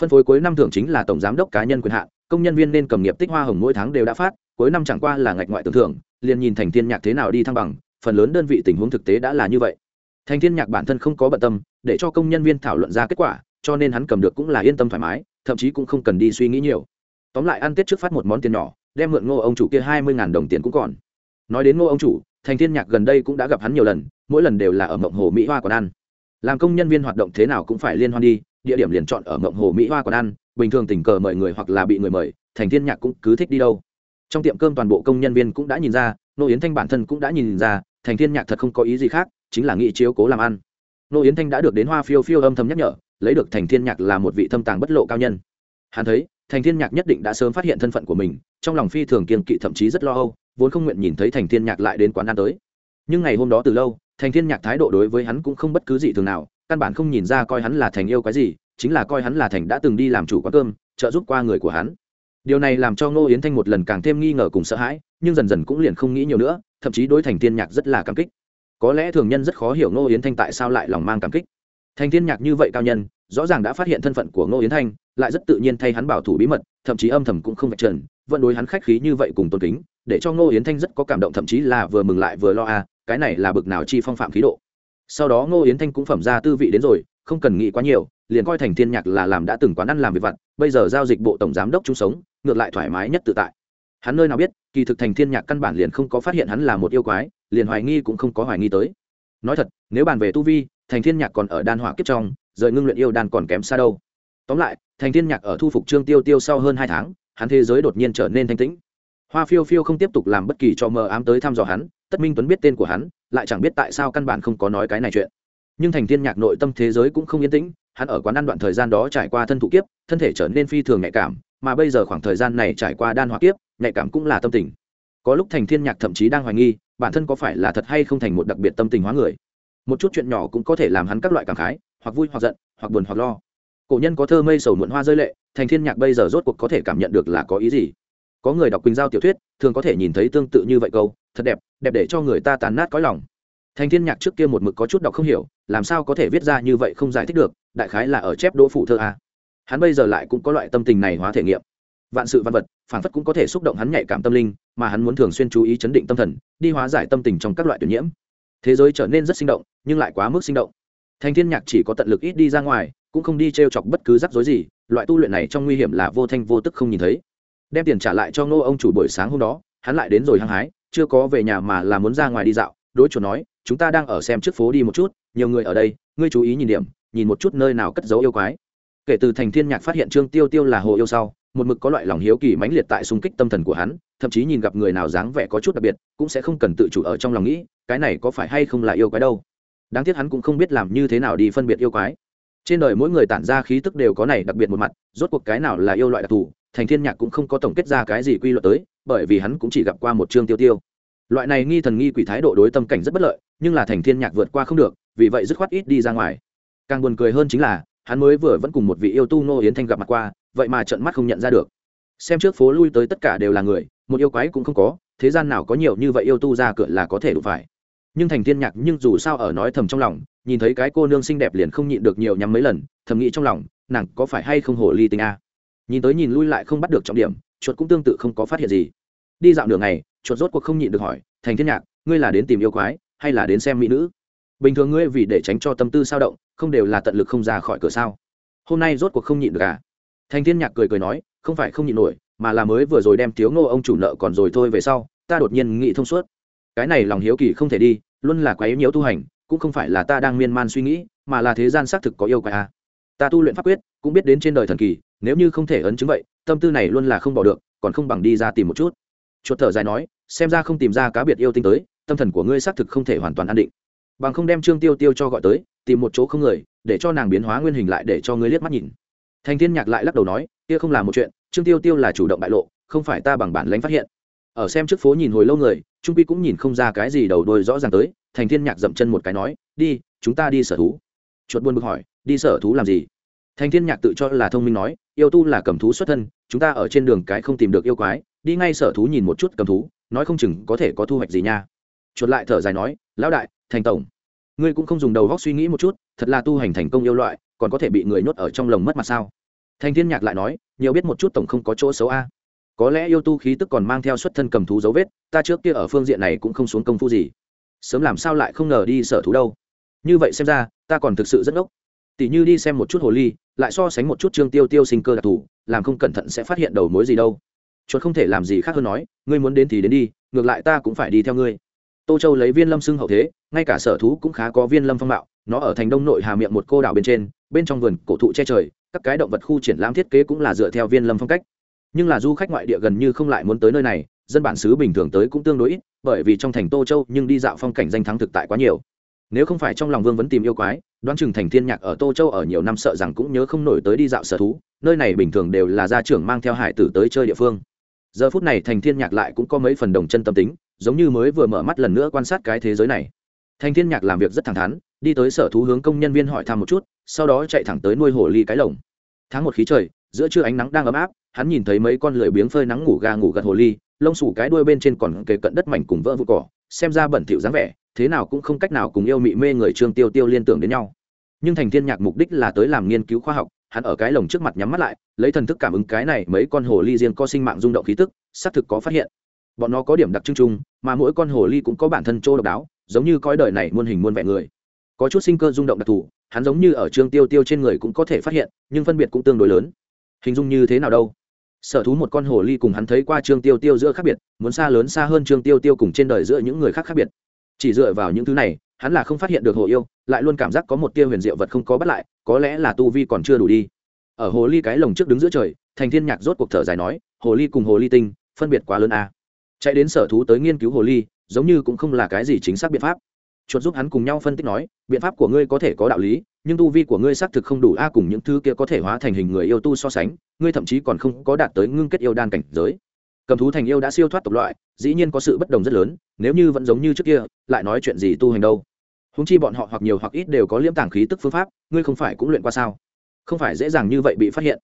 Phân phối cuối năm thưởng chính là tổng giám đốc cá nhân quyền hạn, công nhân viên nên cầm nghiệp tích hoa hồng mỗi tháng đều đã phát cuối năm chẳng qua là ngạch ngoại tưởng thưởng, liền nhìn thành thiên nhạc thế nào đi thăng bằng, phần lớn đơn vị tình huống thực tế đã là như vậy. Thành thiên nhạc bản thân không có bận tâm, để cho công nhân viên thảo luận ra kết quả, cho nên hắn cầm được cũng là yên tâm thoải mái, thậm chí cũng không cần đi suy nghĩ nhiều. Tóm lại ăn tết trước phát một món tiền nhỏ, đem mượn ngô ông chủ kia hai mươi đồng tiền cũng còn. Nói đến ngô ông chủ, thành thiên nhạc gần đây cũng đã gặp hắn nhiều lần, mỗi lần đều là ở mộng hồ mỹ hoa còn ăn. Làm công nhân viên hoạt động thế nào cũng phải liên hoan đi, địa điểm liền chọn ở mộng hồ mỹ hoa còn ăn, bình thường tình cờ mời người hoặc là bị người mời, thành thiên nhạc cũng cứ thích đi đâu trong tiệm cơm toàn bộ công nhân viên cũng đã nhìn ra, nô yến thanh bản thân cũng đã nhìn ra, thành thiên nhạc thật không có ý gì khác, chính là nghị chiếu cố làm ăn. Nô yến thanh đã được đến hoa phiêu phiêu âm thầm nhắc nhở, lấy được thành thiên nhạc là một vị thâm tàng bất lộ cao nhân. Hắn thấy, thành thiên nhạc nhất định đã sớm phát hiện thân phận của mình, trong lòng phi thường kiên kỵ thậm chí rất lo âu, vốn không nguyện nhìn thấy thành thiên nhạc lại đến quán ăn tới. Nhưng ngày hôm đó từ lâu, thành thiên nhạc thái độ đối với hắn cũng không bất cứ gì thường nào, căn bản không nhìn ra coi hắn là thành yêu cái gì, chính là coi hắn là thành đã từng đi làm chủ quán cơm, trợ giúp qua người của hắn điều này làm cho ngô yến thanh một lần càng thêm nghi ngờ cùng sợ hãi, nhưng dần dần cũng liền không nghĩ nhiều nữa, thậm chí đối thành thiên nhạc rất là cảm kích. Có lẽ thường nhân rất khó hiểu ngô yến thanh tại sao lại lòng mang cảm kích. Thành thiên nhạc như vậy cao nhân, rõ ràng đã phát hiện thân phận của ngô yến thanh, lại rất tự nhiên thay hắn bảo thủ bí mật, thậm chí âm thầm cũng không vạch trần, vẫn đối hắn khách khí như vậy cùng tôn kính, để cho ngô yến thanh rất có cảm động, thậm chí là vừa mừng lại vừa lo à cái này là bực nào chi phong phạm khí độ. Sau đó ngô yến thanh cũng phẩm ra tư vị đến rồi, không cần nghĩ quá nhiều, liền coi thành thiên nhạc là làm đã từng quán ăn làm việc vặt, bây giờ giao dịch bộ tổng giám đốc chung sống ngược lại thoải mái nhất tự tại. Hắn nơi nào biết, kỳ thực thành thiên nhạc căn bản liền không có phát hiện hắn là một yêu quái, liền hoài nghi cũng không có hoài nghi tới. Nói thật, nếu bàn về tu vi, thành thiên nhạc còn ở đan hỏa kiếp trong, rời ngưng luyện yêu đan còn kém xa đâu. Tóm lại, thành thiên nhạc ở thu phục trương tiêu tiêu sau hơn hai tháng, hắn thế giới đột nhiên trở nên thanh tĩnh. Hoa phiêu phiêu không tiếp tục làm bất kỳ cho mờ ám tới thăm dò hắn, tất minh tuấn biết tên của hắn, lại chẳng biết tại sao căn bản không có nói cái này chuyện. Nhưng thành thiên nhạc nội tâm thế giới cũng không yên tĩnh, hắn ở quán ăn đoạn thời gian đó trải qua thân thụ kiếp, thân thể trở nên phi thường nhạy cảm mà bây giờ khoảng thời gian này trải qua đan hỏa kiếp, nhạy cảm cũng là tâm tình. Có lúc thành thiên nhạc thậm chí đang hoài nghi, bản thân có phải là thật hay không thành một đặc biệt tâm tình hóa người. Một chút chuyện nhỏ cũng có thể làm hắn các loại cảm khái, hoặc vui hoặc giận, hoặc buồn hoặc lo. Cổ nhân có thơ mây sầu muộn hoa rơi lệ, thành thiên nhạc bây giờ rốt cuộc có thể cảm nhận được là có ý gì. Có người đọc quỳnh giao tiểu thuyết, thường có thể nhìn thấy tương tự như vậy câu, thật đẹp đẹp để cho người ta tàn nát cõi lòng. Thành thiên nhạc trước kia một mực có chút đọc không hiểu, làm sao có thể viết ra như vậy không giải thích được, đại khái là ở chép đỗ phụ thơ à? Hắn bây giờ lại cũng có loại tâm tình này hóa thể nghiệm. Vạn sự văn vật phản phất cũng có thể xúc động hắn nhạy cảm tâm linh, mà hắn muốn thường xuyên chú ý chấn định tâm thần, đi hóa giải tâm tình trong các loại tuyển nhiễm. Thế giới trở nên rất sinh động, nhưng lại quá mức sinh động. Thành thiên nhạc chỉ có tận lực ít đi ra ngoài, cũng không đi trêu chọc bất cứ rắc rối gì, loại tu luyện này trong nguy hiểm là vô thanh vô tức không nhìn thấy. Đem tiền trả lại cho ngô ông chủ buổi sáng hôm đó, hắn lại đến rồi hăng hái, chưa có về nhà mà là muốn ra ngoài đi dạo. Đối chủ nói, chúng ta đang ở xem trước phố đi một chút, nhiều người ở đây, ngươi chú ý nhìn điểm, nhìn một chút nơi nào cất giấu yêu quái kể từ thành thiên nhạc phát hiện trương tiêu tiêu là hồ yêu sau, một mực có loại lòng hiếu kỳ mãnh liệt tại xung kích tâm thần của hắn, thậm chí nhìn gặp người nào dáng vẻ có chút đặc biệt, cũng sẽ không cần tự chủ ở trong lòng nghĩ, cái này có phải hay không là yêu quái đâu. Đáng tiếc hắn cũng không biết làm như thế nào đi phân biệt yêu quái. Trên đời mỗi người tản ra khí tức đều có này đặc biệt một mặt, rốt cuộc cái nào là yêu loại đặc thù, thành thiên nhạc cũng không có tổng kết ra cái gì quy luật tới, bởi vì hắn cũng chỉ gặp qua một chương tiêu tiêu. Loại này nghi thần nghi quỷ thái độ đối tâm cảnh rất bất lợi, nhưng là thành thiên nhạc vượt qua không được, vì vậy dứt khoát ít đi ra ngoài. Càng buồn cười hơn chính là hắn mới vừa vẫn cùng một vị yêu tu nô yến thanh gặp mặt qua, vậy mà trận mắt không nhận ra được. Xem trước phố lui tới tất cả đều là người, một yêu quái cũng không có, thế gian nào có nhiều như vậy yêu tu ra cửa là có thể đủ phải. Nhưng thành thiên nhạc nhưng dù sao ở nói thầm trong lòng, nhìn thấy cái cô nương xinh đẹp liền không nhịn được nhiều nhắm mấy lần, thầm nghĩ trong lòng, nàng có phải hay không hồ ly tinh a? Nhìn tới nhìn lui lại không bắt được trọng điểm, chuột cũng tương tự không có phát hiện gì. Đi dạo đường này chuột rốt cuộc không nhịn được hỏi, thành thiên nhạc, ngươi là đến tìm yêu quái, hay là đến xem mỹ nữ? Bình thường ngươi vì để tránh cho tâm tư sao động, không đều là tận lực không ra khỏi cửa sao? Hôm nay rốt cuộc không nhịn được à? Thành thiên nhạc cười cười nói, không phải không nhịn nổi, mà là mới vừa rồi đem thiếu ngô ông chủ nợ còn rồi thôi về sau, ta đột nhiên nghĩ thông suốt. Cái này lòng hiếu kỳ không thể đi, luôn là quá yếu nhiễu tu hành, cũng không phải là ta đang miên man suy nghĩ, mà là thế gian xác thực có yêu quái à. ta tu luyện pháp quyết, cũng biết đến trên đời thần kỳ, nếu như không thể ấn chứng vậy, tâm tư này luôn là không bỏ được, còn không bằng đi ra tìm một chút. Chuột thở dài nói, xem ra không tìm ra cá biệt yêu tinh tới, tâm thần của ngươi xác thực không thể hoàn toàn an định bằng không đem trương tiêu tiêu cho gọi tới, tìm một chỗ không người, để cho nàng biến hóa nguyên hình lại để cho ngươi liếc mắt nhìn. Thành thiên nhạc lại lắc đầu nói, kia không là một chuyện, trương tiêu tiêu là chủ động bại lộ, không phải ta bằng bản lãnh phát hiện. Ở xem trước phố nhìn hồi lâu người, trung quy cũng nhìn không ra cái gì đầu đôi rõ ràng tới, thành thiên nhạc dậm chân một cái nói, đi, chúng ta đi sở thú. Chuột buôn bực hỏi, đi sở thú làm gì? Thành thiên nhạc tự cho là thông minh nói, yêu tu là cầm thú xuất thân, chúng ta ở trên đường cái không tìm được yêu quái, đi ngay sở thú nhìn một chút cầm thú, nói không chừng có thể có thu hoạch gì nha. Chuột lại thở dài nói lão đại, thành tổng. Ngươi cũng không dùng đầu góc suy nghĩ một chút, thật là tu hành thành công yêu loại, còn có thể bị người nhốt ở trong lồng mất mặt sao? Thành thiên nhạc lại nói, nhiều biết một chút tổng không có chỗ xấu a. Có lẽ yêu tu khí tức còn mang theo xuất thân cầm thú dấu vết, ta trước kia ở phương diện này cũng không xuống công phu gì. Sớm làm sao lại không ngờ đi sở thú đâu. Như vậy xem ra, ta còn thực sự rất ốc tỷ như đi xem một chút hồ ly, lại so sánh một chút trương tiêu tiêu sinh cơ đặc thù, làm không cẩn thận sẽ phát hiện đầu mối gì đâu. Chuột không thể làm gì khác hơn nói, ngươi muốn đến thì đến đi, ngược lại ta cũng phải đi theo ngươi tô châu lấy viên lâm xưng hậu thế, ngay cả sở thú cũng khá có viên lâm phong mạo, nó ở thành đông nội hà miệng một cô đảo bên trên, bên trong vườn cổ thụ che trời, các cái động vật khu triển lãm thiết kế cũng là dựa theo viên lâm phong cách. Nhưng là du khách ngoại địa gần như không lại muốn tới nơi này, dân bản xứ bình thường tới cũng tương đối ít, bởi vì trong thành tô châu nhưng đi dạo phong cảnh danh thắng thực tại quá nhiều. Nếu không phải trong lòng vương vẫn tìm yêu quái, đoán chừng thành thiên nhạc ở tô châu ở nhiều năm sợ rằng cũng nhớ không nổi tới đi dạo sở thú, nơi này bình thường đều là gia trưởng mang theo hải tử tới chơi địa phương. Giờ phút này thành thiên nhạc lại cũng có mấy phần đồng chân tâm tính giống như mới vừa mở mắt lần nữa quan sát cái thế giới này. Thành thiên nhạc làm việc rất thẳng thắn, đi tới sở thú hướng công nhân viên hỏi thăm một chút, sau đó chạy thẳng tới nuôi hồ ly cái lồng. Tháng một khí trời, giữa trưa ánh nắng đang ấm áp, hắn nhìn thấy mấy con lười biếng phơi nắng ngủ gà ngủ gật hồ ly, lông sủ cái đuôi bên trên còn kề cận đất mảnh cùng vỡ vụn cỏ, xem ra bẩn thỉu dáng vẻ, thế nào cũng không cách nào cùng yêu mị mê người trương tiêu tiêu liên tưởng đến nhau. Nhưng thành thiên nhạc mục đích là tới làm nghiên cứu khoa học, hắn ở cái lồng trước mặt nhắm mắt lại, lấy thần thức cảm ứng cái này mấy con hồ ly riêng có sinh mạng rung động khí tức, xác thực có phát hiện bọn nó có điểm đặc trưng chung, mà mỗi con hồ ly cũng có bản thân chỗ độc đáo, giống như coi đời này muôn hình muôn vẻ người. Có chút sinh cơ rung động đặc thù, hắn giống như ở trương tiêu tiêu trên người cũng có thể phát hiện, nhưng phân biệt cũng tương đối lớn. Hình dung như thế nào đâu? Sở thú một con hồ ly cùng hắn thấy qua trương tiêu tiêu giữa khác biệt, muốn xa lớn xa hơn trương tiêu tiêu cùng trên đời giữa những người khác khác biệt. Chỉ dựa vào những thứ này, hắn là không phát hiện được hồ yêu, lại luôn cảm giác có một tia huyền diệu vật không có bắt lại, có lẽ là tu vi còn chưa đủ đi. Ở hồ ly cái lồng trước đứng giữa trời, thành thiên nhạc rốt cuộc thở dài nói, hồ ly cùng hồ ly tinh, phân biệt quá lớn a à chạy đến sở thú tới nghiên cứu hồ ly, giống như cũng không là cái gì chính xác biện pháp. Chuột giúp hắn cùng nhau phân tích nói, biện pháp của ngươi có thể có đạo lý, nhưng tu vi của ngươi xác thực không đủ a, cùng những thứ kia có thể hóa thành hình người yêu tu so sánh, ngươi thậm chí còn không có đạt tới ngưng kết yêu đan cảnh giới. Cầm thú thành yêu đã siêu thoát tộc loại, dĩ nhiên có sự bất đồng rất lớn, nếu như vẫn giống như trước kia, lại nói chuyện gì tu hành đâu? Húng chi bọn họ hoặc nhiều hoặc ít đều có liễm tàng khí tức phương pháp, ngươi không phải cũng luyện qua sao? Không phải dễ dàng như vậy bị phát hiện.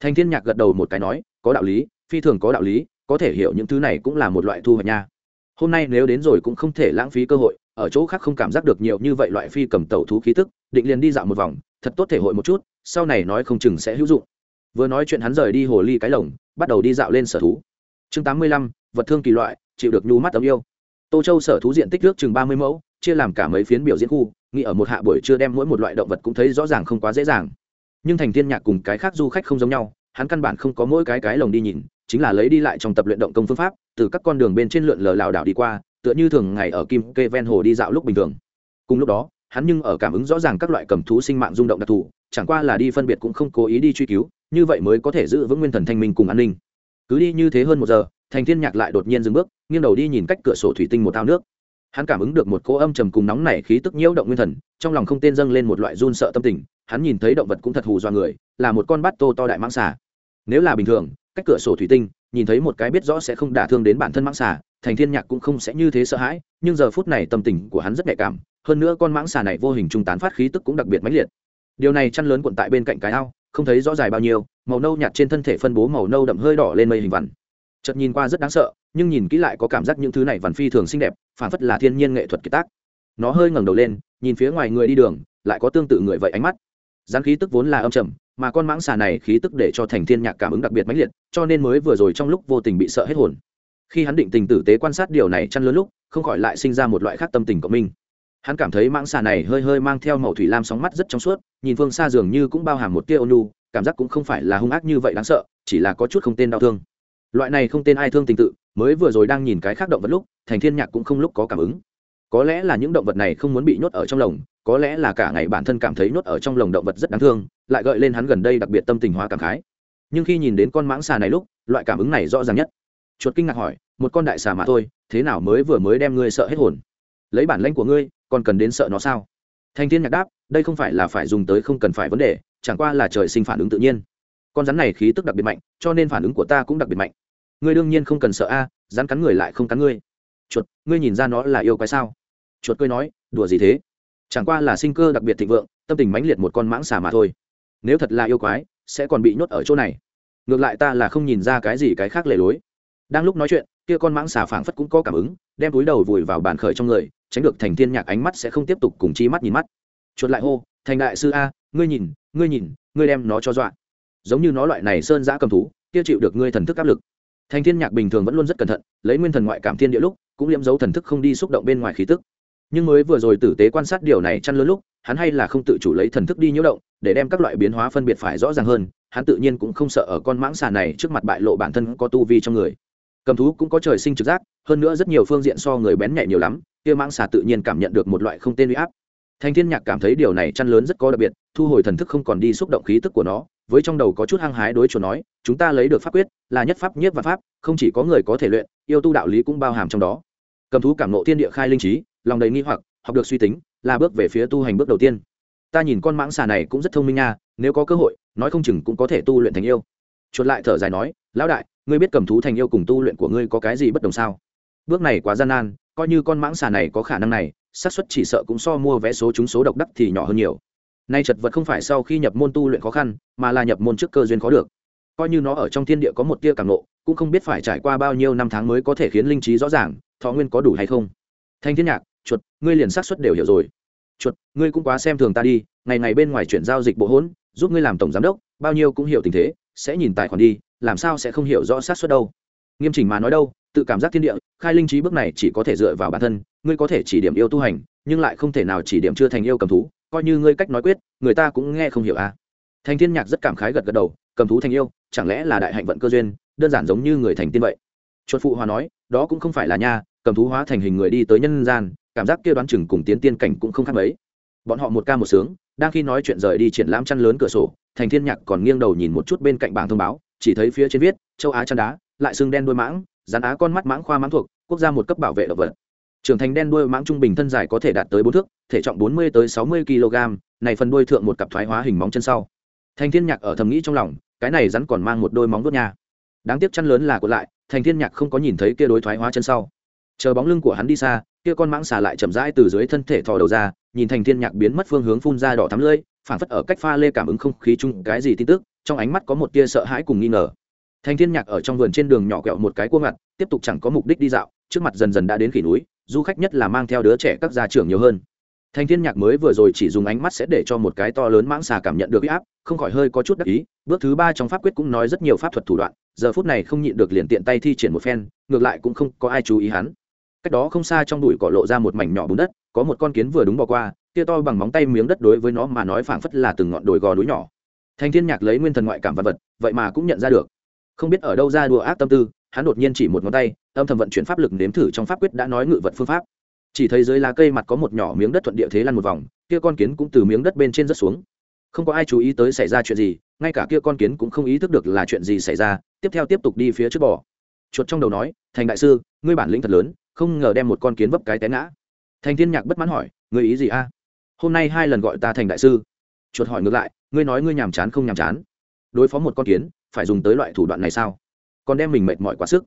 Thành thiên nhạc gật đầu một cái nói, có đạo lý, phi thường có đạo lý có thể hiểu những thứ này cũng là một loại thu hoạch nha. Hôm nay nếu đến rồi cũng không thể lãng phí cơ hội, ở chỗ khác không cảm giác được nhiều như vậy loại phi cầm tẩu thú khí tức, định liền đi dạo một vòng, thật tốt thể hội một chút, sau này nói không chừng sẽ hữu dụng. Vừa nói chuyện hắn rời đi hồ ly cái lồng, bắt đầu đi dạo lên sở thú. Chương tám mươi lăm, vật thương kỳ loại, chịu được nhu mắt tấm yêu. Tô châu sở thú diện tích nước chừng ba mươi mẫu, chia làm cả mấy phiến biểu diễn khu, nghĩ ở một hạ buổi chưa đem mỗi một loại động vật cũng thấy rõ ràng không quá dễ dàng. Nhưng thành thiên nhạc cùng cái khác du khách không giống nhau, hắn căn bản không có mỗi cái cái lồng đi nhìn chính là lấy đi lại trong tập luyện động công phương pháp, từ các con đường bên trên lượn lờ lảo đảo đi qua, tựa như thường ngày ở kim kê ven hồ đi dạo lúc bình thường. Cùng lúc đó, hắn nhưng ở cảm ứng rõ ràng các loại cầm thú sinh mạng rung động đặc thù, chẳng qua là đi phân biệt cũng không cố ý đi truy cứu, như vậy mới có thể giữ vững nguyên thần thanh minh cùng an ninh. Cứ đi như thế hơn một giờ, thành thiên nhạc lại đột nhiên dừng bước, nghiêng đầu đi nhìn cách cửa sổ thủy tinh một ao nước. Hắn cảm ứng được một cỗ âm trầm cùng nóng nảy khí tức nhiễu động nguyên thần, trong lòng không tên dâng lên một loại run sợ tâm tình, hắn nhìn thấy động vật cũng thật hù do người, là một con bát tô to đại mãng xà. Nếu là bình thường cách cửa sổ thủy tinh, nhìn thấy một cái biết rõ sẽ không đả thương đến bản thân mãng xà, thành thiên nhạc cũng không sẽ như thế sợ hãi, nhưng giờ phút này tâm tình của hắn rất nhạy cảm, hơn nữa con mãng xà này vô hình trung tán phát khí tức cũng đặc biệt mãnh liệt. Điều này chăn lớn cuộn tại bên cạnh cái ao, không thấy rõ dài bao nhiêu, màu nâu nhạt trên thân thể phân bố màu nâu đậm hơi đỏ lên mây hình vằn. Chợt nhìn qua rất đáng sợ, nhưng nhìn kỹ lại có cảm giác những thứ này vằn phi thường xinh đẹp, phản phất là thiên nhiên nghệ thuật kiệt tác. Nó hơi ngẩng đầu lên, nhìn phía ngoài người đi đường, lại có tương tự người vậy ánh mắt. Gián khí tức vốn là âm trầm mà con mãng xà này khí tức để cho thành thiên nhạc cảm ứng đặc biệt mãnh liệt, cho nên mới vừa rồi trong lúc vô tình bị sợ hết hồn. Khi hắn định tình tử tế quan sát điều này chăn lớn lúc, không khỏi lại sinh ra một loại khác tâm tình của mình. Hắn cảm thấy mãng xà này hơi hơi mang theo màu thủy lam sóng mắt rất trong suốt, nhìn phương xa dường như cũng bao hàm một tia ônu cảm giác cũng không phải là hung ác như vậy đáng sợ, chỉ là có chút không tên đau thương. Loại này không tên ai thương tình tự, mới vừa rồi đang nhìn cái khác động vật lúc, thành thiên nhạc cũng không lúc có cảm ứng. Có lẽ là những động vật này không muốn bị nhốt ở trong lồng có lẽ là cả ngày bản thân cảm thấy nhốt ở trong lồng động vật rất đáng thương, lại gợi lên hắn gần đây đặc biệt tâm tình hóa cảm khái. Nhưng khi nhìn đến con mãng xà này lúc, loại cảm ứng này rõ ràng nhất. Chuột kinh ngạc hỏi, một con đại xà mà thôi, thế nào mới vừa mới đem ngươi sợ hết hồn? Lấy bản lãnh của ngươi, còn cần đến sợ nó sao? Thanh thiên nhạc đáp, đây không phải là phải dùng tới không cần phải vấn đề, chẳng qua là trời sinh phản ứng tự nhiên. Con rắn này khí tức đặc biệt mạnh, cho nên phản ứng của ta cũng đặc biệt mạnh. Ngươi đương nhiên không cần sợ a, rắn cắn người lại không cắn ngươi. Chuột, ngươi nhìn ra nó là yêu quái sao? Chuột cười nói, đùa gì thế? Chẳng qua là sinh cơ đặc biệt thịnh vượng, tâm tình mãnh liệt một con mãng xà mà thôi. Nếu thật là yêu quái, sẽ còn bị nhốt ở chỗ này. Ngược lại ta là không nhìn ra cái gì cái khác lề lối. Đang lúc nói chuyện, kia con mãng xà phảng phất cũng có cảm ứng, đem túi đầu vùi vào bàn khởi trong người, tránh được thành thiên nhạc ánh mắt sẽ không tiếp tục cùng chi mắt nhìn mắt. Chuột lại hô, thành đại sư a, ngươi nhìn ngươi nhìn, ngươi đem nó cho dọa. Giống như nó loại này sơn giã cầm thú, kia chịu được ngươi thần thức áp lực. Thành thiên nhạc bình thường vẫn luôn rất cẩn thận, lấy nguyên thần ngoại cảm thiên địa lúc, cũng liễm dấu thần thức không đi xúc động bên ngoài khí tức nhưng mới vừa rồi tử tế quan sát điều này chăn lớn lúc, hắn hay là không tự chủ lấy thần thức đi nhiễu động, để đem các loại biến hóa phân biệt phải rõ ràng hơn, hắn tự nhiên cũng không sợ ở con mãng xà này trước mặt bại lộ bản thân có tu vi trong người. Cầm thú cũng có trời sinh trực giác, hơn nữa rất nhiều phương diện so người bén nhạy nhiều lắm, kia mãng xà tự nhiên cảm nhận được một loại không tên uy áp. Thanh thiên nhạc cảm thấy điều này chăn lớn rất có đặc biệt, thu hồi thần thức không còn đi xúc động khí tức của nó, với trong đầu có chút hăng hái đối chủ nói, chúng ta lấy được pháp quyết, là nhất pháp, nhất và pháp, không chỉ có người có thể luyện, yêu tu đạo lý cũng bao hàm trong đó cầm thú cảm nộ thiên địa khai linh trí, lòng đầy nghi hoặc, học được suy tính, là bước về phía tu hành bước đầu tiên. Ta nhìn con mãng xà này cũng rất thông minh nha, nếu có cơ hội, nói không chừng cũng có thể tu luyện thành yêu. Chuột lại thở dài nói, lão đại, ngươi biết cầm thú thành yêu cùng tu luyện của ngươi có cái gì bất đồng sao? Bước này quá gian nan, coi như con mãng xà này có khả năng này, xác suất chỉ sợ cũng so mua vé số chúng số độc đắc thì nhỏ hơn nhiều. Nay chật vật không phải sau khi nhập môn tu luyện khó khăn, mà là nhập môn trước cơ duyên khó được. Coi như nó ở trong thiên địa có một tia cảm nộ, cũng không biết phải trải qua bao nhiêu năm tháng mới có thể khiến linh trí rõ ràng thọ nguyên có đủ hay không? Thanh thiên nhạc, chuột, ngươi liền xác suất đều hiểu rồi. Chuột, ngươi cũng quá xem thường ta đi, ngày ngày bên ngoài chuyển giao dịch bộ hỗn, giúp ngươi làm tổng giám đốc, bao nhiêu cũng hiểu tình thế, sẽ nhìn tài khoản đi, làm sao sẽ không hiểu rõ xác suất đâu. Nghiêm chỉnh mà nói đâu, tự cảm giác thiên địa, khai linh trí bước này chỉ có thể dựa vào bản thân, ngươi có thể chỉ điểm yêu tu hành, nhưng lại không thể nào chỉ điểm chưa thành yêu cầm thú, coi như ngươi cách nói quyết, người ta cũng nghe không hiểu à. Thành thiên nhạc rất cảm khái gật gật đầu, cầm thú thành yêu, chẳng lẽ là đại hạnh vận cơ duyên, đơn giản giống như người thành tiên vậy. Chuột phụ hòa nói đó cũng không phải là nha, cầm thú hóa thành hình người đi tới nhân gian, cảm giác kia đoán chừng cùng tiến tiên cảnh cũng không khác mấy. Bọn họ một ca một sướng, đang khi nói chuyện rời đi triển lãm chăn lớn cửa sổ, thành thiên nhạc còn nghiêng đầu nhìn một chút bên cạnh bảng thông báo, chỉ thấy phía trên viết, châu á chăn đá, lại xương đen đuôi mãng, rắn á con mắt mãng khoa mãng thuộc, quốc gia một cấp bảo vệ động vật. Trưởng thành đen đuôi mãng trung bình thân dài có thể đạt tới bốn thước, thể trọng bốn mươi tới sáu mươi kg, này phần đuôi thượng một cặp thoái hóa hình móng chân sau. Thành thiên nhạc ở thầm nghĩ trong lòng, cái này rắn còn mang một đôi móng vuốt nha. Đáng tiếc chăn lớn là của lại thành thiên nhạc không có nhìn thấy kia đối thoái hóa chân sau. Chờ bóng lưng của hắn đi xa, kia con mãng xà lại chậm rãi từ dưới thân thể thò đầu ra, nhìn thành thiên nhạc biến mất phương hướng phun ra đỏ thắm lưỡi phản phất ở cách pha lê cảm ứng không khí chung cái gì tin tức, trong ánh mắt có một tia sợ hãi cùng nghi ngờ. Thành thiên nhạc ở trong vườn trên đường nhỏ quẹo một cái cua ngặt, tiếp tục chẳng có mục đích đi dạo, trước mặt dần dần đã đến khỉ núi, du khách nhất là mang theo đứa trẻ các gia trưởng nhiều hơn thành thiên nhạc mới vừa rồi chỉ dùng ánh mắt sẽ để cho một cái to lớn mãng xà cảm nhận được huy áp, không khỏi hơi có chút đắc ý, bước thứ ba trong pháp quyết cũng nói rất nhiều pháp thuật thủ đoạn, giờ phút này không nhịn được liền tiện tay thi triển một phen, ngược lại cũng không có ai chú ý hắn. Cách đó không xa trong đùi cỏ lộ ra một mảnh nhỏ bùn đất, có một con kiến vừa đúng bỏ qua, kia to bằng móng tay miếng đất đối với nó mà nói phảng phất là từng ngọn đồi gò núi nhỏ. Thành thiên nhạc lấy nguyên thần ngoại cảm vật vật, vậy mà cũng nhận ra được. Không biết ở đâu ra đùa ác tâm tư, hắn đột nhiên chỉ một ngón tay, âm thầm vận chuyển pháp lực nếm thử trong pháp quyết đã nói ngự vật phương pháp chỉ thấy dưới lá cây mặt có một nhỏ miếng đất thuận địa thế lăn một vòng, kia con kiến cũng từ miếng đất bên trên rớt xuống. Không có ai chú ý tới xảy ra chuyện gì, ngay cả kia con kiến cũng không ý thức được là chuyện gì xảy ra, tiếp theo tiếp tục đi phía trước bò. Chuột trong đầu nói, thành đại sư, ngươi bản lĩnh thật lớn, không ngờ đem một con kiến vấp cái té ngã. Thành thiên nhạc bất mãn hỏi, ngươi ý gì a? Hôm nay hai lần gọi ta thành đại sư. Chuột hỏi ngược lại, ngươi nói ngươi nhàm chán không nhàm chán? Đối phó một con kiến, phải dùng tới loại thủ đoạn này sao? Còn đem mình mệt mỏi quá sức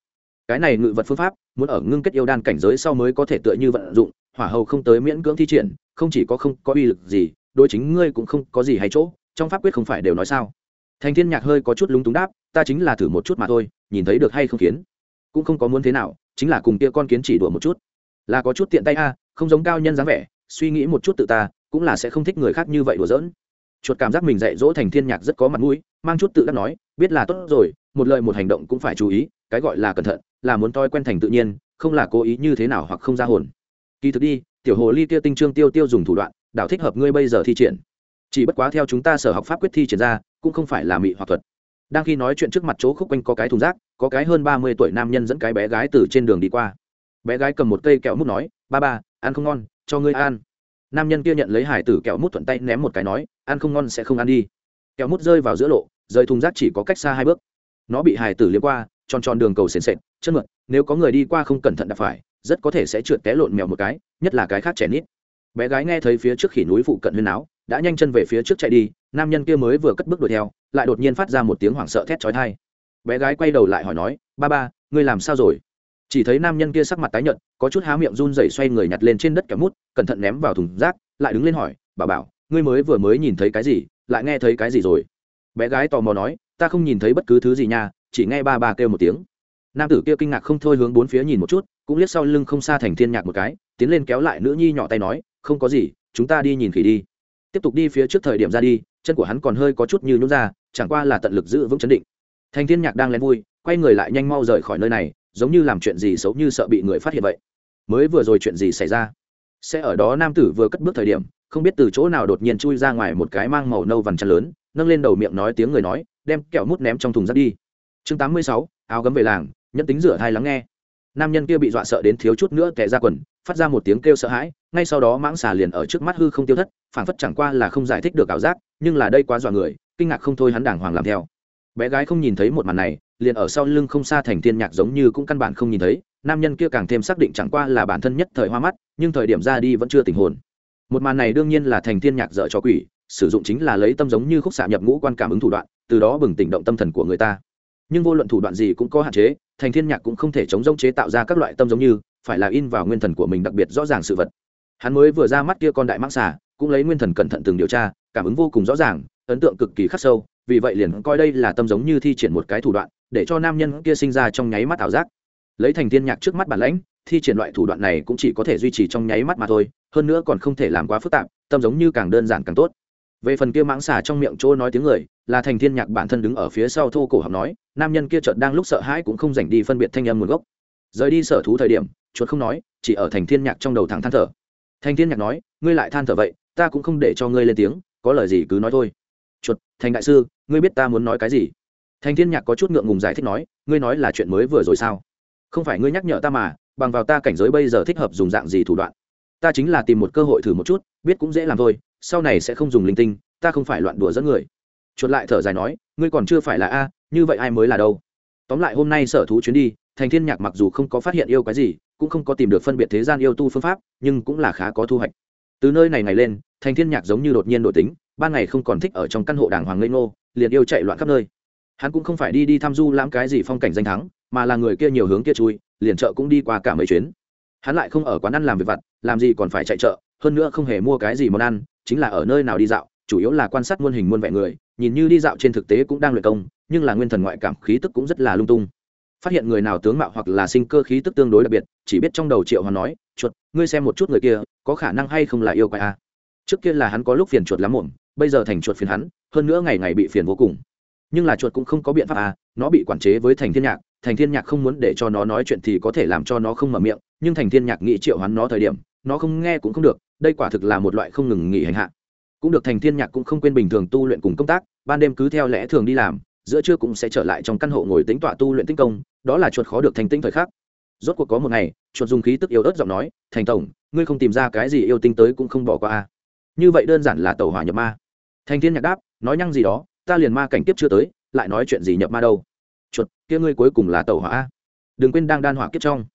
cái này ngự vật phương pháp, muốn ở ngưng kết yêu đan cảnh giới sau mới có thể tựa như vận dụng, hỏa hầu không tới miễn cưỡng thi triển, không chỉ có không có uy lực gì, đối chính ngươi cũng không có gì hay chỗ, trong pháp quyết không phải đều nói sao? Thành thiên nhạc hơi có chút lúng túng đáp, ta chính là thử một chút mà thôi, nhìn thấy được hay không kiến? Cũng không có muốn thế nào, chính là cùng kia con kiến chỉ đùa một chút. Là có chút tiện tay a, không giống cao nhân dáng vẻ, suy nghĩ một chút tự ta, cũng là sẽ không thích người khác như vậy đùa giỡn. Chuột cảm giác mình dạy dỗ thành thiên nhạc rất có mặt mũi, mang chút tự đắc nói, biết là tốt rồi, một lời một hành động cũng phải chú ý cái gọi là cẩn thận, là muốn toi quen thành tự nhiên, không là cố ý như thế nào hoặc không ra hồn. Kỳ thực đi, tiểu hồ ly kia tinh trương tiêu tiêu dùng thủ đoạn đảo thích hợp ngươi bây giờ thi triển. Chỉ bất quá theo chúng ta sở học pháp quyết thi triển ra, cũng không phải là mị hoặc thuật. Đang khi nói chuyện trước mặt chỗ khúc quanh có cái thùng rác, có cái hơn ba mươi tuổi nam nhân dẫn cái bé gái từ trên đường đi qua. Bé gái cầm một cây kẹo mút nói, ba ba, ăn không ngon, cho ngươi ăn. Nam nhân kia nhận lấy hải tử kẹo mút thuận tay ném một cái nói, ăn không ngon sẽ không ăn đi. Kẹo mút rơi vào giữa lộ rời thùng rác chỉ có cách xa hai bước. Nó bị hải tử liếm qua tròn tròn đường cầu sền sệt, chân mượn, nếu có người đi qua không cẩn thận đạp phải, rất có thể sẽ trượt té lộn mèo một cái, nhất là cái khác trẻ nít. Bé gái nghe thấy phía trước khỉ núi phụ cận huyên áo đã nhanh chân về phía trước chạy đi, nam nhân kia mới vừa cất bước đuổi theo, lại đột nhiên phát ra một tiếng hoảng sợ thét chói tai. Bé gái quay đầu lại hỏi nói, ba ba, ngươi làm sao rồi? Chỉ thấy nam nhân kia sắc mặt tái nhợt, có chút há miệng run rẩy xoay người nhặt lên trên đất kẹo mút, cẩn thận ném vào thùng rác, lại đứng lên hỏi, bà bảo, ngươi mới vừa mới nhìn thấy cái gì, lại nghe thấy cái gì rồi? Bé gái tò mò nói, ta không nhìn thấy bất cứ thứ gì nha chỉ nghe ba ba kêu một tiếng. Nam tử kia kinh ngạc không thôi hướng bốn phía nhìn một chút, cũng liếc sau lưng không xa thành thiên nhạc một cái, tiến lên kéo lại nữ nhi nhỏ tay nói, không có gì, chúng ta đi nhìn khỉ đi. Tiếp tục đi phía trước thời điểm ra đi, chân của hắn còn hơi có chút như nhún ra, chẳng qua là tận lực giữ vững chấn định. Thành thiên nhạc đang lén vui, quay người lại nhanh mau rời khỏi nơi này, giống như làm chuyện gì xấu như sợ bị người phát hiện vậy. Mới vừa rồi chuyện gì xảy ra? Sẽ ở đó nam tử vừa cất bước thời điểm, không biết từ chỗ nào đột nhiên chui ra ngoài một cái mang màu nâu vằn chăn lớn, nâng lên đầu miệng nói tiếng người nói, đem kẹo mút ném trong thùng rác đi chương 86, áo gấm về làng nhẫn tính rửa thai lắng nghe. Nam nhân kia bị dọa sợ đến thiếu chút nữa tệ ra quần phát ra một tiếng kêu sợ hãi ngay sau đó mãng xà liền ở trước mắt hư không tiêu thất phảng phất chẳng qua là không giải thích được ảo giác nhưng là đây quá dọa người kinh ngạc không thôi hắn đàng hoàng làm theo. Bé gái không nhìn thấy một màn này liền ở sau lưng không xa thành thiên nhạc giống như cũng căn bản không nhìn thấy nam nhân kia càng thêm xác định chẳng qua là bản thân nhất thời hoa mắt nhưng thời điểm ra đi vẫn chưa tình hồn. Một màn này đương nhiên là thành thiên nhạc dở cho quỷ sử dụng chính là lấy tâm giống như khúc xạ nhập ngũ quan cảm ứng thủ đoạn từ đó bừng tỉnh động tâm thần của người ta nhưng vô luận thủ đoạn gì cũng có hạn chế, thành thiên nhạc cũng không thể chống rông chế tạo ra các loại tâm giống như, phải là in vào nguyên thần của mình đặc biệt rõ ràng sự vật. Hắn mới vừa ra mắt kia con đại mãng xà, cũng lấy nguyên thần cẩn thận từng điều tra, cảm ứng vô cùng rõ ràng, ấn tượng cực kỳ khắc sâu, vì vậy liền coi đây là tâm giống như thi triển một cái thủ đoạn, để cho nam nhân kia sinh ra trong nháy mắt ảo giác. Lấy thành thiên nhạc trước mắt bản lãnh, thi triển loại thủ đoạn này cũng chỉ có thể duy trì trong nháy mắt mà thôi, hơn nữa còn không thể làm quá phức tạp, tâm giống như càng đơn giản càng tốt. Về phần kia mãng xà trong miệng chỗ nói tiếng người, là thành thiên nhạc bản thân đứng ở phía sau thô cổ học nói nam nhân kia chợt đang lúc sợ hãi cũng không dành đi phân biệt thanh âm nguồn gốc. Rời đi sở thú thời điểm, chuột không nói, chỉ ở thành thiên nhạc trong đầu thẳng than thở. Thành thiên nhạc nói, ngươi lại than thở vậy, ta cũng không để cho ngươi lên tiếng, có lời gì cứ nói thôi. Chuột, thành đại sư, ngươi biết ta muốn nói cái gì? Thành thiên nhạc có chút ngượng ngùng giải thích nói, ngươi nói là chuyện mới vừa rồi sao? Không phải ngươi nhắc nhở ta mà, bằng vào ta cảnh giới bây giờ thích hợp dùng dạng gì thủ đoạn? Ta chính là tìm một cơ hội thử một chút, biết cũng dễ làm thôi, sau này sẽ không dùng linh tinh, ta không phải loạn đùa dẫn người. Chuột lại thở dài nói, ngươi còn chưa phải là a như vậy ai mới là đâu? Tóm lại hôm nay sở thú chuyến đi, thành thiên nhạc mặc dù không có phát hiện yêu cái gì, cũng không có tìm được phân biệt thế gian yêu tu phương pháp, nhưng cũng là khá có thu hoạch. Từ nơi này ngày lên, thành thiên nhạc giống như đột nhiên đổi tính, ban ngày không còn thích ở trong căn hộ đàng hoàng ngây ngô, liền yêu chạy loạn khắp nơi. Hắn cũng không phải đi đi tham du lãm cái gì phong cảnh danh thắng, mà là người kia nhiều hướng kia chui, liền chợ cũng đi qua cả mấy chuyến. Hắn lại không ở quán ăn làm việc vặt, làm gì còn phải chạy chợ, hơn nữa không hề mua cái gì món ăn, chính là ở nơi nào đi dạo chủ yếu là quan sát muôn hình muôn vẻ người, nhìn như đi dạo trên thực tế cũng đang luyện công, nhưng là nguyên thần ngoại cảm khí tức cũng rất là lung tung. Phát hiện người nào tướng mạo hoặc là sinh cơ khí tức tương đối đặc biệt, chỉ biết trong đầu triệu hoàn nói, chuột, ngươi xem một chút người kia, có khả năng hay không là yêu quái a trước kia là hắn có lúc phiền chuột lắm muộn, bây giờ thành chuột phiền hắn, hơn nữa ngày ngày bị phiền vô cùng. Nhưng là chuột cũng không có biện pháp à nó bị quản chế với thành thiên nhạc, thành thiên nhạc không muốn để cho nó nói chuyện thì có thể làm cho nó không mở miệng, nhưng thành thiên nhạc nghĩ triệu hắn nó thời điểm, nó không nghe cũng không được, đây quả thực là một loại không ngừng nghỉ hành hạ cũng được thành thiên nhạc cũng không quên bình thường tu luyện cùng công tác, ban đêm cứ theo lẽ thường đi làm, giữa trưa cũng sẽ trở lại trong căn hộ ngồi tính tọa tu luyện tinh công, đó là chuột khó được thành tinh thời khắc. Rốt cuộc có một ngày, chuột dùng khí tức yếu ớt giọng nói, thành tổng, ngươi không tìm ra cái gì yêu tinh tới cũng không bỏ qua a. Như vậy đơn giản là tàu hỏa nhập ma. Thành thiên nhạc đáp, nói nhăng gì đó, ta liền ma cảnh tiếp chưa tới, lại nói chuyện gì nhập ma đâu. Chuột, kia ngươi cuối cùng là tàu hỏa a. Đừng quên đang đan hỏa kiếp trong.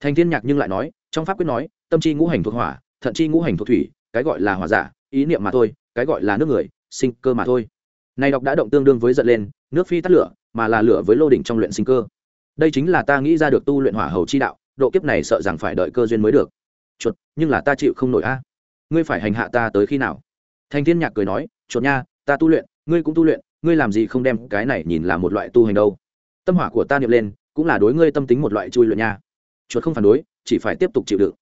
Thành thiên nhạc nhưng lại nói, trong pháp quyết nói, tâm chi ngũ hành thuộc hỏa, thận chi ngũ hành thuộc thủy, cái gọi là hỏa giả ý niệm mà thôi, cái gọi là nước người, sinh cơ mà thôi. Này đọc đã động tương đương với giận lên, nước phi tắt lửa, mà là lửa với lô đỉnh trong luyện sinh cơ. Đây chính là ta nghĩ ra được tu luyện hỏa hầu chi đạo, độ kiếp này sợ rằng phải đợi cơ duyên mới được. Chuột, nhưng là ta chịu không nổi a. Ngươi phải hành hạ ta tới khi nào? Thành thiên nhạc cười nói, chuột nha, ta tu luyện, ngươi cũng tu luyện, ngươi làm gì không đem cái này nhìn là một loại tu hành đâu. Tâm hỏa của ta niệm lên, cũng là đối ngươi tâm tính một loại chui luyện nha. Chuột không phản đối, chỉ phải tiếp tục chịu đựng.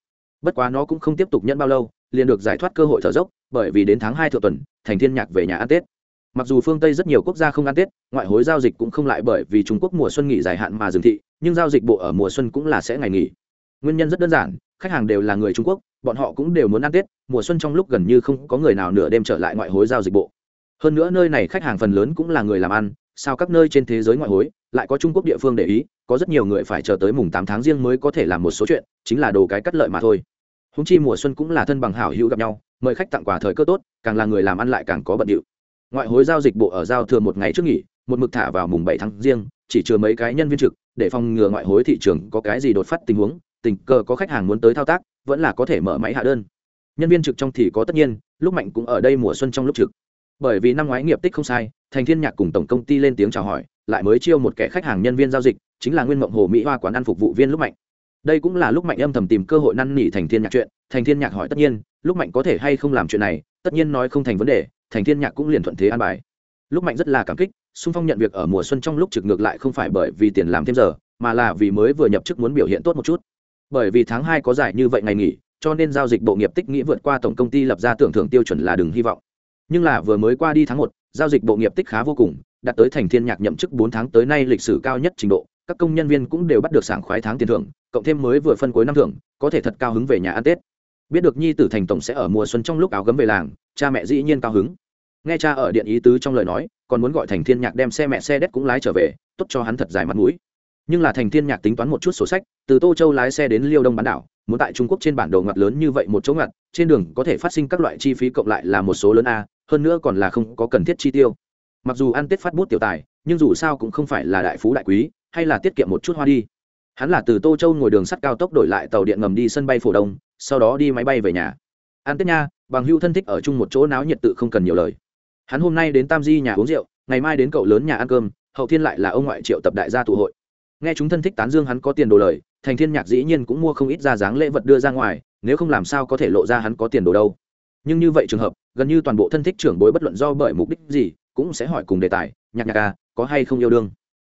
Bất quá nó cũng không tiếp tục nhận bao lâu liền được giải thoát cơ hội thở dốc, bởi vì đến tháng hai thượng tuần, thành thiên nhạc về nhà ăn tết. Mặc dù phương tây rất nhiều quốc gia không ăn tết, ngoại hối giao dịch cũng không lại bởi vì trung quốc mùa xuân nghỉ dài hạn mà dừng thị, nhưng giao dịch bộ ở mùa xuân cũng là sẽ ngày nghỉ. Nguyên nhân rất đơn giản, khách hàng đều là người trung quốc, bọn họ cũng đều muốn ăn tết, mùa xuân trong lúc gần như không có người nào nửa đêm trở lại ngoại hối giao dịch bộ. Hơn nữa nơi này khách hàng phần lớn cũng là người làm ăn, sao các nơi trên thế giới ngoại hối lại có trung quốc địa phương để ý, có rất nhiều người phải chờ tới mùng tám tháng riêng mới có thể làm một số chuyện, chính là đồ cái cắt lợi mà thôi húng chi mùa xuân cũng là thân bằng hảo hữu gặp nhau, mời khách tặng quà thời cơ tốt, càng là người làm ăn lại càng có bận điệu. Ngoại hối giao dịch bộ ở giao thừa một ngày trước nghỉ, một mực thả vào mùng bảy tháng riêng, chỉ chừa mấy cái nhân viên trực, để phòng ngừa ngoại hối thị trường có cái gì đột phát tình huống, tình cờ có khách hàng muốn tới thao tác, vẫn là có thể mở máy hạ đơn. Nhân viên trực trong thì có tất nhiên, lúc mạnh cũng ở đây mùa xuân trong lúc trực. Bởi vì năm ngoái nghiệp tích không sai, thành thiên nhạc cùng tổng công ty lên tiếng chào hỏi, lại mới chiêu một kẻ khách hàng nhân viên giao dịch, chính là nguyên mộng hồ mỹ hoa quán ăn phục vụ viên lúc mạnh đây cũng là lúc mạnh âm thầm tìm cơ hội năn nỉ thành thiên nhạc chuyện. Thành thiên nhạc hỏi tất nhiên, lúc mạnh có thể hay không làm chuyện này, tất nhiên nói không thành vấn đề, thành thiên nhạc cũng liền thuận thế an bài. Lúc mạnh rất là cảm kích, xung phong nhận việc ở mùa xuân trong lúc trực ngược lại không phải bởi vì tiền làm thêm giờ, mà là vì mới vừa nhập chức muốn biểu hiện tốt một chút. Bởi vì tháng hai có giải như vậy ngày nghỉ, cho nên giao dịch bộ nghiệp tích nghĩa vượt qua tổng công ty lập ra tưởng thưởng tiêu chuẩn là đừng hy vọng. Nhưng là vừa mới qua đi tháng một, giao dịch bộ nghiệp tích khá vô cùng, đạt tới thành thiên nhạc nhậm chức bốn tháng tới nay lịch sử cao nhất trình độ các công nhân viên cũng đều bắt được sảng khoái tháng tiền thưởng, cộng thêm mới vừa phân cuối năm thưởng, có thể thật cao hứng về nhà ăn tết. Biết được nhi tử thành tổng sẽ ở mùa xuân trong lúc áo gấm về làng, cha mẹ dĩ nhiên cao hứng. Nghe cha ở điện ý tứ trong lời nói, còn muốn gọi thành thiên nhạc đem xe mẹ xe đét cũng lái trở về, tốt cho hắn thật dài mặt mũi. Nhưng là thành thiên nhạc tính toán một chút sổ sách, từ tô châu lái xe đến liêu đông bán đảo, muốn tại trung quốc trên bản đồ ngặt lớn như vậy một chỗ ngặt, trên đường có thể phát sinh các loại chi phí cộng lại là một số lớn a, hơn nữa còn là không có cần thiết chi tiêu. Mặc dù ăn tết phát bút tiểu tài, nhưng dù sao cũng không phải là đại phú đại quý hay là tiết kiệm một chút hoa đi. Hắn là từ tô châu ngồi đường sắt cao tốc đổi lại tàu điện ngầm đi sân bay phổ đông sau đó đi máy bay về nhà. Ăn tết nha, bằng hưu thân thích ở chung một chỗ náo nhiệt tự không cần nhiều lời. Hắn hôm nay đến tam di nhà uống rượu, ngày mai đến cậu lớn nhà ăn cơm, hậu thiên lại là ông ngoại triệu tập đại gia tụ hội. Nghe chúng thân thích tán dương hắn có tiền đồ lời, thành thiên nhạc dĩ nhiên cũng mua không ít ra dáng lễ vật đưa ra ngoài, nếu không làm sao có thể lộ ra hắn có tiền đồ đâu. Nhưng như vậy trường hợp, gần như toàn bộ thân thích trưởng bối bất luận do bởi mục đích gì, cũng sẽ hỏi cùng đề tài, nhạc nhạc à có hay không yêu đương?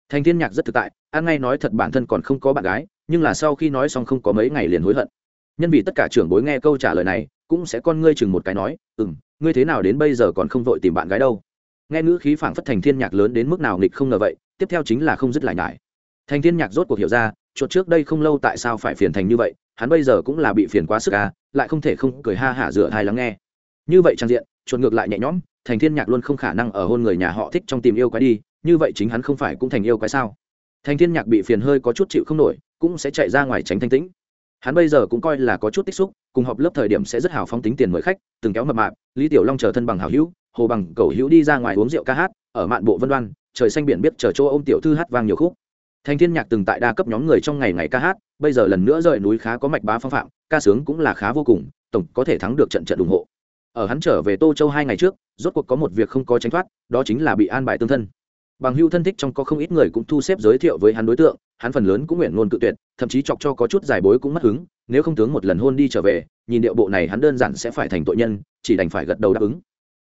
Thành thiên nhạc rất thực tại an ngay nói thật bản thân còn không có bạn gái, nhưng là sau khi nói xong không có mấy ngày liền hối hận. Nhân vì tất cả trưởng bối nghe câu trả lời này, cũng sẽ con ngươi chừng một cái nói ừ m ngươi thế nào đến bây giờ còn không vội tìm bạn gái đâu? Nghe ngữ khí phảng phất thành thiên nhạc lớn đến mức nào nghịch không ngờ vậy, tiếp theo chính là không dứt lại ngại thành thiên nhạc rốt cuộc hiểu ra, chuột trước đây không lâu tại sao phải phiền thành như vậy, hắn bây giờ cũng là bị phiền quá sức à lại không thể không cười ha hả dựa hai lắng nghe. Như vậy trang diện, chuột ngược lại nhẹ nhõm, thành thiên nhạc luôn không khả năng ở hôn người nhà họ thích trong tìm yêu quái đi như vậy chính hắn không phải cũng thành yêu quái sao? Thành thiên nhạc bị phiền hơi có chút chịu không nổi, cũng sẽ chạy ra ngoài tránh thanh tĩnh. Hắn bây giờ cũng coi là có chút tích xúc, cùng họp lớp thời điểm sẽ rất hào phóng tính tiền mời khách, từng kéo mập mạp, lý tiểu long chờ thân bằng hào hữu, hồ bằng, cầu hữu đi ra ngoài uống rượu ca hát, ở mạn bộ vân đoan, trời xanh biển biết chờ chỗ ôm tiểu thư hát vang nhiều khúc. Thanh thiên nhạc từng tại đa cấp nhóm người trong ngày ngày ca hát, bây giờ lần nữa rời núi khá có mạch bá phong phạm, ca sướng cũng là khá vô cùng, tổng có thể thắng được trận trận ủng hộ. Ở hắn trở về tô châu hai ngày trước, rốt cuộc có một việc không có tránh thoát, đó chính là bị an bài tương thân bằng hưu thân thích trong có không ít người cũng thu xếp giới thiệu với hắn đối tượng, hắn phần lớn cũng nguyện ngôn cự tuyệt, thậm chí chọc cho có chút giải bối cũng mất hứng, nếu không tướng một lần hôn đi trở về, nhìn điệu bộ này hắn đơn giản sẽ phải thành tội nhân, chỉ đành phải gật đầu đáp ứng.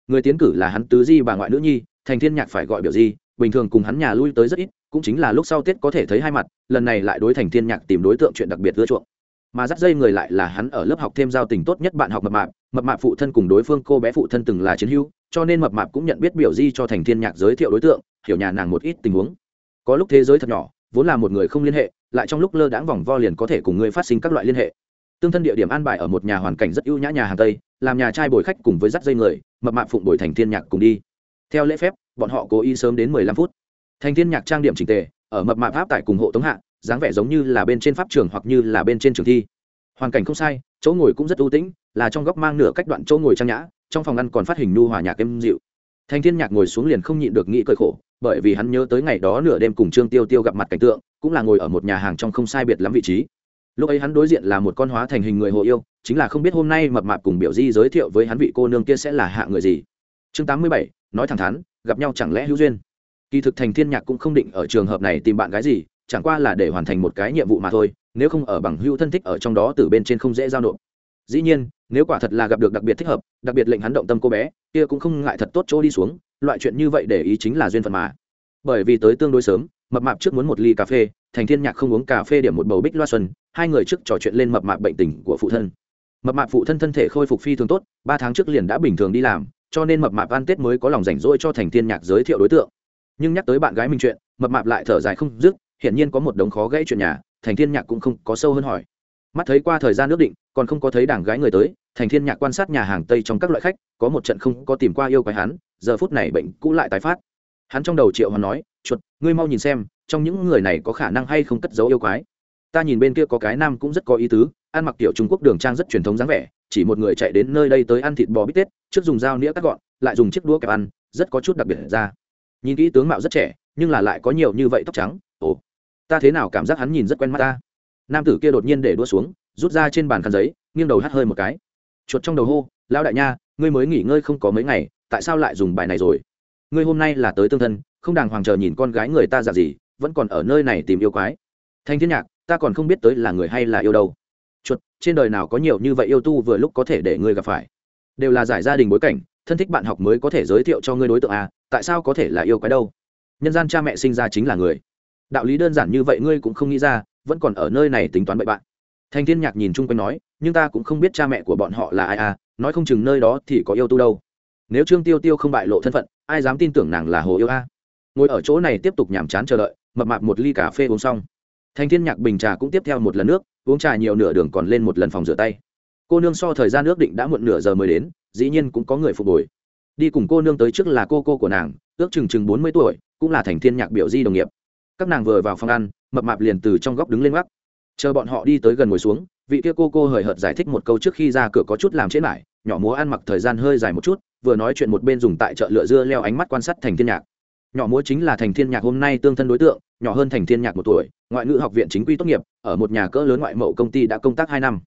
Người tiến cử là hắn tứ di bà ngoại nữ nhi, thành thiên nhạc phải gọi biểu di, bình thường cùng hắn nhà lui tới rất ít, cũng chính là lúc sau tết có thể thấy hai mặt, lần này lại đối thành thiên nhạc tìm đối tượng chuyện đặc biệt ưa chuộng mà dắt dây người lại là hắn ở lớp học thêm giao tình tốt nhất bạn học mập mạp. Mập mạp phụ thân cùng đối phương cô bé phụ thân từng là chiến hữu, cho nên mập mạp cũng nhận biết biểu di cho thành thiên nhạc giới thiệu đối tượng, hiểu nhà nàng một ít tình huống. Có lúc thế giới thật nhỏ, vốn là một người không liên hệ, lại trong lúc lơ đãng vòng vo liền có thể cùng người phát sinh các loại liên hệ. Tương thân địa điểm an bài ở một nhà hoàn cảnh rất ưu nhã nhà hàng tây, làm nhà trai bồi khách cùng với dắt dây người, mập mạp phụng bồi thành thiên nhạc cùng đi. Theo lễ phép, bọn họ cố ý sớm đến mười lăm phút. Thành thiên nhạc trang điểm trình tề, ở mập mạp áp tại cùng hộ tống hạ dáng vẻ giống như là bên trên pháp trường hoặc như là bên trên trường thi. Hoàn cảnh không sai, chỗ ngồi cũng rất ưu tĩnh, là trong góc mang nửa cách đoạn chỗ ngồi trang nhã, trong phòng ăn còn phát hình nu hòa nhạc êm dịu. Thanh thiên nhạc ngồi xuống liền không nhịn được nghĩ cơi khổ, bởi vì hắn nhớ tới ngày đó nửa đêm cùng trương tiêu tiêu gặp mặt cảnh tượng, cũng là ngồi ở một nhà hàng trong không sai biệt lắm vị trí. Lúc ấy hắn đối diện là một con hóa thành hình người hồ yêu, chính là không biết hôm nay mập mạp cùng biểu di giới thiệu với hắn vị cô nương kia sẽ là hạ người gì. Chương tám mươi bảy, nói thẳng thắn, gặp nhau chẳng lẽ hữu duyên. Kỳ thực thành thiên nhạc cũng không định ở trường hợp này tìm bạn gái gì chẳng qua là để hoàn thành một cái nhiệm vụ mà thôi, nếu không ở bằng hữu thân thích ở trong đó từ bên trên không dễ giao nộp. Dĩ nhiên, nếu quả thật là gặp được đặc biệt thích hợp, đặc biệt lệnh hắn động tâm cô bé, kia cũng không ngại thật tốt chỗ đi xuống, loại chuyện như vậy để ý chính là duyên phận mà. Bởi vì tới tương đối sớm, mập mạp trước muốn một ly cà phê, thành thiên nhạc không uống cà phê điểm một bầu bích loa xuân, hai người trước trò chuyện lên mập mạp bệnh tình của phụ thân. Mập mạp phụ thân thân thể khôi phục phi thường tốt, ba tháng trước liền đã bình thường đi làm, cho nên mập mạp ăn tết mới có lòng rảnh rỗi cho thành thiên nhạc giới thiệu đối tượng. Nhưng nhắc tới bạn gái mình chuyện, mập mạp lại thở dài không dứt hiển nhiên có một đống khó gãy chuyện nhà, thành thiên nhạc cũng không có sâu hơn hỏi. Mắt thấy qua thời gian nước định, còn không có thấy đảng gái người tới, thành thiên nhạc quan sát nhà hàng tây trong các loại khách, có một trận không có tìm qua yêu quái hắn, giờ phút này bệnh cũ lại tái phát. Hắn trong đầu triệu hoàn nói, chuột, ngươi mau nhìn xem, trong những người này có khả năng hay không cất giấu yêu quái. Ta nhìn bên kia có cái nam cũng rất có ý tứ, ăn mặc kiểu trung quốc đường trang rất truyền thống dáng vẻ, chỉ một người chạy đến nơi đây tới ăn thịt bò bít tết, trước dùng dao nĩa cắt gọn, lại dùng chiếc đũa kẹp ăn, rất có chút đặc biệt ra. Nhìn kỹ tướng mạo rất trẻ, nhưng là lại có nhiều như vậy tóc trắng ồ, ta thế nào cảm giác hắn nhìn rất quen mắt ta? Nam tử kia đột nhiên để đua xuống, rút ra trên bàn khăn giấy, nghiêng đầu hắt hơi một cái. Chuột trong đầu hô, lão đại nha, ngươi mới nghỉ ngơi không có mấy ngày, tại sao lại dùng bài này rồi? Ngươi hôm nay là tới tương thân, không đàng hoàng chờ nhìn con gái người ta giả gì, vẫn còn ở nơi này tìm yêu quái. Thanh thiên nhạc, ta còn không biết tới là người hay là yêu đâu. Chuột, trên đời nào có nhiều như vậy yêu tu vừa lúc có thể để ngươi gặp phải? Đều là giải gia đình bối cảnh, thân thích bạn học mới có thể giới thiệu cho ngươi đối tượng à tại sao có thể là yêu quái đâu? Nhân gian cha mẹ sinh ra chính là người đạo lý đơn giản như vậy ngươi cũng không nghĩ ra, vẫn còn ở nơi này tính toán bậy bạn. Thanh thiên nhạc nhìn chung quanh nói, nhưng ta cũng không biết cha mẹ của bọn họ là ai à nói không chừng nơi đó thì có yêu tu đâu. Nếu trương tiêu tiêu không bại lộ thân phận, ai dám tin tưởng nàng là hồ yêu a? À? ngồi ở chỗ này tiếp tục nhàm chán chờ đợi, mập mạp một ly cà phê uống xong. Thanh thiên nhạc bình trà cũng tiếp theo một lần nước, uống trà nhiều nửa đường còn lên một lần phòng rửa tay. Cô nương so thời gian ước định đã muộn nửa giờ mới đến, dĩ nhiên cũng có người phục hồi. Đi cùng cô nương tới trước là cô cô của nàng, ước chừng chừng bốn mươi tuổi, cũng là thành thiên nhạc biểu di đồng nghiệp các nàng vừa vào phòng ăn, mập mạp liền từ trong góc đứng lên gác. Chờ bọn họ đi tới gần ngồi xuống, vị kia cô cô hời hợt giải thích một câu trước khi ra cửa có chút làm chết lại, nhỏ múa ăn mặc thời gian hơi dài một chút, vừa nói chuyện một bên dùng tại chợ lựa dưa leo ánh mắt quan sát thành thiên nhạc. Nhỏ múa chính là thành thiên nhạc hôm nay tương thân đối tượng, nhỏ hơn thành thiên nhạc một tuổi, ngoại ngữ học viện chính quy tốt nghiệp, ở một nhà cỡ lớn ngoại mậu công ty đã công tác hai năm.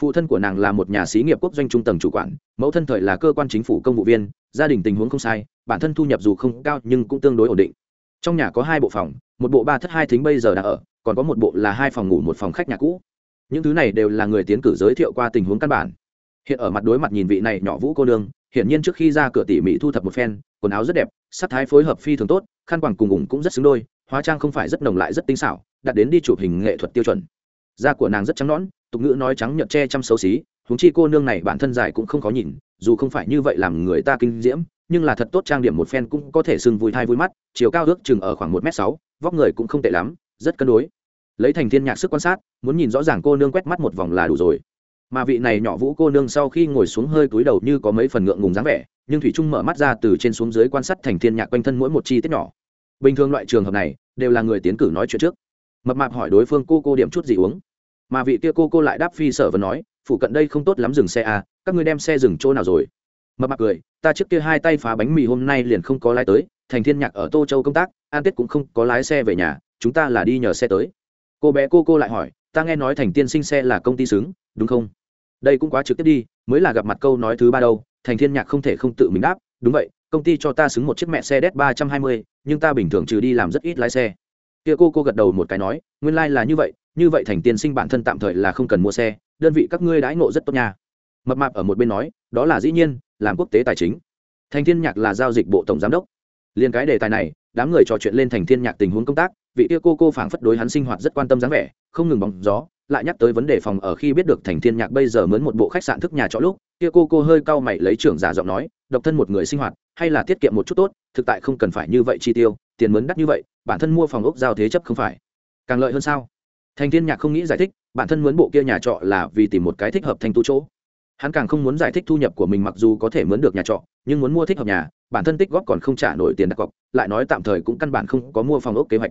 Phụ thân của nàng là một nhà xí nghiệp quốc doanh trung tầng chủ quản, mẫu thân thời là cơ quan chính phủ công vụ viên, gia đình tình huống không sai, bản thân thu nhập dù không cao nhưng cũng tương đối ổn định trong nhà có hai bộ phòng, một bộ ba thất hai thính bây giờ đã ở, còn có một bộ là hai phòng ngủ, một phòng khách nhà cũ. Những thứ này đều là người tiến cử giới thiệu qua tình huống căn bản. Hiện ở mặt đối mặt nhìn vị này nhỏ vũ cô nương, hiển nhiên trước khi ra cửa tỉ mỉ thu thập một phen, quần áo rất đẹp, sắc thái phối hợp phi thường tốt, khăn quàng cùng ủng cũng rất xứng đôi, hóa trang không phải rất nồng lại rất tinh xảo, đặt đến đi chụp hình nghệ thuật tiêu chuẩn. Da của nàng rất trắng nõn, tục ngữ nói trắng nhợt che chăm xấu xí, huống chi cô nương này bản thân dài cũng không khó nhìn, dù không phải như vậy làm người ta kinh diễm nhưng là thật tốt trang điểm một phen cũng có thể sưng vui thai vui mắt, chiều cao ước chừng ở khoảng một m sáu, vóc người cũng không tệ lắm, rất cân đối. Lấy thành thiên nhạc sức quan sát, muốn nhìn rõ ràng cô nương quét mắt một vòng là đủ rồi. Mà vị này nhỏ vũ cô nương sau khi ngồi xuống hơi cúi đầu như có mấy phần ngượng ngùng dáng vẻ, nhưng thủy trung mở mắt ra từ trên xuống dưới quan sát thành thiên nhạc quanh thân mỗi một chi tiết nhỏ. Bình thường loại trường hợp này, đều là người tiến cử nói chuyện trước. Mập mạp hỏi đối phương cô cô điểm chút gì uống. Mà vị kia cô cô lại đáp phi sở và nói phụ cận đây không tốt lắm dừng xe à các ngươi đem xe dừng chỗ nào rồi? Mập mạp cười, ta trước kia hai tay phá bánh mì hôm nay liền không có lái tới, thành thiên nhạc ở tô châu công tác, an tết cũng không có lái xe về nhà, chúng ta là đi nhờ xe tới. Cô bé cô cô lại hỏi, ta nghe nói thành tiên sinh xe là công ty xứng, đúng không? Đây cũng quá trực tiếp đi, mới là gặp mặt câu nói thứ ba đâu, thành thiên nhạc không thể không tự mình đáp, đúng vậy, công ty cho ta xứng một chiếc mẹ xe đét ba trăm hai mươi, nhưng ta bình thường trừ đi làm rất ít lái xe. Kia cô cô gật đầu một cái nói, nguyên lai、like、là như vậy như vậy thành tiên sinh bản thân tạm thời là không cần mua xe, đơn vị các ngươi đãi ngộ rất tốt nha. Mập mạp ở một bên nói, đó là dĩ nhiên làm quốc tế tài chính. Thành thiên nhạc là giao dịch bộ tổng giám đốc. Liên cái đề tài này, đám người trò chuyện lên thành thiên nhạc tình huống công tác, vị kia cô cô phảng phất đối hắn sinh hoạt rất quan tâm dáng vẻ, không ngừng bóng gió, lại nhắc tới vấn đề phòng ở khi biết được thành thiên nhạc bây giờ mướn một bộ khách sạn thức nhà trọ lúc, kia cô cô hơi cau mày lấy trưởng giả giọng nói, độc thân một người sinh hoạt, hay là tiết kiệm một chút tốt, thực tại không cần phải như vậy chi tiêu, tiền mướn đắt như vậy, bản thân mua phòng ốc giao thế chấp không phải. Càng lợi hơn sao? Thành thiên nhạc không nghĩ giải thích, bản thân mướn bộ kia nhà trọ là vì tìm một cái thích hợp thành tu chỗ hắn càng không muốn giải thích thu nhập của mình mặc dù có thể mướn được nhà trọ, nhưng muốn mua thích hợp nhà, bản thân tích góp còn không trả nổi tiền đặt cọc, lại nói tạm thời cũng căn bản không có mua phòng ốc kế hoạch.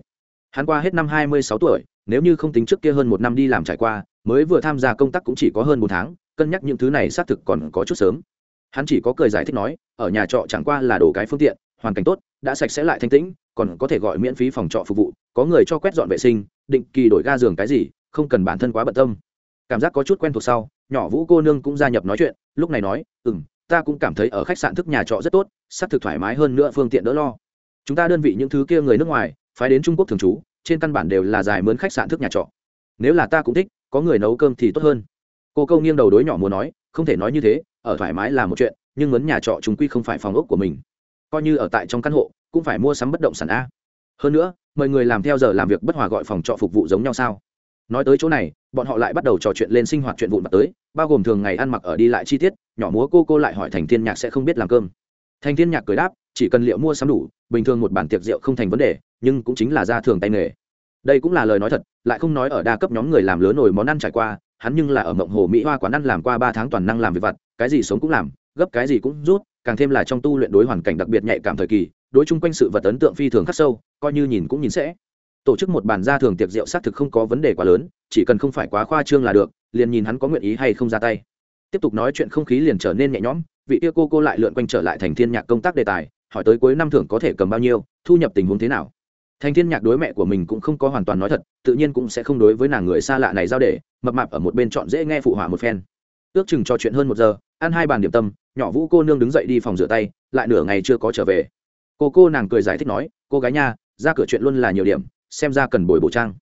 Hắn qua hết năm hai mươi sáu tuổi, nếu như không tính trước kia hơn một năm đi làm trải qua, mới vừa tham gia công tác cũng chỉ có hơn một tháng, cân nhắc những thứ này xác thực còn có chút sớm. Hắn chỉ có cười giải thích nói, ở nhà trọ chẳng qua là đồ cái phương tiện, hoàn cảnh tốt, đã sạch sẽ lại thanh tĩnh, còn có thể gọi miễn phí phòng trọ phục vụ, có người cho quét dọn vệ sinh, định kỳ đổi ga giường cái gì, không cần bản thân quá bận tâm. Cảm giác có chút quen thuộc sau nhỏ vũ cô nương cũng gia nhập nói chuyện, lúc này nói ừ m ta cũng cảm thấy ở khách sạn thức nhà trọ rất tốt xác thực thoải mái hơn nữa phương tiện đỡ lo. Chúng ta đơn vị những thứ kia người nước ngoài, phái đến trung quốc thường trú, trên căn bản đều là dài mướn khách sạn thức nhà trọ. Nếu là ta cũng thích, có người nấu cơm thì tốt hơn. Cô câu nghiêng đầu đối nhỏ muốn nói, không thể nói như thế, ở thoải mái là một chuyện, nhưng mướn nhà trọ chúng quy không phải phòng ốc của mình. Coi như ở tại trong căn hộ, cũng phải mua sắm bất động sản a. Hơn nữa, mời người làm theo giờ làm việc bất hòa gọi phòng trọ phục vụ giống nhau sao? Nói tới chỗ này, bọn họ lại bắt đầu trò chuyện lên sinh hoạt chuyện vụn mặt tới, bao gồm thường ngày ăn mặc ở đi lại chi tiết, nhỏ múa cô cô lại hỏi thành thiên nhạc sẽ không biết làm cơm. Thành thiên nhạc cười đáp, chỉ cần liệu mua sắm đủ, bình thường một bản tiệc rượu không thành vấn đề, nhưng cũng chính là ra thường tay nghề. Đây cũng là lời nói thật, lại không nói ở đa cấp nhóm người làm lớn nổi món ăn trải qua, hắn nhưng là ở mộng hồ mỹ hoa quán ăn làm qua ba tháng toàn năng làm việc vặt, cái gì sống cũng làm, gấp cái gì cũng rút, càng thêm là trong tu luyện đối hoàn cảnh đặc biệt nhạy cảm thời kỳ, đối chung quanh sự vật ấn tượng phi thường khắc sâu, coi như nhìn cũng nhìn sẽ tổ chức một bàn gia thường tiệc rượu xác thực không có vấn đề quá lớn, chỉ cần không phải quá khoa trương là được, liền nhìn hắn có nguyện ý hay không ra tay. Tiếp tục nói chuyện không khí liền trở nên nhẹ nhõm, vị kia cô cô lại lượn quanh trở lại thành thiên nhạc công tác đề tài, hỏi tới cuối năm thưởng có thể cầm bao nhiêu, thu nhập tình huống thế nào. Thành thiên nhạc đối mẹ của mình cũng không có hoàn toàn nói thật, tự nhiên cũng sẽ không đối với nàng người xa lạ này giao để, mập mạp ở một bên chọn dễ nghe phụ họa một phen. Ước chừng trò chuyện hơn một giờ, ăn hai bàn điểm tâm, nhỏ vũ cô nương đứng dậy đi phòng rửa tay, lại nửa ngày chưa có trở về. Cô cô nàng cười giải thích nói, cô gái nha, ra cửa chuyện luôn là nhiều điểm xem ra cần bồi bổ trang.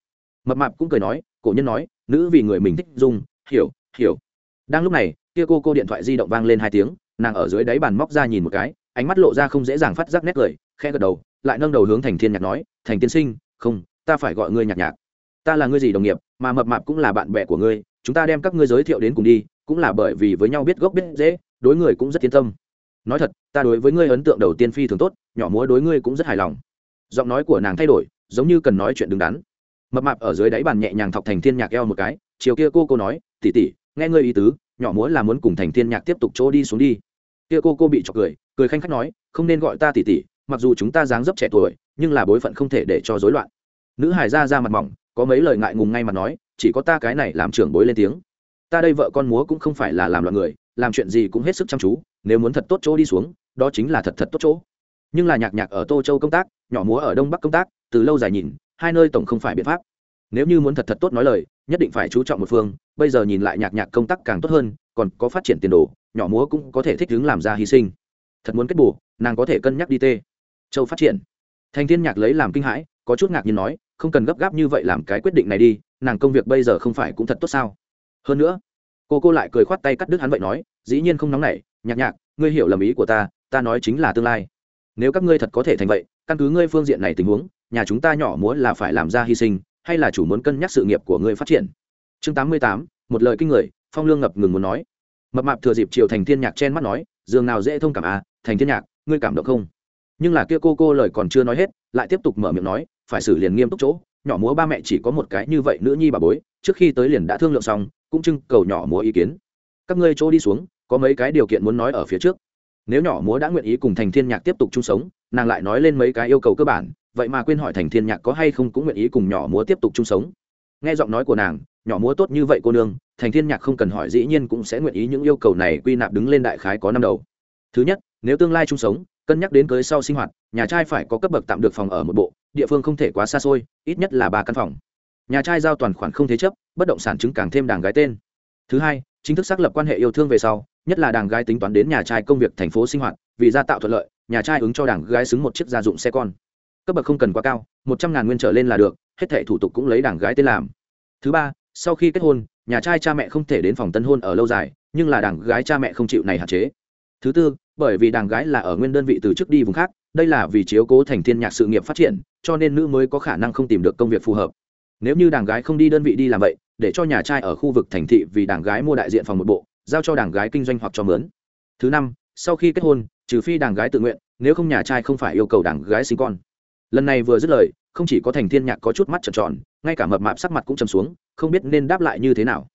Mập mạp cũng cười nói, cổ nhân nói, nữ vì người mình thích dung hiểu hiểu. Đang lúc này, kia cô cô điện thoại di động vang lên hai tiếng, nàng ở dưới đáy bàn móc ra nhìn một cái, ánh mắt lộ ra không dễ dàng phát giác nét cười khe gật đầu, lại nâng đầu hướng thành thiên nhạc nói, thành tiên sinh, không, ta phải gọi ngươi nhạc nhạc. Ta là ngươi gì đồng nghiệp, mà mập mạp cũng là bạn bè của ngươi, chúng ta đem các ngươi giới thiệu đến cùng đi, cũng là bởi vì với nhau biết gốc biết dễ đối người cũng rất yên tâm. Nói thật, ta đối với ngươi ấn tượng đầu tiên phi thường tốt, nhỏ múa đối ngươi cũng rất hài lòng. Giọng nói của nàng thay đổi giống như cần nói chuyện đứng đắn. Mập mạp ở dưới đáy bàn nhẹ nhàng thọc thành thiên nhạc eo một cái, chiều kia cô cô nói tỉ tỉ nghe ngươi ý tứ, nhỏ múa là muốn cùng thành thiên nhạc tiếp tục chỗ đi xuống đi. Kia cô cô bị chọc cười cười khanh khách nói, không nên gọi ta tỉ tỉ mặc dù chúng ta dáng dấp trẻ tuổi, nhưng là bối phận không thể để cho rối loạn. Nữ hải ra ra mặt mỏng, có mấy lời ngại ngùng ngay mà nói, chỉ có ta cái này làm trưởng bối lên tiếng. Ta đây vợ con múa cũng không phải là làm loạn người, làm chuyện gì cũng hết sức chăm chú, nếu muốn thật tốt chỗ đi xuống, đó chính là thật thật tốt chỗ. Nhưng là nhạc nhạc ở tô châu công tác nhỏ múa ở đông bắc công tác, từ lâu dài nhìn, hai nơi tổng không phải biện pháp. Nếu như muốn thật thật tốt nói lời, nhất định phải chú trọng một phương, bây giờ nhìn lại nhạc nhạc công tác càng tốt hơn, còn có phát triển tiền đồ, nhỏ múa cũng có thể thích ứng làm ra hy sinh. Thật muốn kết bù, nàng có thể cân nhắc đi tê. Châu phát triển. Thành thiên nhạc lấy làm kinh hãi, có chút ngạc nhiên nói, không cần gấp gáp như vậy làm cái quyết định này đi, nàng công việc bây giờ không phải cũng thật tốt sao? Hơn nữa, cô cô lại cười khoát tay cắt đứt hắn vậy nói, dĩ nhiên không nóng nảy, nhạc nhạc, ngươi hiểu lầm ý của ta ta nói chính là tương lai. Nếu các ngươi thật có thể thành vậy căn cứ ngươi phương diện này tình huống, nhà chúng ta nhỏ muốn là phải làm ra hy sinh, hay là chủ muốn cân nhắc sự nghiệp của ngươi phát triển? Chương tám mươi tám, một lời kinh người, phong lương ngập ngừng muốn nói. Mập mạp thừa dịp chiều thành thiên nhạc chen mắt nói, dường nào dễ thông cảm à thành thiên nhạc, ngươi cảm động không? Nhưng là kia cô cô lời còn chưa nói hết, lại tiếp tục mở miệng nói, phải xử liền nghiêm túc chỗ, nhỏ múa ba mẹ chỉ có một cái như vậy nữ nhi bà bối, trước khi tới liền đã thương lượng xong, cũng trưng cầu nhỏ múa ý kiến. Các ngươi chỗ đi xuống, có mấy cái điều kiện muốn nói ở phía trước nếu nhỏ múa đã nguyện ý cùng thành thiên nhạc tiếp tục chung sống, nàng lại nói lên mấy cái yêu cầu cơ bản, vậy mà quên hỏi thành thiên nhạc có hay không cũng nguyện ý cùng nhỏ múa tiếp tục chung sống. Nghe giọng nói của nàng, nhỏ múa tốt như vậy cô nương, thành thiên nhạc không cần hỏi dĩ nhiên cũng sẽ nguyện ý những yêu cầu này quy nạp đứng lên đại khái có năm đầu. Thứ nhất, nếu tương lai chung sống, cân nhắc đến cưới sau sinh hoạt, nhà trai phải có cấp bậc tạm được phòng ở một bộ, địa phương không thể quá xa xôi, ít nhất là ba căn phòng. Nhà trai giao toàn khoản không thế chấp, bất động sản chứng càng thêm đàng gái tên. Thứ hai, chính thức xác lập quan hệ yêu thương về sau nhất là đàng gái tính toán đến nhà trai công việc thành phố sinh hoạt, vì gia tạo thuận lợi, nhà trai ứng cho đàng gái xứng một chiếc gia dụng xe con. Cấp bậc không cần quá cao, một trăm ngàn nguyên trở lên là được, hết thẻ thủ tục cũng lấy đàng gái tên làm. Thứ ba, sau khi kết hôn, nhà trai cha mẹ không thể đến phòng tân hôn ở lâu dài, nhưng là đàng gái cha mẹ không chịu này hạn chế. Thứ tư, bởi vì đàng gái là ở nguyên đơn vị từ trước đi vùng khác, đây là vì chiếu cố thành thiên nhạc sự nghiệp phát triển, cho nên nữ mới có khả năng không tìm được công việc phù hợp. Nếu như đàng gái không đi đơn vị đi làm vậy, để cho nhà trai ở khu vực thành thị vì đàng gái mua đại diện phòng một bộ giao cho đảng gái kinh doanh hoặc cho mướn. Thứ năm, sau khi kết hôn, trừ phi đảng gái tự nguyện, nếu không nhà trai không phải yêu cầu đảng gái sinh con. Lần này vừa dứt lời, không chỉ có thành thiên nhạc có chút mắt trợn tròn, ngay cả mập mạp sắc mặt cũng trầm xuống, không biết nên đáp lại như thế nào.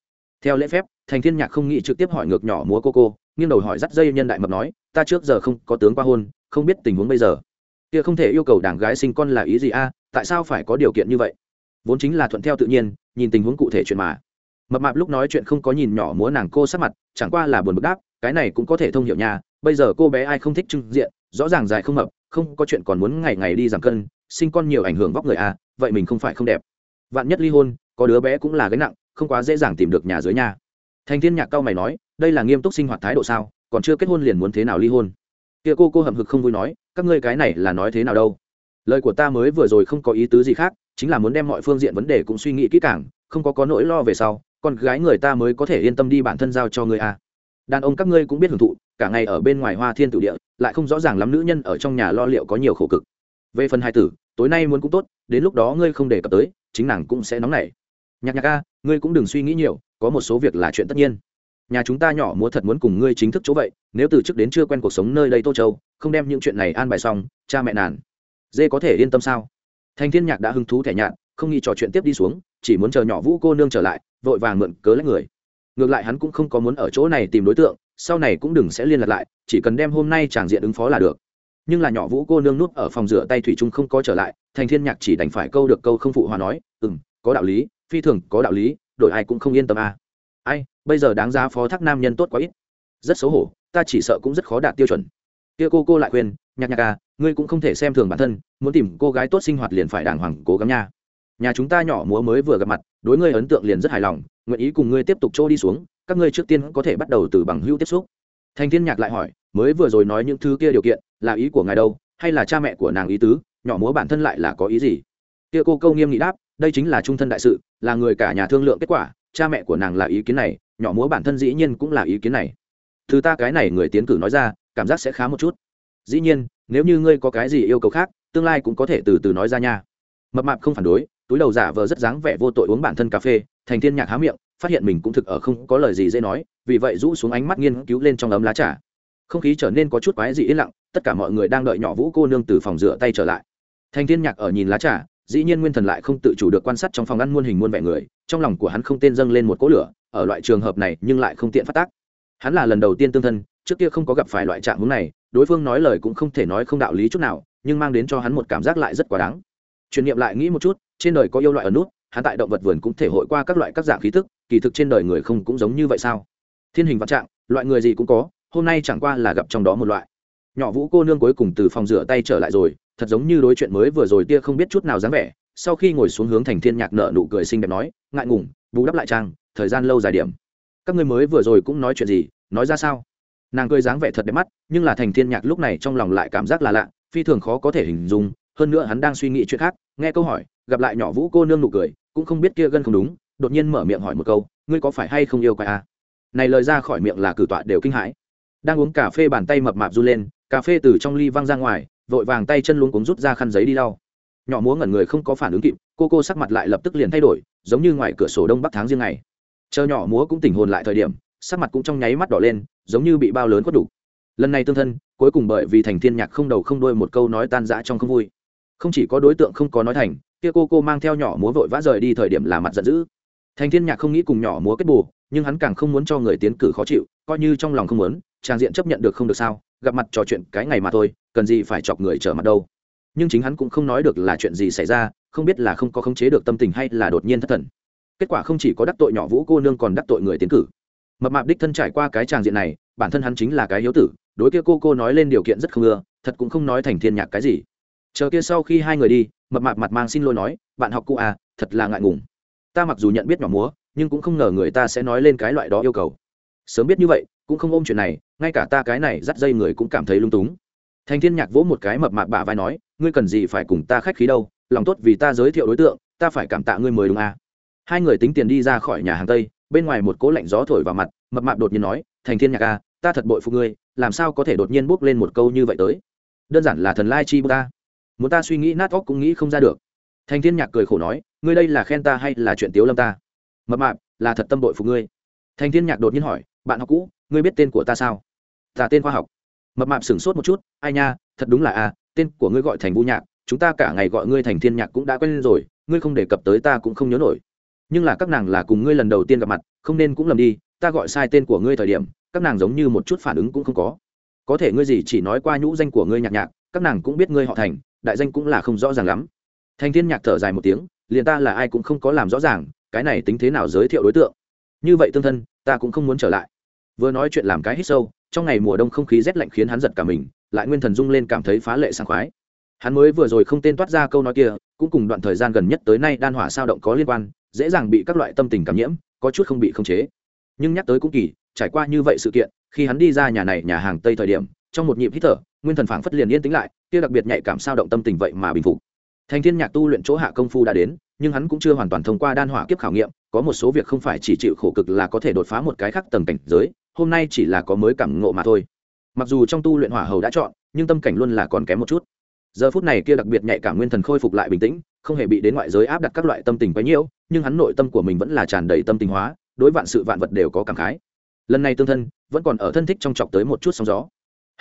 Theo lễ phép, thành thiên nhạc không nghĩ trực tiếp hỏi ngược nhỏ múa cô cô, nghiêng đầu hỏi dắt dây nhân đại mập nói, ta trước giờ không có tướng qua hôn, không biết tình huống bây giờ. Kia không thể yêu cầu đảng gái sinh con là ý gì a? Tại sao phải có điều kiện như vậy? Vốn chính là thuận theo tự nhiên, nhìn tình huống cụ thể chuyện mà mập mạp lúc nói chuyện không có nhìn nhỏ múa nàng cô sắc mặt, chẳng qua là buồn bực đáp, cái này cũng có thể thông hiểu nhà bây giờ cô bé ai không thích trưng diện, rõ ràng dài không mập, không có chuyện còn muốn ngày ngày đi giảm cân, sinh con nhiều ảnh hưởng vóc người à vậy mình không phải không đẹp. Vạn nhất ly hôn, có đứa bé cũng là gánh nặng, không quá dễ dàng tìm được nhà dưới nhà thành thiên nhạc cao mày nói, đây là nghiêm túc sinh hoạt thái độ sao, còn chưa kết hôn liền muốn thế nào ly hôn? Kia cô cô hậm hực không vui nói, các ngươi cái này là nói thế nào đâu? Lời của ta mới vừa rồi không có ý tứ gì khác, chính là muốn đem mọi phương diện vấn đề cũng suy nghĩ kỹ càng, không có có nỗi lo về sau con gái người ta mới có thể yên tâm đi bản thân giao cho ngươi à. đàn ông các ngươi cũng biết hưởng thụ, cả ngày ở bên ngoài hoa thiên tử địa, lại không rõ ràng lắm nữ nhân ở trong nhà lo liệu có nhiều khổ cực. Về phần hai tử, tối nay muốn cũng tốt, đến lúc đó ngươi không đề cập tới, chính nàng cũng sẽ nóng nảy. Nhạc nhạc ca, ngươi cũng đừng suy nghĩ nhiều, có một số việc là chuyện tất nhiên. Nhà chúng ta nhỏ múa thật muốn cùng ngươi chính thức chỗ vậy, nếu từ trước đến chưa quen cuộc sống nơi đây tô châu, không đem những chuyện này an bài xong, cha mẹ nàn dê có thể yên tâm sao? Thành thiên nhạc đã hứng thú thẻ nhạt, không nghĩ trò chuyện tiếp đi xuống, chỉ muốn chờ nhỏ vũ cô nương trở lại vội vàng mượn cớ lấy người. Ngược lại hắn cũng không có muốn ở chỗ này tìm đối tượng, sau này cũng đừng sẽ liên lạc lại, chỉ cần đem hôm nay tràng diện ứng phó là được. Nhưng là nhỏ vũ cô nương nút ở phòng rửa tay thủy chung không có trở lại, thành thiên nhạc chỉ đành phải câu được câu không phụ hòa nói ừ m có đạo lý, phi thường có đạo lý, đổi ai cũng không yên tâm à. ai, bây giờ đáng giá phó thác nam nhân tốt quá ít. Rất xấu hổ, ta chỉ sợ cũng rất khó đạt tiêu chuẩn. Kia cô cô lại khuyên, nhạc nhạc à ngươi cũng không thể xem thường bản thân, muốn tìm cô gái tốt sinh hoạt liền phải đàng hoàng, cố gắng nha nhà chúng ta nhỏ múa mới vừa gặp mặt, đối ngươi ấn tượng liền rất hài lòng, nguyện ý cùng ngươi tiếp tục chỗ đi xuống, các ngươi trước tiên có thể bắt đầu từ bằng hữu tiếp xúc. Thành thiên nhạc lại hỏi, mới vừa rồi nói những thứ kia điều kiện, là ý của ngài đâu, hay là cha mẹ của nàng ý tứ, nhỏ múa bản thân lại là có ý gì? Kia cô câu nghiêm nghị đáp, đây chính là trung thân đại sự, là người cả nhà thương lượng kết quả, cha mẹ của nàng là ý kiến này, nhỏ múa bản thân dĩ nhiên cũng là ý kiến này. Thứ ta cái này người tiến cử nói ra, cảm giác sẽ khá một chút. Dĩ nhiên, nếu như ngươi có cái gì yêu cầu khác, tương lai cũng có thể từ từ nói ra nha. Mập mạp không phản đối túi đầu giả vờ rất dáng vẻ vô tội uống bản thân cà phê, thành thiên nhạc há miệng, phát hiện mình cũng thực ở không có lời gì dễ nói, vì vậy rũ xuống ánh mắt nghiên cứu lên trong ấm lá trà. Không khí trở nên có chút quái dị yên lặng, tất cả mọi người đang đợi nhỏ vũ cô nương từ phòng rửa tay trở lại. Thành thiên nhạc ở nhìn lá trà, dĩ nhiên nguyên thần lại không tự chủ được quan sát trong phòng ăn muôn hình muôn vẻ người, trong lòng của hắn không tên dâng lên một cỗ lửa, ở loại trường hợp này nhưng lại không tiện phát tác. Hắn là lần đầu tiên tương thân, trước kia không có gặp phải loại trạng hướng này, đối phương nói lời cũng không thể nói không đạo lý chút nào, nhưng mang đến cho hắn một cảm giác lại rất quá đáng. Truyền niệm lại nghĩ một chút trên đời có yêu loại ở nút, hắn tại động vật vườn cũng thể hội qua các loại các dạng khí thức, kỳ thực trên đời người không cũng giống như vậy sao? Thiên hình vạn trạng, loại người gì cũng có, hôm nay chẳng qua là gặp trong đó một loại. Nhỏ vũ cô nương cuối cùng từ phòng rửa tay trở lại rồi, thật giống như đối chuyện mới vừa rồi tia không biết chút nào dáng vẻ, sau khi ngồi xuống hướng thành thiên nhạc nợ nụ cười xinh đẹp nói, ngại ngùng, bù đắp lại trang thời gian lâu dài điểm. Các ngươi mới vừa rồi cũng nói chuyện gì, nói ra sao? Nàng cười dáng vẻ thật đẹp mắt, nhưng là thành thiên nhạc lúc này trong lòng lại cảm giác là lạ, phi thường khó có thể hình dung hơn nữa hắn đang suy nghĩ chuyện khác, nghe câu hỏi, gặp lại nhỏ vũ cô nương nụ cười, cũng không biết kia gân không đúng, đột nhiên mở miệng hỏi một câu, ngươi có phải hay không yêu quái à? này lời ra khỏi miệng là cử tọa đều kinh hãi. Đang uống cà phê bàn tay mập mạp run lên, cà phê từ trong ly văng ra ngoài, vội vàng tay chân luống cuống rút ra khăn giấy đi lau. Nhỏ múa ngẩn người không có phản ứng kịp, cô cô sắc mặt lại lập tức liền thay đổi, giống như ngoài cửa sổ đông bắc tháng riêng ngày. Chờ nhỏ múa cũng tỉnh hồn lại thời điểm, sắc mặt cũng trong nháy mắt đỏ lên, giống như bị bao lớn quất đủ. Lần này tương thân, cuối cùng bởi vì thành thiên nhạc không đầu không đuôi một câu nói tan rã trong không vui không chỉ có đối tượng không có nói thành, kia cô cô mang theo nhỏ múa vội vã rời đi thời điểm là mặt giận dữ. Thành thiên nhạc không nghĩ cùng nhỏ múa kết bù, nhưng hắn càng không muốn cho người tiến cử khó chịu, coi như trong lòng không muốn, trang diện chấp nhận được không được sao, gặp mặt trò chuyện cái ngày mà thôi, cần gì phải chọc người trở mặt đâu. Nhưng chính hắn cũng không nói được là chuyện gì xảy ra, không biết là không có khống chế được tâm tình hay là đột nhiên thất thần. Kết quả không chỉ có đắc tội nhỏ vũ cô nương còn đắc tội người tiến cử. Mập mạp đích thân trải qua cái tràng diện này, bản thân hắn chính là cái hiếu tử, đối kia cô cô nói lên điều kiện rất không ưa, thật cũng không nói thành thiên nhạc cái gì chờ kia sau khi hai người đi, mập mạp mặt mang xin lỗi nói, bạn học cụ à thật là ngại ngùng. Ta mặc dù nhận biết nhỏ múa, nhưng cũng không ngờ người ta sẽ nói lên cái loại đó yêu cầu. Sớm biết như vậy, cũng không ôm chuyện này, ngay cả ta cái này dắt dây người cũng cảm thấy lung túng. Thành thiên nhạc vỗ một cái mập mạp bả vai nói, ngươi cần gì phải cùng ta khách khí đâu, lòng tốt vì ta giới thiệu đối tượng, ta phải cảm tạ ngươi mời đúng à. hai người tính tiền đi ra khỏi nhà hàng tây, bên ngoài một cố lạnh gió thổi vào mặt, mập mạp đột nhiên nói, thành thiên nhạc à ta thật bội phụ ngươi, làm sao có thể đột nhiên bốc lên một câu như vậy tới? Đơn giản là thần lai chi ta muốn ta suy nghĩ nát óc cũng nghĩ không ra được. Thành thiên nhạc cười khổ nói ngươi đây là khen ta hay là chuyện tiếu lâm ta? Mập mạp là thật tâm đội phục ngươi. Thành thiên nhạc đột nhiên hỏi bạn học cũ ngươi biết tên của ta sao? Ta tên khoa học. Mập mạp sửng sốt một chút ai nha thật đúng là a à, tên của ngươi gọi thành vũ nhạc chúng ta cả ngày gọi ngươi thành thiên nhạc cũng đã quen rồi ngươi không đề cập tới ta cũng không nhớ nổi. Nhưng là các nàng là cùng ngươi lần đầu tiên gặp mặt không nên cũng lầm đi ta gọi sai tên của ngươi thời điểm các nàng giống như một chút phản ứng cũng không có. Có thể ngươi gì chỉ nói qua nhũ danh của ngươi nhạc nhạc các nàng cũng biết ngươi họ thành đại danh cũng là không rõ ràng lắm. Thành thiên nhạc thở dài một tiếng, liền ta là ai cũng không có làm rõ ràng, cái này tính thế nào giới thiệu đối tượng. Như vậy tương thân, ta cũng không muốn trở lại. Vừa nói chuyện làm cái hít sâu, trong ngày mùa đông không khí rét lạnh khiến hắn giật cả mình, lại nguyên thần rung lên cảm thấy phá lệ sảng khoái. Hắn mới vừa rồi không tên toát ra câu nói kia, cũng cùng đoạn thời gian gần nhất tới nay đan hỏa sao động có liên quan, dễ dàng bị các loại tâm tình cảm nhiễm, có chút không bị khống chế. Nhưng nhắc tới cũng kỳ, trải qua như vậy sự kiện, khi hắn đi ra nhà này, nhà hàng tây thời điểm trong một nhịp hít thở, nguyên thần phảng phất liền yên tĩnh lại, kia đặc biệt nhạy cảm sao động tâm tình vậy mà bình phục. Thành thiên nhạc tu luyện chỗ hạ công phu đã đến, nhưng hắn cũng chưa hoàn toàn thông qua đan hỏa kiếp khảo nghiệm, có một số việc không phải chỉ chịu khổ cực là có thể đột phá một cái khác tầng cảnh giới, hôm nay chỉ là có mới cảm ngộ mà thôi. Mặc dù trong tu luyện hỏa hầu đã chọn, nhưng tâm cảnh luôn là còn kém một chút. Giờ phút này kia đặc biệt nhạy cảm nguyên thần khôi phục lại bình tĩnh, không hề bị đến ngoại giới áp đặt các loại tâm tình quấy nhiễu nhưng hắn nội tâm của mình vẫn là tràn đầy tâm tình hóa, đối vạn sự vạn vật đều có cảm khái. Lần này tương thân, vẫn còn ở thân thích trong chọc tới một chút sóng gió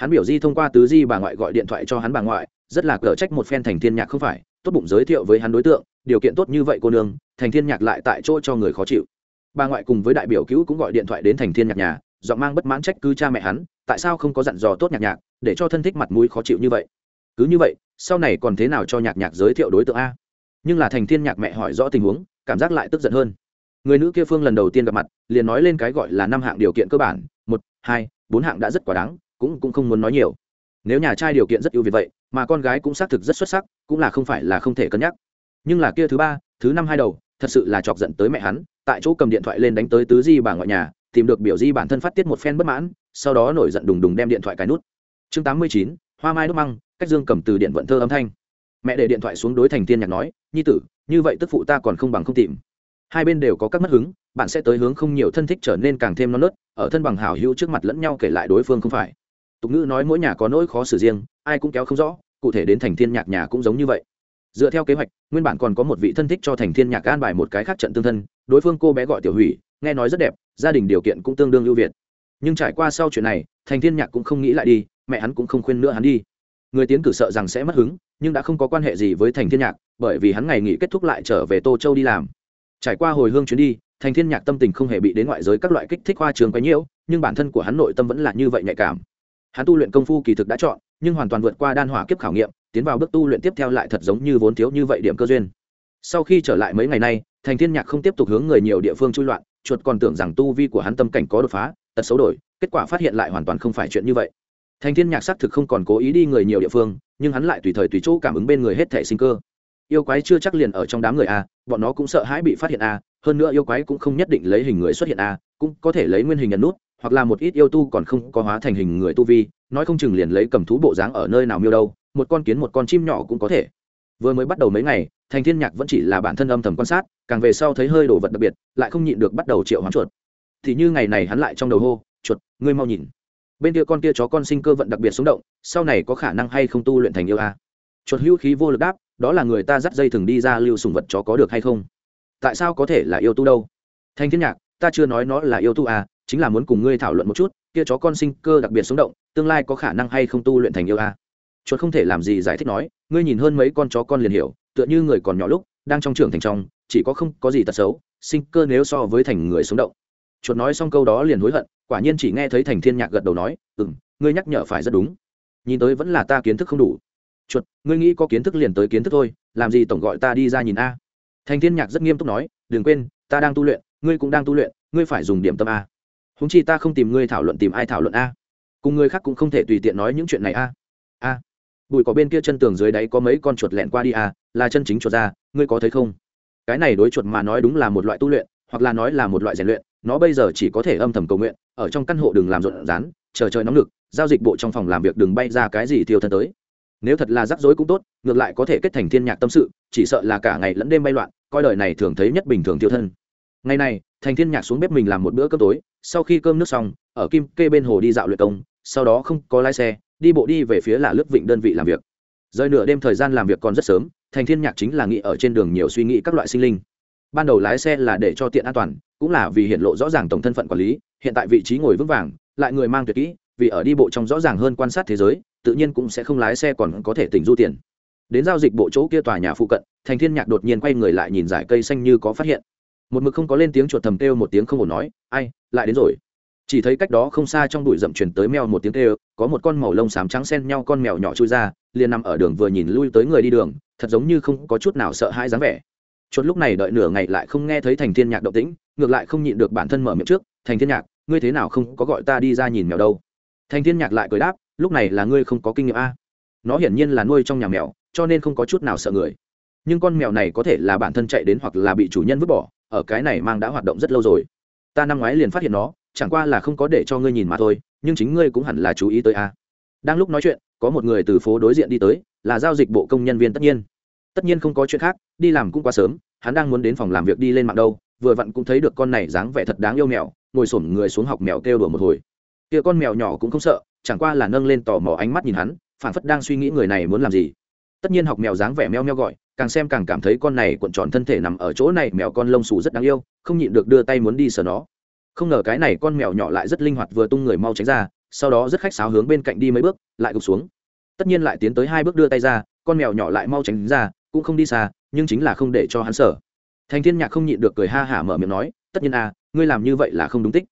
hắn biểu di thông qua tứ di bà ngoại gọi điện thoại cho hắn bà ngoại, rất là cở trách một phen thành thiên nhạc không phải, tốt bụng giới thiệu với hắn đối tượng, điều kiện tốt như vậy cô nương, thành thiên nhạc lại tại chỗ cho người khó chịu. Bà ngoại cùng với đại biểu cứu cũng gọi điện thoại đến thành thiên nhạc nhà, giọng mang bất mãn trách cứ cha mẹ hắn, tại sao không có dặn dò tốt nhạc nhạc, để cho thân thích mặt mũi khó chịu như vậy? Cứ như vậy, sau này còn thế nào cho nhạc nhạc giới thiệu đối tượng a? Nhưng là thành thiên nhạc mẹ hỏi rõ tình huống, cảm giác lại tức giận hơn. Người nữ kia phương lần đầu tiên gặp mặt, liền nói lên cái gọi là năm hạng điều kiện cơ bản, một, hai, bốn hạng đã rất quá đáng cũng cũng không muốn nói nhiều. Nếu nhà trai điều kiện rất ưu việt vậy, mà con gái cũng xác thực rất xuất sắc, cũng là không phải là không thể cân nhắc. Nhưng là kia thứ ba, thứ năm hai đầu, thật sự là chọc giận tới mẹ hắn, tại chỗ cầm điện thoại lên đánh tới tứ di bà ngoại nhà, tìm được biểu di bản thân phát tiết một phen bất mãn, sau đó nổi giận đùng đùng đem điện thoại cài nút. Chương tám mươi chín, hoa mai đốt măng, cách dương cầm từ điện vận thơ âm thanh. Mẹ để điện thoại xuống đối thành tiên nhạc nói, nhi tử, như vậy tức phụ ta còn không bằng không tìm. Hai bên đều có các mất hứng, bạn sẽ tới hướng không nhiều thân thích trở nên càng thêm non nớt, ở thân bằng hảo hữu trước mặt lẫn nhau kể lại đối phương không phải tục ngữ nói mỗi nhà có nỗi khó xử riêng, ai cũng kéo không rõ, cụ thể đến thành thiên nhạc nhà cũng giống như vậy. Dựa theo kế hoạch, nguyên bản còn có một vị thân thích cho thành thiên nhạc an bài một cái khác trận tương thân, đối phương cô bé gọi tiểu hủy, nghe nói rất đẹp, gia đình điều kiện cũng tương đương ưu việt. Nhưng trải qua sau chuyện này, thành thiên nhạc cũng không nghĩ lại đi, mẹ hắn cũng không khuyên nữa hắn đi. Người tiến cử sợ rằng sẽ mất hứng, nhưng đã không có quan hệ gì với thành thiên nhạc, bởi vì hắn ngày nghỉ kết thúc lại trở về tô châu đi làm. Trải qua hồi hương chuyến đi, thành thiên nhạc tâm tình không hề bị đến ngoại giới các loại kích thích hoa trường quấy nhiễu, nhưng bản thân của hắn nội tâm vẫn là như vậy nhạy cảm hắn tu luyện công phu kỳ thực đã chọn, nhưng hoàn toàn vượt qua đan hỏa kiếp khảo nghiệm, tiến vào bước tu luyện tiếp theo lại thật giống như vốn thiếu như vậy điểm cơ duyên. Sau khi trở lại mấy ngày nay, thành thiên nhạc không tiếp tục hướng người nhiều địa phương chui loạn, chuột còn tưởng rằng tu vi của hắn tâm cảnh có đột phá, tật xấu đổi, kết quả phát hiện lại hoàn toàn không phải chuyện như vậy. Thành thiên nhạc xác thực không còn cố ý đi người nhiều địa phương, nhưng hắn lại tùy thời tùy chỗ cảm ứng bên người hết thể sinh cơ. Yêu quái chưa chắc liền ở trong đám người a, bọn nó cũng sợ hãi bị phát hiện a, hơn nữa yêu quái cũng không nhất định lấy hình người xuất hiện a, cũng có thể lấy nguyên hình nhận nút hoặc là một ít yêu tu còn không có hóa thành hình người tu vi, nói không chừng liền lấy cầm thú bộ dáng ở nơi nào miêu đâu, một con kiến một con chim nhỏ cũng có thể. Vừa mới bắt đầu mấy ngày, thành thiên nhạc vẫn chỉ là bản thân âm thầm quan sát, càng về sau thấy hơi đồ vật đặc biệt, lại không nhịn được bắt đầu triệu hoán chuột. Thì như ngày này hắn lại trong đầu hô, chuột, ngươi mau nhìn. Bên kia con kia chó con sinh cơ vận đặc biệt sống động, sau này có khả năng hay không tu luyện thành yêu a? Chuột hữu khí vô lực đáp, đó là người ta dắt dây thừng đi ra lưu sùng vật chó có được hay không? Tại sao có thể là yêu tu đâu? Thanh thiên nhạc, ta chưa nói nó là yêu tu à chính là muốn cùng ngươi thảo luận một chút, kia chó con sinh cơ đặc biệt sống động, tương lai có khả năng hay không tu luyện thành yêu à. chuột không thể làm gì giải thích nói, ngươi nhìn hơn mấy con chó con liền hiểu, tựa như người còn nhỏ lúc, đang trong trưởng thành trong, chỉ có không có gì tật xấu, sinh cơ nếu so với thành người sống động. Chuột nói xong câu đó liền hối hận, quả nhiên chỉ nghe thấy thành thiên nhạc gật đầu nói ừ m ngươi nhắc nhở phải rất đúng. Nhìn tới vẫn là ta kiến thức không đủ. Chuột, ngươi nghĩ có kiến thức liền tới kiến thức thôi, làm gì tổng gọi ta đi ra nhìn a? Thành thiên nhạc rất nghiêm túc nói, đừng quên, ta đang tu luyện, ngươi cũng đang tu luyện, ngươi phải dùng điểm tâm a húng chi ta không tìm ngươi thảo luận tìm ai thảo luận a. Cùng người khác cũng không thể tùy tiện nói những chuyện này a. A. Bụi có bên kia chân tường dưới đáy có mấy con chuột lẹn qua đi a, là chân chính chuột ra ngươi có thấy không? Cái này đối chuột mà nói đúng là một loại tu luyện, hoặc là nói là một loại rèn luyện, nó bây giờ chỉ có thể âm thầm cầu nguyện, ở trong căn hộ đừng làm rộn rán, chờ trời nóng lực, giao dịch bộ trong phòng làm việc đừng bay ra cái gì thiêu thân tới. Nếu thật là rắc rối cũng tốt, ngược lại có thể kết thành thiên nhạc tâm sự, chỉ sợ là cả ngày lẫn đêm bay loạn, coi đời này thường thấy nhất bình thường thiêu thân ngày này, thành thiên nhạc xuống bếp mình làm một bữa cơm tối, sau khi cơm nước xong, ở kim kê bên hồ đi dạo luyện công, sau đó không có lái xe, đi bộ đi về phía là lớp vịnh đơn vị làm việc. Rời nửa đêm thời gian làm việc còn rất sớm, thành thiên nhạc chính là nghĩ ở trên đường nhiều suy nghĩ các loại sinh linh. Ban đầu lái xe là để cho tiện an toàn, cũng là vì hiện lộ rõ ràng tổng thân phận quản lý, hiện tại vị trí ngồi vững vàng, lại người mang tuyệt kỹ, vì ở đi bộ trong rõ ràng hơn quan sát thế giới, tự nhiên cũng sẽ không lái xe còn có thể tỉnh du tiền. Đến giao dịch bộ chỗ kia tòa nhà phụ cận, thành thiên nhạc đột nhiên quay người lại nhìn dải cây xanh như có phát hiện một mực không có lên tiếng chuột thầm kêu một tiếng không ổn nói, ai, lại đến rồi. Chỉ thấy cách đó không xa trong bụi rậm truyền tới mèo một tiếng kêu, có một con màu lông xám trắng xen nhau con mèo nhỏ chui ra, liền nằm ở đường vừa nhìn lui tới người đi đường, thật giống như không có chút nào sợ hãi dáng vẻ. Chuột lúc này đợi nửa ngày lại không nghe thấy thành thiên nhạc động tĩnh, ngược lại không nhịn được bản thân mở miệng trước, thành thiên nhạc, ngươi thế nào không có gọi ta đi ra nhìn mèo đâu? Thành thiên nhạc lại cười đáp, lúc này là ngươi không có kinh nghiệm a. Nó hiển nhiên là nuôi trong nhà mèo, cho nên không có chút nào sợ người. Nhưng con mèo này có thể là bản thân chạy đến hoặc là bị chủ nhân vứt bỏ ở cái này mang đã hoạt động rất lâu rồi. Ta năm ngoái liền phát hiện nó, chẳng qua là không có để cho ngươi nhìn mà thôi, nhưng chính ngươi cũng hẳn là chú ý tới a. Đang lúc nói chuyện, có một người từ phố đối diện đi tới, là giao dịch bộ công nhân viên tất nhiên. Tất nhiên không có chuyện khác, đi làm cũng quá sớm, hắn đang muốn đến phòng làm việc đi lên mạng đâu, vừa vặn cũng thấy được con này dáng vẻ thật đáng yêu mèo, ngồi xổm người xuống học mèo kêu đùa một hồi. Kia con mèo nhỏ cũng không sợ, chẳng qua là nâng lên tò mò ánh mắt nhìn hắn phản phất đang suy nghĩ người này muốn làm gì. Tất nhiên học mèo dáng vẻ meo meo gọi càng xem càng cảm thấy con này cuộn tròn thân thể nằm ở chỗ này, mèo con lông xù rất đáng yêu, không nhịn được đưa tay muốn đi sờ nó. Không ngờ cái này con mèo nhỏ lại rất linh hoạt vừa tung người mau tránh ra, sau đó rất khách sáo hướng bên cạnh đi mấy bước, lại gục xuống. Tất nhiên lại tiến tới hai bước đưa tay ra, con mèo nhỏ lại mau tránh ra, cũng không đi xa, nhưng chính là không để cho hắn sở thành thiên nhạc không nhịn được cười ha hả mở miệng nói, tất nhiên à ngươi làm như vậy là không đúng tích.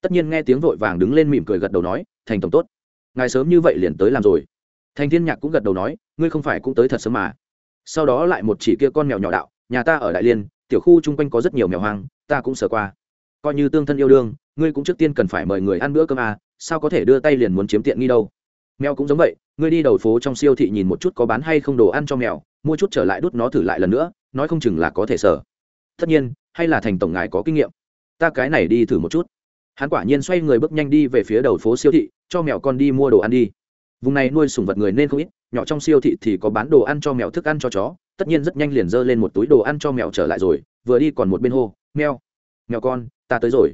Tất nhiên nghe tiếng vội vàng đứng lên mỉm cười gật đầu nói, thành tổng tốt. Ngài sớm như vậy liền tới làm rồi. Thành thiên nhạc cũng gật đầu nói, ngươi không phải cũng tới thật sớm mà sau đó lại một chỉ kia con mèo nhỏ đạo, nhà ta ở đại liên, tiểu khu chung quanh có rất nhiều mèo hoang, ta cũng sờ qua. Coi như tương thân yêu đương, ngươi cũng trước tiên cần phải mời người ăn bữa cơm à sao có thể đưa tay liền muốn chiếm tiện nghi đâu? Mèo cũng giống vậy, ngươi đi đầu phố trong siêu thị nhìn một chút có bán hay không đồ ăn cho mèo, mua chút trở lại đút nó thử lại lần nữa, nói không chừng là có thể sở tất nhiên, hay là thành tổng ngài có kinh nghiệm. Ta cái này đi thử một chút. Hắn quả nhiên xoay người bước nhanh đi về phía đầu phố siêu thị, cho mèo con đi mua đồ ăn đi. Vùng này nuôi sủng vật người nên không ít nhỏ trong siêu thị thì có bán đồ ăn cho mèo thức ăn cho chó, tất nhiên rất nhanh liền giơ lên một túi đồ ăn cho mèo trở lại rồi, vừa đi còn một bên hô, mèo mèo con, ta tới rồi.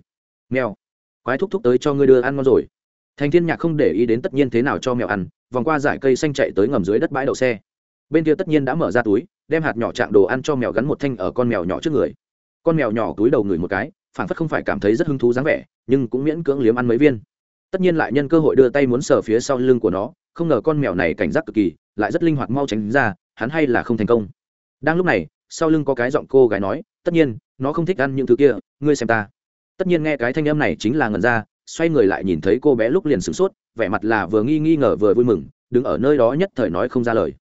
Mèo, quái thúc thúc tới cho ngươi đưa ăn ngon rồi. Thành thiên nhạc không để ý đến tất nhiên thế nào cho mèo ăn, vòng qua dải cây xanh chạy tới ngầm dưới đất bãi đậu xe. Bên kia tất nhiên đã mở ra túi, đem hạt nhỏ trạng đồ ăn cho mèo gắn một thanh ở con mèo nhỏ trước người. Con mèo nhỏ túi đầu người một cái phản phất không phải cảm thấy rất hứng thú dáng vẻ, nhưng cũng miễn cưỡng liếm ăn mấy viên. Tất nhiên lại nhân cơ hội đưa tay muốn sờ phía sau lưng của nó không ngờ con mèo này cảnh giác cực kỳ, lại rất linh hoạt mau tránh ra, hắn hay là không thành công. Đang lúc này, sau lưng có cái giọng cô gái nói, tất nhiên, nó không thích ăn những thứ kia, ngươi xem ta. Tất nhiên nghe cái thanh âm này chính là ngần ra, xoay người lại nhìn thấy cô bé lúc liền sửng sốt, vẻ mặt là vừa nghi nghi ngờ vừa vui mừng, đứng ở nơi đó nhất thời nói không ra lời.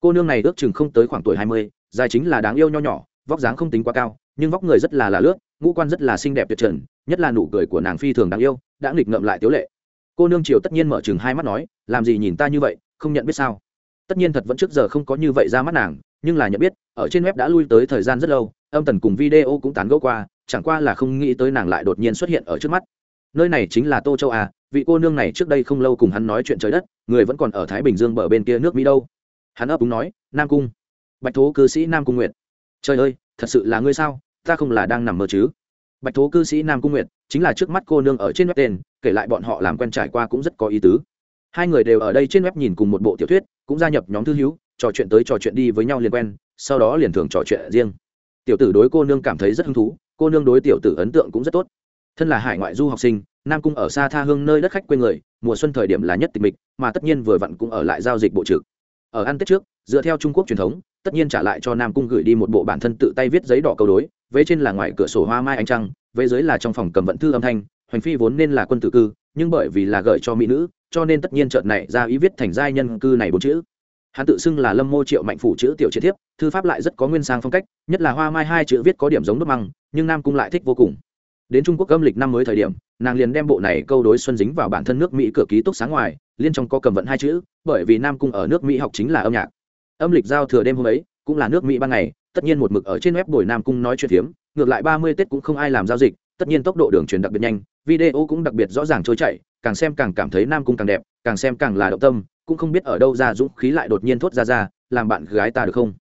Cô nương này ước chừng không tới khoảng tuổi hai mươi, dài chính là đáng yêu nho nhỏ, vóc dáng không tính quá cao, nhưng vóc người rất là là lướt, ngũ quan rất là xinh đẹp tuyệt trần, nhất là nụ cười của nàng phi thường đáng yêu, đã nghịch ngợm lại tiếu lệ cô nương triều tất nhiên mở chừng hai mắt nói, làm gì nhìn ta như vậy, không nhận biết sao? Tất nhiên thật vẫn trước giờ không có như vậy ra mắt nàng, nhưng là nhận biết, ở trên web đã lui tới thời gian rất lâu, âm tần cùng video cũng tán gẫu qua, chẳng qua là không nghĩ tới nàng lại đột nhiên xuất hiện ở trước mắt. Nơi này chính là tô châu à vị cô nương này trước đây không lâu cùng hắn nói chuyện trời đất, người vẫn còn ở thái bình dương bờ bên kia nước mỹ đâu. Hắn ấp úng nói, nam cung, bạch thố cư sĩ nam cung nguyệt. Trời ơi, thật sự là ngươi sao? Ta không là đang nằm mơ chứ bạch thố cư sĩ nam cung nguyệt, chính là trước mắt cô nương ở trên web tên, kể lại bọn họ làm quen trải qua cũng rất có ý tứ. Hai người đều ở đây trên web nhìn cùng một bộ tiểu thuyết, cũng gia nhập nhóm thư hữu, trò chuyện tới trò chuyện đi với nhau liền quen, sau đó liền thường trò chuyện riêng. Tiểu tử đối cô nương cảm thấy rất hứng thú, cô nương đối tiểu tử ấn tượng cũng rất tốt. Thân là hải ngoại du học sinh, nam cung ở xa tha hương nơi đất khách quê người, mùa xuân thời điểm là nhất tịch mịch, mà tất nhiên vừa vặn cũng ở lại giao dịch bộ trực ở ăn tết trước, dựa theo trung quốc truyền thống tất nhiên trả lại cho nam cung gửi đi một bộ bản thân tự tay viết giấy đỏ câu đối, vế trên là ngoài cửa sổ hoa mai ánh trăng, vế dưới là trong phòng cầm vận thư âm thanh, hoành phi vốn nên là quân tử cư, nhưng bởi vì là gợi cho mỹ nữ, cho nên tất nhiên trợt này ra ý viết thành giai nhân cư này bốn chữ. Hắn tự xưng là lâm mô triệu mạnh phủ chữ tiểu triệt thiếp, thư pháp lại rất có nguyên sang phong cách, nhất là hoa mai hai chữ viết có điểm giống nước măng, nhưng nam cung lại thích vô cùng. Đến trung quốc âm lịch năm mới thời điểm, nàng liền đem bộ này câu đối xuân dính vào bản thân nước mỹ cửa ký túc sáng ngoài, liên trong có cầm vận hai chữ, bởi vì nam cung ở nước mỹ học chính là âm nhạc âm lịch giao thừa đêm hôm ấy, cũng là nước mỹ ban ngày, tất nhiên một mực ở trên web buổi nam cung nói chuyện phiếm, ngược lại ba mươi tết cũng không ai làm giao dịch, tất nhiên tốc độ đường truyền đặc biệt nhanh, video cũng đặc biệt rõ ràng trôi chảy, càng xem càng cảm thấy nam cung càng đẹp, càng xem càng là động tâm, cũng không biết ở đâu ra dũng khí lại đột nhiên thốt ra ra, làm bạn gái ta được không?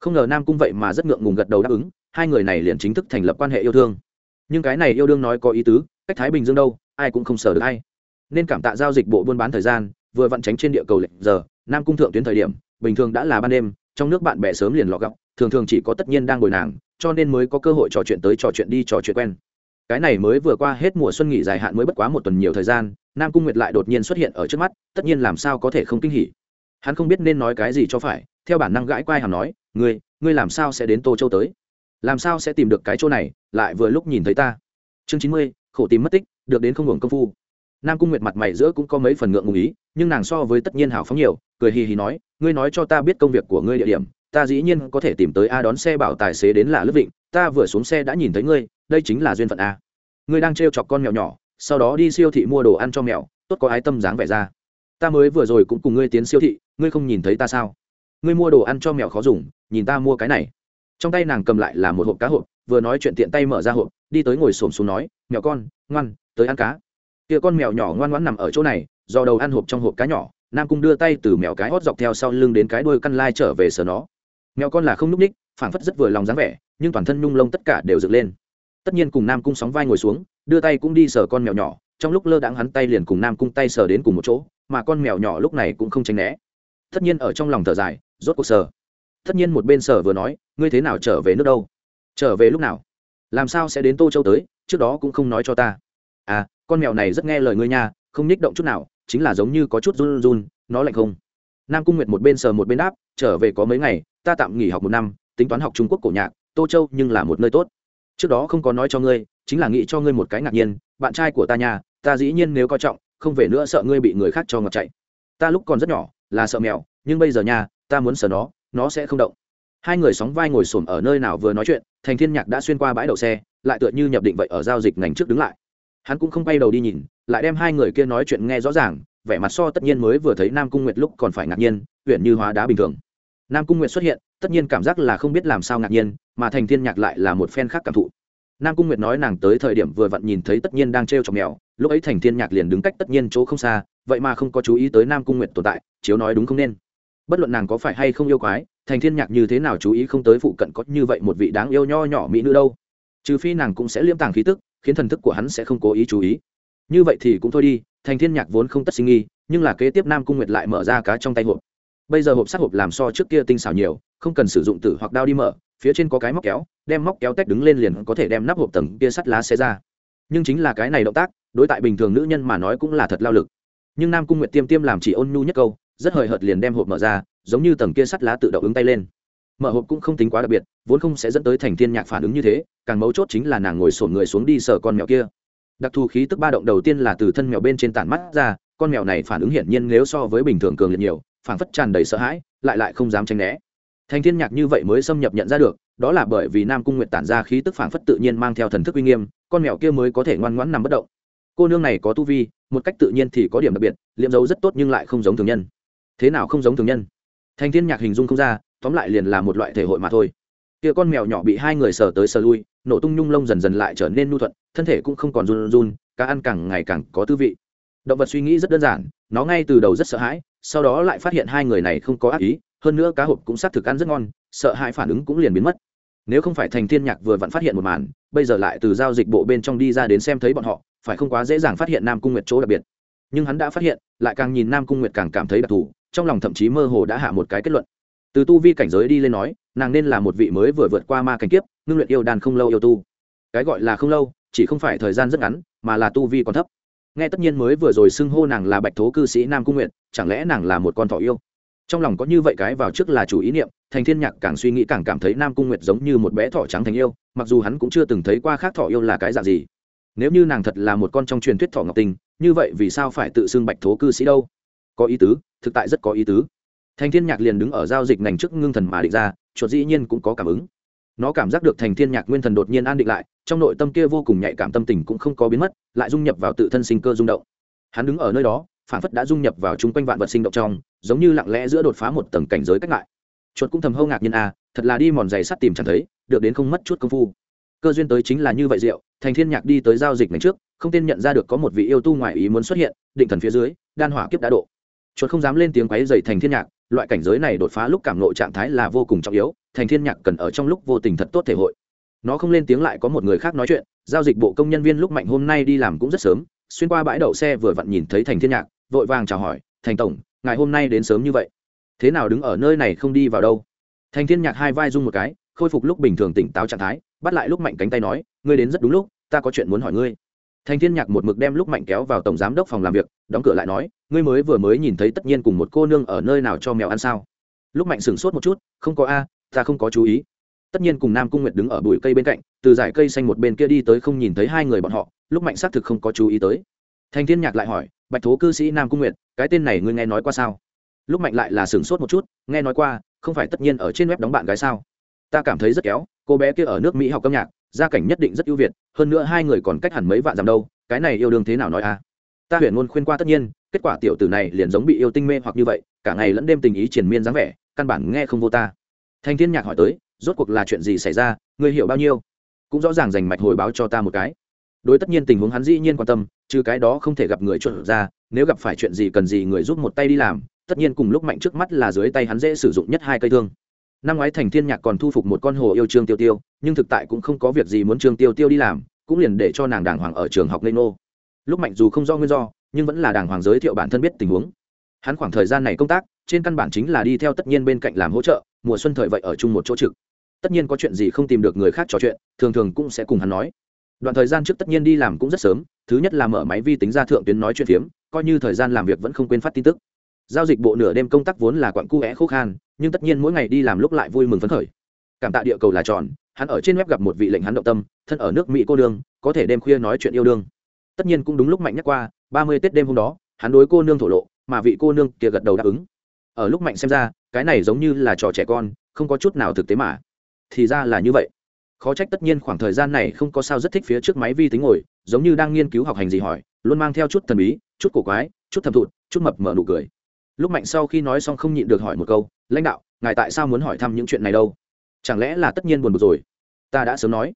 Không ngờ nam cung vậy mà rất ngượng ngùng gật đầu đáp ứng, hai người này liền chính thức thành lập quan hệ yêu thương. Nhưng cái này yêu đương nói có ý tứ, cách thái bình dương đâu, ai cũng không sở được hay nên cảm tạ giao dịch bộ buôn bán thời gian, vừa vặn tránh trên địa cầu lệnh giờ, nam cung thượng tuyến thời điểm bình thường đã là ban đêm, trong nước bạn bè sớm liền lọ gọc thường thường chỉ có tất nhiên đang ngồi nàng, cho nên mới có cơ hội trò chuyện tới trò chuyện đi trò chuyện quen. Cái này mới vừa qua hết mùa xuân nghỉ dài hạn mới bất quá một tuần nhiều thời gian, nam cung nguyệt lại đột nhiên xuất hiện ở trước mắt, tất nhiên làm sao có thể không kinh hỉ. Hắn không biết nên nói cái gì cho phải, theo bản năng gãi quai hàm nói, ngươi ngươi làm sao sẽ đến tô châu tới? Làm sao sẽ tìm được cái chỗ này, lại vừa lúc nhìn thấy ta? Chương chín mươi, khổ tìm mất tích, được đến không hưởng công phu nam cung nguyệt mặt mày giữa cũng có mấy phần ngượng ngùng ý, nhưng nàng so với tất nhiên hào phóng nhiều, cười hì hì nói, ngươi nói cho ta biết công việc của ngươi địa điểm, ta dĩ nhiên có thể tìm tới a đón xe bảo tài xế đến là lướt vịnh, ta vừa xuống xe đã nhìn thấy ngươi, đây chính là duyên phận a. Ngươi đang t chọc con mèo nhỏ, sau đó đi siêu thị mua đồ ăn cho mèo, tốt có ái tâm dáng vẻ ra. Ta mới vừa rồi cũng cùng ngươi tiến siêu thị, ngươi không nhìn thấy ta sao? Ngươi mua đồ ăn cho mèo khó dùng, nhìn ta mua cái này. Trong tay nàng cầm lại là một hộp cá hộp, vừa nói chuyện tiện tay mở ra hộp, đi tới ngồi xổm xuống nói, mèo con, ngoan, tới ăn cá kia con mèo nhỏ ngoan ngoãn nằm ở chỗ này, do đầu ăn hộp trong hộp cá nhỏ, nam cung đưa tay từ mèo cái hót dọc theo sau lưng đến cái đuôi căn lai trở về sờ nó. Mèo con là không núp ních, phảng phất rất vừa lòng dáng vẻ, nhưng toàn thân nhung lông tất cả đều dựng lên. Tất nhiên cùng nam cung sóng vai ngồi xuống, đưa tay cũng đi sờ con mèo nhỏ, trong lúc lơ đãng hắn tay liền cùng nam cung tay sờ đến cùng một chỗ, mà con mèo nhỏ lúc này cũng không tránh né. Tất nhiên ở trong lòng thở dài, rốt cuộc sờ. Tất nhiên một bên sờ vừa nói, ngươi thế nào trở về nước đâu? Trở về lúc nào? Làm sao sẽ đến tô châu tới? Trước đó cũng không nói cho ta. À con mèo này rất nghe lời ngươi nha, không nhích động chút nào, chính là giống như có chút run run, nó lạnh không? Nam cung nguyệt một bên sờ một bên đáp, trở về có mấy ngày, ta tạm nghỉ học một năm, tính toán học trung quốc cổ nhạc, tô châu nhưng là một nơi tốt. Trước đó không có nói cho ngươi, chính là nghĩ cho ngươi một cái ngạc nhiên, bạn trai của ta nhà ta dĩ nhiên nếu coi trọng, không về nữa sợ ngươi bị người khác cho ngọt chạy. Ta lúc còn rất nhỏ, là sợ mèo, nhưng bây giờ nhà ta muốn sờ nó nó sẽ không động. Hai người sóng vai ngồi xổm ở nơi nào vừa nói chuyện, thành thiên nhạc đã xuyên qua bãi đậu xe, lại tựa như nhập định vậy ở giao dịch ngành trước đứng lại hắn cũng không bay đầu đi nhìn, lại đem hai người kia nói chuyện nghe rõ ràng, vẻ mặt so tất nhiên mới vừa thấy nam cung nguyệt lúc còn phải ngạc nhiên, huyện như hóa đá bình thường. Nam cung nguyệt xuất hiện, tất nhiên cảm giác là không biết làm sao ngạc nhiên, mà thành thiên nhạc lại là một phen khác cảm thụ. Nam cung nguyệt nói nàng tới thời điểm vừa vặn nhìn thấy tất nhiên đang trêu chọc mèo, lúc ấy thành thiên nhạc liền đứng cách tất nhiên chỗ không xa, vậy mà không có chú ý tới nam cung nguyệt tồn tại, chiếu nói đúng không nên? Bất luận nàng có phải hay không yêu quái, thành thiên nhạc như thế nào chú ý không tới phụ cận có như vậy một vị đáng yêu nho nhỏ mỹ nữ đâu. Trừ phi nàng cũng sẽ liêm tàng khí tức khiến thần thức của hắn sẽ không cố ý chú ý. Như vậy thì cũng thôi đi, thành thiên nhạc vốn không tất sinh nghi, nhưng là kế tiếp nam cung nguyệt lại mở ra cá trong tay hộp. Bây giờ hộp sắt hộp làm so trước kia tinh xảo nhiều, không cần sử dụng tử hoặc đao đi mở, phía trên có cái móc kéo, đem móc kéo tách đứng lên liền có thể đem nắp hộp tầng kia sắt lá xé ra. Nhưng chính là cái này động tác, đối tại bình thường nữ nhân mà nói cũng là thật lao lực. Nhưng nam cung nguyệt tiêm tiêm làm chỉ ôn nhu nhất câu, rất hời hợt liền đem hộp mở ra, giống như tầng kia sắt lá tự động ứng tay lên mở hộp cũng không tính quá đặc biệt, vốn không sẽ dẫn tới thành thiên nhạc phản ứng như thế, càng mấu chốt chính là nàng ngồi sổn người xuống đi sờ con mèo kia. Đặc thù khí tức ba động đầu tiên là từ thân mèo bên trên tản mắt ra, con mèo này phản ứng hiển nhiên nếu so với bình thường cường liệt nhiều phản phất tràn đầy sợ hãi, lại lại không dám tránh né. Thành thiên nhạc như vậy mới xâm nhập nhận ra được, đó là bởi vì nam cung nguyện tản ra khí tức phản phất tự nhiên mang theo thần thức uy nghiêm, con mèo kia mới có thể ngoan ngoãn nằm bất động. Cô nương này có tu vi, một cách tự nhiên thì có điểm đặc biệt, liệm dấu rất tốt nhưng lại không giống thường nhân. Thế nào không giống thường nhân? Thành thiên nhạc hình dung không ra tóm lại liền là một loại thể hội mà thôi. Kia con mèo nhỏ bị hai người sờ tới sờ lui, nổ tung nhung lông dần dần lại trở nên nhu thuận, thân thể cũng không còn run run, cá ăn càng ngày càng có tư vị. Động vật suy nghĩ rất đơn giản, nó ngay từ đầu rất sợ hãi, sau đó lại phát hiện hai người này không có ác ý, hơn nữa cá hộp cũng xác thực ăn rất ngon, sợ hãi phản ứng cũng liền biến mất. Nếu không phải thành thiên nhạc vừa vặn phát hiện một màn, bây giờ lại từ giao dịch bộ bên trong đi ra đến xem thấy bọn họ, phải không quá dễ dàng phát hiện nam cung nguyệt chỗ đặc biệt. Nhưng hắn đã phát hiện, lại càng nhìn nam cung nguyệt càng cảm thấy đặc thù, trong lòng thậm chí mơ hồ đã hạ một cái kết luận từ tu vi cảnh giới đi lên nói, nàng nên là một vị mới vừa vượt qua ma cảnh kiếp, ngưng luyện yêu đàn không lâu yêu tu. Cái gọi là không lâu, chỉ không phải thời gian rất ngắn, mà là tu vi còn thấp. Nghe tất nhiên mới vừa rồi xưng hô nàng là bạch thố cư sĩ nam cung nguyện chẳng lẽ nàng là một con thỏ yêu? Trong lòng có như vậy cái vào trước là chủ ý niệm, thành thiên nhạc càng suy nghĩ càng cảm thấy nam cung nguyệt giống như một bé thỏ trắng thành yêu, mặc dù hắn cũng chưa từng thấy qua khác thỏ yêu là cái dạng gì. Nếu như nàng thật là một con trong truyền thuyết thỏ ngọc tình như vậy vì sao phải tự xưng bạch thố cư sĩ đâu? Có ý tứ, thực tại rất có ý tứ thành thiên nhạc liền đứng ở giao dịch ngành trước ngưng thần mà định ra chuột dĩ nhiên cũng có cảm ứng. Nó cảm giác được thành thiên nhạc nguyên thần đột nhiên an định lại trong nội tâm kia vô cùng nhạy cảm tâm tình cũng không có biến mất lại dung nhập vào tự thân sinh cơ rung động. Hắn đứng ở nơi đó phản phất đã dung nhập vào chung quanh vạn vật sinh động trong giống như lặng lẽ giữa đột phá một tầng cảnh giới cách lại. Chuột cũng thầm hâu ngạc nhiên a à, thật là đi mòn giày sắt tìm chẳng thấy được đến không mất chút công phu. Cơ duyên tới chính là như vậy rượu thành thiên nhạc đi tới giao dịch ngày trước không tên nhận ra được có một vị yêu tu ngoại ý muốn xuất hiện định thần phía dưới đan hỏa kiếp đã độ. Chuột không dám lên tiếng quấy dày thành thiên nhạc loại cảnh giới này đột phá lúc cảm ngộ trạng thái là vô cùng trọng yếu, thành thiên nhạc cần ở trong lúc vô tình thật tốt thể hội. Nó không lên tiếng lại có một người khác nói chuyện, giao dịch bộ công nhân viên lúc mạnh hôm nay đi làm cũng rất sớm, xuyên qua bãi đậu xe vừa vặn nhìn thấy thành thiên nhạc, vội vàng chào hỏi, thành tổng ngày hôm nay đến sớm như vậy? Thế nào đứng ở nơi này không đi vào đâu? Thành thiên nhạc hai vai rung một cái, khôi phục lúc bình thường tỉnh táo trạng thái, bắt lại lúc mạnh cánh tay nói, ngươi đến rất đúng lúc, ta có chuyện muốn hỏi ngươi thành thiên nhạc một mực đem lúc mạnh kéo vào tổng giám đốc phòng làm việc, đóng cửa lại nói, ngươi mới vừa mới nhìn thấy tất nhiên cùng một cô nương ở nơi nào cho mèo ăn sao? Lúc mạnh sửng sốt một chút, không có a, ta không có chú ý. Tất nhiên cùng nam cung nguyệt đứng ở bụi cây bên cạnh, từ dải cây xanh một bên kia đi tới không nhìn thấy hai người bọn họ lúc mạnh xác thực không có chú ý tới. Thành thiên nhạc lại hỏi, bạch thố cư sĩ nam cung nguyệt, cái tên này ngươi nghe nói qua sao? Lúc mạnh lại là sửng sốt một chút, nghe nói qua, không phải tất nhiên ở trên web đóng bạn gái sao? Ta cảm thấy rất kéo cô bé kia ở nước mỹ học âm nhạc gia cảnh nhất định rất ưu việt, hơn nữa hai người còn cách hẳn mấy vạn dặm đâu, cái này yêu đương thế nào nói a? Ta huyền ngôn khuyên qua tất nhiên, kết quả tiểu tử này liền giống bị yêu tinh mê hoặc như vậy, cả ngày lẫn đêm tình ý triền miên dáng vẻ, căn bản nghe không vô ta. Thanh thiên nhạc hỏi tới, rốt cuộc là chuyện gì xảy ra ngươi hiểu bao nhiêu? Cũng rõ ràng dành mạch hồi báo cho ta một cái. Đối tất nhiên tình huống hắn dĩ nhiên quan tâm, trừ cái đó không thể gặp người chuẩn ra, nếu gặp phải chuyện gì cần gì người giúp một tay đi làm, tất nhiên cùng lúc mạnh trước mắt là dưới tay hắn dễ sử dụng nhất hai cây thương năm ngoái thành thiên nhạc còn thu phục một con hồ yêu trương tiêu tiêu, nhưng thực tại cũng không có việc gì muốn trương tiêu tiêu đi làm, cũng liền để cho nàng đàng hoàng ở trường học lên nô. Lúc mạnh dù không do nguyên do, nhưng vẫn là đàng hoàng giới thiệu bản thân biết tình huống. Hắn khoảng thời gian này công tác, trên căn bản chính là đi theo tất nhiên bên cạnh làm hỗ trợ, mùa xuân thời vậy ở chung một chỗ trực. Tất nhiên có chuyện gì không tìm được người khác trò chuyện, thường thường cũng sẽ cùng hắn nói. Đoạn thời gian trước tất nhiên đi làm cũng rất sớm, thứ nhất là mở máy vi tính ra thượng tuyến nói chuyện phiếm, coi như thời gian làm việc vẫn không quên phát tin tức giao dịch bộ nửa đêm công tác vốn là quặng cu é khô khan, nhưng tất nhiên mỗi ngày đi làm lúc lại vui mừng phấn khởi. Cảm tạ địa cầu là tròn, hắn ở trên web gặp một vị lệnh hắn động tâm, thân ở nước mỹ cô đương có thể đêm khuya nói chuyện yêu đương. Tất nhiên cũng đúng lúc mạnh nhắc qua, ba mươi tết đêm hôm đó, hắn đối cô nương thổ lộ, mà vị cô nương kia gật đầu đáp ứng. Ở lúc mạnh xem ra, cái này giống như là trò trẻ con, không có chút nào thực tế mà. Thì ra là như vậy. Khó trách tất nhiên khoảng thời gian này không có sao rất thích phía trước máy vi tính ngồi, giống như đang nghiên cứu học hành gì hỏi, luôn mang theo chút thần bí, chút cổ quái, chút thầm thụt, chút mập mở nụ cười lúc mạnh sau khi nói xong không nhịn được hỏi một câu lãnh đạo ngài tại sao muốn hỏi thăm những chuyện này đâu? Chẳng lẽ là tất nhiên buồn bực rồi? Ta đã sớm nói.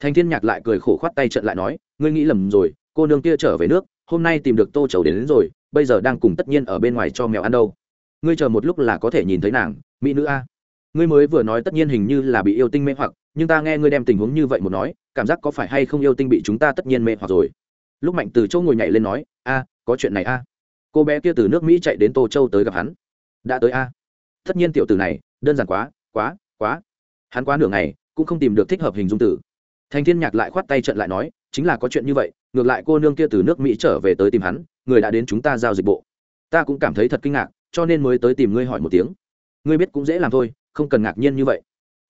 Thành thiên nhạc lại cười khổ khoát tay trận lại nói ngươi nghĩ lầm rồi cô nương kia trở về nước hôm nay tìm được tô chầu đến, đến rồi bây giờ đang cùng tất nhiên ở bên ngoài cho mèo ăn đâu. Ngươi chờ một lúc là có thể nhìn thấy nàng mỹ nữ a. Ngươi mới vừa nói tất nhiên hình như là bị yêu tinh mê hoặc nhưng ta nghe ngươi đem tình huống như vậy một nói cảm giác có phải hay không yêu tinh bị chúng ta tất nhiên mê hoặc rồi? Lúc mạnh từ chỗ ngồi nhảy lên nói a có chuyện này a cô bé kia từ nước mỹ chạy đến tô châu tới gặp hắn. Đã tới a. Tất nhiên tiểu tử này, đơn giản quá quá quá. Hắn quá nửa ngày, cũng không tìm được thích hợp hình dung tử thành thiên nhạc lại khoát tay trận lại nói, chính là có chuyện như vậy, ngược lại cô nương kia từ nước mỹ trở về tới tìm hắn, người đã đến chúng ta giao dịch bộ. Ta cũng cảm thấy thật kinh ngạc, cho nên mới tới tìm ngươi hỏi một tiếng. Ngươi biết cũng dễ làm thôi, không cần ngạc nhiên như vậy.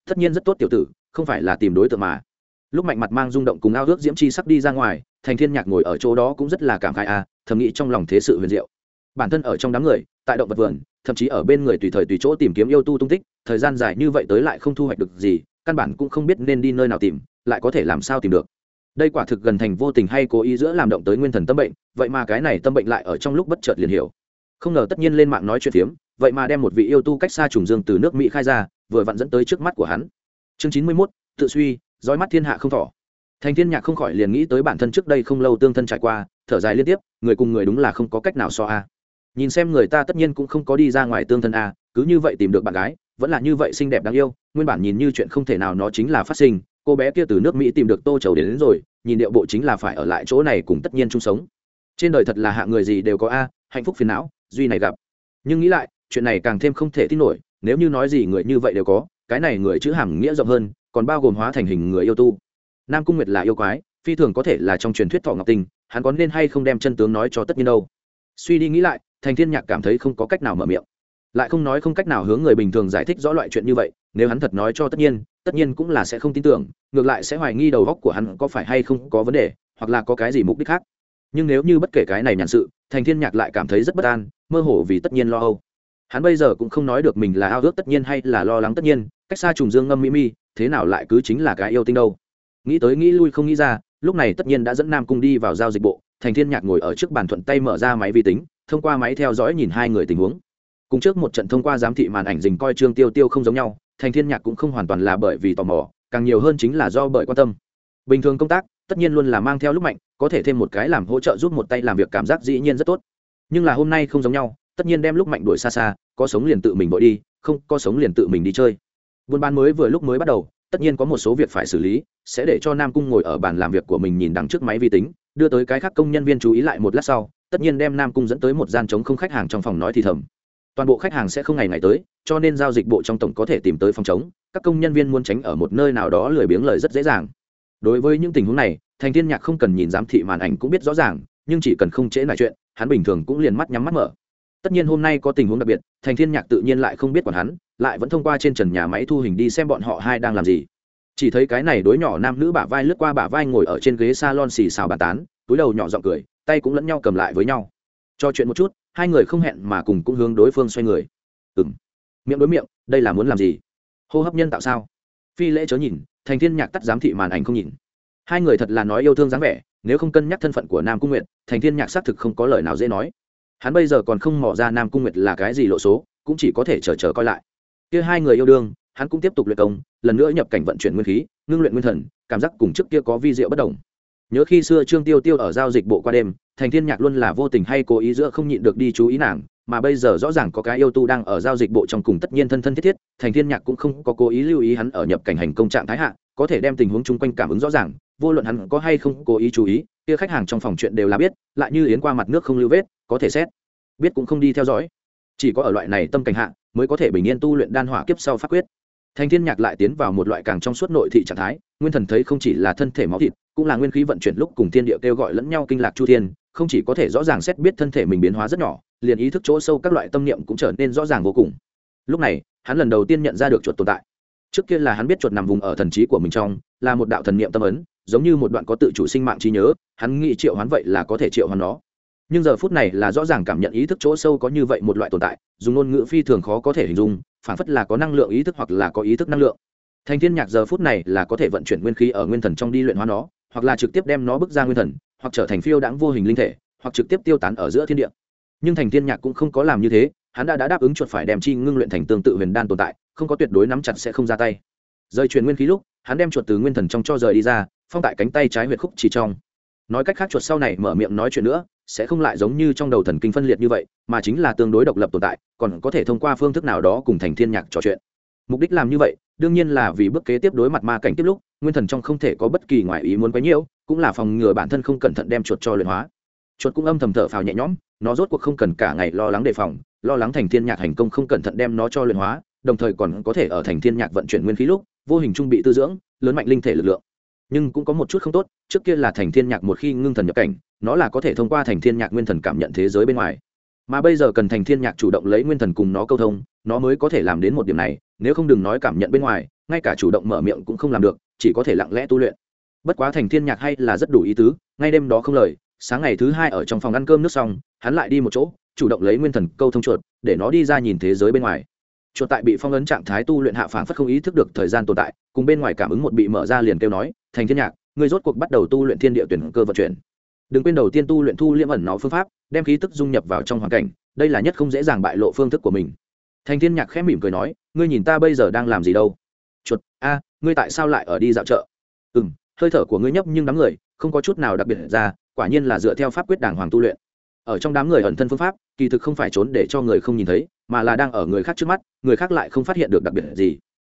Tất nhiên rất tốt tiểu tử, không phải là tìm đối tượng mà. Lúc mạnh mặt mang rung động cùng ao ước diễm chi sắc đi ra ngoài thành thiên nhạc ngồi ở chỗ đó cũng rất là cảm khai à thầm nghĩ trong lòng thế sự huyền diệu. Bản thân ở trong đám người, tại động vật vườn, thậm chí ở bên người tùy thời tùy chỗ tìm kiếm yêu tu tung tích, thời gian dài như vậy tới lại không thu hoạch được gì, căn bản cũng không biết nên đi nơi nào tìm, lại có thể làm sao tìm được. Đây quả thực gần thành vô tình hay cố ý giữa làm động tới nguyên thần tâm bệnh, vậy mà cái này tâm bệnh lại ở trong lúc bất chợt liền hiểu. Không ngờ tất nhiên lên mạng nói chuyện phiếm, vậy mà đem một vị yêu tu cách xa trùng dương từ nước mỹ khai ra, vừa vặn dẫn tới trước mắt của hắn. Chương chín mươi mốt, tự suy, dõi mắt thiên hạ không thỏ thành thiên nhạc không khỏi liền nghĩ tới bản thân trước đây không lâu tương thân trải qua thở dài liên tiếp người cùng người đúng là không có cách nào so a. Nhìn xem người ta tất nhiên cũng không có đi ra ngoài tương thân a cứ như vậy tìm được bạn gái vẫn là như vậy xinh đẹp đáng yêu nguyên bản nhìn như chuyện không thể nào nó chính là phát sinh cô bé kia từ nước mỹ tìm được tô chầu đến, đến rồi nhìn điệu bộ chính là phải ở lại chỗ này cùng tất nhiên chung sống. Trên đời thật là hạ người gì đều có a hạnh phúc phiền não duy này gặp. Nhưng nghĩ lại chuyện này càng thêm không thể tin nổi nếu như nói gì người như vậy đều có cái này người chữ hàm nghĩa rộng hơn còn bao gồm hóa thành hình người yêu tu nam cung nguyệt là yêu quái, phi thường có thể là trong truyền thuyết thọ ngọc tình hắn có nên hay không đem chân tướng nói cho tất nhiên đâu. Suy đi nghĩ lại, thành thiên nhạc cảm thấy không có cách nào mở miệng. Lại không nói không cách nào hướng người bình thường giải thích rõ loại chuyện như vậy, nếu hắn thật nói cho tất nhiên tất nhiên cũng là sẽ không tin tưởng, ngược lại sẽ hoài nghi đầu góc của hắn có phải hay không có vấn đề, hoặc là có cái gì mục đích khác. Nhưng nếu như bất kể cái này nhàn sự, thành thiên nhạc lại cảm thấy rất bất an, mơ hồ vì tất nhiên lo âu. Hắn bây giờ cũng không nói được mình là ao ước tất nhiên hay là lo lắng tất nhiên, cách xa trùng dương ngâm mỹ mi, thế nào lại cứ chính là cái yêu tinh đâu nghĩ tới nghĩ lui không nghĩ ra, lúc này tất nhiên đã dẫn nam cung đi vào giao dịch bộ, thành thiên nhạc ngồi ở trước bàn thuận tay mở ra máy vi tính, thông qua máy theo dõi nhìn hai người tình huống. Cùng trước một trận thông qua giám thị màn ảnh dình coi trương tiêu tiêu không giống nhau, thành thiên nhạc cũng không hoàn toàn là bởi vì tò mò, càng nhiều hơn chính là do bởi quan tâm. Bình thường công tác, tất nhiên luôn là mang theo lúc mạnh, có thể thêm một cái làm hỗ trợ giúp một tay làm việc cảm giác dĩ nhiên rất tốt. Nhưng là hôm nay không giống nhau, tất nhiên đem lúc mạnh đuổi xa xa, có sống liền tự mình bội đi, không có sống liền tự mình đi chơi. Buôn bán mới vừa lúc mới bắt đầu, tất nhiên có một số việc phải xử lý sẽ để cho nam cung ngồi ở bàn làm việc của mình nhìn đằng trước máy vi tính, đưa tới cái khác công nhân viên chú ý lại một lát sau, tất nhiên đem nam cung dẫn tới một gian chống không khách hàng trong phòng nói thì thầm. Toàn bộ khách hàng sẽ không ngày ngày tới, cho nên giao dịch bộ trong tổng có thể tìm tới phòng chống các công nhân viên muốn tránh ở một nơi nào đó lười biếng lời rất dễ dàng. Đối với những tình huống này, thành thiên nhạc không cần nhìn giám thị màn ảnh cũng biết rõ ràng, nhưng chỉ cần không trễ lại chuyện, hắn bình thường cũng liền mắt nhắm mắt mở. Tất nhiên hôm nay có tình huống đặc biệt, thành thiên nhạc tự nhiên lại không biết còn hắn, lại vẫn thông qua trên trần nhà máy thu hình đi xem bọn họ hai đang làm gì chỉ thấy cái này đối nhỏ nam nữ bả vai lướt qua bả vai ngồi ở trên ghế salon xì xào bàn tán, túi đầu nhỏ giọng cười, tay cũng lẫn nhau cầm lại với nhau. Cho chuyện một chút, hai người không hẹn mà cùng cũng hướng đối phương xoay người. Ừng miệng đối miệng, đây là muốn làm gì? Hô hấp nhân tạo sao? Phi lễ chớ nhìn, thành thiên nhạc tắt giám thị màn ảnh không nhìn. Hai người thật là nói yêu thương dáng vẻ, nếu không cân nhắc thân phận của nam cung nguyệt, thành thiên nhạc xác thực không có lời nào dễ nói. Hắn bây giờ còn không mò ra nam cung nguyệt là cái gì lộ số, cũng chỉ có thể chờ chờ coi lại. Kia hai người yêu đương hắn cũng tiếp tục luyện công, lần nữa nhập cảnh vận chuyển nguyên khí, ngưng luyện nguyên thần, cảm giác cùng trước kia có vi diệu bất đồng. Nhớ khi xưa trương tiêu tiêu ở giao dịch bộ qua đêm, thành thiên nhạc luôn là vô tình hay cố ý giữa không nhịn được đi chú ý nàng, mà bây giờ rõ ràng có cái yêu tu đang ở giao dịch bộ trong cùng tất nhiên thân thân thiết thiết, thành thiên nhạc cũng không có cố ý lưu ý hắn ở nhập cảnh hành công trạng thái hạ, có thể đem tình huống chung quanh cảm ứng rõ ràng, vô luận hắn có hay không cố ý chú ý, kia khách hàng trong phòng chuyện đều là biết, lại như yến qua mặt nước không lưu vết, có thể xét, biết cũng không đi theo dõi. Chỉ có ở loại này tâm cảnh hạ, mới có thể bình yên tu luyện đan hỏa kiếp sau pháp quyết thành thiên nhạc lại tiến vào một loại càng trong suốt nội thị trạng thái, nguyên thần thấy không chỉ là thân thể máu thịt, cũng là nguyên khí vận chuyển lúc cùng thiên địa kêu gọi lẫn nhau kinh lạc chu thiên, không chỉ có thể rõ ràng xét biết thân thể mình biến hóa rất nhỏ, liền ý thức chỗ sâu các loại tâm niệm cũng trở nên rõ ràng vô cùng. Lúc này, hắn lần đầu tiên nhận ra được chuột tồn tại. Trước kia là hắn biết chuột nằm vùng ở thần trí của mình trong, là một đạo thần niệm tâm ấn, giống như một đoạn có tự chủ sinh mạng trí nhớ, hắn nghĩ triệu hoán vậy là có thể triệu hoán nó nhưng giờ phút này là rõ ràng cảm nhận ý thức chỗ sâu có như vậy một loại tồn tại dùng ngôn ngữ phi thường khó có thể hình dung phản phất là có năng lượng ý thức hoặc là có ý thức năng lượng. Thành thiên nhạc giờ phút này là có thể vận chuyển nguyên khí ở nguyên thần trong đi luyện hóa nó hoặc là trực tiếp đem nó bước ra nguyên thần hoặc trở thành phiêu đãng vô hình linh thể hoặc trực tiếp tiêu tán ở giữa thiên địa. Nhưng thành thiên nhạc cũng không có làm như thế hắn đã, đã đáp ứng chuột phải đem chi ngưng luyện thành tương tự huyền đan tồn tại không có tuyệt đối nắm chặt sẽ không ra tay. Rời truyền nguyên khí lúc hắn đem chuột từ nguyên thần trong cho rời đi ra phong tại cánh tay trái huyệt khúc chỉ trong. Nói cách khác chuột sau này mở miệng nói chuyện nữa sẽ không lại giống như trong đầu thần kinh phân liệt như vậy, mà chính là tương đối độc lập tồn tại, còn có thể thông qua phương thức nào đó cùng thành thiên nhạc trò chuyện. Mục đích làm như vậy, đương nhiên là vì bước kế tiếp đối mặt ma cảnh tiếp lúc, nguyên thần trong không thể có bất kỳ ngoại ý muốn quấy nhiễu, cũng là phòng ngừa bản thân không cẩn thận đem chuột cho luyện hóa. Chuột cũng âm thầm thở phào nhẹ nhõm, nó rốt cuộc không cần cả ngày lo lắng đề phòng, lo lắng thành thiên nhạc hành công không cẩn thận đem nó cho luyện hóa, đồng thời còn có thể ở thành thiên nhạc vận chuyển nguyên khí lúc, vô hình trung bị tư dưỡng, lớn mạnh linh thể lực lượng. Nhưng cũng có một chút không tốt, trước kia là thành thiên nhạc một khi ngưng thần nhập cảnh nó là có thể thông qua thành thiên nhạc nguyên thần cảm nhận thế giới bên ngoài. Mà bây giờ cần thành thiên nhạc chủ động lấy nguyên thần cùng nó câu thông, nó mới có thể làm đến một điểm này, nếu không đừng nói cảm nhận bên ngoài, ngay cả chủ động mở miệng cũng không làm được, chỉ có thể lặng lẽ tu luyện. Bất quá thành thiên nhạc hay là rất đủ ý tứ, ngay đêm đó không lời, sáng ngày thứ hai ở trong phòng ăn cơm nước xong, hắn lại đi một chỗ, chủ động lấy nguyên thần câu thông chuột, để nó đi ra nhìn thế giới bên ngoài. Chuột tại bị phong ấn trạng thái tu luyện hạ phản phất không ý thức được thời gian tồn tại, cùng bên ngoài cảm ứng một bị mở ra liền kêu nói, thành thiên nhạc người rốt cuộc bắt đầu tu luyện thiên địa tuyển cơ vận chuyển đừng quên đầu tiên tu luyện thu liễm ẩn nó phương pháp, đem khí tức dung nhập vào trong hoàn cảnh, đây là nhất không dễ dàng bại lộ phương thức của mình. Thành thiên nhạc khẽ mỉm cười nói, ngươi nhìn ta bây giờ đang làm gì đâu? Chuột, a, ngươi tại sao lại ở đi dạo chợ? Ừ m hơi thở của ngươi nhấp nhưng đám người, không có chút nào đặc biệt ra, quả nhiên là dựa theo pháp quyết đàng hoàng tu luyện. Ở trong đám người ẩn thân phương pháp, kỳ thực không phải trốn để cho người không nhìn thấy, mà là đang ở người khác trước mắt, người khác lại không phát hiện được đặc biệt gì.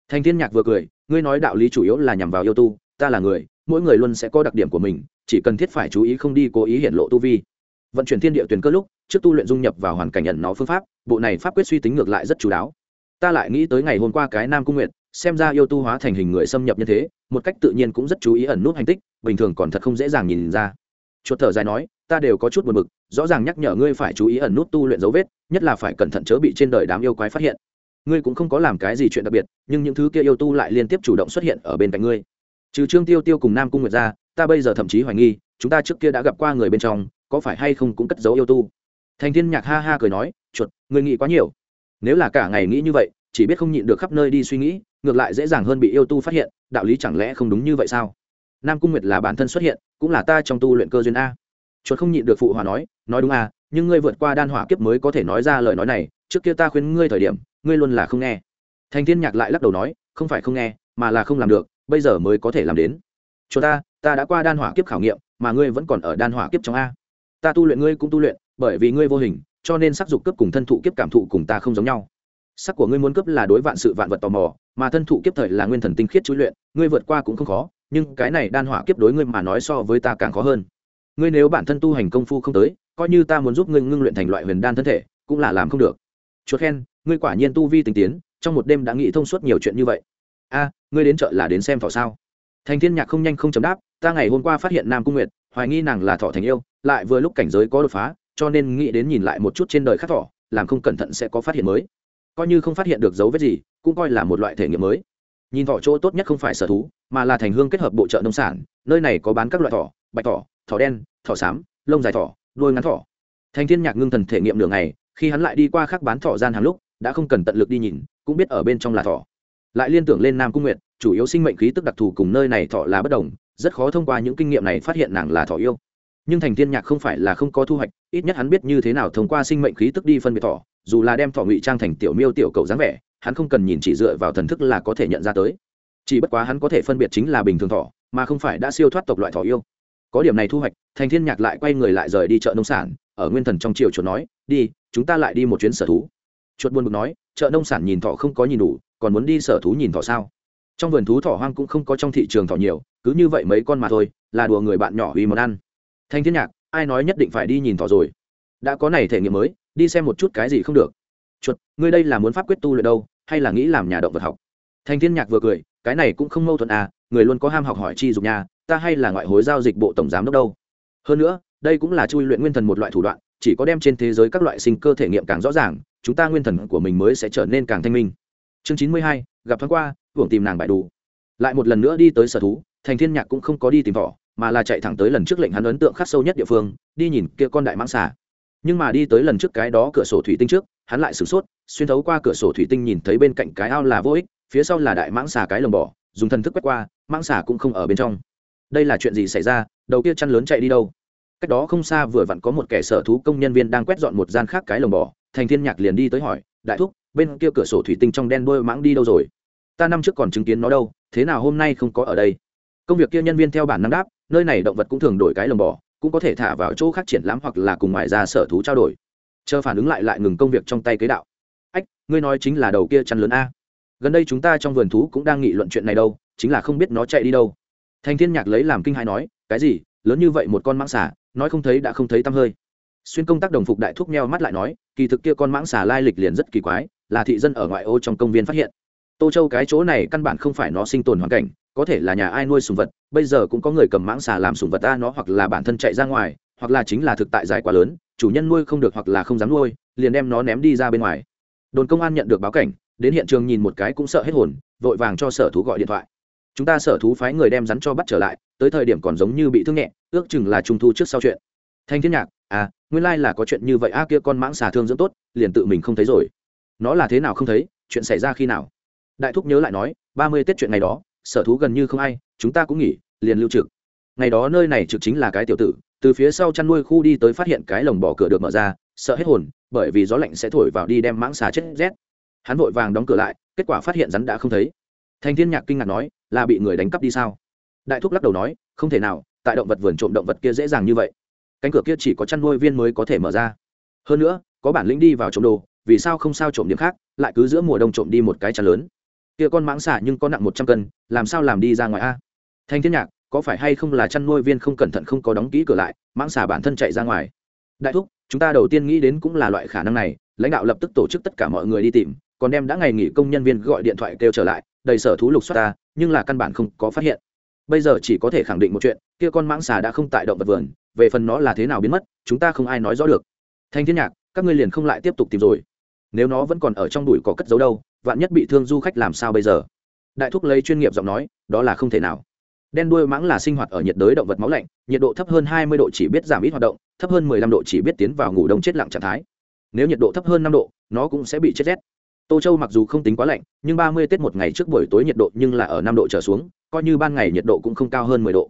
Thành thiên nhạc vừa cười, ngươi nói đạo lý chủ yếu là nhằm vào yêu tu, ta là người mỗi người luôn sẽ có đặc điểm của mình, chỉ cần thiết phải chú ý không đi cố ý hiện lộ tu vi. Vận chuyển thiên địa tuyển cơ lúc, trước tu luyện dung nhập vào hoàn cảnh nhận nó phương pháp, bộ này pháp quyết suy tính ngược lại rất chú đáo. Ta lại nghĩ tới ngày hôm qua cái nam cung nguyện xem ra yêu tu hóa thành hình người xâm nhập như thế, một cách tự nhiên cũng rất chú ý ẩn nút hành tích, bình thường còn thật không dễ dàng nhìn ra. Chuột thở dài nói, ta đều có chút buồn bực, rõ ràng nhắc nhở ngươi phải chú ý ẩn nút tu luyện dấu vết, nhất là phải cẩn thận chớ bị trên đời đám yêu quái phát hiện. Ngươi cũng không có làm cái gì chuyện đặc biệt, nhưng những thứ kia yêu tu lại liên tiếp chủ động xuất hiện ở bên cạnh ngươi trừ trương tiêu tiêu cùng nam cung nguyệt ra, ta bây giờ thậm chí hoài nghi, chúng ta trước kia đã gặp qua người bên trong, có phải hay không cũng cất giấu yêu tu? Thành thiên nhạc ha ha cười nói, chuột, người nghĩ quá nhiều. Nếu là cả ngày nghĩ như vậy, chỉ biết không nhịn được khắp nơi đi suy nghĩ, ngược lại dễ dàng hơn bị yêu tu phát hiện, đạo lý chẳng lẽ không đúng như vậy sao? Nam cung nguyệt là bản thân xuất hiện, cũng là ta trong tu luyện cơ duyên a. Chuột không nhịn được phụ hòa nói nói đúng à nhưng ngươi vượt qua đan hỏa kiếp mới có thể nói ra lời nói này, trước kia ta khuyên ngươi thời điểm, ngươi luôn là không nghe. Thành thiên nhạc lại lắc đầu nói, không phải không nghe, mà là không làm được bây giờ mới có thể làm đến. Chúng ta ta đã qua đan hỏa kiếp khảo nghiệm, mà ngươi vẫn còn ở đan hỏa kiếp trong a. Ta tu luyện ngươi cũng tu luyện, bởi vì ngươi vô hình, cho nên sắc dục cấp cùng thân thụ kiếp cảm thụ cùng ta không giống nhau. Sắc của ngươi muốn cấp là đối vạn sự vạn vật tò mò, mà thân thụ kiếp thời là nguyên thần tinh khiết chú luyện, ngươi vượt qua cũng không khó, nhưng cái này đan hỏa kiếp đối ngươi mà nói so với ta càng khó hơn. Ngươi nếu bản thân tu hành công phu không tới, coi như ta muốn giúp ngươi ngưng luyện thành loại huyền đan thân thể, cũng là làm không được. Chuột khen, ngươi quả nhiên tu vi tinh tiến, trong một đêm đã nghĩ thông suốt nhiều chuyện như vậy a ngươi đến chợ là đến xem thọ sao? Thành thiên nhạc không nhanh không chấm đáp ta ngày hôm qua phát hiện nam cung nguyệt hoài nghi nàng là thọ thành yêu lại vừa lúc cảnh giới có đột phá cho nên nghĩ đến nhìn lại một chút trên đời khác thọ làm không cẩn thận sẽ có phát hiện mới. Coi như không phát hiện được dấu vết gì cũng coi là một loại thể nghiệm mới. Nhìn thỏ chỗ tốt nhất không phải sở thú mà là thành hương kết hợp bộ chợ nông sản nơi này có bán các loại thỏ bạch thỏ thỏ đen thỏ xám lông dài thỏ đuôi ngắn thỏ. Thành thiên nhạc ngưng thần thể nghiệm nửa ngày, khi hắn lại đi qua khác bán thỏ gian hàng lúc đã không cần tận lực đi nhìn cũng biết ở bên trong là thỏ lại liên tưởng lên nam cung nguyệt, chủ yếu sinh mệnh khí tức đặc thù cùng nơi này thọ là bất đồng, rất khó thông qua những kinh nghiệm này phát hiện nàng là thọ yêu. Nhưng thành thiên nhạc không phải là không có thu hoạch, ít nhất hắn biết như thế nào thông qua sinh mệnh khí tức đi phân biệt thọ, dù là đem thọ ngụy trang thành tiểu miêu tiểu cầu dáng vẻ, hắn không cần nhìn chỉ dựa vào thần thức là có thể nhận ra tới. Chỉ bất quá hắn có thể phân biệt chính là bình thường thọ, mà không phải đã siêu thoát tộc loại thọ yêu. Có điểm này thu hoạch, thành thiên nhạc lại quay người lại rời đi chợ nông sản, ở nguyên thần trong triều chuột nói, đi, chúng ta lại đi một chuyến sở thú. Chuột buồn bực nói, chợ nông sản nhìn thọ không có nhìn đủ còn muốn đi sở thú nhìn thỏ sao? Trong vườn thú thỏ hoang cũng không có trong thị trường thỏ nhiều, cứ như vậy mấy con mà thôi, là đùa người bạn nhỏ vì món ăn. Thanh thiên nhạc, ai nói nhất định phải đi nhìn thỏ rồi? Đã có này thể nghiệm mới, đi xem một chút cái gì không được. Chuột, ngươi đây là muốn pháp quyết tu luyện đâu, hay là nghĩ làm nhà động vật học? Thanh thiên nhạc vừa cười, cái này cũng không mâu thuẫn à người luôn có ham học hỏi chi dục nhà ta hay là ngoại hối giao dịch bộ tổng giám đốc đâu. Hơn nữa, đây cũng là chui luyện nguyên thần một loại thủ đoạn, chỉ có đem trên thế giới các loại sinh cơ thể nghiệm càng rõ ràng, chúng ta nguyên thần của mình mới sẽ trở nên càng thanh minh chương chín mươi hai gặp thoáng qua hưởng tìm nàng bại đủ. Lại một lần nữa đi tới sở thú thành thiên nhạc cũng không có đi tìm vỏ, mà là chạy thẳng tới lần trước lệnh hắn ấn tượng khắc sâu nhất địa phương đi nhìn kia con đại mãng xà. Nhưng mà đi tới lần trước cái đó cửa sổ thủy tinh trước hắn lại sửng sốt xuyên thấu qua cửa sổ thủy tinh nhìn thấy bên cạnh cái ao là vô ích phía sau là đại mãng xà cái lồng bỏ dùng thần thức quét qua mãng xà cũng không ở bên trong. Đây là chuyện gì xảy ra? Đầu kia chăn lớn chạy đi đâu? Cách đó không xa vừa vặn có một kẻ sở thú công nhân viên đang quét dọn một gian khác cái lồng bỏ thành thiên nhạc liền đi tới hỏi đại thúc bên kia cửa sổ thủy tinh trong đen đôi mãng đi đâu rồi? Ta năm trước còn chứng kiến nó đâu, thế nào hôm nay không có ở đây? Công việc kia nhân viên theo bản năng đáp, nơi này động vật cũng thường đổi cái lồng bò, cũng có thể thả vào chỗ khác triển lãm hoặc là cùng ngoài ra sở thú trao đổi. Chờ phản ứng lại lại ngừng công việc trong tay kế đạo. Ách, ngươi nói chính là đầu kia chăn lớn a. Gần đây chúng ta trong vườn thú cũng đang nghị luận chuyện này đâu, chính là không biết nó chạy đi đâu. Thanh thiên nhạc lấy làm kinh hãi nói, cái gì, lớn như vậy một con mãng xà, nói không thấy đã không thấy tăm hơi. Xuyên công tác đồng phục đại thúc meo mắt lại nói, kỳ thực kia con mãng xà lai lịch liền rất kỳ quái là thị dân ở ngoại ô trong công viên phát hiện. Tô châu cái chỗ này căn bản không phải nó sinh tồn hoàn cảnh, có thể là nhà ai nuôi sùng vật, bây giờ cũng có người cầm mãng xà làm sùng vật ta nó hoặc là bản thân chạy ra ngoài, hoặc là chính là thực tại dài quá lớn, chủ nhân nuôi không được hoặc là không dám nuôi, liền đem nó ném đi ra bên ngoài. Đồn công an nhận được báo cảnh, đến hiện trường nhìn một cái cũng sợ hết hồn, vội vàng cho sở thú gọi điện thoại. Chúng ta sở thú phái người đem rắn cho bắt trở lại, tới thời điểm còn giống như bị thương nhẹ, ước chừng là trung thu trước sau chuyện. Thanh thiên nhạc à nguyên lai là có chuyện như vậy, a, kia con mãng xà thương dưỡng tốt, liền tự mình không thấy rồi nó là thế nào không thấy, chuyện xảy ra khi nào? Đại thúc nhớ lại nói, ba mươi tết chuyện ngày đó, sở thú gần như không ai, chúng ta cũng nghỉ, liền lưu trực. Ngày đó nơi này trực chính là cái tiểu tử, từ phía sau chăn nuôi khu đi tới phát hiện cái lồng bỏ cửa được mở ra, sợ hết hồn, bởi vì gió lạnh sẽ thổi vào đi đem mãng xà chết rét. Hắn vội vàng đóng cửa lại, kết quả phát hiện rắn đã không thấy. Thành thiên nhạc kinh ngạc nói, là bị người đánh cắp đi sao? Đại thúc lắc đầu nói, không thể nào, tại động vật vườn trộm động vật kia dễ dàng như vậy. Cánh cửa kia chỉ có chăn nuôi viên mới có thể mở ra. Hơn nữa, có bản lĩnh đi vào trộm đồ vì sao không sao trộm điểm khác, lại cứ giữa mùa đông trộm đi một cái chăn lớn. Kia con mãng xả nhưng có nặng một trăm cân, làm sao làm đi ra ngoài a? Thanh thiên nhạc, có phải hay không là chăn nuôi viên không cẩn thận không có đóng kỹ cửa lại, mãng xả bản thân chạy ra ngoài? Đại thúc, chúng ta đầu tiên nghĩ đến cũng là loại khả năng này, lãnh đạo lập tức tổ chức tất cả mọi người đi tìm, còn đem đã ngày nghỉ công nhân viên gọi điện thoại kêu trở lại, đầy sở thú lục xoát ta, nhưng là căn bản không có phát hiện. Bây giờ chỉ có thể khẳng định một chuyện, kia con mãng xà đã không tại động vật vườn, về phần nó là thế nào biến mất, chúng ta không ai nói rõ được. Thanh thiên nhạc, các ngươi liền không lại tiếp tục tìm rồi nếu nó vẫn còn ở trong đùi có cất giấu đâu, vạn nhất bị thương du khách làm sao bây giờ? Đại thúc lấy chuyên nghiệp giọng nói, đó là không thể nào. Đen đuôi mãng là sinh hoạt ở nhiệt đới động vật máu lạnh, nhiệt độ thấp hơn hai mươi độ chỉ biết giảm ít hoạt động, thấp hơn mười lăm độ chỉ biết tiến vào ngủ đông chết lặng trạng thái. Nếu nhiệt độ thấp hơn năm độ, nó cũng sẽ bị chết rét. Tô châu mặc dù không tính quá lạnh, nhưng ba mươi tết một ngày trước buổi tối nhiệt độ nhưng là ở năm độ trở xuống, coi như ban ngày nhiệt độ cũng không cao hơn mười độ.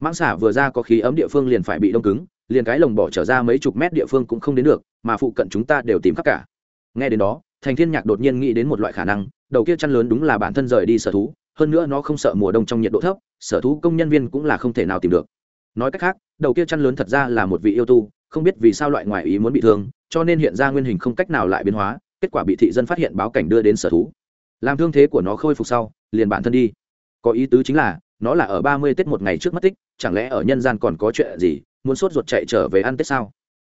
Mãng xả vừa ra có khí ấm địa phương liền phải bị đông cứng, liền cái lồng bỏ trở ra mấy chục mét địa phương cũng không đến được, mà phụ cận chúng ta đều tìm khắp cả nghe đến đó, thành thiên nhạc đột nhiên nghĩ đến một loại khả năng, đầu kia chăn lớn đúng là bản thân rời đi sở thú, hơn nữa nó không sợ mùa đông trong nhiệt độ thấp, sở thú công nhân viên cũng là không thể nào tìm được. Nói cách khác, đầu kia chăn lớn thật ra là một vị yêu tu, không biết vì sao loại ngoại ý muốn bị thương, cho nên hiện ra nguyên hình không cách nào lại biến hóa, kết quả bị thị dân phát hiện báo cảnh đưa đến sở thú. Làm thương thế của nó khôi phục sau, liền bản thân đi. Có ý tứ chính là, nó là ở ba mươi tết một ngày trước mất tích, chẳng lẽ ở nhân gian còn có chuyện gì, muốn sốt ruột chạy trở về ăn tết sao?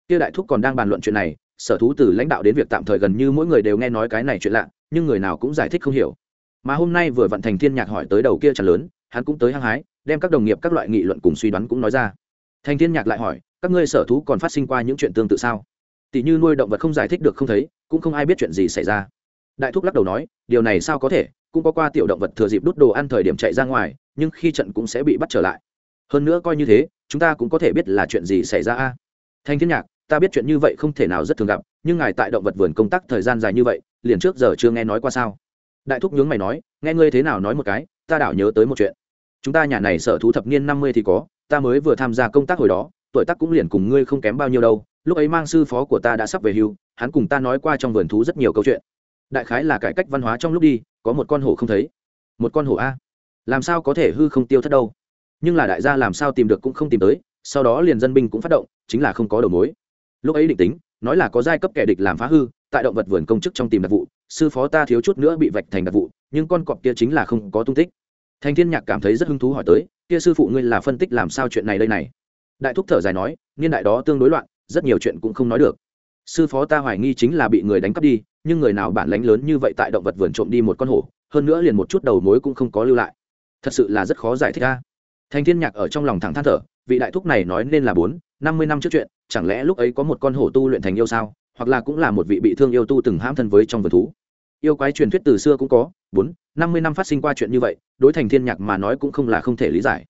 Kia đại thúc còn đang bàn luận chuyện này sở thú từ lãnh đạo đến việc tạm thời gần như mỗi người đều nghe nói cái này chuyện lạ, nhưng người nào cũng giải thích không hiểu. Mà hôm nay vừa vận thành thiên nhạc hỏi tới đầu kia chẳng lớn, hắn cũng tới hăng hái, đem các đồng nghiệp các loại nghị luận cùng suy đoán cũng nói ra. Thành thiên nhạc lại hỏi, các ngươi sở thú còn phát sinh qua những chuyện tương tự sao? Tỷ như nuôi động vật không giải thích được không thấy, cũng không ai biết chuyện gì xảy ra. Đại thúc lắc đầu nói, điều này sao có thể, cũng có qua tiểu động vật thừa dịp đút đồ ăn thời điểm chạy ra ngoài, nhưng khi trận cũng sẽ bị bắt trở lại. Hơn nữa coi như thế, chúng ta cũng có thể biết là chuyện gì xảy ra a. Thanh thiên nhạc ta biết chuyện như vậy không thể nào rất thường gặp, nhưng ngài tại động vật vườn công tác thời gian dài như vậy, liền trước giờ chưa nghe nói qua sao? Đại thúc nhướng mày nói, nghe ngươi thế nào nói một cái, ta đảo nhớ tới một chuyện. Chúng ta nhà này sở thú thập niên năm mươi thì có, ta mới vừa tham gia công tác hồi đó, tuổi tác cũng liền cùng ngươi không kém bao nhiêu đâu, lúc ấy mang sư phó của ta đã sắp về hưu, hắn cùng ta nói qua trong vườn thú rất nhiều câu chuyện. Đại khái là cải cách văn hóa trong lúc đi, có một con hổ không thấy. Một con hổ a? Làm sao có thể hư không tiêu thất đâu? Nhưng là đại gia làm sao tìm được cũng không tìm tới, sau đó liền dân binh cũng phát động, chính là không có đầu mối lúc ấy định tính, nói là có giai cấp kẻ địch làm phá hư, tại động vật vườn công chức trong tìm đặc vụ, sư phó ta thiếu chút nữa bị vạch thành đặc vụ, nhưng con cọp kia chính là không có tung tích. Thành thiên nhạc cảm thấy rất hứng thú hỏi tới, kia sư phụ ngươi là phân tích làm sao chuyện này đây này? Đại thúc thở dài nói, niên đại đó tương đối loạn, rất nhiều chuyện cũng không nói được. Sư phó ta hoài nghi chính là bị người đánh cắp đi, nhưng người nào bản lánh lớn như vậy tại động vật vườn trộm đi một con hổ, hơn nữa liền một chút đầu mối cũng không có lưu lại. Thật sự là rất khó giải thích ra thành thiên nhạc ở trong lòng thẳng than thở, vị đại thúc này nói nên là bốn, năm mươi năm trước chuyện chẳng lẽ lúc ấy có một con hổ tu luyện thành yêu sao? Hoặc là cũng là một vị bị thương yêu tu từng hãm thân với trong vườn thú? Yêu quái truyền thuyết từ xưa cũng có bốn năm mươi năm phát sinh qua chuyện như vậy đối thành thiên nhạc mà nói cũng không là không thể lý giải.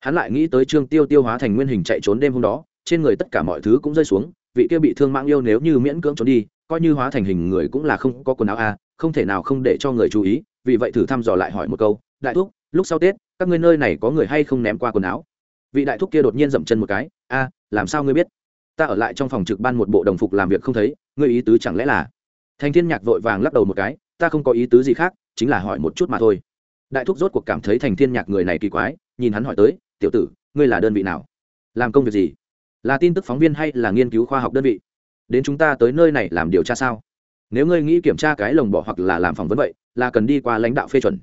Hắn lại nghĩ tới trương tiêu tiêu hóa thành nguyên hình chạy trốn đêm hôm đó trên người tất cả mọi thứ cũng rơi xuống vị kia bị thương mạng yêu nếu như miễn cưỡng trốn đi coi như hóa thành hình người cũng là không có quần áo a à, không thể nào không để cho người chú ý vì vậy thử thăm dò lại hỏi một câu đại thúc lúc sau tết các ngươi nơi này có người hay không ném qua quần áo? Vị đại thúc kia đột nhiên dậm chân một cái a làm sao ngươi biết? Ta ở lại trong phòng trực ban một bộ đồng phục làm việc không thấy, ngươi ý tứ chẳng lẽ là? Thành thiên nhạc vội vàng lắc đầu một cái, ta không có ý tứ gì khác, chính là hỏi một chút mà thôi. Đại thúc rốt cuộc cảm thấy thành thiên nhạc người này kỳ quái, nhìn hắn hỏi tới, tiểu tử, ngươi là đơn vị nào? Làm công việc gì? Là tin tức phóng viên hay là nghiên cứu khoa học đơn vị? Đến chúng ta tới nơi này làm điều tra sao? Nếu ngươi nghĩ kiểm tra cái lồng bỏ hoặc là làm phỏng vấn vậy, là cần đi qua lãnh đạo phê chuẩn.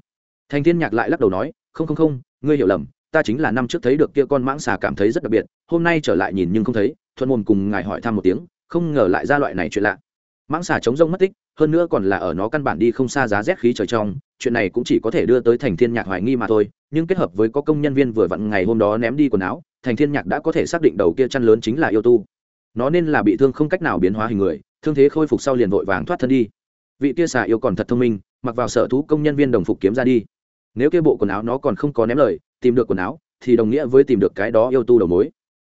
Thành thiên nhạc lại lắc đầu nói, không không không, ngươi hiểu lầm, ta chính là năm trước thấy được kia con mãng xà cảm thấy rất đặc biệt, hôm nay trở lại nhìn nhưng không thấy thuận mồm cùng ngài hỏi thăm một tiếng, không ngờ lại ra loại này chuyện lạ. Mãng xà chống rông mất tích, hơn nữa còn là ở nó căn bản đi không xa giá rét khí trời trong, chuyện này cũng chỉ có thể đưa tới thành thiên nhạc hoài nghi mà thôi, nhưng kết hợp với có công nhân viên vừa vặn ngày hôm đó ném đi quần áo, thành thiên nhạc đã có thể xác định đầu kia chăn lớn chính là yêu tu. Nó nên là bị thương không cách nào biến hóa hình người, thương thế khôi phục sau liền vội vàng thoát thân đi. Vị kia xà yêu còn thật thông minh, mặc vào sở thú công nhân viên đồng phục kiếm ra đi. Nếu kia bộ quần áo nó còn không có ném lời, tìm được quần áo, thì đồng nghĩa với tìm được cái đó yêu tu đầu mối.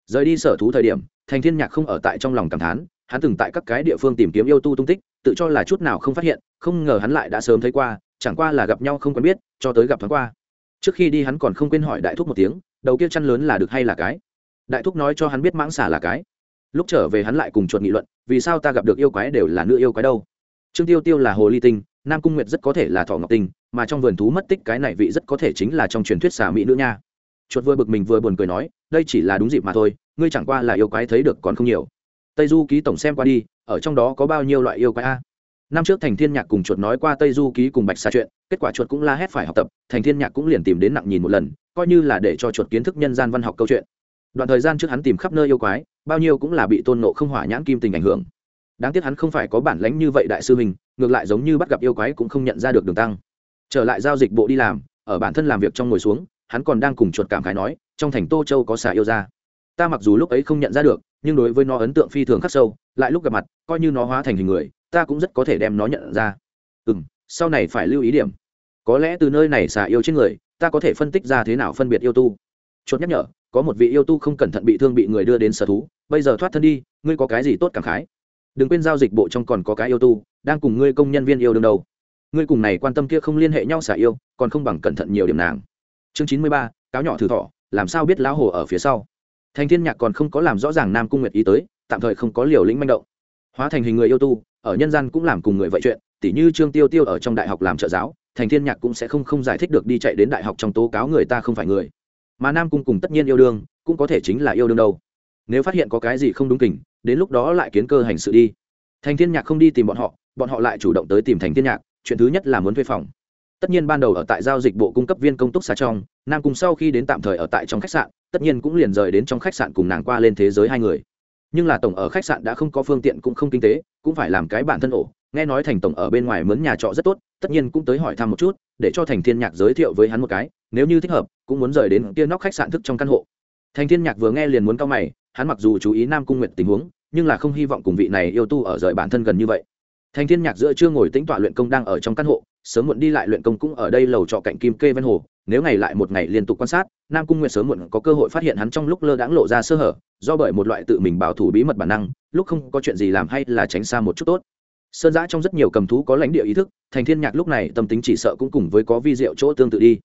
Rời đi sở thú thời điểm thành thiên nhạc không ở tại trong lòng cảm thán, hắn từng tại các cái địa phương tìm kiếm yêu tu tung tích, tự cho là chút nào không phát hiện, không ngờ hắn lại đã sớm thấy qua, chẳng qua là gặp nhau không quen biết, cho tới gặp thoáng qua. Trước khi đi hắn còn không quên hỏi đại thúc một tiếng, đầu kia chăn lớn là được hay là cái? Đại thúc nói cho hắn biết mãng xả là cái. Lúc trở về hắn lại cùng chuột nghị luận, vì sao ta gặp được yêu quái đều là nữ yêu quái đâu? Trương tiêu tiêu là hồ ly tinh, nam cung nguyệt rất có thể là thỏ ngọc tinh, mà trong vườn thú mất tích cái này vị rất có thể chính là trong truyền thuyết xà mỹ nữ nha. Chuột vừa bực mình vừa buồn cười nói, đây chỉ là đúng dịp mà thôi ngươi chẳng qua là yêu quái thấy được còn không nhiều. Tây du ký tổng xem qua đi, ở trong đó có bao nhiêu loại yêu quái a? Năm trước thành thiên nhạc cùng chuột nói qua tây du ký cùng bạch xa chuyện, kết quả chuột cũng la hét phải học tập, thành thiên nhạc cũng liền tìm đến nặng nhìn một lần, coi như là để cho chuột kiến thức nhân gian văn học câu chuyện. Đoạn thời gian trước hắn tìm khắp nơi yêu quái, bao nhiêu cũng là bị tôn nộ không hỏa nhãn kim tình ảnh hưởng. Đáng tiếc hắn không phải có bản lãnh như vậy đại sư mình ngược lại giống như bắt gặp yêu quái cũng không nhận ra được đường tăng. Trở lại giao dịch bộ đi làm, ở bản thân làm việc trong ngồi xuống, hắn còn đang cùng chuột cảm khái nói, trong thành tô châu có xà yêu ra ta mặc dù lúc ấy không nhận ra được, nhưng đối với nó ấn tượng phi thường khắc sâu, lại lúc gặp mặt, coi như nó hóa thành hình người, ta cũng rất có thể đem nó nhận ra. Ừ m sau này phải lưu ý điểm. Có lẽ từ nơi này xả yêu trên người, ta có thể phân tích ra thế nào phân biệt yêu tu. Chốt nhắc nhở, có một vị yêu tu không cẩn thận bị thương bị người đưa đến sở thú, bây giờ thoát thân đi, ngươi có cái gì tốt cảm khái? Đừng quên giao dịch bộ trong còn có cái yêu tu, đang cùng ngươi công nhân viên yêu đương đầu. Ngươi cùng này quan tâm kia không liên hệ nhau xả yêu, còn không bằng cẩn thận nhiều điểm nàng. Chương chín mươi ba, cáo nhỏ thử thọ làm sao biết lão hồ ở phía sau? Thành thiên nhạc còn không có làm rõ ràng nam cung nguyệt ý tới, tạm thời không có liều lĩnh manh động. Hóa thành hình người yêu tu, ở nhân gian cũng làm cùng người vậy chuyện, tỉ như trương tiêu tiêu ở trong đại học làm trợ giáo, thành thiên nhạc cũng sẽ không không giải thích được đi chạy đến đại học trong tố cáo người ta không phải người. Mà nam cung cùng tất nhiên yêu đương, cũng có thể chính là yêu đương đâu. Nếu phát hiện có cái gì không đúng kình, đến lúc đó lại kiến cơ hành sự đi. Thành thiên nhạc không đi tìm bọn họ bọn họ lại chủ động tới tìm thành thiên nhạc, chuyện thứ nhất là muốn thuê phòng tất nhiên ban đầu ở tại giao dịch bộ cung cấp viên công túc xá trong, nam cung sau khi đến tạm thời ở tại trong khách sạn, tất nhiên cũng liền rời đến trong khách sạn cùng nàng qua lên thế giới hai người. Nhưng là tổng ở khách sạn đã không có phương tiện cũng không kinh tế, cũng phải làm cái bản thân ổ. Nghe nói thành tổng ở bên ngoài mướn nhà trọ rất tốt, tất nhiên cũng tới hỏi thăm một chút, để cho thành thiên nhạc giới thiệu với hắn một cái, nếu như thích hợp, cũng muốn rời đến kia nóc khách sạn thức trong căn hộ. Thành thiên nhạc vừa nghe liền muốn cao mày, hắn mặc dù chú ý nam cung nguyện tình huống, nhưng là không hy vọng cùng vị này yêu tu ở rời bản thân gần như vậy. Thành thiên nhạc giữa chưa ngồi tĩnh tọa luyện công đang ở trong căn hộ sớm muộn đi lại luyện công cũng ở đây lầu trọ cạnh kim kê ven hồ, nếu ngày lại một ngày liên tục quan sát, nam cung nguyệt sớm muộn có cơ hội phát hiện hắn trong lúc lơ đãng lộ ra sơ hở, do bởi một loại tự mình bảo thủ bí mật bản năng, lúc không có chuyện gì làm hay là tránh xa một chút tốt. Sơn giã trong rất nhiều cầm thú có lãnh địa ý thức, thành thiên nhạc lúc này tâm tính chỉ sợ cũng cùng với có vi diệu chỗ tương tự đi.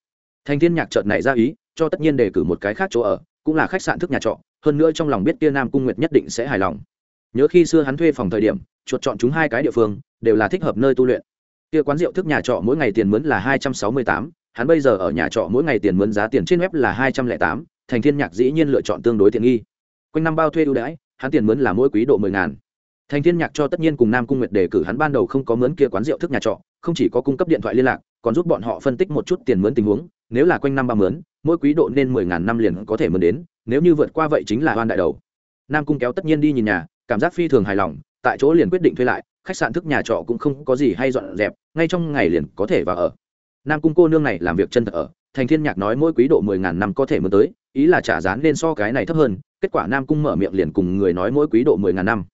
Thành thiên nhạc chợt này ra ý, cho tất nhiên đề cử một cái khác chỗ ở, cũng là khách sạn thức nhà trọ, hơn nữa trong lòng biết kia nam cung nguyệt nhất định sẽ hài lòng. Nhớ khi xưa hắn thuê phòng thời điểm, chuột chọn chúng hai cái địa phương, đều là thích hợp nơi tu luyện kia quán rượu thức nhà trọ mỗi ngày tiền mướn là hai trăm sáu mươi tám, hắn bây giờ ở nhà trọ mỗi ngày tiền mướn giá tiền trên web là hai trăm lẻ tám, thành thiên nhạc dĩ nhiên lựa chọn tương đối tiện nghi. Quanh năm bao thuê ưu đãi, hắn tiền mướn là mỗi quý độ mười ngàn. Thành thiên nhạc cho tất nhiên cùng nam cung nguyệt đề cử hắn ban đầu không có mướn kia quán rượu thức nhà trọ, không chỉ có cung cấp điện thoại liên lạc, còn giúp bọn họ phân tích một chút tiền mướn tình huống, nếu là quanh năm ba mướn, mỗi quý độ nên mười ngàn năm liền có thể mướn đến, nếu như vượt qua vậy chính là hoan đại đầu. Nam cung kéo tất nhiên đi nhìn nhà, cảm giác phi thường hài lòng, tại chỗ liền quyết định thuê lại khách sạn thức nhà trọ cũng không có gì hay dọn dẹp, ngay trong ngày liền có thể vào ở. Nam cung cô nương này làm việc chân thật ở, thành thiên nhạc nói mỗi quý độ mười ngàn năm có thể mướn tới, ý là trả giá nên so cái này thấp hơn, kết quả nam cung mở miệng liền cùng người nói mỗi quý độ mười ngàn năm.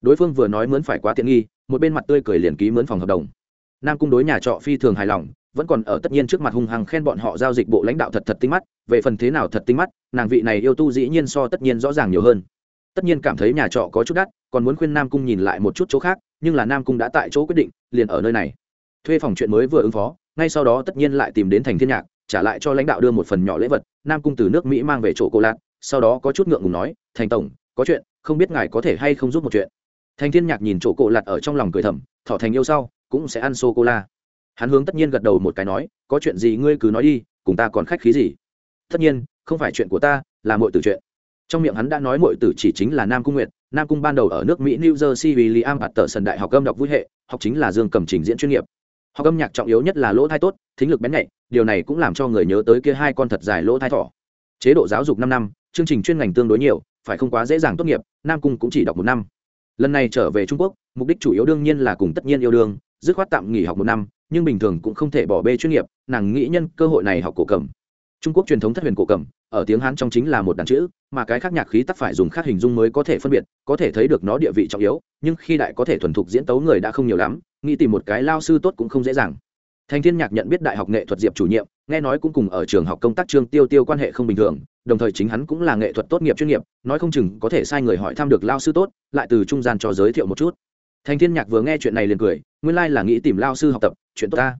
Đối phương vừa nói mướn phải quá tiện nghi, một bên mặt tươi cười liền ký mướn phòng hợp đồng. Nam cung đối nhà trọ phi thường hài lòng, vẫn còn ở tất nhiên trước mặt hung hăng khen bọn họ giao dịch bộ lãnh đạo thật thật tinh mắt, về phần thế nào thật tinh mắt, nàng vị này yêu tu dĩ nhiên so tất nhiên rõ ràng nhiều hơn. Tất nhiên cảm thấy nhà trọ có chút đắt, còn muốn khuyên nam cung nhìn lại một chút chỗ khác nhưng là nam cung đã tại chỗ quyết định, liền ở nơi này. Thuê phòng chuyện mới vừa ứng phó, ngay sau đó tất nhiên lại tìm đến thành thiên nhạc, trả lại cho lãnh đạo đưa một phần nhỏ lễ vật, nam cung từ nước mỹ mang về chỗ cô lạc sau đó có chút ngượng ngùng nói, thành tổng, có chuyện, không biết ngài có thể hay không giúp một chuyện. Thành thiên nhạc nhìn chỗ cô lạc ở trong lòng cười thầm thỏ thành yêu sau, cũng sẽ ăn sô cô la hắn hướng tất nhiên gật đầu một cái nói, có chuyện gì ngươi cứ nói đi, cùng ta còn khách khí gì? Tất nhiên, không phải chuyện của ta, là mọi từ chuyện trong miệng hắn đã nói mọi tử chỉ chính là nam cung nguyệt, nam cung ban đầu ở nước mỹ, new jersey, william hạt tờ sân đại học âm đọc vui hệ, học chính là dương cầm trình diễn chuyên nghiệp. Học âm nhạc trọng yếu nhất là lỗ thai tốt, thính lực bén nhạy, điều này cũng làm cho người nhớ tới kia hai con thật dài lỗ thai thỏ. Chế độ giáo dục năm năm, chương trình chuyên ngành tương đối nhiều, phải không quá dễ dàng tốt nghiệp, nam cung cũng chỉ đọc một năm. Lần này trở về trung quốc, mục đích chủ yếu đương nhiên là cùng tất nhiên yêu đương, dứt khoát tạm nghỉ học một năm, nhưng bình thường cũng không thể bỏ bê chuyên nghiệp, nàng nghĩ nhân cơ hội này học cổ cầm trung quốc truyền thống thất huyền cổ cầm, ở tiếng hán trong chính là một đàn chữ, mà cái khác nhạc khí tắc phải dùng khác hình dung mới có thể phân biệt, có thể thấy được nó địa vị trọng yếu, nhưng khi đại có thể thuần thục diễn tấu người đã không nhiều lắm, nghĩ tìm một cái lao sư tốt cũng không dễ dàng. Thành thiên nhạc nhận biết đại học nghệ thuật diệp chủ nhiệm, nghe nói cũng cùng ở trường học công tác trương tiêu tiêu quan hệ không bình thường, đồng thời chính hắn cũng là nghệ thuật tốt nghiệp chuyên nghiệp, nói không chừng có thể sai người hỏi thăm được lao sư tốt, lại từ trung gian cho giới thiệu một chút. Thành thiên nhạc vừa nghe chuyện này liền cười, nguyên lai là nghĩ tìm lao sư học tập, chuyện tốt ta.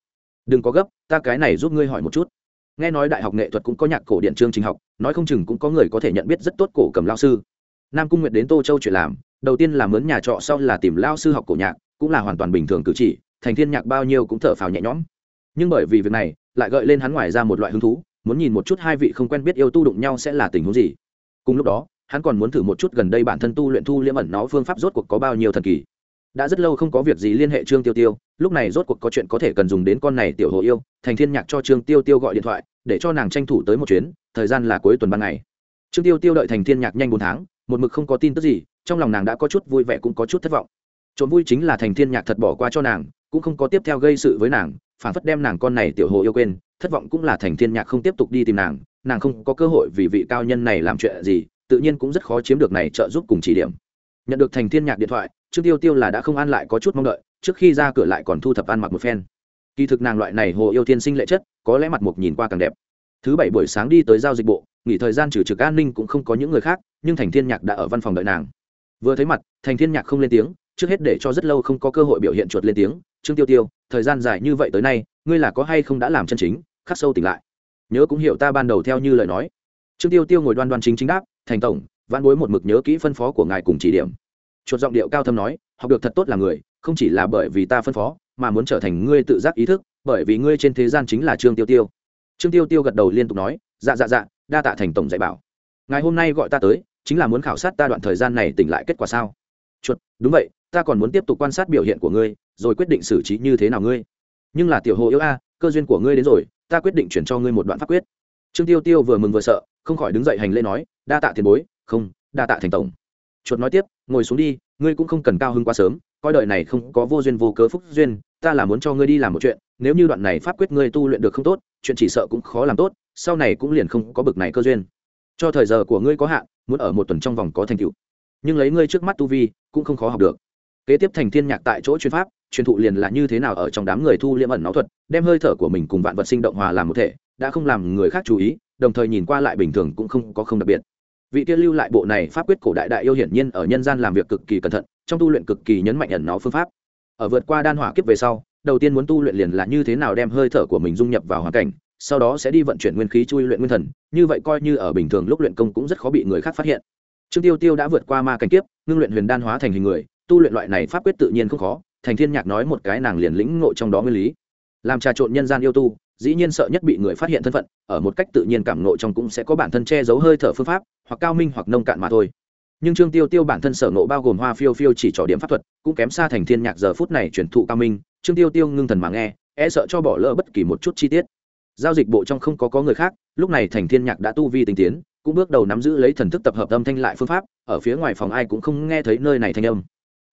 Đừng có gấp, ta cái này giúp ngươi hỏi một chút nghe nói đại học nghệ thuật cũng có nhạc cổ điện chương trình học, nói không chừng cũng có người có thể nhận biết rất tốt cổ cầm lao sư. Nam cung nguyệt đến tô châu chuyện làm, đầu tiên là mướn nhà trọ, sau là tìm lao sư học cổ nhạc, cũng là hoàn toàn bình thường cử chỉ, thành thiên nhạc bao nhiêu cũng thở phào nhẹ nhõm. Nhưng bởi vì việc này, lại gợi lên hắn ngoài ra một loại hứng thú, muốn nhìn một chút hai vị không quen biết yêu tu đụng nhau sẽ là tình huống gì. Cùng lúc đó, hắn còn muốn thử một chút gần đây bản thân tu luyện thu liễm ẩn nó phương pháp rốt cuộc có bao nhiêu thần kỳ đã rất lâu không có việc gì liên hệ trương tiêu tiêu, lúc này rốt cuộc có chuyện có thể cần dùng đến con này tiểu hồ yêu, thành thiên nhạc cho trương tiêu tiêu gọi điện thoại, để cho nàng tranh thủ tới một chuyến, thời gian là cuối tuần ban ngày. Trương tiêu tiêu đợi thành thiên nhạc nhanh bốn tháng, một mực không có tin tức gì, trong lòng nàng đã có chút vui vẻ cũng có chút thất vọng. Trộm vui chính là thành thiên nhạc thật bỏ qua cho nàng, cũng không có tiếp theo gây sự với nàng, phản phất đem nàng con này tiểu hồ yêu quên, thất vọng cũng là thành thiên nhạc không tiếp tục đi tìm nàng nàng không có cơ hội vì vị cao nhân này làm chuyện gì, tự nhiên cũng rất khó chiếm được này trợ giúp cùng chỉ điểm nhận được thành thiên nhạc điện thoại, trương tiêu tiêu là đã không ăn lại có chút mong đợi, trước khi ra cửa lại còn thu thập ăn mặc một phen. Kỳ thực nàng loại này hồ yêu thiên sinh lệ chất, có lẽ mặt mục nhìn qua càng đẹp. Thứ bảy buổi sáng đi tới giao dịch bộ, nghỉ thời gian trừ trực an ninh cũng không có những người khác, nhưng thành thiên nhạc đã ở văn phòng đợi nàng. Vừa thấy mặt, thành thiên nhạc không lên tiếng, trước hết để cho rất lâu không có cơ hội biểu hiện chuột lên tiếng, trương tiêu tiêu, thời gian dài như vậy tới nay, ngươi là có hay không đã làm chân chính, khắc sâu tỉnh lại? Nhớ cũng hiểu ta ban đầu theo như lời nói. Trương tiêu tiêu ngồi đoan đoan chính chính đáp, thành tổng văn bối một mực nhớ kỹ phân phó của ngài cùng chỉ điểm. Chuột giọng điệu cao thâm nói, học được thật tốt là người, không chỉ là bởi vì ta phân phó, mà muốn trở thành ngươi tự giác ý thức, bởi vì ngươi trên thế gian chính là trương tiêu tiêu. Trương tiêu tiêu gật đầu liên tục nói dạ dạ dạ đa tạ thành tổng dạy bảo. Ngài hôm nay gọi ta tới, chính là muốn khảo sát ta đoạn thời gian này tỉnh lại kết quả sao? Chuột, đúng vậy, ta còn muốn tiếp tục quan sát biểu hiện của ngươi, rồi quyết định xử trí như thế nào ngươi. Nhưng là tiểu hồ yêu a, cơ duyên của ngươi đến rồi, ta quyết định chuyển cho ngươi một đoạn pháp quyết. Trương tiêu tiêu vừa mừng vừa sợ, không khỏi đứng dậy hành lễ nói, đa tạ tiền bối không, đa tạ thành tổng. Chuột nói tiếp, ngồi xuống đi, ngươi cũng không cần cao hứng quá sớm, coi đời này không có vô duyên vô cớ phúc duyên, ta là muốn cho ngươi đi làm một chuyện, nếu như đoạn này pháp quyết ngươi tu luyện được không tốt, chuyện chỉ sợ cũng khó làm tốt, sau này cũng liền không có bực này cơ duyên. Cho thời giờ của ngươi có hạn, muốn ở một tuần trong vòng có thành tựu. Nhưng lấy ngươi trước mắt tu vi, cũng không khó học được. Kế tiếp thành thiên nhạc tại chỗ chuyên pháp, truyền thụ liền là như thế nào ở trong đám người thu liễm ẩn náo thuật, đem hơi thở của mình cùng vạn vật sinh động hòa làm một thể, đã không làm người khác chú ý, đồng thời nhìn qua lại bình thường cũng không có không đặc biệt vị kia lưu lại bộ này pháp quyết cổ đại đại yêu hiển nhiên ở nhân gian làm việc cực kỳ cẩn thận, trong tu luyện cực kỳ nhấn mạnh ẩn nó phương pháp. Ở vượt qua đan hỏa kiếp về sau, đầu tiên muốn tu luyện liền là như thế nào đem hơi thở của mình dung nhập vào hoàn cảnh, sau đó sẽ đi vận chuyển nguyên khí chui luyện nguyên thần, như vậy coi như ở bình thường lúc luyện công cũng rất khó bị người khác phát hiện. Trương tiêu tiêu đã vượt qua ma cảnh kiếp, ngưng luyện huyền đan hóa thành hình người, tu luyện loại này pháp quyết tự nhiên không khó, thành thiên nhạc nói một cái nàng liền lĩnh ngộ trong đó nguyên lý. Làm trà trộn nhân gian yêu tu dĩ nhiên sợ nhất bị người phát hiện thân phận, ở một cách tự nhiên cảm nộ trong cũng sẽ có bản thân che giấu hơi thở phương pháp, hoặc cao minh hoặc nông cạn mà thôi. Nhưng trương tiêu tiêu bản thân sở nộ bao gồm hoa phiêu phiêu chỉ trỏ điểm pháp thuật, cũng kém xa thành thiên nhạc giờ phút này truyền thụ cao minh, trương tiêu tiêu ngưng thần mà nghe e sợ cho bỏ lỡ bất kỳ một chút chi tiết. Giao dịch bộ trong không có có người khác, lúc này thành thiên nhạc đã tu vi tinh tiến, cũng bước đầu nắm giữ lấy thần thức tập hợp âm thanh lại phương pháp, ở phía ngoài phòng ai cũng không nghe thấy nơi này thanh âm.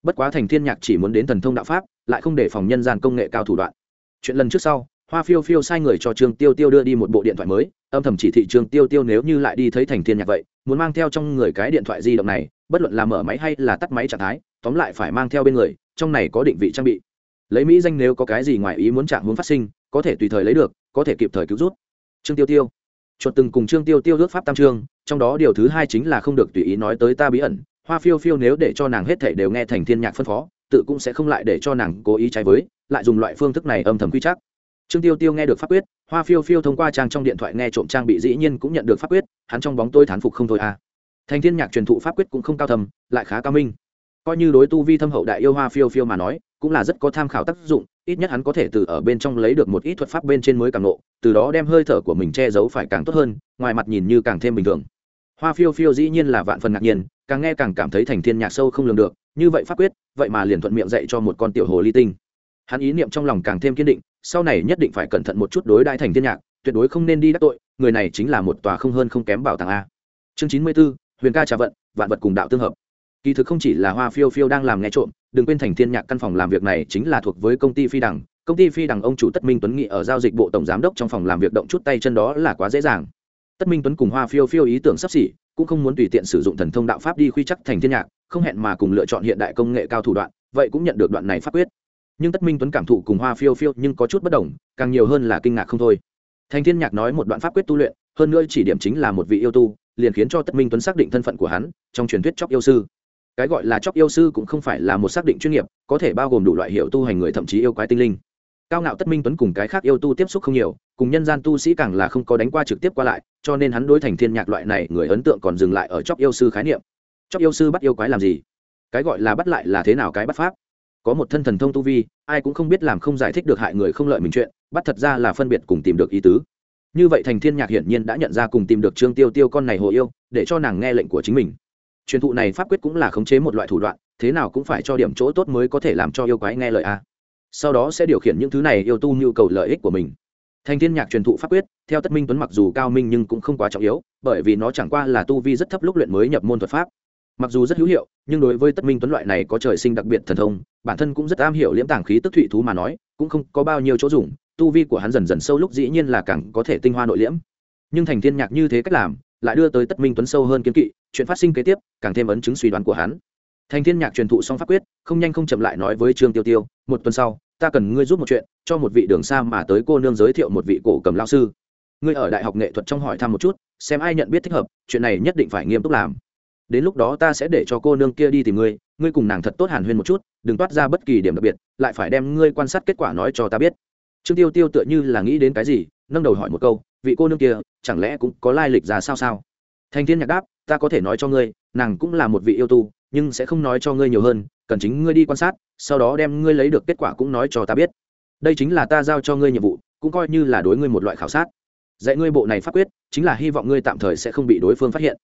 Bất quá thành thiên nhạc chỉ muốn đến thần thông đạo pháp, lại không để phòng nhân gian công nghệ cao thủ đoạn. Chuyện lần trước sau hoa phiêu phiêu sai người cho trương tiêu tiêu đưa đi một bộ điện thoại mới, âm thầm chỉ thị trương tiêu tiêu nếu như lại đi thấy thành thiên nhạc vậy, muốn mang theo trong người cái điện thoại di động này, bất luận là mở máy hay là tắt máy trạng thái, tóm lại phải mang theo bên người, trong này có định vị trang bị. Lấy mỹ danh nếu có cái gì ngoài ý muốn trạng muốn phát sinh, có thể tùy thời lấy được, có thể kịp thời cứu rút trương tiêu tiêu. Chuột từng cùng trương tiêu tiêu ước pháp tam trương trong đó điều thứ hai chính là không được tùy ý nói tới ta bí ẩn. Hoa phiêu phiêu nếu để cho nàng hết thể đều nghe thành thiên nhạc phân phó, tự cũng sẽ không lại để cho nàng cố ý trái với, lại dùng loại phương thức này âm thầm quy chắc trương tiêu tiêu nghe được pháp quyết, hoa phiêu phiêu thông qua trang trong điện thoại nghe trộm trang bị dĩ nhiên cũng nhận được pháp quyết, hắn trong bóng tôi thán phục không thôi à. Thành thiên nhạc truyền thụ pháp quyết cũng không cao thầm lại khá cao minh. Coi như đối tu vi thâm hậu đại yêu hoa phiêu phiêu mà nói, cũng là rất có tham khảo tác dụng, ít nhất hắn có thể từ ở bên trong lấy được một ít thuật pháp bên trên mới càng nộ, từ đó đem hơi thở của mình che giấu phải càng tốt hơn, ngoài mặt nhìn như càng thêm bình thường. Hoa phiêu phiêu dĩ nhiên là vạn phần ngạc nhiên, càng nghe càng cảm thấy thành thiên nhạc sâu không lường được, như vậy pháp quyết, vậy mà liền thuận miệng dạy cho một con tiểu hồ ly tinh hắn ý niệm trong lòng càng thêm kiên định sau này nhất định phải cẩn thận một chút đối đại thành thiên nhạc tuyệt đối không nên đi đắc tội người này chính là một tòa không hơn không kém bảo tàng a. Chương chín mươi 94, huyền ca trà vận vạn vật cùng đạo tương hợp. Kỳ thực không chỉ là hoa phiêu phiêu đang làm nghe trộm đừng quên thành thiên nhạc căn phòng làm việc này chính là thuộc với công ty phi đằng. Công ty phi đằng ông chủ tất minh tuấn nghị ở giao dịch bộ tổng giám đốc trong phòng làm việc động chút tay chân đó là quá dễ dàng. Tất minh tuấn cùng hoa phiêu phiêu ý tưởng sắp xỉ cũng không muốn tùy tiện sử dụng thần thông đạo pháp đi khuy chắc thành thiên nhạc không hẹn mà cùng lựa chọn hiện đại công nghệ cao thủ đoạn vậy cũng nhận được đoạn này pháp quyết nhưng tất minh tuấn cảm thụ cùng hoa phiêu phiêu nhưng có chút bất đồng, càng nhiều hơn là kinh ngạc không thôi. Thành thiên nhạc nói một đoạn pháp quyết tu luyện, hơn nữa chỉ điểm chính là một vị yêu tu, liền khiến cho tất minh tuấn xác định thân phận của hắn trong truyền thuyết chóc yêu sư. Cái gọi là chóc yêu sư cũng không phải là một xác định chuyên nghiệp, có thể bao gồm đủ loại hiệu tu hành người thậm chí yêu quái tinh linh. Cao ngạo tất minh tuấn cùng cái khác yêu tu tiếp xúc không nhiều, cùng nhân gian tu sĩ càng là không có đánh qua trực tiếp qua lại, cho nên hắn đối thành thiên nhạc loại này người ấn tượng còn dừng lại ở chóc yêu sư khái niệm. Chóc yêu sư bắt yêu quái làm gì? Cái gọi là bắt lại là thế nào cái bắt pháp? Có một thân thần thông tu vi, ai cũng không biết làm không giải thích được hại người không lợi mình chuyện, bắt thật ra là phân biệt cùng tìm được ý tứ. Như vậy thành thiên nhạc hiển nhiên đã nhận ra cùng tìm được trương tiêu tiêu con này hồ yêu, để cho nàng nghe lệnh của chính mình. Truyền thụ này pháp quyết cũng là khống chế một loại thủ đoạn, thế nào cũng phải cho điểm chỗ tốt mới có thể làm cho yêu quái nghe lời a. Sau đó sẽ điều khiển những thứ này yêu tu nhu cầu lợi ích của mình. Thành thiên nhạc truyền thụ pháp quyết, theo tất minh tuấn mặc dù cao minh nhưng cũng không quá trọng yếu, bởi vì nó chẳng qua là tu vi rất thấp lúc luyện mới nhập môn thuật pháp. Mặc dù rất hữu hiệu, nhưng đối với tất minh tuấn loại này có trời sinh đặc biệt thần thông bản thân cũng rất am hiểu liễm tàng khí tức thụy thú mà nói, cũng không có bao nhiêu chỗ dùng, tu vi của hắn dần dần sâu lúc dĩ nhiên là càng có thể tinh hoa nội liễm. Nhưng thành thiên nhạc như thế cách làm, lại đưa tới tất minh tuấn sâu hơn kiến kỵ, chuyện phát sinh kế tiếp, càng thêm ấn chứng suy đoán của hắn. Thành thiên nhạc truyền thụ xong pháp quyết, không nhanh không chậm lại nói với trương tiêu tiêu, một tuần sau, ta cần ngươi giúp một chuyện, cho một vị đường xa mà tới cô nương giới thiệu một vị cổ cầm lao sư. Ngươi ở đại học nghệ thuật trong hỏi thăm một chút, xem ai nhận biết thích hợp, chuyện này nhất định phải nghiêm túc làm đến lúc đó ta sẽ để cho cô nương kia đi tìm ngươi ngươi cùng nàng thật tốt hàn huyên một chút, đừng toát ra bất kỳ điểm đặc biệt, lại phải đem ngươi quan sát kết quả nói cho ta biết. Trương tiêu tiêu tựa như là nghĩ đến cái gì, nâng đầu hỏi một câu, vị cô nương kia, chẳng lẽ cũng có lai lịch ra sao sao? Thành thiên nhạc đáp, ta có thể nói cho ngươi, nàng cũng là một vị yêu tu, nhưng sẽ không nói cho ngươi nhiều hơn, cần chính ngươi đi quan sát, sau đó đem ngươi lấy được kết quả cũng nói cho ta biết. Đây chính là ta giao cho ngươi nhiệm vụ, cũng coi như là đối ngươi một loại khảo sát. Dạy ngươi bộ này pháp quyết, chính là hy vọng ngươi tạm thời sẽ không bị đối phương phát hiện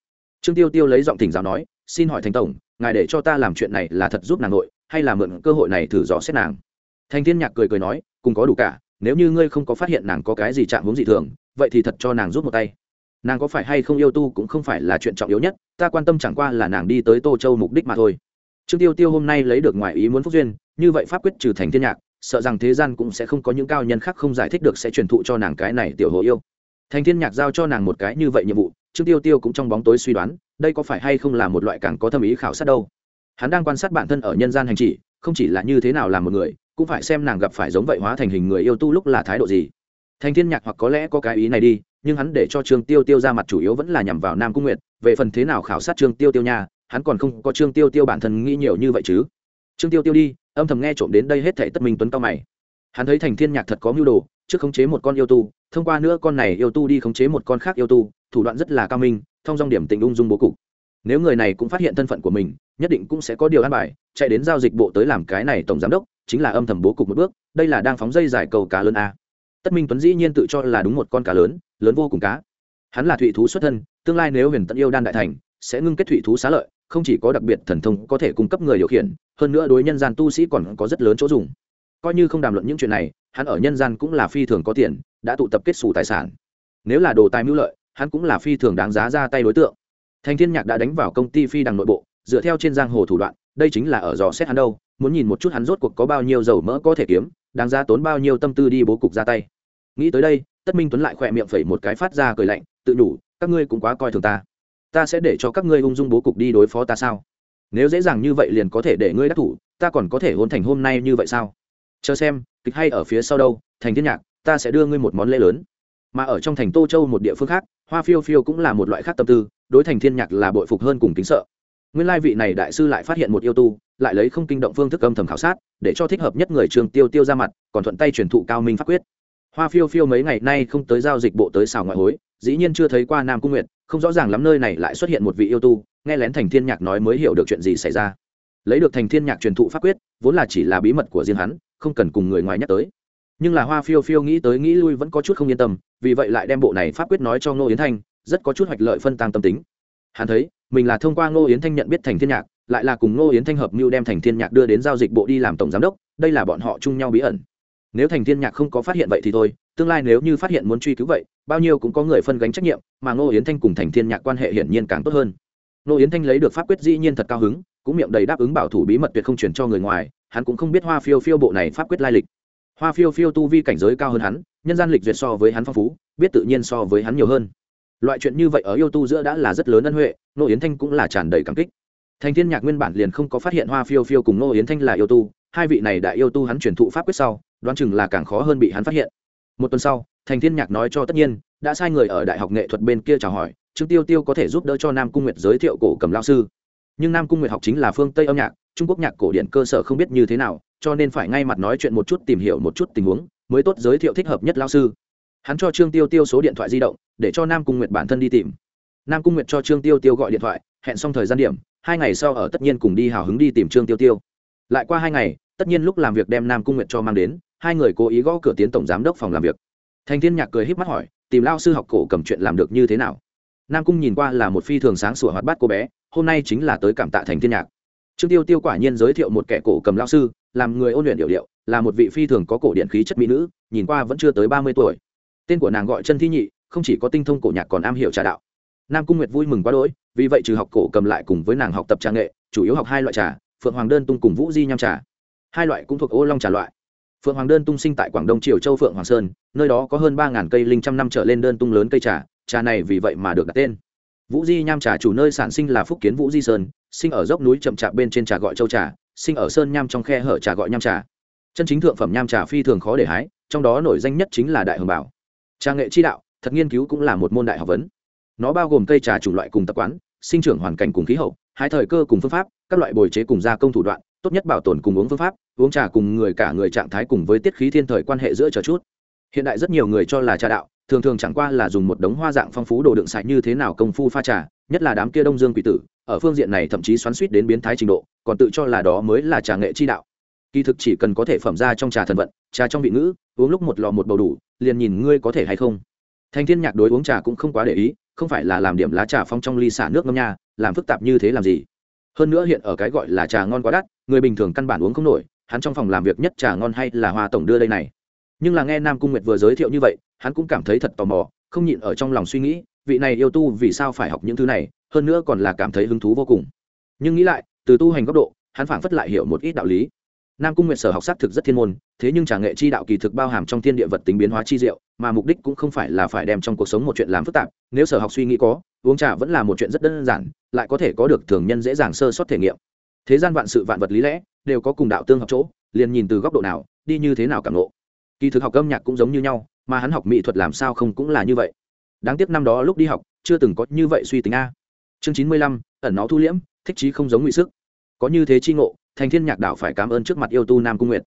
trương tiêu tiêu lấy giọng thỉnh giáo nói, xin hỏi thành tổng, ngài để cho ta làm chuyện này là thật giúp nàng nội, hay là mượn cơ hội này thử dò xét nàng? Thành thiên nhạc cười cười nói, cùng có đủ cả, nếu như ngươi không có phát hiện nàng có cái gì chạm hướng dị thường, vậy thì thật cho nàng giúp một tay. Nàng có phải hay không yêu tu cũng không phải là chuyện trọng yếu nhất, ta quan tâm chẳng qua là nàng đi tới tô châu mục đích mà thôi. Trương tiêu tiêu hôm nay lấy được ngoài ý muốn phúc duyên, như vậy pháp quyết trừ thành thiên nhạc, sợ rằng thế gian cũng sẽ không có những cao nhân khác không giải thích được sẽ truyền thụ cho nàng cái này tiểu hồ yêu. Thành thiên nhạc giao cho nàng một cái như vậy nhiệm vụ trương tiêu tiêu cũng trong bóng tối suy đoán, đây có phải hay không là một loại càng có thâm ý khảo sát đâu. Hắn đang quan sát bản thân ở nhân gian hành chỉ, không chỉ là như thế nào làm một người, cũng phải xem nàng gặp phải giống vậy hóa thành hình người yêu tu lúc là thái độ gì. Thành thiên nhạc hoặc có lẽ có cái ý này đi, nhưng hắn để cho trương tiêu tiêu ra mặt chủ yếu vẫn là nhằm vào nam cung nguyệt, về phần thế nào khảo sát trương tiêu tiêu nha, hắn còn không có trương tiêu tiêu bản thân nghĩ nhiều như vậy chứ. Trương tiêu tiêu đi, âm thầm nghe trộm đến đây hết thảy tất minh tuấn cao mày. Hắn thấy thành thiên nhạc thật có mưu đồ, trước khống chế một con yêu tu, thông qua nữa con này yêu tu đi khống chế một con khác yêu tu thủ đoạn rất là cao minh, thông dong điểm tình ung dung bố cục. Nếu người này cũng phát hiện thân phận của mình, nhất định cũng sẽ có điều an bài, chạy đến giao dịch bộ tới làm cái này tổng giám đốc, chính là âm thầm bố cục một bước, đây là đang phóng dây giải cầu cá lớn a. Tất minh tuấn dĩ nhiên tự cho là đúng một con cá lớn lớn vô cùng cá. Hắn là thụy thú xuất thân, tương lai nếu huyền tận yêu đan đại thành, sẽ ngưng kết thụy thú xá lợi, không chỉ có đặc biệt thần thông có thể cung cấp người điều khiển, hơn nữa đối nhân gian tu sĩ còn có rất lớn chỗ dùng. Coi như không đàm luận những chuyện này, hắn ở nhân gian cũng là phi thường có tiền, đã tụ tập kết xù tài sản. Nếu là đồ tài mưu lợi hắn cũng là phi thường đáng giá ra tay đối tượng. Thành thiên nhạc đã đánh vào công ty phi đằng nội bộ, dựa theo trên giang hồ thủ đoạn, đây chính là ở dò xét hắn đâu, muốn nhìn một chút hắn rốt cuộc có bao nhiêu dầu mỡ có thể kiếm, đáng giá tốn bao nhiêu tâm tư đi bố cục ra tay. Nghĩ tới đây, tất minh tuấn lại khỏe miệng phẩy một cái phát ra cười lạnh, tự đủ các ngươi cũng quá coi thường ta. Ta sẽ để cho các ngươi ung dung bố cục đi đối phó ta sao? Nếu dễ dàng như vậy liền có thể để ngươi đắc thủ, ta còn có thể hôn thành hôm nay như vậy sao? Chờ xem, kịch hay ở phía sau đâu, thành thiên nhạc, ta sẽ đưa ngươi một món lễ lớn mà ở trong thành tô châu một địa phương khác, hoa phiêu phiêu cũng là một loại khác tâm tư, đối thành thiên nhạc là bội phục hơn cùng kính sợ. Nguyên lai vị này đại sư lại phát hiện một yêu tu, lại lấy không kinh động phương thức âm thầm khảo sát, để cho thích hợp nhất người trường tiêu tiêu ra mặt, còn thuận tay truyền thụ cao minh pháp quyết. Hoa phiêu phiêu mấy ngày nay không tới giao dịch bộ tới xào ngoại hối, dĩ nhiên chưa thấy qua nam cung nguyệt, không rõ ràng lắm nơi này lại xuất hiện một vị yêu tu, nghe lén thành thiên nhạc nói mới hiểu được chuyện gì xảy ra. Lấy được thành thiên nhạc truyền thụ pháp quyết, vốn là chỉ là bí mật của riêng hắn, không cần cùng người ngoài nhắc tới nhưng là hoa phiêu phiêu nghĩ tới nghĩ lui vẫn có chút không yên tâm, vì vậy lại đem bộ này pháp quyết nói cho ngô yến thanh, rất có chút hoạch lợi phân tăng tâm tính. Hắn thấy, mình là thông qua ngô yến thanh nhận biết thành thiên nhạc, lại là cùng ngô yến thanh hợp mưu đem thành thiên nhạc đưa đến giao dịch bộ đi làm tổng giám đốc, đây là bọn họ chung nhau bí ẩn. Nếu thành thiên nhạc không có phát hiện vậy thì thôi, tương lai nếu như phát hiện muốn truy cứu vậy, bao nhiêu cũng có người phân gánh trách nhiệm, mà ngô yến thanh cùng thành thiên nhạc quan hệ hiển nhiên càng tốt hơn. Ngô yến thanh lấy được pháp quyết dĩ nhiên thật cao hứng, cũng miệng đầy đáp ứng bảo thủ bí mật tuyệt không truyền cho người ngoài, hắn cũng không biết hoa phiêu phiêu bộ này pháp quyết lai lịch hoa phiêu phiêu tu vi cảnh giới cao hơn hắn, nhân gian lịch duyệt so với hắn phong phú, biết tự nhiên so với hắn nhiều hơn. Loại chuyện như vậy ở yêu tu giữa đã là rất lớn ân huệ nô yến thanh cũng là tràn đầy cảm kích. Thành thiên nhạc nguyên bản liền không có phát hiện hoa phiêu phiêu cùng nô yến thanh là yêu tu, hai vị này đã yêu tu hắn truyền thụ pháp quyết sau, đoán chừng là càng khó hơn bị hắn phát hiện. Một tuần sau, thành thiên nhạc nói cho tất nhiên, đã sai người ở đại học nghệ thuật bên kia chào hỏi, trương tiêu tiêu có thể giúp đỡ cho nam cung nguyệt giới thiệu cổ cầm lao sư. Nhưng nam cung nguyệt học chính là phương tây âm nhạc, trung quốc nhạc cổ điển cơ sở không biết như thế nào cho nên phải ngay mặt nói chuyện một chút tìm hiểu một chút tình huống, mới tốt giới thiệu thích hợp nhất lao sư. Hắn cho trương tiêu tiêu số điện thoại di động, để cho nam cung nguyệt bản thân đi tìm. Nam cung nguyệt cho trương tiêu tiêu gọi điện thoại, hẹn xong thời gian điểm, hai ngày sau ở tất nhiên cùng đi hào hứng đi tìm trương tiêu tiêu. Lại qua hai ngày, tất nhiên lúc làm việc đem nam cung nguyệt cho mang đến, hai người cố ý gõ cửa tiến tổng giám đốc phòng làm việc. Thành thiên nhạc cười híp mắt hỏi, tìm lao sư học cổ cầm chuyện làm được như thế nào? Nam cung nhìn qua là một phi thường sáng sủa hoạt bát cô bé, hôm nay chính là tới cảm tạ thành thiên nhạc. Trương tiêu tiêu quả nhiên giới thiệu một kẻ cổ cầm lao sư làm người ôn luyện điệu điệu, là một vị phi thường có cổ điện khí chất mỹ nữ, nhìn qua vẫn chưa tới ba mươi tuổi. Tên của nàng gọi chân thi nhị, không chỉ có tinh thông cổ nhạc còn am hiểu trà đạo. Nam cung nguyệt vui mừng quá đỗi, vì vậy trừ học cổ cầm lại cùng với nàng học tập trà nghệ, chủ yếu học hai loại trà, phượng hoàng đơn tung cùng vũ di nham trà. Hai loại cũng thuộc ô long trà loại. Phượng hoàng đơn tung sinh tại quảng đông triều châu phượng hoàng sơn, nơi đó có hơn ba cây linh trăm năm trở lên đơn tung lớn cây trà trà này vì vậy mà được đặt tên. Vũ di nham trà chủ nơi sản sinh là phúc kiến vũ di sơn, sinh ở dốc núi chậm chạp bên trên trà gọi châu trà sinh ở sơn nham trong khe hở trà gọi nham trà. Chân chính thượng phẩm nham trà phi thường khó để hái, trong đó nổi danh nhất chính là đại hồng bảo. Trà nghệ chi đạo, thật nghiên cứu cũng là một môn đại học vấn. Nó bao gồm cây trà chủng loại cùng tập quán, sinh trưởng hoàn cảnh cùng khí hậu hai thời cơ cùng phương pháp, các loại bồi chế cùng gia công thủ đoạn, tốt nhất bảo tồn cùng uống phương pháp, uống trà cùng người cả người trạng thái cùng với tiết khí thiên thời quan hệ giữa chờ chút. Hiện đại rất nhiều người cho là trà đạo, thường thường chẳng qua là dùng một đống hoa dạng phong phú đồ đựng sạch như thế nào công phu pha trà nhất là đám kia đông dương quỷ tử, ở phương diện này thậm chí xoắn suýt đến biến thái trình độ, còn tự cho là đó mới là trà nghệ chi đạo. Kỳ thực chỉ cần có thể phẩm ra trong trà thần vận, trà trong vị ngữ, uống lúc một lò một bầu đủ, liền nhìn ngươi có thể hay không. Thanh thiên nhạc đối uống trà cũng không quá để ý, không phải là làm điểm lá trà phong trong ly xả nước ngâm nha, làm phức tạp như thế làm gì? Hơn nữa hiện ở cái gọi là trà ngon quá đắt, người bình thường căn bản uống không nổi, hắn trong phòng làm việc nhất trà ngon hay là hoa tổng đưa đây này? Nhưng là nghe nam cung nguyệt vừa giới thiệu như vậy, hắn cũng cảm thấy thật tò mò, không nhịn ở trong lòng suy nghĩ vị này yêu tu vì sao phải học những thứ này, hơn nữa còn là cảm thấy hứng thú vô cùng. Nhưng nghĩ lại, từ tu hành góc độ, hắn phảng phất lại hiểu một ít đạo lý. Nam cung nguyện sở học xác thực rất thiên môn, thế nhưng trà nghệ chi đạo kỳ thực bao hàm trong thiên địa vật tính biến hóa chi diệu, mà mục đích cũng không phải là phải đem trong cuộc sống một chuyện làm phức tạp, nếu sở học suy nghĩ có, uống trà vẫn là một chuyện rất đơn giản, lại có thể có được thường nhân dễ dàng sơ sót thể nghiệm. Thế gian vạn sự vạn vật lý lẽ, đều có cùng đạo tương hợp chỗ, liền nhìn từ góc độ nào, đi như thế nào cảm lộ kỳ thực học âm nhạc cũng giống như nhau, mà hắn học mỹ thuật làm sao không cũng là như vậy đáng tiếc năm đó lúc đi học, chưa từng có như vậy suy tính a. Chương chín mươi lăm, ẩn nó thu liễm, thích trí không giống ngụy sức. Có như thế chi ngộ, thành thiên nhạc đạo phải cảm ơn trước mặt yêu tu nam cung nguyệt.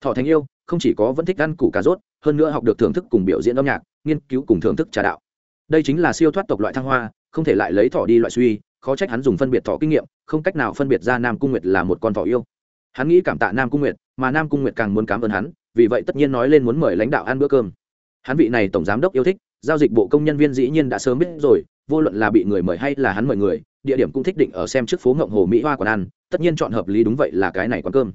Thọ thành yêu, không chỉ có vẫn thích ăn củ cà rốt, hơn nữa học được thưởng thức cùng biểu diễn âm nhạc, nghiên cứu cùng thưởng thức trà đạo. Đây chính là siêu thoát tộc loại thăng hoa, không thể lại lấy thọ đi loại suy, khó trách hắn dùng phân biệt thọ kinh nghiệm, không cách nào phân biệt ra nam cung nguyệt là một con thỏ yêu. Hắn nghĩ cảm tạ nam cung nguyệt, mà nam cung nguyệt càng muốn cảm ơn hắn, vì vậy tất nhiên nói lên muốn mời lãnh đạo ăn bữa cơm. Hắn vị này tổng giám đốc yêu thích giao dịch bộ công nhân viên dĩ nhiên đã sớm biết rồi, vô luận là bị người mời hay là hắn mời người, địa điểm cũng thích định ở xem trước phố ngộng hồ mỹ hoa còn ăn, tất nhiên chọn hợp lý đúng vậy là cái này quán cơm.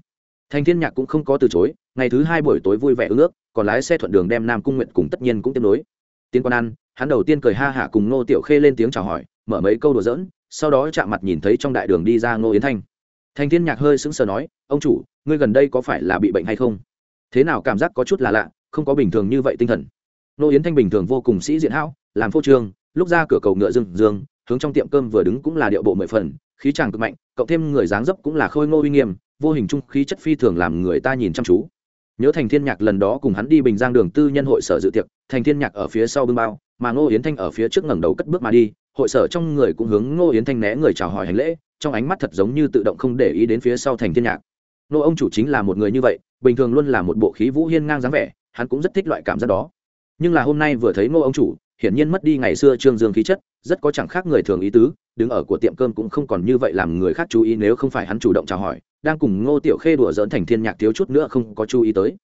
Thành thiên nhạc cũng không có từ chối, ngày thứ hai buổi tối vui vẻ ước ước, còn lái xe thuận đường đem nam cung nguyện cùng tất nhiên cũng tiếp nối. Tiến quán ăn, hắn đầu tiên cười ha hả cùng ngô tiểu khê lên tiếng chào hỏi, mở mấy câu đùa giỡn, sau đó chạm mặt nhìn thấy trong đại đường đi ra ngô yến thanh. Thành thiên nhạc hơi sững sờ nói, ông chủ, ngươi gần đây có phải là bị bệnh hay không? Thế nào cảm giác có chút là lạ, không có bình thường như vậy tinh thần. Nô yến thanh bình thường vô cùng sĩ diện hão, làm phô trương, lúc ra cửa cầu ngựa dương dương hướng trong tiệm cơm vừa đứng cũng là điệu bộ mười phần, khí chàng cực mạnh, cộng thêm người dáng dấp cũng là khôi ngô uy nghiêm, vô hình trung khí chất phi thường làm người ta nhìn chăm chú. Nhớ thành thiên nhạc lần đó cùng hắn đi bình giang đường tư nhân hội sở dự tiệc, thành thiên nhạc ở phía sau bưng bao, mà ngô yến thanh ở phía trước ngẩng đầu cất bước mà đi, hội sở trong người cũng hướng ngô yến thanh né người chào hỏi hành lễ, trong ánh mắt thật giống như tự động không để ý đến phía sau thành thiên nhạc. Nô ông chủ chính là một người như vậy, bình thường luôn là một bộ khí vũ hiên ngang dáng vẻ, hắn cũng rất thích loại cảm giác đó nhưng là hôm nay vừa thấy ngô ông chủ, hiển nhiên mất đi ngày xưa trương dương khí chất, rất có chẳng khác người thường ý tứ, đứng ở của tiệm cơm cũng không còn như vậy làm người khác chú ý nếu không phải hắn chủ động chào hỏi, đang cùng ngô tiểu khê đùa dỡn thành thiên nhạc thiếu chút nữa không có chú ý tới.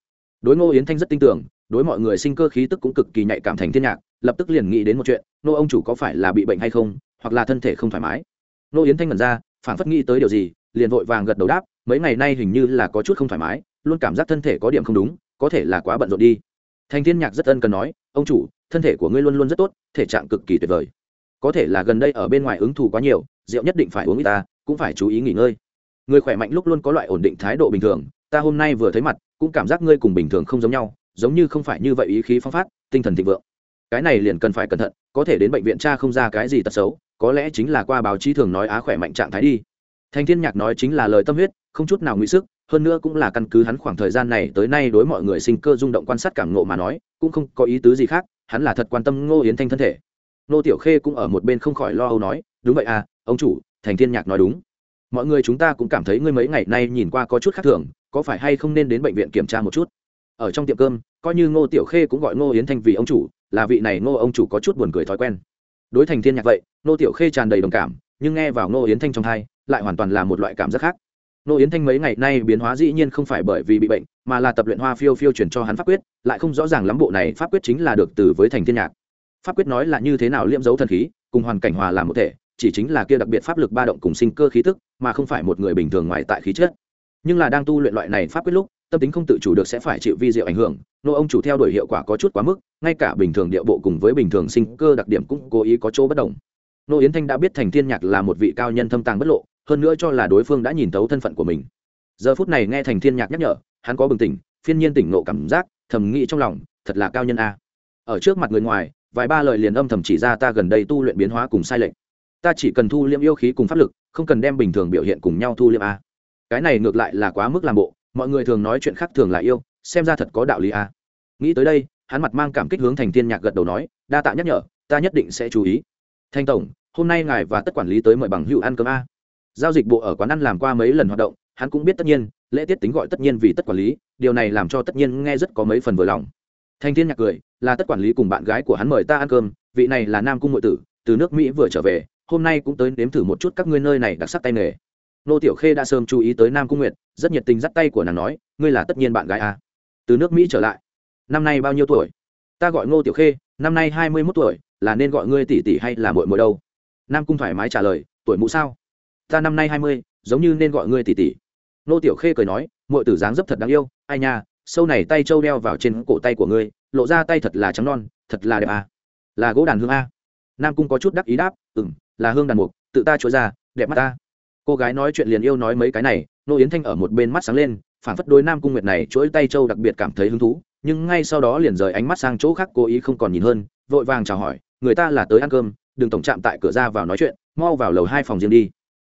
Đối ngô yến thanh rất tin tưởng, đối mọi người sinh cơ khí tức cũng cực kỳ nhạy cảm thành thiên nhạc, lập tức liền nghĩ đến một chuyện, Ngô ông chủ có phải là bị bệnh hay không, hoặc là thân thể không thoải mái? Ngô yến thanh ngẩn ra phản phất nghĩ tới điều gì, liền vội vàng gật đầu đáp, mấy ngày nay hình như là có chút không thoải mái, luôn cảm giác thân thể có điểm không đúng, có thể là quá bận rộn đi thành thiên nhạc rất ân cần nói, ông chủ, thân thể của ngươi luôn luôn rất tốt, thể trạng cực kỳ tuyệt vời. Có thể là gần đây ở bên ngoài ứng thù quá nhiều, rượu nhất định phải uống ít ta, cũng phải chú ý nghỉ ngơi. Người khỏe mạnh lúc luôn có loại ổn định thái độ bình thường, ta hôm nay vừa thấy mặt, cũng cảm giác ngươi cùng bình thường không giống nhau, giống như không phải như vậy ý khí phong phát, tinh thần thịnh vượng. Cái này liền cần phải cẩn thận, có thể đến bệnh viện cha không ra cái gì tật xấu, có lẽ chính là qua báo chí thường nói á khỏe mạnh trạng thái đi. Thanh thiên nhạc nói chính là lời tâm huyết, không chút nào nguy sức hơn nữa cũng là căn cứ hắn khoảng thời gian này tới nay đối mọi người sinh cơ rung động quan sát cảm ngộ mà nói, cũng không có ý tứ gì khác, hắn là thật quan tâm ngô yến thanh thân thể. Nô tiểu khê cũng ở một bên không khỏi lo âu nói, đúng vậy à ông chủ, thành thiên nhạc nói đúng. Mọi người chúng ta cũng cảm thấy ngươi mấy ngày nay nhìn qua có chút khác thường, có phải hay không nên đến bệnh viện kiểm tra một chút? Ở trong tiệm cơm, coi như ngô tiểu khê cũng gọi ngô yến thanh vì ông chủ, là vị này ngô ông chủ có chút buồn cười thói quen. Đối thành thiên nhạc vậy, ngô tiểu khê tràn đầy đồng cảm, nhưng nghe vào ngô yến thanh trong thai lại hoàn toàn là một loại cảm giác khác. Nô yến thanh mấy ngày nay biến hóa dĩ nhiên không phải bởi vì bị bệnh, mà là tập luyện hoa phiêu phiêu chuyển cho hắn pháp quyết, lại không rõ ràng lắm bộ này pháp quyết chính là được từ với thành thiên nhạc. Pháp quyết nói là như thế nào liễm dấu thần khí, cùng hoàn cảnh hòa làm một thể, chỉ chính là kia đặc biệt pháp lực ba động cùng sinh cơ khí tức, mà không phải một người bình thường ngoài tại khí chất. Nhưng là đang tu luyện loại này pháp quyết lúc, tâm tính không tự chủ được sẽ phải chịu vi diệu ảnh hưởng, nô ông chủ theo đuổi hiệu quả có chút quá mức, ngay cả bình thường điệu bộ cùng với bình thường sinh cơ đặc điểm cũng cố ý có chỗ bất đồng. Nô yến thanh đã biết thành thiên nhạc là một vị cao nhân thâm tàng bất lộ hơn nữa cho là đối phương đã nhìn thấu thân phận của mình. Giờ phút này nghe thành thiên nhạc nhắc nhở, hắn có bừng tỉnh, phiên nhiên tỉnh nộ cảm giác, thầm nghĩ trong lòng, thật là cao nhân a. Ở trước mặt người ngoài, vài ba lời liền âm thầm chỉ ra ta gần đây tu luyện biến hóa cùng sai lệch. Ta chỉ cần thu liêm yêu khí cùng pháp lực, không cần đem bình thường biểu hiện cùng nhau thu liêm a. Cái này ngược lại là quá mức làm bộ, mọi người thường nói chuyện khác thường là yêu, xem ra thật có đạo lý a. Nghĩ tới đây, hắn mặt mang cảm kích hướng thành thiên nhạc gật đầu nói, đa tạ nhắc nhở, ta nhất định sẽ chú ý. Thanh tổng, hôm nay ngài và tất quản lý tới mời bằng hữu ăn cơm a giao dịch bộ ở quán ăn làm qua mấy lần hoạt động, hắn cũng biết tất nhiên, lễ tiết tính gọi tất nhiên vì tất quản lý, điều này làm cho tất nhiên nghe rất có mấy phần vừa lòng. Thanh thiên nhạc cười, là tất quản lý cùng bạn gái của hắn mời ta ăn cơm, vị này là nam cung ngụy tử, từ nước mỹ vừa trở về, hôm nay cũng tới nếm thử một chút các ngươi nơi này đặc sắc tay nghề. Nô tiểu khê đã sớm chú ý tới nam cung nguyệt, rất nhiệt tình dắt tay của nàng nói, ngươi là tất nhiên bạn gái à. từ nước mỹ trở lại. Năm nay bao nhiêu tuổi? Ta gọi ngô tiểu khê, năm nay hai mươi mốt tuổi, là nên gọi ngươi tỷ tỷ hay là mội mội đâu? Nam cung thoải mái trả lời, tuổi mũ sao? Ta năm nay hai mươi, giống như nên gọi ngươi tỷ tỷ. Nô tiểu khê cười nói, muội tử dáng dấp thật đáng yêu, ai nha, sâu này tay trâu đeo vào trên cổ tay của ngươi, lộ ra tay thật là trắng non, thật là đẹp à. là gỗ đàn hương a. Nam cung có chút đắc ý đáp ừ m là hương đàn mục, tự ta chúa ra, đẹp mắt ta. Cô gái nói chuyện liền yêu nói mấy cái này, nô yến thanh ở một bên mắt sáng lên phản phất đối nam cung nguyệt này chuỗi tay châu đặc biệt cảm thấy hứng thú, nhưng ngay sau đó liền rời ánh mắt sang chỗ khác cố ý không còn nhìn hơn, vội vàng chào hỏi, người ta là tới ăn cơm, đừng tổng chạm tại cửa ra vào nói chuyện, mau vào lầu hai phòng riêng đi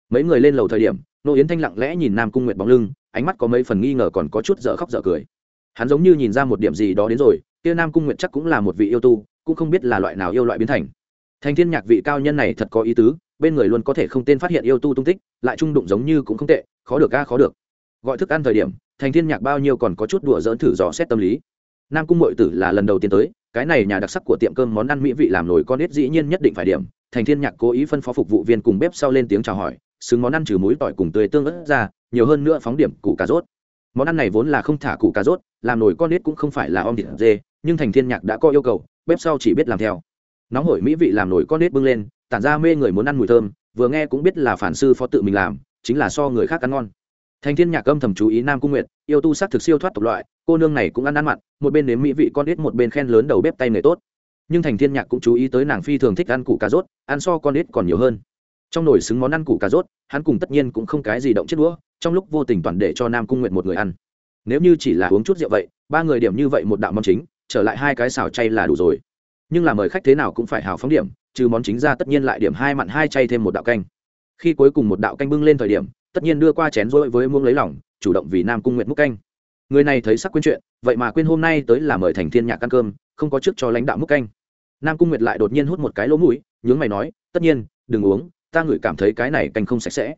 mấy người lên lầu thời điểm, nô yến thanh lặng lẽ nhìn nam cung nguyệt bóng lưng, ánh mắt có mấy phần nghi ngờ còn có chút dở khóc dở cười. Hắn giống như nhìn ra một điểm gì đó đến rồi, kia nam cung nguyệt chắc cũng là một vị yêu tu, cũng không biết là loại nào yêu loại biến thành. Thành thiên nhạc vị cao nhân này thật có ý tứ, bên người luôn có thể không tên phát hiện yêu tu tung tích, lại trung đụng giống như cũng không tệ, khó được ga khó được. Gọi thức ăn thời điểm thành thiên nhạc bao nhiêu còn có chút đùa dỡn thử dò xét tâm lý. Nam cung mội tử là lần đầu tiên tới, cái này nhà đặc sắc của tiệm cơm món ăn mỹ vị làm nổi con ít dĩ nhiên nhất định phải điểm. Thành thiên nhạc cố ý phân phó phục vụ viên cùng bếp sau lên tiếng chào hỏi xứng món ăn trừ muối tỏi cùng tươi tương ớt ra, nhiều hơn nữa phóng điểm củ cà rốt. Món ăn này vốn là không thả củ cà rốt, làm nổi con nết cũng không phải là om thịt dê, nhưng thành thiên nhạc đã có yêu cầu, bếp sau chỉ biết làm theo. Nóng hổi mỹ vị làm nổi con nết bưng lên, tản ra mê người muốn ăn mùi thơm, vừa nghe cũng biết là phản sư phó tự mình làm, chính là so người khác ăn ngon. Thành thiên nhạc âm thầm chú ý nam cung nguyệt, yêu tu sắc thực siêu thoát tộc loại, cô nương này cũng ăn ăn mặn, một bên nếm mỹ vị con nết một bên khen lớn đầu bếp tay người tốt. Nhưng thành thiên nhạc cũng chú ý tới nàng phi thường thích ăn củ cà rốt, ăn so con nết còn nhiều hơn trong nồi xứng món ăn củ cà rốt, hắn cùng tất nhiên cũng không cái gì động chết đũa, trong lúc vô tình toàn để cho nam cung nguyện một người ăn. Nếu như chỉ là uống chút rượu vậy, ba người điểm như vậy một đạo món chính, trở lại hai cái xào chay là đủ rồi. Nhưng là mời khách thế nào cũng phải hào phóng điểm, trừ món chính ra tất nhiên lại điểm hai mặn hai chay thêm một đạo canh. Khi cuối cùng một đạo canh bưng lên thời điểm, tất nhiên đưa qua chén rỗi với muông lấy lỏng chủ động vì nam cung nguyện múc canh. Người này thấy sắc quên chuyện, vậy mà quên hôm nay tới là mời thành thiên nhạc ăn cơm, không có trước cho lãnh đạo múc canh. Nam cung nguyệt lại đột nhiên hút một cái lỗ mũi, nhướng mày nói, tất nhiên, đừng uống ta ngửi cảm thấy cái này canh không sạch sẽ.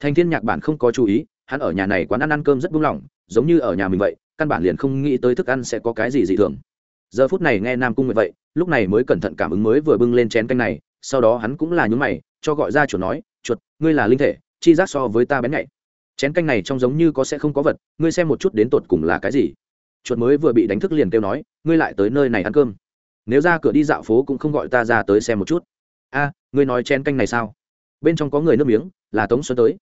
Thành thiên nhạc bản không có chú ý, hắn ở nhà này quán ăn ăn cơm rất buông lỏng, giống như ở nhà mình vậy, căn bản liền không nghĩ tới thức ăn sẽ có cái gì dị thường. Giờ phút này nghe nam cung nguyệt vậy, lúc này mới cẩn thận cảm ứng mới vừa bưng lên chén canh này, sau đó hắn cũng là nhún mày, cho gọi ra chuột nói, chuột, ngươi là linh thể, chi giác so với ta bén nhạy. Chén canh này trông giống như có sẽ không có vật, ngươi xem một chút đến tột cùng là cái gì. Chuột mới vừa bị đánh thức liền kêu nói, ngươi lại tới nơi này ăn cơm. Nếu ra cửa đi dạo phố cũng không gọi ta ra tới xem một chút. A, ngươi nói chén canh này sao? Bên trong có người nước miếng, là tống xuân tới.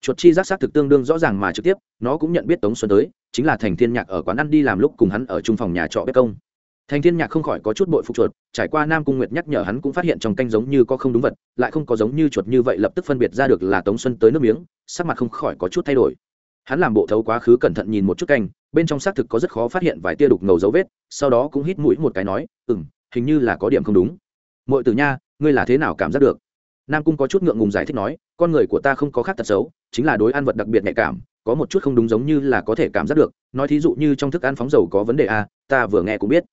Chuột chi giác xác thực tương đương rõ ràng mà trực tiếp, nó cũng nhận biết tống xuân tới, chính là thành thiên nhạc ở quán ăn đi làm lúc cùng hắn ở trung phòng nhà trọ bếp công. Thành thiên nhạc không khỏi có chút bội phục chuột, trải qua nam cung nguyệt nhắc nhở hắn cũng phát hiện trong canh giống như có không đúng vật, lại không có giống như chuột như vậy lập tức phân biệt ra được là tống xuân tới nước miếng, sắc mặt không khỏi có chút thay đổi. Hắn làm bộ thấu quá khứ cẩn thận nhìn một chút canh, bên trong xác thực có rất khó phát hiện vài tia đục ngầu dấu vết, sau đó cũng hít mũi một cái nói, ừm, hình như là có điểm không đúng. Mọi từ nha, ngươi là thế nào cảm giác được? Nam cung có chút ngượng ngùng giải thích nói, con người của ta không có khác tật xấu, chính là đối ăn vật đặc biệt nhạy cảm, có một chút không đúng giống như là có thể cảm giác được. Nói thí dụ như trong thức ăn phóng dầu có vấn đề a, ta vừa nghe cũng biết.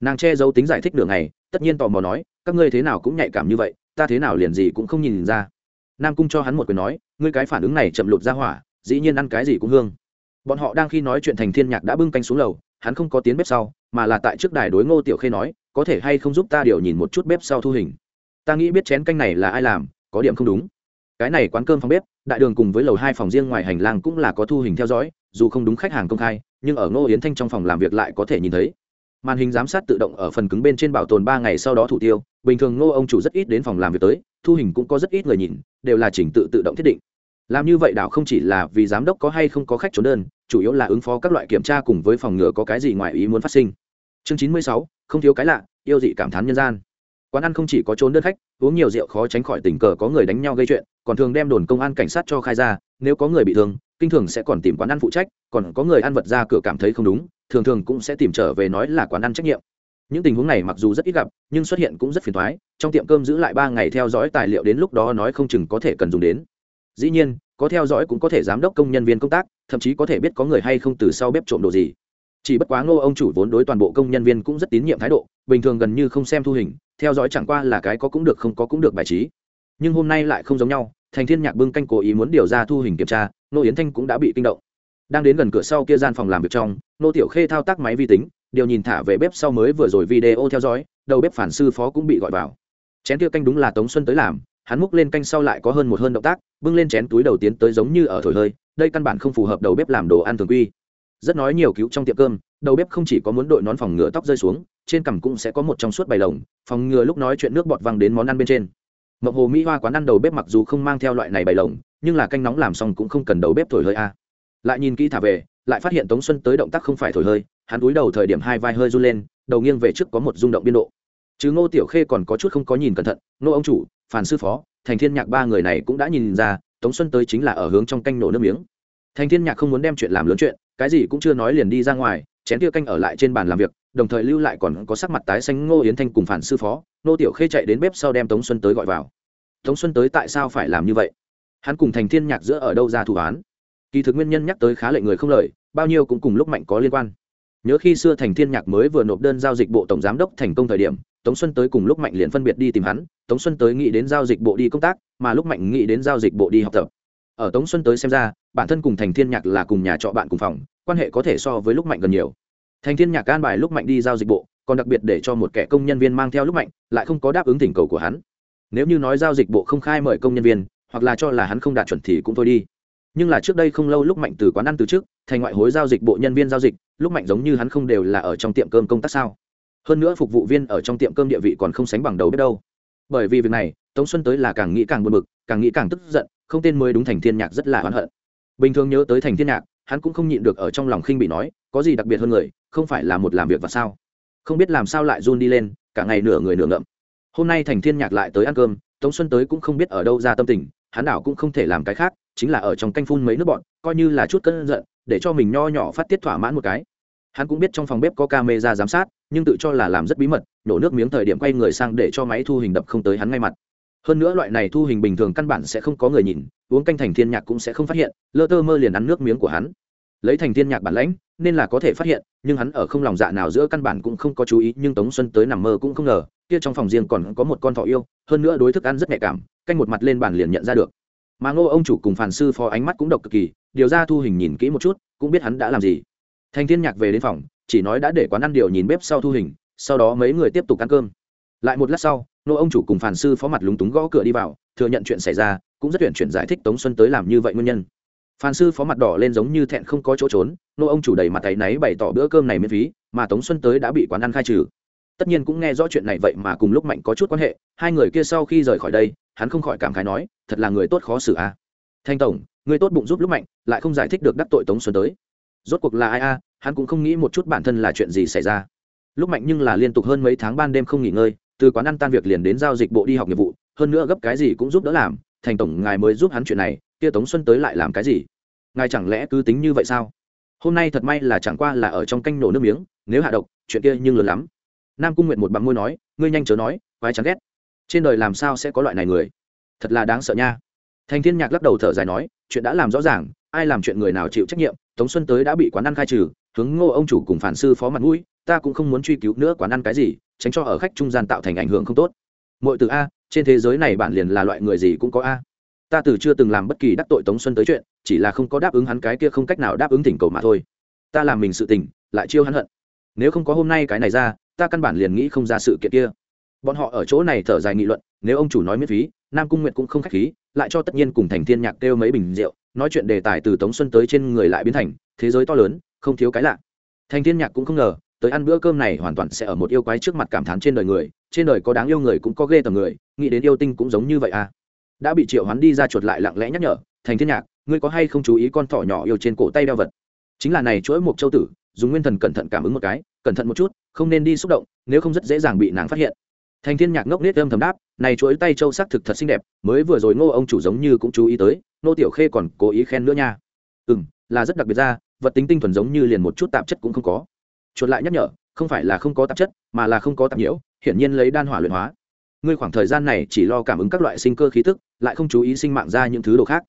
Nàng che giấu tính giải thích đường này tất nhiên tò mò nói, các ngươi thế nào cũng nhạy cảm như vậy, ta thế nào liền gì cũng không nhìn ra. Nam cung cho hắn một quyền nói, ngươi cái phản ứng này chậm lụt ra hỏa, dĩ nhiên ăn cái gì cũng hương. Bọn họ đang khi nói chuyện thành thiên nhạc đã bưng canh xuống lầu, hắn không có tiến bếp sau, mà là tại trước đài đối ngô tiểu khê nói, có thể hay không giúp ta điều nhìn một chút bếp sau thu hình ta nghĩ biết chén canh này là ai làm, có điểm không đúng. Cái này quán cơm phòng bếp, đại đường cùng với lầu hai phòng riêng ngoài hành lang cũng là có thu hình theo dõi, dù không đúng khách hàng công khai, nhưng ở ngô yến thanh trong phòng làm việc lại có thể nhìn thấy. Màn hình giám sát tự động ở phần cứng bên trên bảo tồn ba ngày sau đó thủ tiêu, bình thường ngô ông chủ rất ít đến phòng làm việc tới, thu hình cũng có rất ít người nhìn, đều là chỉnh tự tự động thiết định. Làm như vậy đảo không chỉ là vì giám đốc có hay không có khách trốn đơn, chủ yếu là ứng phó các loại kiểm tra cùng với phòng ngừa có cái gì ngoài ý muốn phát sinh. Chương chín mươi sáu, không thiếu cái lạ, yêu dị cảm thán nhân gian quán ăn không chỉ có trốn đơn khách, uống nhiều rượu khó tránh khỏi tình cờ có người đánh nhau gây chuyện, còn thường đem đồn công an cảnh sát cho khai ra, nếu có người bị thương, kinh thường sẽ còn tìm quán ăn phụ trách, còn có người ăn vật ra cửa cảm thấy không đúng, thường thường cũng sẽ tìm trở về nói là quán ăn trách nhiệm. Những tình huống này mặc dù rất ít gặp, nhưng xuất hiện cũng rất phiền thoái trong tiệm cơm giữ lại ba ngày theo dõi tài liệu đến lúc đó nói không chừng có thể cần dùng đến. Dĩ nhiên, có theo dõi cũng có thể giám đốc công nhân viên công tác, thậm chí có thể biết có người hay không từ sau bếp trộm đồ gì chỉ bất quá ngô ông chủ vốn đối toàn bộ công nhân viên cũng rất tín nhiệm thái độ, bình thường gần như không xem thu hình, theo dõi chẳng qua là cái có cũng được không có cũng được bài trí. Nhưng hôm nay lại không giống nhau, thành thiên nhạc bưng canh cố ý muốn điều ra thu hình kiểm tra nô yến thanh cũng đã bị kinh động. Đang đến gần cửa sau kia gian phòng làm việc trong nô tiểu khê thao tác máy vi tính, điều nhìn thả về bếp sau mới vừa rồi video theo dõi, đầu bếp phản sư phó cũng bị gọi vào. Chén kia canh đúng là tống xuân tới làm, hắn múc lên canh sau lại có hơn một hơn động tác, bưng lên chén túi đầu tiến tới giống như ở thổi hơi, đây căn bản không phù hợp đầu bếp làm đồ ăn thường quy rất nói nhiều cứu trong tiệm cơm, đầu bếp không chỉ có muốn đội nón phòng ngừa tóc rơi xuống, trên cằm cũng sẽ có một trong suốt bày lồng, phòng ngừa lúc nói chuyện nước bọt văng đến món ăn bên trên. Mộng hồ mỹ hoa quán ăn đầu bếp mặc dù không mang theo loại này bày lồng, nhưng là canh nóng làm xong cũng không cần đầu bếp thổi hơi a. Lại nhìn kỹ thả về, lại phát hiện tống xuân tới động tác không phải thổi hơi, hắn túi đầu thời điểm hai vai hơi run lên, đầu nghiêng về trước có một rung động biên độ. Chứ ngô tiểu khê còn có chút không có nhìn cẩn thận, ngô ông chủ phản sư phó, thành thiên nhạc ba người này cũng đã nhìn ra, tống xuân tới chính là ở hướng trong canh nổ nước miếng. Thành thiên nhạc không muốn đem chuyện làm lớn chuyện cái gì cũng chưa nói liền đi ra ngoài, chén kia canh ở lại trên bàn làm việc, đồng thời lưu lại còn có sắc mặt tái xanh ngô yến thanh cùng phản sư phó, nô tiểu khê chạy đến bếp sau đem tống xuân tới gọi vào. Tống xuân tới tại sao phải làm như vậy? Hắn cùng thành thiên nhạc giữa ở đâu ra thủ án? Kỳ thực nguyên nhân nhắc tới khá lệnh người không lợi bao nhiêu cũng cùng lúc mạnh có liên quan. Nhớ khi xưa thành thiên nhạc mới vừa nộp đơn giao dịch bộ tổng giám đốc thành công thời điểm, tống xuân tới cùng lúc mạnh liền phân biệt đi tìm hắn, tống xuân tới nghĩ đến giao dịch bộ đi công tác, mà lúc mạnh nghĩ đến giao dịch bộ đi học tập ở tống xuân tới xem ra, bản thân cùng thành thiên nhạc là cùng nhà trọ bạn cùng phòng, quan hệ có thể so với lúc mạnh gần nhiều. Thành thiên nhạc can bài lúc mạnh đi giao dịch bộ, còn đặc biệt để cho một kẻ công nhân viên mang theo lúc mạnh, lại không có đáp ứng thỉnh cầu của hắn. Nếu như nói giao dịch bộ không khai mời công nhân viên, hoặc là cho là hắn không đạt chuẩn thì cũng thôi đi. Nhưng là trước đây không lâu lúc mạnh từ quán ăn từ trước, thành ngoại hối giao dịch bộ nhân viên giao dịch, lúc mạnh giống như hắn không đều là ở trong tiệm cơm công tác sao? Hơn nữa phục vụ viên ở trong tiệm cơm địa vị còn không sánh bằng đầu biết đâu. Bởi vì việc này, tống xuân tới là càng nghĩ càng buồn bực, càng nghĩ càng tức giận không tên mới đúng thành thiên nhạc rất là oán hận. Bình thường nhớ tới thành thiên nhạc, hắn cũng không nhịn được ở trong lòng khinh bị nói, có gì đặc biệt hơn người, không phải là một làm việc và sao? Không biết làm sao lại run đi lên, cả ngày nửa người nửa ngậm. Hôm nay thành thiên nhạc lại tới ăn cơm, tống xuân tới cũng không biết ở đâu ra tâm tình, hắn đảo cũng không thể làm cái khác, chính là ở trong canh phun mấy nước bọn, coi như là chút cơn giận, để cho mình nho nhỏ phát tiết thỏa mãn một cái. Hắn cũng biết trong phòng bếp có camera giám sát, nhưng tự cho là làm rất bí mật, nổ nước miếng thời điểm quay người sang để cho máy thu hình đập không tới hắn ngay mặt hơn nữa loại này thu hình bình thường căn bản sẽ không có người nhìn, uống canh thành thiên nhạc cũng sẽ không phát hiện, lơ tơ mơ liền ăn nước miếng của hắn. Lấy thành thiên nhạc bản lãnh, nên là có thể phát hiện, nhưng hắn ở không lòng dạ nào giữa căn bản cũng không có chú ý, nhưng tống xuân tới nằm mơ cũng không ngờ, kia trong phòng riêng còn có một con thỏ yêu, hơn nữa đối thức ăn rất nhạy cảm, canh một mặt lên bàn liền nhận ra được. Mà ngô ông chủ cùng phản sư phó ánh mắt cũng độc cực kỳ, điều ra thu hình nhìn kỹ một chút, cũng biết hắn đã làm gì. Thành thiên nhạc về đến phòng, chỉ nói đã để quán ăn điều nhìn bếp sau thu hình, sau đó mấy người tiếp tục ăn cơm. Lại một lát sau nô ông chủ cùng phản sư phó mặt lúng túng gõ cửa đi vào, thừa nhận chuyện xảy ra, cũng rất tuyển chuyển giải thích tống xuân tới làm như vậy nguyên nhân. Phản sư phó mặt đỏ lên giống như thẹn không có chỗ trốn, nô ông chủ đầy mặt tay náy bày tỏ bữa cơm này miễn phí, mà tống xuân tới đã bị quán ăn khai trừ. Tất nhiên cũng nghe rõ chuyện này vậy mà cùng lúc mạnh có chút quan hệ, hai người kia sau khi rời khỏi đây, hắn không khỏi cảm khái nói, thật là người tốt khó xử a. Thanh tổng, người tốt bụng giúp lúc mạnh, lại không giải thích được đắc tội tống xuân tới. Rốt cuộc là ai a? Hắn cũng không nghĩ một chút bản thân là chuyện gì xảy ra. Lúc mạnh nhưng là liên tục hơn mấy tháng ban đêm không nghỉ ngơi từ quán ăn tan việc liền đến giao dịch bộ đi học nghiệp vụ, hơn nữa gấp cái gì cũng giúp đỡ làm, thành tổng ngài mới giúp hắn chuyện này, kia tống xuân tới lại làm cái gì? Ngài chẳng lẽ cứ tính như vậy sao? Hôm nay thật may là chẳng qua là ở trong canh nổ nước miếng, nếu hạ độc, chuyện kia nhưng lớn lắm. Nam cung nguyện một bằng môi nói, ngươi nhanh chớ nói, quái chán ghét. Trên đời làm sao sẽ có loại này người? Thật là đáng sợ nha. Thành thiên nhạc lắc đầu thở dài nói, chuyện đã làm rõ ràng, ai làm chuyện người nào chịu trách nhiệm? Tống xuân tới đã bị quán ăn khai trừ, hướng ngô ông chủ cùng phản sư phó mặt mũi ta cũng không muốn truy cứu nữa quán ăn cái gì, tránh cho ở khách trung gian tạo thành ảnh hưởng không tốt. Mọi từ a, trên thế giới này bạn liền là loại người gì cũng có a. Ta từ chưa từng làm bất kỳ đắc tội tống xuân tới chuyện, chỉ là không có đáp ứng hắn cái kia không cách nào đáp ứng thỉnh cầu mà thôi. Ta làm mình sự tình, lại chiêu hắn hận. Nếu không có hôm nay cái này ra, ta căn bản liền nghĩ không ra sự kiện kia. Bọn họ ở chỗ này thở dài nghị luận, nếu ông chủ nói miễn phí, nam cung nguyện cũng không khách khí, lại cho tất nhiên cùng thành thiên nhạc kêu mấy bình rượu, nói chuyện đề tài từ tống xuân tới trên người lại biến thành, thế giới to lớn, không thiếu cái lạ. Thành thiên nhạc cũng không ngờ tới ăn bữa cơm này hoàn toàn sẽ ở một yêu quái trước mặt cảm thán trên đời người, trên đời có đáng yêu người cũng có ghê tầm người, nghĩ đến yêu tinh cũng giống như vậy à. Đã bị triệu hoán đi ra chuột lại lặng lẽ nhắc nhở, thành thiên nhạc, ngươi có hay không chú ý con thỏ nhỏ yêu trên cổ tay đeo vật? Chính là này chuỗi một châu tử, dùng nguyên thần cẩn thận cảm ứng một cái, cẩn thận một chút, không nên đi xúc động, nếu không rất dễ dàng bị nàng phát hiện. Thành thiên nhạc ngốc nết âm thầm đáp, này chuỗi tay châu sắc thực thật xinh đẹp, mới vừa rồi ngô ông chủ giống như cũng chú ý tới nô tiểu khê còn cố ý khen nữa nha. Ừ là rất đặc biệt ra, vật tính tinh thuần giống như liền một chút tạp chất cũng không có chuột lại nhắc nhở, không phải là không có tạp chất, mà là không có tạp nhiễu, hiển nhiên lấy đan hỏa luyện hóa. Ngươi khoảng thời gian này chỉ lo cảm ứng các loại sinh cơ khí tức, lại không chú ý sinh mạng ra những thứ đồ khác.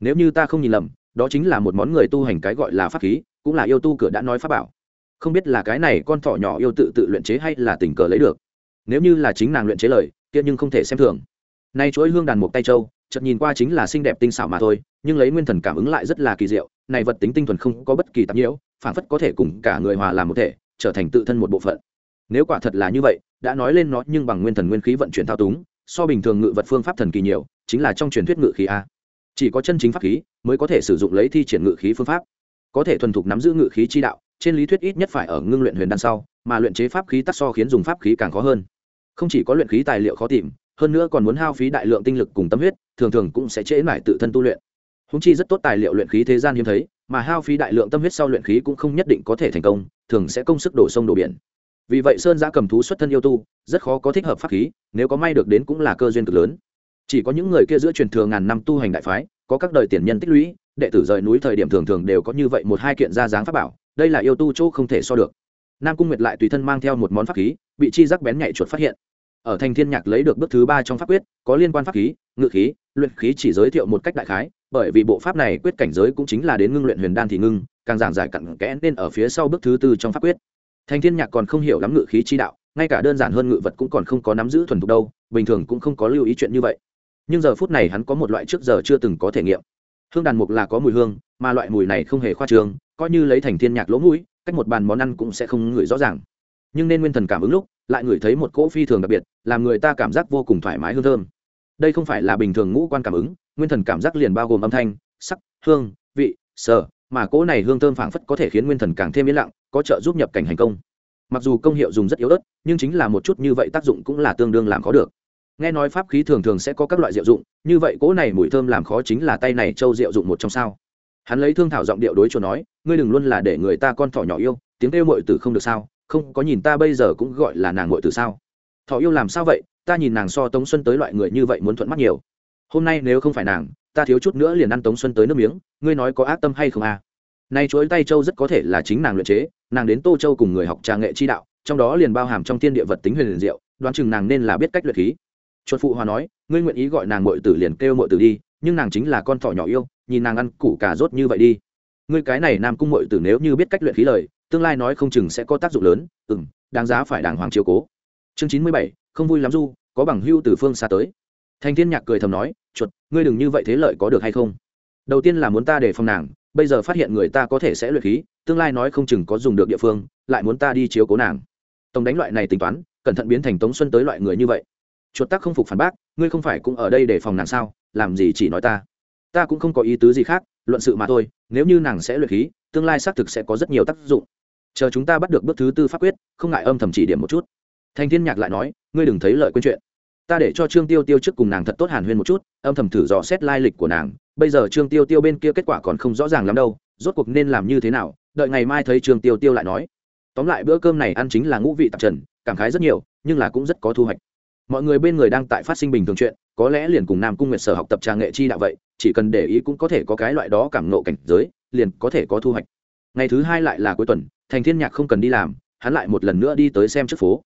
Nếu như ta không nhìn lầm, đó chính là một món người tu hành cái gọi là pháp khí, cũng là yêu tu cửa đã nói pháp bảo. Không biết là cái này con thỏ nhỏ yêu tự tự luyện chế hay là tình cờ lấy được. Nếu như là chính nàng luyện chế lời, kia nhưng không thể xem thường. Nay chuỗi hương đàn một tay châu, chợt nhìn qua chính là xinh đẹp tinh xảo mà thôi, nhưng lấy nguyên thần cảm ứng lại rất là kỳ diệu, này vật tính tinh thuần không có bất kỳ tạp nhiễu phản phất có thể cùng cả người hòa làm một thể, trở thành tự thân một bộ phận. Nếu quả thật là như vậy, đã nói lên nó nhưng bằng nguyên thần nguyên khí vận chuyển thao túng, so bình thường ngự vật phương pháp thần kỳ nhiều, chính là trong truyền thuyết ngự khí a. Chỉ có chân chính pháp khí mới có thể sử dụng lấy thi triển ngự khí phương pháp. Có thể thuần thục nắm giữ ngự khí chi đạo, trên lý thuyết ít nhất phải ở ngưng luyện huyền đan sau, mà luyện chế pháp khí tắc so khiến dùng pháp khí càng khó hơn. Không chỉ có luyện khí tài liệu khó tìm, hơn nữa còn muốn hao phí đại lượng tinh lực cùng tâm huyết, thường thường cũng sẽ trễ mải tự thân tu luyện. Húng chi rất tốt tài liệu luyện khí thế gian hiếm thấy mà hao phí đại lượng tâm huyết sau luyện khí cũng không nhất định có thể thành công, thường sẽ công sức đổ sông đổ biển. Vì vậy sơn giã cầm thú xuất thân yêu tu, rất khó có thích hợp pháp khí, nếu có may được đến cũng là cơ duyên cực lớn. Chỉ có những người kia giữa truyền thừa ngàn năm tu hành đại phái, có các đời tiền nhân tích lũy, đệ tử rời núi thời điểm thường thường đều có như vậy một hai kiện ra dáng pháp bảo, đây là yêu tu chỗ không thể so được. Nam cung nguyệt lại tùy thân mang theo một món pháp khí, bị chi rắc bén nhạy chuột phát hiện. Ở thành thiên nhạc lấy được bước thứ ba trong pháp quyết, có liên quan pháp khí, ngự khí, luyện khí chỉ giới thiệu một cách đại khái bởi vì bộ pháp này quyết cảnh giới cũng chính là đến ngưng luyện huyền đan thì ngưng, càng giảng giải cặn kẽ nên ở phía sau bước thứ tư trong pháp quyết. Thành thiên nhạc còn không hiểu lắm ngự khí chi đạo, ngay cả đơn giản hơn ngự vật cũng còn không có nắm giữ thuần thục đâu, bình thường cũng không có lưu ý chuyện như vậy. Nhưng giờ phút này hắn có một loại trước giờ chưa từng có thể nghiệm. Hương đàn mục là có mùi hương, mà loại mùi này không hề khoa trường coi như lấy thành thiên nhạc lỗ mũi, cách một bàn món ăn cũng sẽ không ngửi rõ ràng. Nhưng nên nguyên thần cảm ứng lúc, lại ngửi thấy một cỗ phi thường đặc biệt, làm người ta cảm giác vô cùng thoải mái hương thơm. Đây không phải là bình thường ngũ quan cảm ứng nguyên thần cảm giác liền bao gồm âm thanh, sắc, hương, vị, sở, mà cỗ này hương thơm phảng phất có thể khiến nguyên thần càng thêm yên lặng, có trợ giúp nhập cảnh hành công. Mặc dù công hiệu dùng rất yếu ớt, nhưng chính là một chút như vậy tác dụng cũng là tương đương làm khó được. Nghe nói pháp khí thường thường sẽ có các loại diệu dụng, như vậy cỗ này mùi thơm làm khó chính là tay này châu diệu dụng một trong sao. Hắn lấy thương thảo giọng điệu đối chỗ nói, ngươi đừng luôn là để người ta con thỏ nhỏ yêu, tiếng kêu mội tử không được sao? Không, có nhìn ta bây giờ cũng gọi là nàng mội tử sao? Thỏ yêu làm sao vậy? Ta nhìn nàng so tống xuân tới loại người như vậy muốn thuận mắt nhiều hôm nay nếu không phải nàng, ta thiếu chút nữa liền ăn tống xuân tới nước miếng, ngươi nói có ác tâm hay không à? Nay chuỗi tay châu rất có thể là chính nàng luyện chế, nàng đến tô châu cùng người học trà nghệ chi đạo, trong đó liền bao hàm trong thiên địa vật tính huyền liền diệu, đoán chừng nàng nên là biết cách luyện khí. Chuột phụ hòa nói, ngươi nguyện ý gọi nàng mội tử liền kêu mội tử đi, nhưng nàng chính là con thỏ nhỏ yêu, nhìn nàng ăn củ cà rốt như vậy đi. Ngươi cái này nam cung mội tử nếu như biết cách luyện khí lời, tương lai nói không chừng sẽ có tác dụng lớn ừ m đáng giá phải đàng hoàng chiều cố. Chương chín mươi bảy, không vui lắm du, có bằng hưu từ phương xa tới thành thiên nhạc cười thầm nói, chuột, ngươi đừng như vậy thế lợi có được hay không? Đầu tiên là muốn ta để phòng nàng, bây giờ phát hiện người ta có thể sẽ luyện khí, tương lai nói không chừng có dùng được địa phương, lại muốn ta đi chiếu cố nàng. Tổng đánh loại này tính toán, cẩn thận biến thành tống xuân tới loại người như vậy. Chuột tắc không phục phản bác, ngươi không phải cũng ở đây để phòng nàng sao? Làm gì chỉ nói ta? Ta cũng không có ý tứ gì khác, luận sự mà thôi, nếu như nàng sẽ luyện khí, tương lai xác thực sẽ có rất nhiều tác dụng. Chờ chúng ta bắt được bước thứ tư pháp quyết, không ngại âm thầm chỉ điểm một chút. Thành thiên nhạc lại nói, ngươi đừng thấy lợi quên chuyện ta để cho trương tiêu tiêu trước cùng nàng thật tốt hàn huyên một chút, âm thầm thử dò xét lai lịch của nàng, bây giờ trương tiêu tiêu bên kia kết quả còn không rõ ràng lắm đâu, rốt cuộc nên làm như thế nào, đợi ngày mai thấy trương tiêu tiêu lại nói. Tóm lại bữa cơm này ăn chính là ngũ vị tạp trần, cảm khái rất nhiều, nhưng là cũng rất có thu hoạch. Mọi người bên người đang tại phát sinh bình thường chuyện, có lẽ liền cùng nam cung nguyệt sở học tập trà nghệ chi đạo vậy, chỉ cần để ý cũng có thể có cái loại đó cảm nộ cảnh giới, liền có thể có thu hoạch. Ngày thứ hai lại là cuối tuần, thành thiên nhạc không cần đi làm, hắn lại một lần nữa đi tới xem trước phố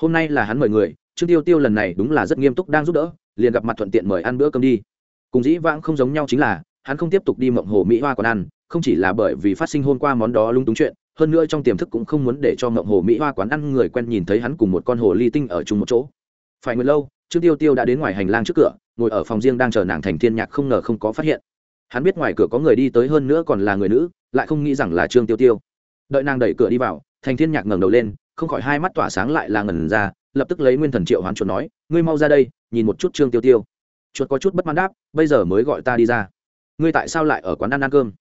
hôm nay là hắn mời người, trương tiêu tiêu lần này đúng là rất nghiêm túc đang giúp đỡ, liền gặp mặt thuận tiện mời ăn bữa cơm đi. Cùng dĩ vãng không giống nhau chính là, hắn không tiếp tục đi mộng hồ mỹ hoa quán ăn, không chỉ là bởi vì phát sinh hôm qua món đó lung túng chuyện, hơn nữa trong tiềm thức cũng không muốn để cho mộng hồ mỹ hoa quán ăn người quen nhìn thấy hắn cùng một con hồ ly tinh ở chung một chỗ. Phải nguyện lâu, trương tiêu tiêu đã đến ngoài hành lang trước cửa, ngồi ở phòng riêng đang chờ nàng thành thiên nhạc không ngờ không có phát hiện. Hắn biết ngoài cửa có người đi tới hơn nữa còn là người nữ, lại không nghĩ rằng là trương tiêu tiêu. Đợi nàng đẩy cửa đi vào, thành thiên nhạc ngẩng đầu lên không khỏi hai mắt tỏa sáng lại là ngẩn ra, lập tức lấy nguyên thần triệu hoán chuột nói, ngươi mau ra đây, nhìn một chút trương tiêu tiêu. Chuột có chút bất mãn đáp, bây giờ mới gọi ta đi ra. Ngươi tại sao lại ở quán ăn ăn cơm?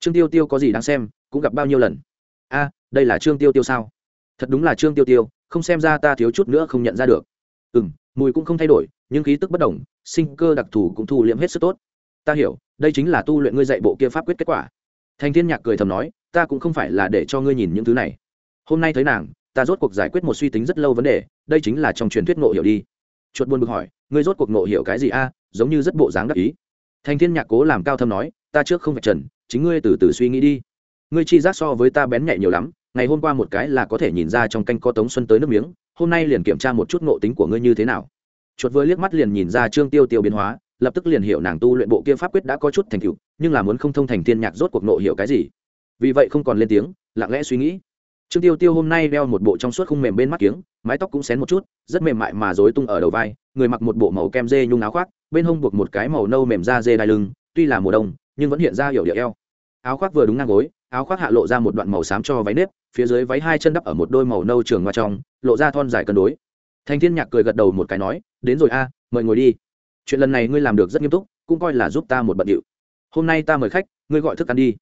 Trương tiêu tiêu có gì đáng xem, cũng gặp bao nhiêu lần. A, đây là trương tiêu tiêu sao? Thật đúng là trương tiêu tiêu, không xem ra ta thiếu chút nữa không nhận ra được. Ừ m mùi cũng không thay đổi, nhưng khí tức bất đồng, sinh cơ đặc thù cũng thu liễm hết sức tốt. Ta hiểu, đây chính là tu luyện ngươi dạy bộ kia pháp quyết kết quả. Thành thiên nhạc cười thầm nói, ta cũng không phải là để cho ngươi nhìn những thứ này. Hôm nay thấy nàng ta rốt cuộc giải quyết một suy tính rất lâu vấn đề, đây chính là trong truyền thuyết ngộ hiểu đi. Chuột buồn bực hỏi, ngươi rốt cuộc ngộ hiểu cái gì a? Giống như rất bộ dáng đắc ý. Thành thiên nhạc cố làm cao thâm nói, ta trước không phải trần, chính ngươi từ từ suy nghĩ đi. Ngươi chi giác so với ta bén nhạy nhiều lắm, ngày hôm qua một cái là có thể nhìn ra trong canh có tống xuân tới nước miếng, hôm nay liền kiểm tra một chút ngộ tính của ngươi như thế nào. Chuột vừa liếc mắt liền nhìn ra trương tiêu tiêu biến hóa, lập tức liền hiểu nàng tu luyện bộ kia pháp quyết đã có chút thành tựu, nhưng là muốn không thông thành thiên nhạc rốt cuộc nộ hiểu cái gì. Vì vậy không còn lên tiếng, lặng lẽ suy nghĩ trương tiêu tiêu hôm nay đeo một bộ trong suốt khung mềm bên mắt kiếng, mái tóc cũng xén một chút, rất mềm mại mà rối tung ở đầu vai, người mặc một bộ màu kem dê nhung áo khoác, bên hông buộc một cái màu nâu mềm da dê đai lưng, tuy là mùa đông, nhưng vẫn hiện ra hiểu địa eo. Áo khoác vừa đúng ngang gối, áo khoác hạ lộ ra một đoạn màu xám cho váy nếp, phía dưới váy hai chân đắp ở một đôi màu nâu trường ngoài trong, lộ ra thon dài cân đối. Thành thiên nhạc cười gật đầu một cái nói, đến rồi a, mời ngồi đi. Chuyện lần này ngươi làm được rất nghiêm túc, cũng coi là giúp ta một bận điệu. Hôm nay ta mời khách, ngươi gọi thức ăn đi.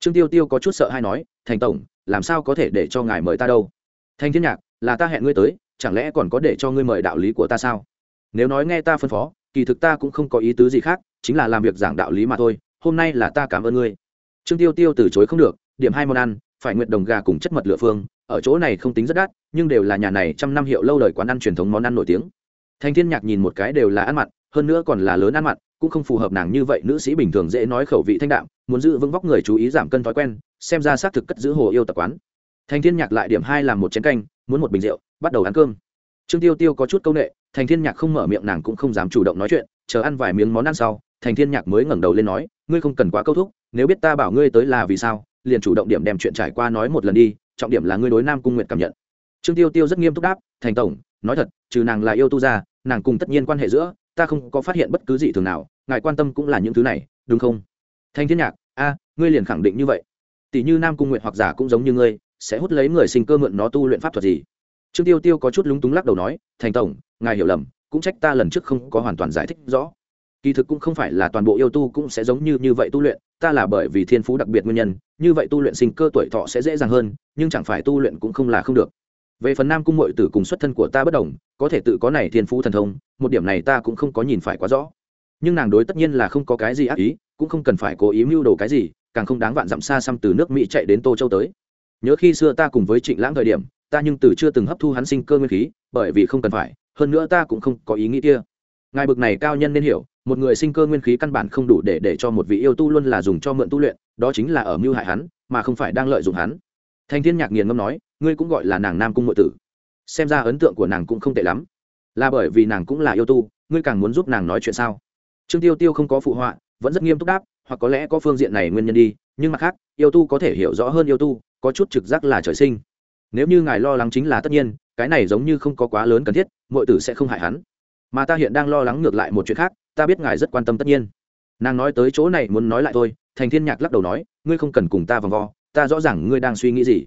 Trương tiêu tiêu có chút sợ hay nói, thành tổng làm sao có thể để cho ngài mời ta đâu? Thanh thiên nhạc, là ta hẹn ngươi tới, chẳng lẽ còn có để cho ngươi mời đạo lý của ta sao? Nếu nói nghe ta phân phó, kỳ thực ta cũng không có ý tứ gì khác, chính là làm việc giảng đạo lý mà thôi, hôm nay là ta cảm ơn ngươi. Trương tiêu tiêu từ chối không được, điểm hai món ăn, phải nguyện đồng gà cùng chất mật lửa phương, ở chỗ này không tính rất đắt, nhưng đều là nhà này trăm năm hiệu lâu đời quán ăn truyền thống món ăn nổi tiếng. Thanh thiên nhạc nhìn một cái đều là ăn mặn, hơn nữa còn là lớn ăn mặn cũng không phù hợp nàng như vậy nữ sĩ bình thường dễ nói khẩu vị thanh đạm muốn giữ vững vóc người chú ý giảm cân thói quen xem ra xác thực cất giữ hồ yêu tập quán. Thành thiên nhạc lại điểm hai làm một chén canh muốn một bình rượu bắt đầu ăn cơm. Trương tiêu tiêu có chút câu nệ thành thiên nhạc không mở miệng nàng cũng không dám chủ động nói chuyện chờ ăn vài miếng món ăn sau thành thiên nhạc mới ngẩng đầu lên nói ngươi không cần quá câu thúc nếu biết ta bảo ngươi tới là vì sao liền chủ động điểm đem chuyện trải qua nói một lần đi trọng điểm là ngươi đối nam cung nguyện cảm nhận. Trương tiêu tiêu rất nghiêm túc đáp thành tổng nói thật trừ nàng là yêu tu gia, nàng cùng tất nhiên quan hệ giữa ta không có phát hiện bất cứ gì thường nào, ngài quan tâm cũng là những thứ này, đúng không? Thanh thiên nhạc, a, ngươi liền khẳng định như vậy. Tỷ như nam cung nguyện hoặc giả cũng giống như ngươi, sẽ hút lấy người sinh cơ mượn nó tu luyện pháp thuật gì? Trương tiêu tiêu có chút lúng túng lắc đầu nói, thành tổng, ngài hiểu lầm, cũng trách ta lần trước không có hoàn toàn giải thích rõ. Kỳ thực cũng không phải là toàn bộ yêu tu cũng sẽ giống như như vậy tu luyện, ta là bởi vì thiên phú đặc biệt nguyên nhân, như vậy tu luyện sinh cơ tuổi thọ sẽ dễ dàng hơn, nhưng chẳng phải tu luyện cũng không là không được về phần nam cung mội tử cùng xuất thân của ta bất đồng, có thể tự có này thiên phú thần thông, một điểm này ta cũng không có nhìn phải quá rõ. Nhưng nàng đối tất nhiên là không có cái gì ác ý, cũng không cần phải cố ý mưu đồ cái gì, càng không đáng vạn dặm xa xăm từ nước mỹ chạy đến tô châu tới. Nhớ khi xưa ta cùng với trịnh lãng thời điểm, ta nhưng từ chưa từng hấp thu hắn sinh cơ nguyên khí, bởi vì không cần phải, hơn nữa ta cũng không có ý nghĩ kia. Ngài bực này cao nhân nên hiểu, một người sinh cơ nguyên khí căn bản không đủ để để cho một vị yêu tu luôn là dùng cho mượn tu luyện, đó chính là ở mưu hại hắn, mà không phải đang lợi dụng hắn. Thanh thiên nhạc nghiền ngâm nói ngươi cũng gọi là nàng nam cung ngụy tử. Xem ra ấn tượng của nàng cũng không tệ lắm. Là bởi vì nàng cũng là yêu tu, ngươi càng muốn giúp nàng nói chuyện sao? Trương tiêu tiêu không có phụ họa, vẫn rất nghiêm túc đáp, hoặc có lẽ có phương diện này nguyên nhân đi, nhưng mặt khác, yêu tu có thể hiểu rõ hơn yêu tu, có chút trực giác là trời sinh. Nếu như ngài lo lắng chính là tất nhiên, cái này giống như không có quá lớn cần thiết mọi tử sẽ không hại hắn. Mà ta hiện đang lo lắng ngược lại một chuyện khác, ta biết ngài rất quan tâm tất nhiên. Nàng nói tới chỗ này muốn nói lại thôi, thành thiên nhạc lắc đầu nói, ngươi không cần cùng ta vòng vo, ta rõ ràng ngươi đang suy nghĩ gì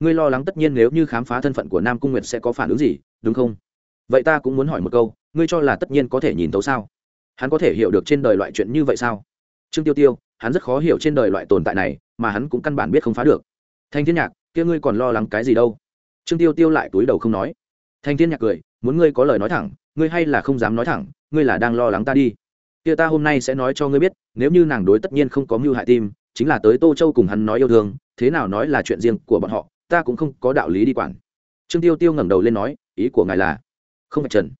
ngươi lo lắng tất nhiên nếu như khám phá thân phận của nam cung nguyệt sẽ có phản ứng gì, đúng không? Vậy ta cũng muốn hỏi một câu, ngươi cho là tất nhiên có thể nhìn tấu sao? Hắn có thể hiểu được trên đời loại chuyện như vậy sao? Trương tiêu tiêu, hắn rất khó hiểu trên đời loại tồn tại này, mà hắn cũng căn bản biết không phá được. Thanh thiên nhạc, kia ngươi còn lo lắng cái gì đâu? Trương tiêu tiêu lại túi đầu không nói. Thanh thiên nhạc cười, muốn ngươi có lời nói thẳng, ngươi hay là không dám nói thẳng, ngươi là đang lo lắng ta đi. Kia ta hôm nay sẽ nói cho ngươi biết, nếu như nàng đối tất nhiên không có mưu hại tim, chính là tới tô châu cùng hắn nói yêu thương, thế nào nói là chuyện riêng của bọn họ ta cũng không có đạo lý đi quản. Trương tiêu tiêu ngẩng đầu lên nói, ý của ngài là, không phải trần.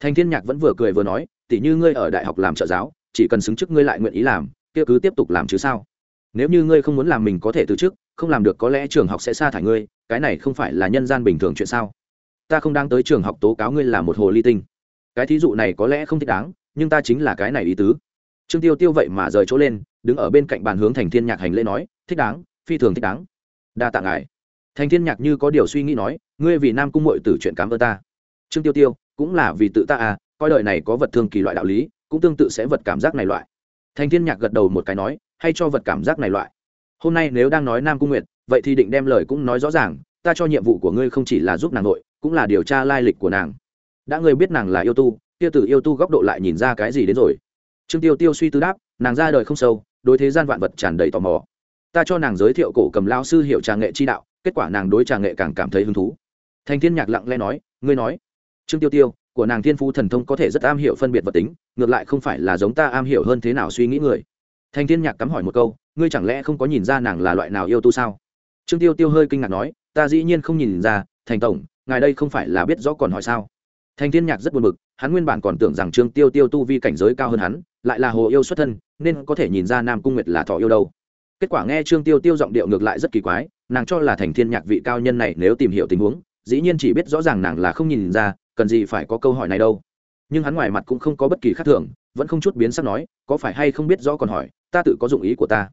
Thành thiên nhạc vẫn vừa cười vừa nói, tỉ như ngươi ở đại học làm trợ giáo, chỉ cần xứng chức ngươi lại nguyện ý làm, kia cứ tiếp tục làm chứ sao? Nếu như ngươi không muốn làm mình có thể từ chức, không làm được có lẽ trường học sẽ sa thải ngươi, cái này không phải là nhân gian bình thường chuyện sao? Ta không đang tới trường học tố cáo ngươi là một hồ ly tinh. Cái thí dụ này có lẽ không thích đáng, nhưng ta chính là cái này ý tứ. Trương tiêu tiêu vậy mà rời chỗ lên, đứng ở bên cạnh bàn hướng thành thiên nhạc hành lễ nói, thích đáng, phi thường thích đáng. Đa tạ ngài thành thiên nhạc như có điều suy nghĩ nói, ngươi vì nam cung mội tử chuyện cảm ơn ta. Trương tiêu tiêu, cũng là vì tự ta à coi đời này có vật thương kỳ loại đạo lý, cũng tương tự sẽ vật cảm giác này loại. Thành thiên nhạc gật đầu một cái nói, hay cho vật cảm giác này loại. Hôm nay nếu đang nói nam cung nguyệt, vậy thì định đem lời cũng nói rõ ràng, ta cho nhiệm vụ của ngươi không chỉ là giúp nàng nội, cũng là điều tra lai lịch của nàng. Đã ngươi biết nàng là yêu tu tiêu tử yêu tu góc độ lại nhìn ra cái gì đến rồi? Trương tiêu tiêu suy tư đáp, nàng ra đời không sâu, đối thế gian vạn vật tràn đầy tò mò. Ta cho nàng giới thiệu cổ cầm lao sư hiệu trà nghệ chi đạo kết quả nàng đối trà nghệ càng cảm thấy hứng thú. Thành thiên nhạc lặng lẽ nói, ngươi nói, trương tiêu tiêu, của nàng thiên phú thần thông có thể rất am hiểu phân biệt vật tính, ngược lại không phải là giống ta am hiểu hơn thế nào suy nghĩ người. Thành thiên nhạc cắm hỏi một câu, ngươi chẳng lẽ không có nhìn ra nàng là loại nào yêu tu sao? Trương tiêu tiêu hơi kinh ngạc nói, ta dĩ nhiên không nhìn ra, thành tổng, ngài đây không phải là biết rõ còn hỏi sao? Thành thiên nhạc rất buồn bực, hắn nguyên bản còn tưởng rằng trương tiêu tiêu tu vi cảnh giới cao hơn hắn, lại là hồ yêu xuất thân, nên có thể nhìn ra nam cung nguyệt là thọ yêu đâu kết quả nghe trương tiêu tiêu giọng điệu ngược lại rất kỳ quái, nàng cho là thành thiên nhạc vị cao nhân này nếu tìm hiểu tình huống, dĩ nhiên chỉ biết rõ ràng nàng là không nhìn ra, cần gì phải có câu hỏi này đâu. Nhưng hắn ngoài mặt cũng không có bất kỳ khác thường, vẫn không chút biến sắc nói, có phải hay không biết rõ còn hỏi, ta tự có dụng ý của ta.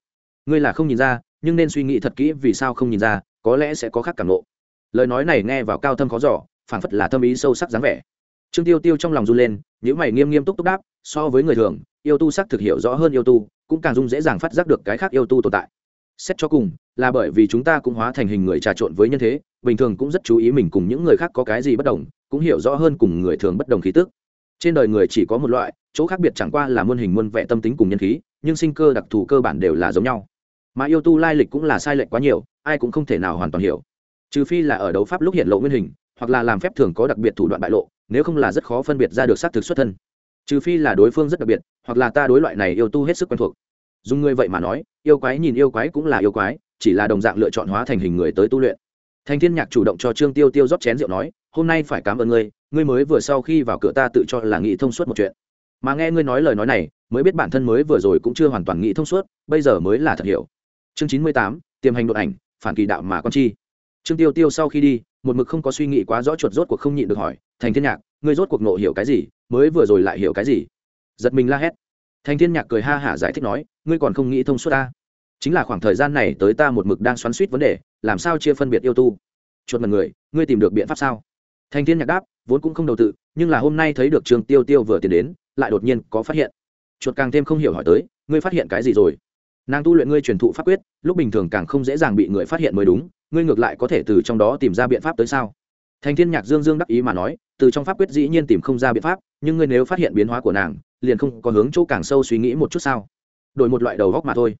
Ngươi là không nhìn ra, nhưng nên suy nghĩ thật kỹ vì sao không nhìn ra, có lẽ sẽ có khác cảm ngộ. lời nói này nghe vào cao thâm khó giỏ phảng phất là thâm ý sâu sắc dáng vẻ. Trương tiêu tiêu trong lòng run lên những mày nghiêm nghiêm túc túc đáp, so với người thường yêu tu xác thực hiểu rõ hơn yêu tu, cũng càng dung dễ dàng phát giác được cái khác yêu tu tồn tại. Xét cho cùng, là bởi vì chúng ta cũng hóa thành hình người trà trộn với nhân thế, bình thường cũng rất chú ý mình cùng những người khác có cái gì bất đồng, cũng hiểu rõ hơn cùng người thường bất đồng khí tức. Trên đời người chỉ có một loại, chỗ khác biệt chẳng qua là muôn hình muôn vẻ tâm tính cùng nhân khí, nhưng sinh cơ đặc thù cơ bản đều là giống nhau. Mà yêu tu lai lịch cũng là sai lệch quá nhiều, ai cũng không thể nào hoàn toàn hiểu. Trừ phi là ở đấu pháp lúc hiện lộ nguyên hình, hoặc là làm phép thường có đặc biệt thủ đoạn bại lộ, nếu không là rất khó phân biệt ra được xác thực xuất thân trừ phi là đối phương rất đặc biệt, hoặc là ta đối loại này yêu tu hết sức quen thuộc. Dùng ngươi vậy mà nói, yêu quái nhìn yêu quái cũng là yêu quái, chỉ là đồng dạng lựa chọn hóa thành hình người tới tu luyện. Thành thiên nhạc chủ động cho trương tiêu tiêu rót chén rượu nói, hôm nay phải cảm ơn ngươi ngươi mới vừa sau khi vào cửa ta tự cho là nghĩ thông suốt một chuyện. Mà nghe ngươi nói lời nói này, mới biết bản thân mới vừa rồi cũng chưa hoàn toàn nghĩ thông suốt, bây giờ mới là thật hiểu. Chương chín mươi tám, tiềm hành đột ảnh, phản kỳ đạo mà con chi. Trương tiêu tiêu sau khi đi, một mực không có suy nghĩ quá rõ chuột rốt cuộc không nhịn được hỏi thành thiên nhạc, ngươi rốt cuộc nộ hiểu cái gì, mới vừa rồi lại hiểu cái gì? Giật mình la hét. Thành thiên nhạc cười ha hả giải thích nói, ngươi còn không nghĩ thông suốt ta? Chính là khoảng thời gian này tới ta một mực đang xoắn suýt vấn đề, làm sao chia phân biệt yêu tu? Chuột mật người, ngươi tìm được biện pháp sao? Thành thiên nhạc đáp, vốn cũng không đầu tự, nhưng là hôm nay thấy được trường tiêu tiêu vừa tiền đến, lại đột nhiên có phát hiện. Chuột càng thêm không hiểu hỏi tới, ngươi phát hiện cái gì rồi? Nàng tu luyện ngươi truyền thụ pháp quyết, lúc bình thường càng không dễ dàng bị người phát hiện mới đúng, ngươi ngược lại có thể từ trong đó tìm ra biện pháp tới sao? Thành thiên nhạc dương dương đắc ý mà nói, từ trong pháp quyết dĩ nhiên tìm không ra biện pháp, nhưng ngươi nếu phát hiện biến hóa của nàng, liền không có hướng chỗ càng sâu suy nghĩ một chút sao? Đổi một loại đầu góc mà thôi.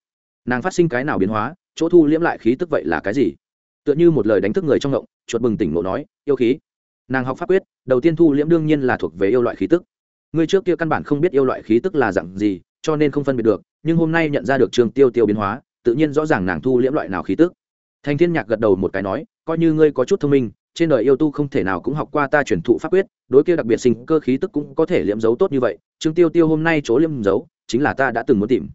Nàng phát sinh cái nào biến hóa, chỗ thu liễm lại khí tức vậy là cái gì? Tựa như một lời đánh thức người trong ngộng, chuột bừng tỉnh ngộ nói, yêu khí. Nàng học pháp quyết, đầu tiên thu liễm đương nhiên là thuộc về yêu loại khí tức. Ngươi trước kia căn bản không biết yêu loại khí tức là dạng gì, cho nên không phân biệt được, nhưng hôm nay nhận ra được trường tiêu tiêu biến hóa, tự nhiên rõ ràng nàng thu liễm loại nào khí tức. Thành thiên nhạc gật đầu một cái nói, coi như ngươi có chút thông minh trên đời yêu tu không thể nào cũng học qua ta truyền thụ pháp quyết, đối kia đặc biệt sinh cơ khí tức cũng có thể liễm dấu tốt như vậy, trương tiêu tiêu hôm nay chỗ liễm dấu, chính là ta đã từng muốn tìm.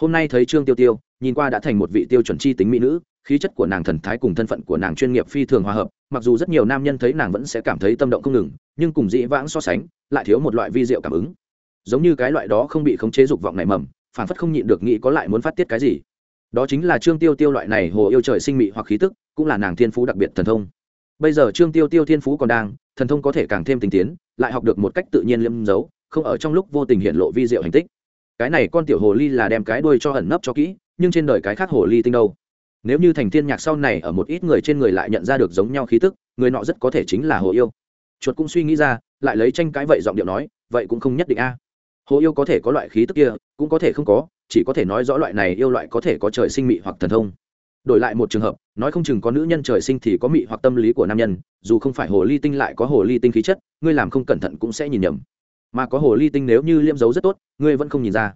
Hôm nay thấy trương tiêu tiêu, nhìn qua đã thành một vị tiêu chuẩn chi tính mỹ nữ, khí chất của nàng thần thái cùng thân phận của nàng chuyên nghiệp phi thường hòa hợp, mặc dù rất nhiều nam nhân thấy nàng vẫn sẽ cảm thấy tâm động không ngừng, nhưng cùng dĩ vãng so sánh, lại thiếu một loại vi diệu cảm ứng. Giống như cái loại đó không bị khống chế dục vọng này mầm phản phất không nhịn được nghĩ có lại muốn phát tiết cái gì. Đó chính là trương tiêu tiêu loại này hồ yêu trời sinh mị hoặc khí tức, cũng là nàng thiên phú đặc biệt thần thông bây giờ trương tiêu tiêu thiên phú còn đang, thần thông có thể càng thêm tinh tiến, lại học được một cách tự nhiên liêm giấu, không ở trong lúc vô tình hiện lộ vi diệu hành tích. Cái này con tiểu hồ ly là đem cái đuôi cho ẩn nấp cho kỹ, nhưng trên đời cái khác hồ ly tinh đâu? Nếu như thành thiên nhạc sau này ở một ít người trên người lại nhận ra được giống nhau khí tức, người nọ rất có thể chính là hồ yêu. Chuột cũng suy nghĩ ra, lại lấy tranh cãi vậy giọng điệu nói, vậy cũng không nhất định a. À. Hồ yêu có thể có loại khí tức kia, cũng có thể không có, chỉ có thể nói rõ loại này yêu loại có thể có trời sinh mị hoặc thần thông đổi lại một trường hợp, nói không chừng có nữ nhân trời sinh thì có mị hoặc tâm lý của nam nhân, dù không phải hồ ly tinh lại có hồ ly tinh khí chất, ngươi làm không cẩn thận cũng sẽ nhìn nhầm. Mà có hồ ly tinh nếu như liêm dấu rất tốt, ngươi vẫn không nhìn ra.